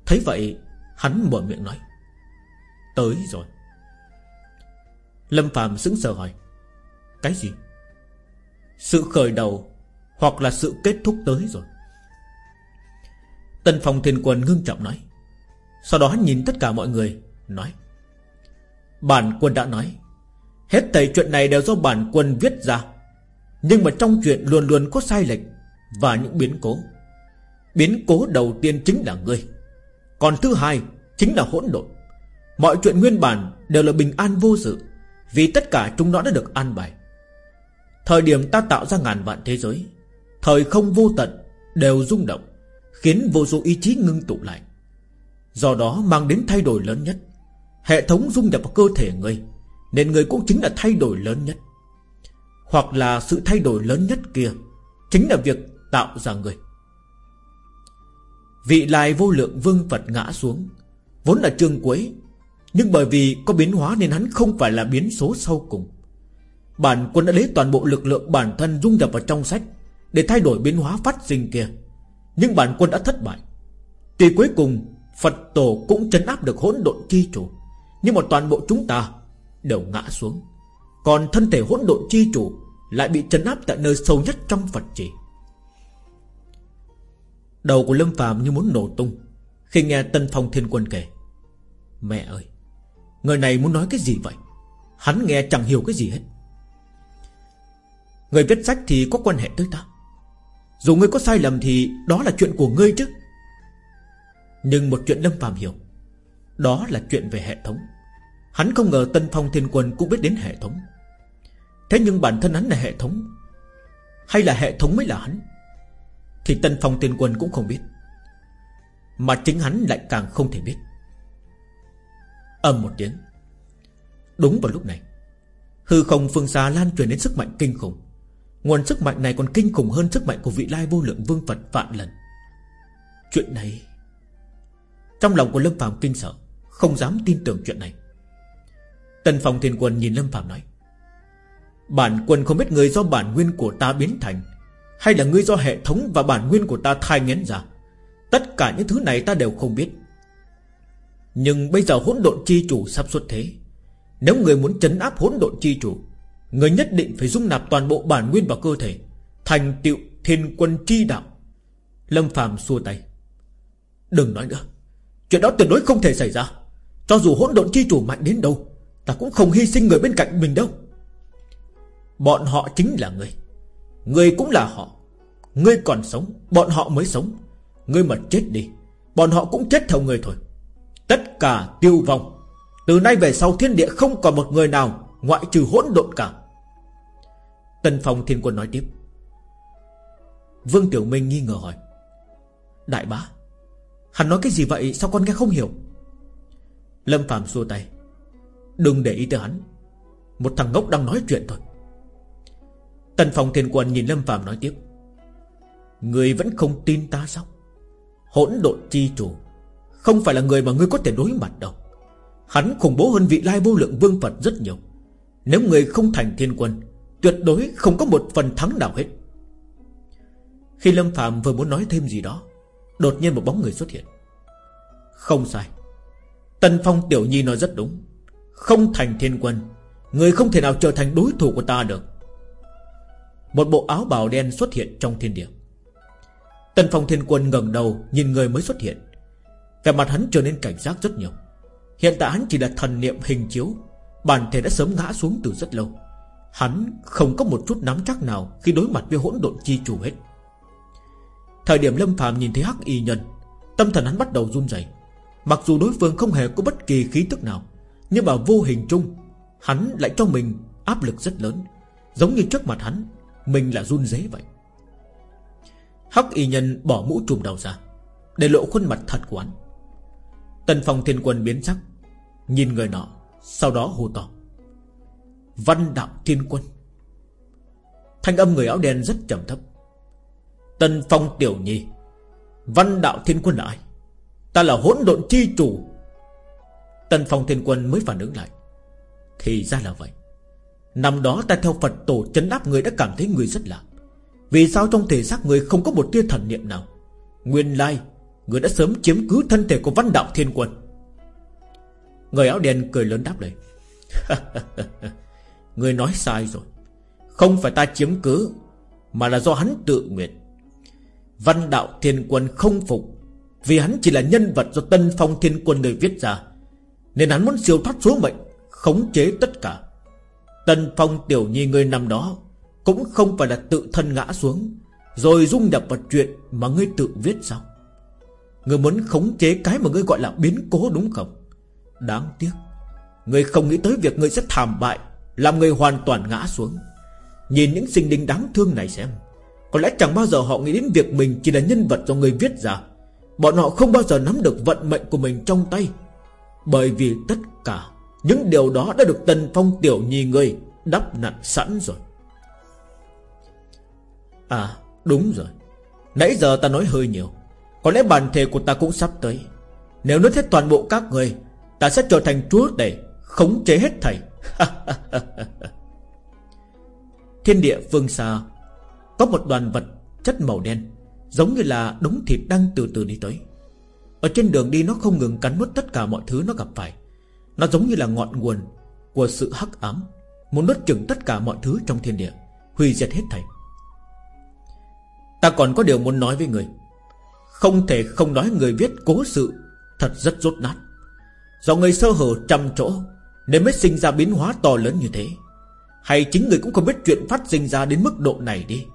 Thấy vậy, Hắn mở miệng nói, Tới rồi. Lâm Phạm sững sờ hỏi, Cái gì? Sự khởi đầu Hoặc là sự kết thúc tới rồi? Tân Phong Thiên Quân ngưng trọng nói. Sau đó nhìn tất cả mọi người, Nói. Bản quân đã nói, Hết thầy chuyện này đều do bản quân viết ra. Nhưng mà trong chuyện luôn luôn có sai lệch Và những biến cố. Biến cố đầu tiên chính là ngươi. Còn thứ hai chính là hỗn độn. Mọi chuyện nguyên bản đều là bình an vô sự, Vì tất cả chúng nó đã được an bài. Thời điểm ta tạo ra ngàn vạn thế giới, Thời không vô tận Đều rung động. Khiến vô số ý chí ngưng tụ lại. Do đó mang đến thay đổi lớn nhất. Hệ thống dung nhập vào cơ thể người, Nên người cũng chính là thay đổi lớn nhất. Hoặc là sự thay đổi lớn nhất kia Chính là việc tạo ra người. Vị lai vô lượng vương Phật ngã xuống, Vốn là chương cuối, Nhưng bởi vì có biến hóa Nên hắn không phải là biến số sau cùng. Bản quân đã lấy toàn bộ lực lượng bản thân dung nhập vào trong sách Để thay đổi biến hóa phát sinh kia. Nhưng bản quân đã thất bại. Tuy cuối cùng, Phật tổ cũng chấn áp được hỗn độn chi chủ. Nhưng mà toàn bộ chúng ta Đều ngã xuống. Còn thân thể hỗn độn chi chủ Lại bị chấn áp tại nơi sâu nhất trong Phật chỉ Đầu của Lâm phàm như muốn nổ tung. Khi nghe Tân Phong Thiên Quân kể, Mẹ ơi, Người này muốn nói cái gì vậy? Hắn nghe chẳng hiểu cái gì hết. Người viết sách thì có quan hệ tới ta. Dù ngươi có sai lầm thì Đó là chuyện của ngươi chứ. Nhưng một chuyện Lâm phàm hiểu, Đó là chuyện về hệ thống. Hắn không ngờ Tân Phong Thiên Quân cũng biết đến hệ thống. Thế nhưng bản thân hắn là hệ thống, Hay là hệ thống mới là hắn, thì Tân Phong thiên Quân cũng không biết. Mà chính hắn lại càng không thể biết. Âm một tiếng, Đúng vào lúc này, Hư không phương xa lan truyền đến sức mạnh kinh khủng. Nguồn sức mạnh này còn kinh khủng hơn sức mạnh của vị lai vô lượng vương Phật vạn lần. Chuyện này, Trong lòng của Lâm Phạm kinh sợ, Không dám tin tưởng chuyện này. Tần Phong Thiên Quân nhìn Lâm Phạm nói, Bản quân không biết người do bản nguyên của ta biến thành, hay là ngươi do hệ thống và bản nguyên của ta thai ngén ra. Tất cả những thứ này ta đều không biết. Nhưng bây giờ hỗn độn chi chủ sắp xuất thế. Nếu người muốn chấn áp hỗn độn chi chủ Người nhất định phải dung nạp toàn bộ bản nguyên vào cơ thể, Thành tựu thiên quân chi đạo. Lâm phàm xua tay. Đừng nói nữa. Chuyện đó tuyệt đối không thể xảy ra. Cho dù hỗn độn chi chủ mạnh đến đâu, Ta cũng không hy sinh người bên cạnh mình đâu. Bọn họ chính là người. Người cũng là họ. Ngươi còn sống, Bọn họ mới sống. Ngươi mà chết đi, Bọn họ cũng chết theo người thôi. Tất cả tiêu vong. Từ nay về sau thiên địa không còn một người nào Ngoại trừ hỗn độn cả. Tân Phong Thiên Quân nói tiếp. Vương Tiểu Minh nghi ngờ hỏi. Đại bá, Hắn nói cái gì vậy? Sao con nghe không hiểu? Lâm Phạm xua tay. Đừng để ý tới hắn. Một thằng ngốc đang nói chuyện thôi. Tần Phong Thiên Quân nhìn Lâm Phạm nói tiếp. Người vẫn không tin ta sao? Hỗn độn chi chủ, Không phải là người mà ngươi có thể đối mặt đâu. Hắn khủng bố hơn vị lai vô lượng vương Phật rất nhiều. Nếu người không thành thiên quân Tuyệt đối không có một phần thắng nào hết. Khi Lâm Phạm vừa muốn nói thêm gì đó, Đột nhiên một bóng người xuất hiện. Không sai. Tần Phong Tiểu Nhi nói rất đúng. Không thành thiên quân, Người không thể nào trở thành đối thủ của ta được. Một bộ áo bào đen xuất hiện trong thiên địa. Tần phong thiên quân ngẩng đầu Nhìn người mới xuất hiện. Vẻ mặt hắn trở nên cảnh giác rất nhiều. Hiện tại hắn chỉ là thần niệm hình chiếu, Bản thể đã sớm ngã xuống từ rất lâu. Hắn không có một chút nắm chắc nào Khi đối mặt với hỗn độn chi chủ hết. Thời điểm Lâm phàm nhìn thấy hắc y nhân, Tâm thần hắn bắt đầu run rẩy. Mặc dù đối phương không hề có bất kỳ khí tức nào, Nhưng mà vô hình chung, Hắn lại cho mình áp lực rất lớn. Giống như trước mặt hắn, mình là run rế vậy. Hắc y nhân bỏ mũ trùm đầu ra, Để lộ khuôn mặt thật của hắn. Tần phong thiên quân biến sắc, Nhìn người nọ, Sau đó hô to. Văn đạo thiên quân. Thanh âm người áo đen rất trầm thấp. Tần phong tiểu nhi, Văn đạo thiên quân là ai? Ta là hỗn độn chi chủ. Tần phong thiên quân mới phản ứng lại. Thì ra là vậy. Năm đó ta theo Phật tổ chấn áp người đã cảm thấy người rất lạ. Vì sao trong thể xác người không có một tia thần niệm nào? Nguyên lai, Người đã sớm chiếm cứ thân thể của văn đạo thiên quân. Người áo đen cười lớn đáp lời. Người nói sai rồi. Không phải ta chiếm cứ, Mà là do hắn tự nguyện. Văn đạo thiên quân không phục, Vì hắn chỉ là nhân vật do tân phong thiên quân người viết ra, Nên hắn muốn siêu thoát số mệnh, Khống chế tất cả. Tân Phong tiểu nhi người năm đó Cũng không phải là tự thân ngã xuống, Rồi dung nhập vào chuyện Mà ngươi tự viết sao Ngươi muốn khống chế cái mà ngươi gọi là biến cố đúng không? Đáng tiếc, Ngươi không nghĩ tới việc ngươi sẽ thảm bại làm người hoàn toàn ngã xuống. Nhìn những sinh linh đáng thương này xem, Có lẽ chẳng bao giờ họ nghĩ đến việc mình Chỉ là nhân vật do người viết ra. Bọn họ không bao giờ nắm được vận mệnh của mình trong tay. Bởi vì tất cả Những điều đó đã được Tần Phong Tiểu Nhi người Đắp nặn sẵn rồi. À đúng rồi. Nãy giờ ta nói hơi nhiều. Có lẽ bản thể của ta cũng sắp tới. Nếu nói hết toàn bộ các người, Ta sẽ trở thành chúa tể Khống chế hết thầy. Thiên địa phương xa, Có một đoàn vật chất màu đen, Giống như là đống thịt đang từ từ đi tới. Ở trên đường đi nó không ngừng cắn nuốt tất cả mọi thứ nó gặp phải. Nó giống như là ngọn nguồn Của sự hắc ám, Muốn nuốt chừng tất cả mọi thứ trong thiên địa, Hủy diệt hết thảy. Ta còn có điều muốn nói với người. Không thể không nói người viết cố sự Thật rất rốt nát. Do người sơ hở trăm chỗ nên mới sinh ra biến hóa to lớn như thế. Hay chính người cũng không biết chuyện phát sinh ra đến mức độ này đi.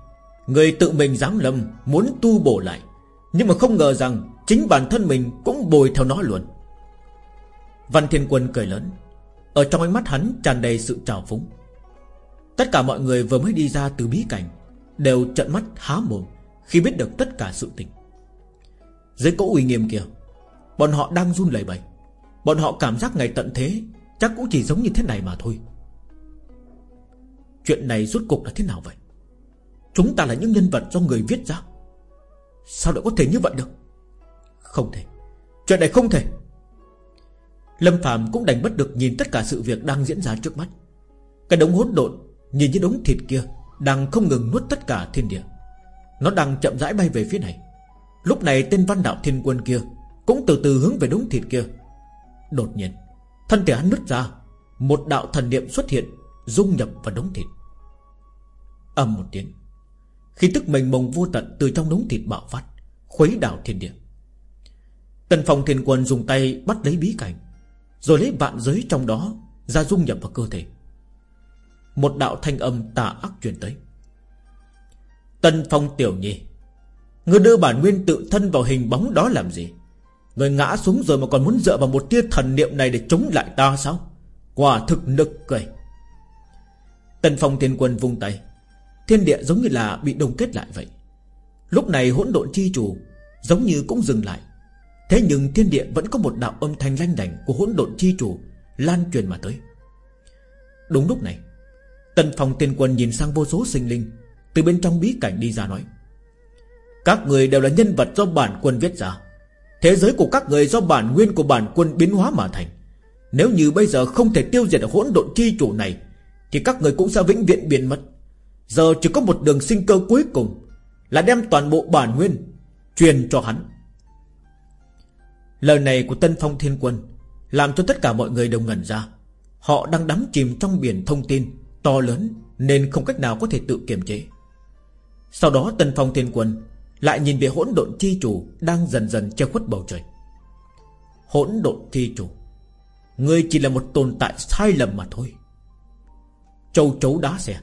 Người tự mình dám lầm Muốn tu bổ lại. Nhưng mà không ngờ rằng Chính bản thân mình cũng bồi theo nó luôn. Văn Thiên Quân cười lớn. Ở trong ánh mắt hắn tràn đầy sự trào phúng. Tất cả mọi người vừa mới đi ra từ bí cảnh, Đều trận mắt há mồm Khi biết được tất cả sự tình. Dưới cỗ uy nghiêm kia, Bọn họ đang run lẩy bẩy. Bọn họ cảm giác ngày tận thế Chắc cũng chỉ giống như thế này mà thôi. Chuyện này rốt cục là thế nào vậy? Chúng ta là những nhân vật do người viết ra. Sao lại có thể như vậy được? Không thể. Chuyện này không thể. Lâm Phạm cũng đành bất được nhìn tất cả sự việc đang diễn ra trước mắt. Cái đống hỗn độn Nhìn như đống thịt kia Đang không ngừng nuốt tất cả thiên địa. Nó đang chậm rãi bay về phía này. Lúc này tên văn đạo thiên quân kia Cũng từ từ hướng về đống thịt kia. Đột nhiên Thân thể hắn nứt ra, Một đạo thần niệm xuất hiện, Dung nhập vào đống thịt. Âm một tiếng, Khi tức mình mông vô tận từ trong đống thịt bạo phát, Khuấy đảo thiên địa. Tần phòng thiên quân dùng tay bắt lấy bí cảnh, Rồi lấy vạn giới trong đó Ra dung nhập vào cơ thể. Một đạo thanh âm tà ác truyền tới. Tần phong tiểu nhi Ngươi đưa bản nguyên tự thân vào hình bóng đó làm gì? Người ngã xuống rồi mà còn muốn dựa vào một tia thần niệm này Để chống lại ta sao? Quả thực nực cười. Tần phong thiên quân vung tay. Thiên địa giống như là bị đông kết lại vậy. Lúc này hỗn độn chi chủ Giống như cũng dừng lại. Thế nhưng thiên địa vẫn có một đạo âm thanh lanh đảnh Của hỗn độn chi chủ Lan truyền mà tới. Đúng lúc này Tần phòng tiên quân nhìn sang vô số sinh linh, Từ bên trong bí cảnh đi ra nói, Các người đều là nhân vật do bản quân viết ra. Thế giới của các người do bản nguyên của bản quân biến hóa mà thành. Nếu như bây giờ không thể tiêu diệt hỗn độn chi chủ này, Thì các người cũng sẽ vĩnh viễn biến mất. Giờ chỉ có một đường sinh cơ cuối cùng Là đem toàn bộ bản nguyên Truyền cho hắn. Lời này của Tân Phong Thiên Quân Làm cho tất cả mọi người đều ngẩn ra. Họ đang đắm chìm trong biển thông tin To lớn Nên không cách nào có thể tự kiềm chế. Sau đó Tân Phong Thiên Quân lại nhìn về hỗn độn chi chủ Đang dần dần che khuất bầu trời. Hỗn độn chi chủ Ngươi chỉ là một tồn tại sai lầm mà thôi. Châu chấu đá xe,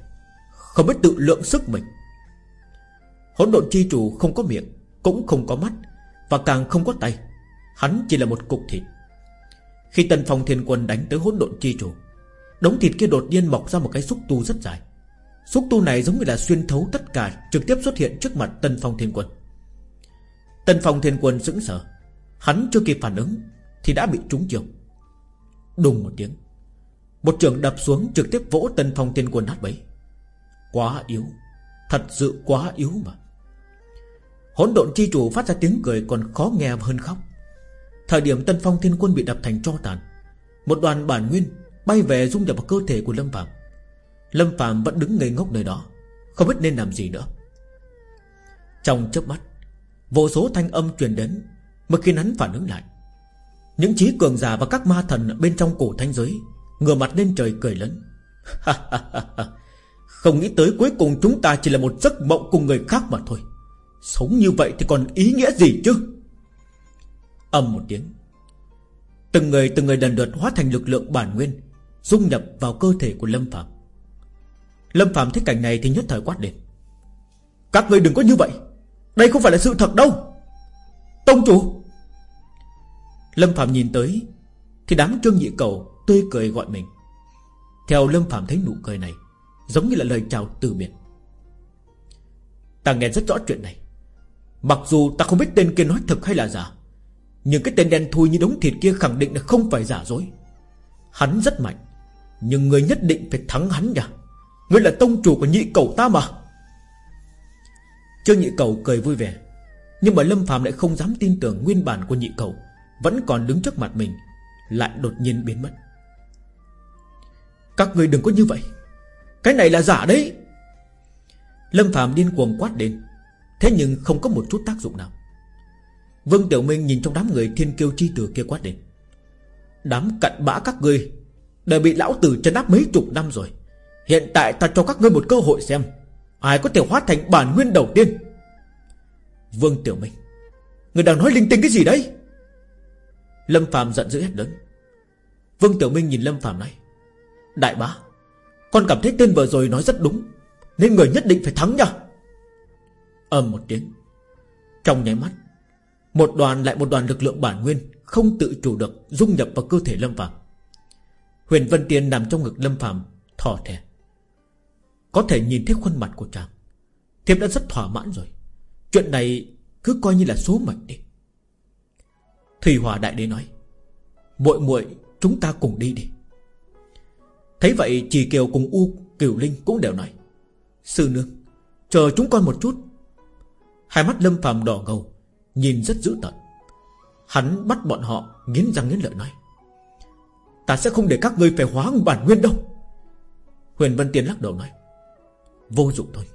Không biết tự lượng sức mình. Hỗn độn chi chủ không có miệng Cũng không có mắt Và càng không có tay. Hắn chỉ là một cục thịt. Khi tần phong thiên quân đánh tới hỗn độn chi chủ Đống thịt kia đột nhiên mọc ra một cái xúc tu rất dài. Xúc tu này giống như là xuyên thấu tất cả Trực tiếp xuất hiện trước mặt Tân Phong Thiên Quân. Tân Phong Thiên Quân sững sờ. Hắn chưa kịp phản ứng Thì đã bị trúng trường Đùng một tiếng, Một trường đập xuống trực tiếp vỗ Tân Phong Thiên Quân nát bấy. Quá yếu, Thật sự quá yếu mà. Hỗn độn chi chủ phát ra tiếng cười còn khó nghe hơn khóc. Thời điểm Tân Phong Thiên Quân bị đập thành tro tàn, Một đoàn bản nguyên Bay về dung nhập vào cơ thể của Lâm Phạm Lâm Phạm vẫn đứng ngây ngốc nơi đó, Không biết nên làm gì nữa. Trong chớp mắt, Vô số thanh âm truyền đến, Mới khiến hắn phản ứng lại. Những trí cường giả và các ma thần bên trong cổ thanh giới Ngửa mặt lên trời cười lớn. Không nghĩ tới cuối cùng chúng ta chỉ là một giấc mộng cùng người khác mà thôi. Sống như vậy thì còn ý nghĩa gì chứ? Âm một tiếng. Từng người từng người lần lượt hóa thành lực lượng bản nguyên, Dung nhập vào cơ thể của Lâm Phạm Lâm Phạm thấy cảnh này thì nhất thời quát lên. Các người đừng có như vậy. Đây không phải là sự thật đâu. Tông chủ. Lâm Phạm nhìn tới, Thì đám trương nhị cầu tươi cười gọi mình. Theo Lâm Phạm thấy nụ cười này, Giống như là lời chào từ biệt. Ta nghe rất rõ chuyện này. Mặc dù ta không biết tên kia nói thật hay là giả, Nhưng cái tên đen thui như đống thịt kia khẳng định là không phải giả dối. Hắn rất mạnh, Nhưng người nhất định phải thắng hắn nhỉ? Ngươi là tông chủ của nhị cầu ta mà. Trương nhị cầu cười vui vẻ. Nhưng mà Lâm phàm lại không dám tin tưởng nguyên bản của nhị cầu Vẫn còn đứng trước mặt mình, Lại đột nhiên biến mất. Các người đừng có như vậy. Cái này là giả đấy. Lâm phàm điên cuồng quát đến. Thế nhưng không có một chút tác dụng nào. Vương Tiểu Minh nhìn trong đám người thiên kiêu chi tử kia quát đến. Đám cặn bã các ngươi Đã bị lão tử trấn áp mấy chục năm rồi. Hiện tại ta cho các ngươi một cơ hội xem, Ai có thể hóa thành bản nguyên đầu tiên. Vương Tiểu Minh Người đang nói linh tinh cái gì đấy? Lâm Phạm giận dữ hết lớn. Vương Tiểu Minh nhìn Lâm Phạm này. Đại bá, Con cảm thấy tên vừa rồi nói rất đúng, Nên người nhất định phải thắng nha. Ầm một tiếng. Trong nháy mắt, Một đoàn lại một đoàn lực lượng bản nguyên Không tự chủ được dung nhập vào cơ thể Lâm Phạm Huyền Vân Tiên nằm trong ngực Lâm Phạm Thỏ thẻ. Có thể nhìn thấy khuôn mặt của chàng. Thiếp đã rất thỏa mãn rồi. Chuyện này cứ coi như là số mệnh đi. Thủy Hòa Đại Đế nói, muội muội, chúng ta cùng đi đi. Thấy vậy, trì Kiều cùng U Kiều Linh cũng đều nói, Sư nương, Chờ chúng con một chút. Hai mắt lâm phàm đỏ ngầu, Nhìn rất dữ tợn. Hắn bắt bọn họ nghiến răng nghiến lợi nói, Ta sẽ không để các ngươi phải hóa bản nguyên đâu. Huyền Vân Tiên lắc đầu nói Vô dụng thôi.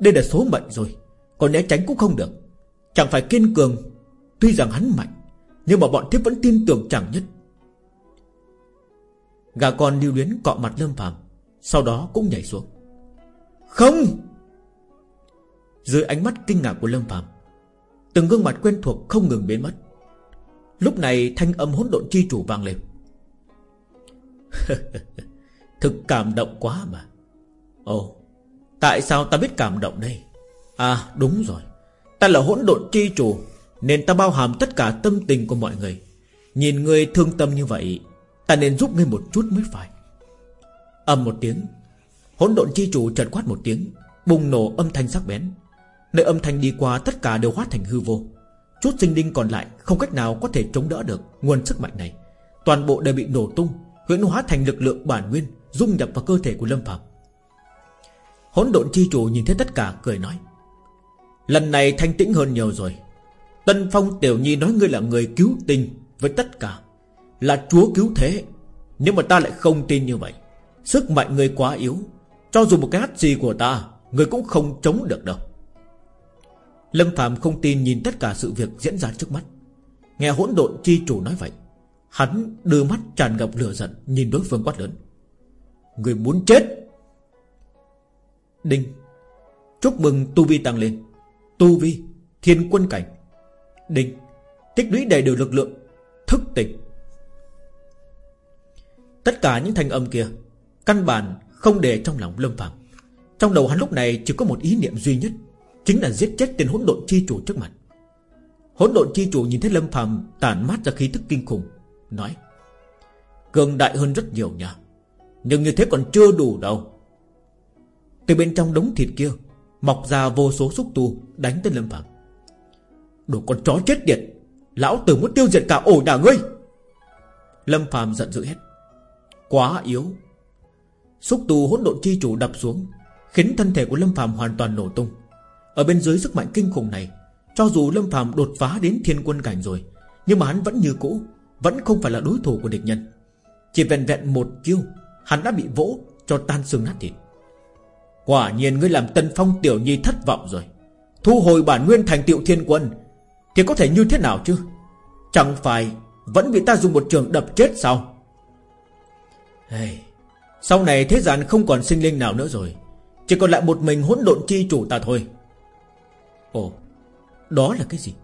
Đây là số mệnh rồi, Còn né tránh cũng không được. Chẳng phải kiên cường, Tuy rằng hắn mạnh, Nhưng mà bọn thiếp vẫn tin tưởng chẳng nhất. Gà con lưu luyến cọ mặt lâm phàm, Sau đó cũng nhảy xuống. Không! Dưới ánh mắt kinh ngạc của Lâm Phàm, Từng gương mặt quen thuộc không ngừng biến mất. Lúc này thanh âm hỗn độn chi chủ vang lên. Thực cảm động quá mà. Ồ Tại sao ta biết cảm động đây? À đúng rồi. Ta là hỗn độn chi chủ, Nên ta bao hàm tất cả tâm tình của mọi người. Nhìn người thương tâm như vậy, Ta nên giúp ngươi một chút mới phải. Âm một tiếng. Hỗn độn chi chủ chợt quát một tiếng, Bùng nổ âm thanh sắc bén. Nơi âm thanh đi qua tất cả đều hóa thành hư vô. Chút sinh linh còn lại Không cách nào có thể chống đỡ được Nguồn sức mạnh này. Toàn bộ đều bị nổ tung, Huyễn hóa thành lực lượng bản nguyên, Dung nhập vào cơ thể của Lâm Phạm. Hỗn độn chi chủ nhìn thấy tất cả, cười nói. Lần này thanh tĩnh hơn nhiều rồi. Tân Phong Tiểu Nhi nói ngươi là người cứu tình Với tất cả, Là chúa cứu thế. Nhưng mà ta lại không tin như vậy, Sức mạnh ngươi quá yếu, Cho dù một cái hát gì của ta, Ngươi cũng không chống được đâu. Lâm Phạm không tin nhìn tất cả sự việc diễn ra trước mắt. Nghe hỗn độn chi chủ nói vậy, Hắn đưa mắt tràn ngập lửa giận, Nhìn đối phương quát lớn. Người muốn chết? Đinh. Chúc mừng Tu Vi tăng lên. Tu Vi, Thiên quân cảnh. Đinh, Tích lũy đầy đủ lực lượng. Thức tỉnh. Tất cả những thanh âm kia, Căn bản không để trong lòng Lâm Phạm Trong đầu hắn lúc này chỉ có một ý niệm duy nhất, Chính là giết chết tên hỗn độn chi chủ trước mặt. Hỗn độn chi chủ nhìn thấy Lâm Phàm tản mát ra khí tức kinh khủng, Nói, Cường đại hơn rất nhiều nha. Nhưng như thế còn chưa đủ đâu. Từ bên trong đống thịt kia, Mọc ra vô số xúc tu Đánh tới Lâm Phàm. Đồ con chó chết tiệt, Lão tử muốn tiêu diệt cả ổ nhà ngươi. Lâm Phàm giận dữ hết Quá yếu. Xúc tu hỗn độn chi chủ đập xuống, Khiến thân thể của Lâm Phàm hoàn toàn nổ tung. Ở bên dưới sức mạnh kinh khủng này, Cho dù Lâm Phạm đột phá đến thiên quân cảnh rồi, Nhưng mà hắn vẫn như cũ, Vẫn không phải là đối thủ của địch nhân. Chỉ vẹn vẹn một chiêu, Hắn đã bị vỗ cho tan xương nát thịt. Quả nhiên ngươi làm Tân Phong Tiểu Nhi thất vọng rồi. Thu hồi bản nguyên thành tiệu thiên quân Thì có thể như thế nào chứ? Chẳng phải Vẫn bị ta dùng một trường đập chết sao? Hey, Sau này thế gian không còn sinh linh nào nữa rồi. Chỉ còn lại một mình hỗn độn chi chủ ta thôi. Ồ Đó là cái gì?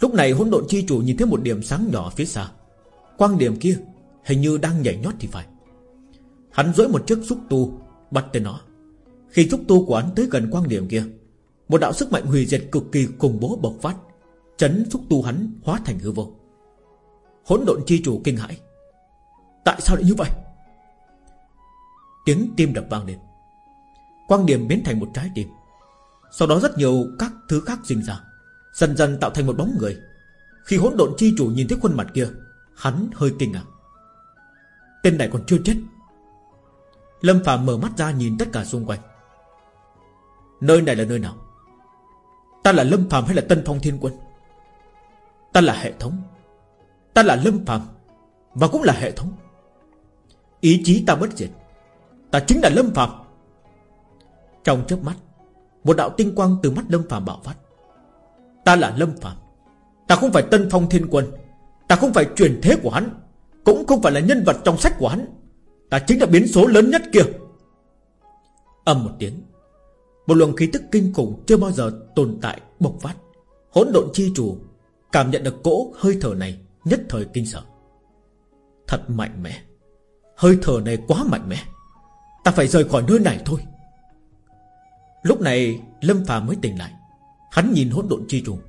Lúc này hỗn độn chi chủ nhìn thấy một điểm sáng nhỏ phía xa. Quang điểm kia Hình như đang nhảy nhót thì phải. Hắn dỗi một chiếc xúc tu Bắt tên nó. Khi trúc tu của hắn tới gần quang điểm kia, Một đạo sức mạnh hủy diệt cực kỳ khủng bố bộc phát, Chấn trúc tu hắn hóa thành hư vô. Hỗn độn chi chủ kinh hãi. Tại sao lại như vậy? Tiếng tim đập vang lên. Quang điểm biến thành một trái tim. Sau đó rất nhiều các thứ khác sinh ra, Dần dần tạo thành một bóng người. Khi hỗn độn chi chủ nhìn thấy khuôn mặt kia, Hắn hơi kinh ngạc. Tên này còn chưa chết. Lâm Phạm mở mắt ra nhìn tất cả xung quanh. Nơi này là nơi nào? Ta là Lâm Phạm hay là Tân Phong Thiên Quân? Ta là hệ thống. Ta là Lâm Phạm Và cũng là hệ thống. Ý chí ta bất diệt. Ta chính là Lâm Phạm Trong chớp mắt, Một đạo tinh quang từ mắt Lâm Phạm bạo phát. Ta là Lâm Phạm Ta không phải Tân Phong Thiên Quân. Ta không phải truyền thế của hắn. Cũng không phải là nhân vật trong sách của hắn. Ta chính là biến số lớn nhất kia. Âm một tiếng Một luồng khí tức kinh khủng chưa bao giờ tồn tại bộc phát. Hỗn độn chi chủ Cảm nhận được cỗ hơi thở này Nhất thời kinh sợ. Thật mạnh mẽ. Hơi thở này quá mạnh mẽ. Ta phải rời khỏi nơi này thôi. Lúc này Lâm phàm mới tỉnh lại. Hắn nhìn hỗn độn chi trùng,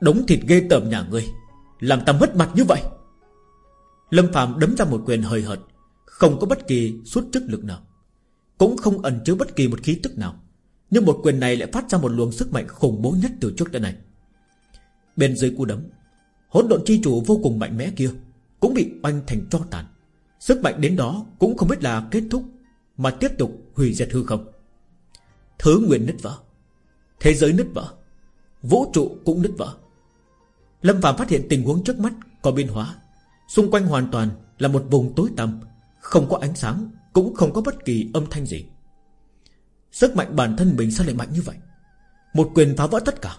Đống thịt ghê tởm nhà ngươi Làm ta mất mặt như vậy. Lâm phàm đấm ra một quyền hơi hợt không có bất kỳ suốt chức lực nào, Cũng không ẩn chứa bất kỳ một khí tức nào. Nhưng một quyền này lại phát ra một luồng sức mạnh khủng bố nhất từ trước đến nay. Bên dưới cú đấm, Hỗn độn chi chủ vô cùng mạnh mẽ kia Cũng bị oanh thành cho tàn. Sức mạnh đến đó cũng không biết là kết thúc Mà tiếp tục hủy diệt hư không. Thứ nguyện nứt vỡ, Thế giới nứt vỡ, Vũ trụ cũng nứt vỡ. Lâm Phạm phát hiện tình huống trước mắt có biến hóa, Xung quanh hoàn toàn là một vùng tối tăm không có ánh sáng, Cũng không có bất kỳ âm thanh gì. Sức mạnh bản thân mình sao lại mạnh như vậy? Một quyền phá vỡ tất cả.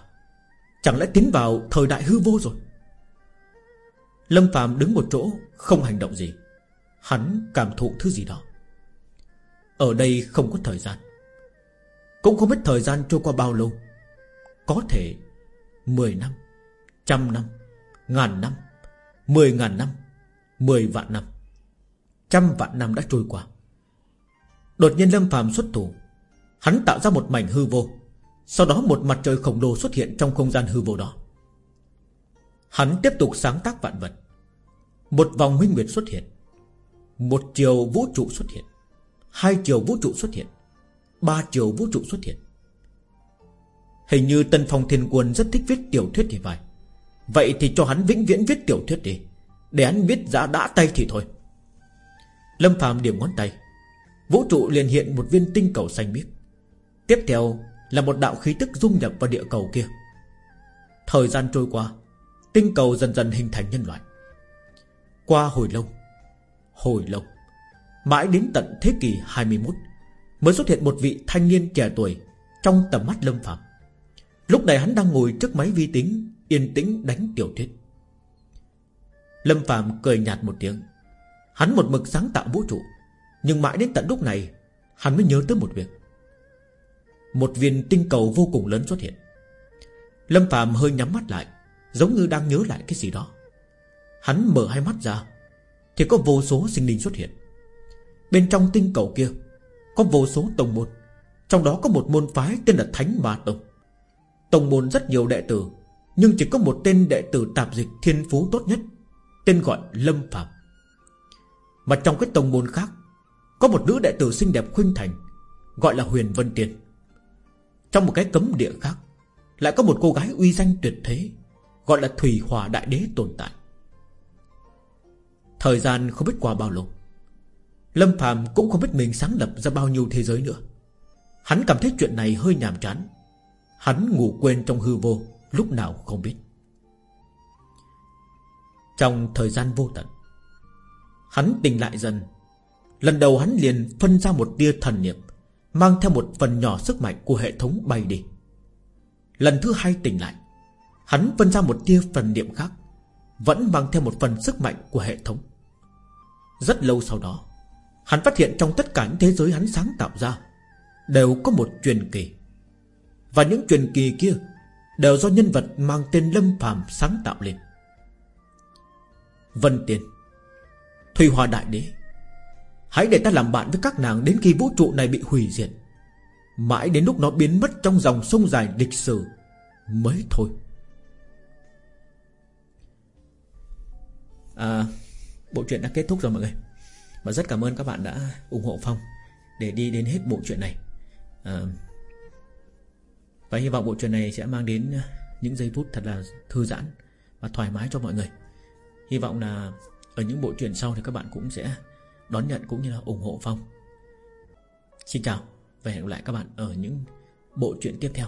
Chẳng lẽ tiến vào thời đại hư vô rồi? Lâm Phạm đứng một chỗ, Không hành động gì. Hắn cảm thụ thứ gì đó. Ở đây không có thời gian. Cũng không biết thời gian trôi qua bao lâu. Có thể Mười năm, Trăm năm, Ngàn năm, Mười ngàn năm, Mười vạn năm. Trăm vạn năm đã trôi qua. Đột nhiên Lâm phàm xuất thủ, Hắn tạo ra một mảnh hư vô, Sau đó một mặt trời khổng lồ xuất hiện trong không gian hư vô đó. Hắn tiếp tục sáng tác vạn vật. Một vòng huynh nguyệt xuất hiện, Một chiều vũ trụ xuất hiện, Hai chiều vũ trụ xuất hiện, Ba chiều vũ trụ xuất hiện. Hình như Tân Phong Thiên Quân rất thích viết tiểu thuyết thì phải. Vậy thì cho hắn vĩnh viễn viết tiểu thuyết đi, Để hắn viết giá đã tay thì thôi. Lâm Phạm điểm ngón tay. Vũ trụ liền hiện một viên tinh cầu xanh biếc. Tiếp theo là một đạo khí tức dung nhập vào địa cầu kia. Thời gian trôi qua, Tinh cầu dần dần hình thành nhân loại. Qua hồi lâu Hồi lâu, Mãi đến tận thế kỷ 21 Mới xuất hiện một vị thanh niên trẻ tuổi Trong tầm mắt Lâm Phạm Lúc này hắn đang ngồi trước máy vi tính, Yên tĩnh đánh tiểu thuyết. Lâm Phạm cười nhạt một tiếng. Hắn một mực sáng tạo vũ trụ, Nhưng mãi đến tận lúc này, Hắn mới nhớ tới một việc. Một viên tinh cầu vô cùng lớn xuất hiện. Lâm Phạm hơi nhắm mắt lại, Giống như đang nhớ lại cái gì đó. Hắn mở hai mắt ra, Thì có vô số sinh linh xuất hiện. Bên trong tinh cầu kia, Có vô số tông môn, Trong đó có một môn phái tên là Thánh Ma Tông. Tông môn rất nhiều đệ tử, Nhưng chỉ có một tên đệ tử tạp dịch thiên phú tốt nhất, Tên gọi Lâm Phạm mà trong cái tông môn khác, Có một nữ đệ tử xinh đẹp khuynh thành, Gọi là Huyền Vân Tiên Trong một cái cấm địa khác, Lại có một cô gái uy danh tuyệt thế, Gọi là Thủy Hòa Đại Đế tồn tại. Thời gian không biết qua bao lâu, Lâm Phạm cũng không biết mình sáng lập ra bao nhiêu thế giới nữa. Hắn cảm thấy chuyện này hơi nhàm chán. Hắn ngủ quên trong hư vô, Lúc nào không biết. Trong thời gian vô tận Hắn tỉnh lại dần. Lần đầu hắn liền phân ra một tia thần niệm, Mang theo một phần nhỏ sức mạnh của hệ thống bay đi. Lần thứ hai tỉnh lại, Hắn phân ra một tia phần niệm khác, Vẫn mang theo một phần sức mạnh của hệ thống. Rất lâu sau đó, Hắn phát hiện trong tất cả những thế giới hắn sáng tạo ra, Đều có một truyền kỳ. Và những truyền kỳ kia Đều do nhân vật mang tên Lâm phàm sáng tạo lên. Vân Tiên Thùy Hòa Đại Đế Hãy để ta làm bạn với các nàng Đến khi vũ trụ này bị hủy diệt. Mãi đến lúc nó biến mất trong dòng sông dài lịch sử Mới thôi. À, Bộ truyện đã kết thúc rồi mọi người. Và rất cảm ơn các bạn đã ủng hộ Phong Để đi đến hết bộ truyện này. À, Và hy vọng bộ truyện này sẽ mang đến Những giây phút thật là thư giãn Và thoải mái cho mọi người. Hy vọng là ở những bộ truyện sau thì các bạn cũng sẽ Đón nhận cũng như là ủng hộ Phong. Xin chào Và hẹn gặp lại các bạn ở những bộ truyện tiếp theo.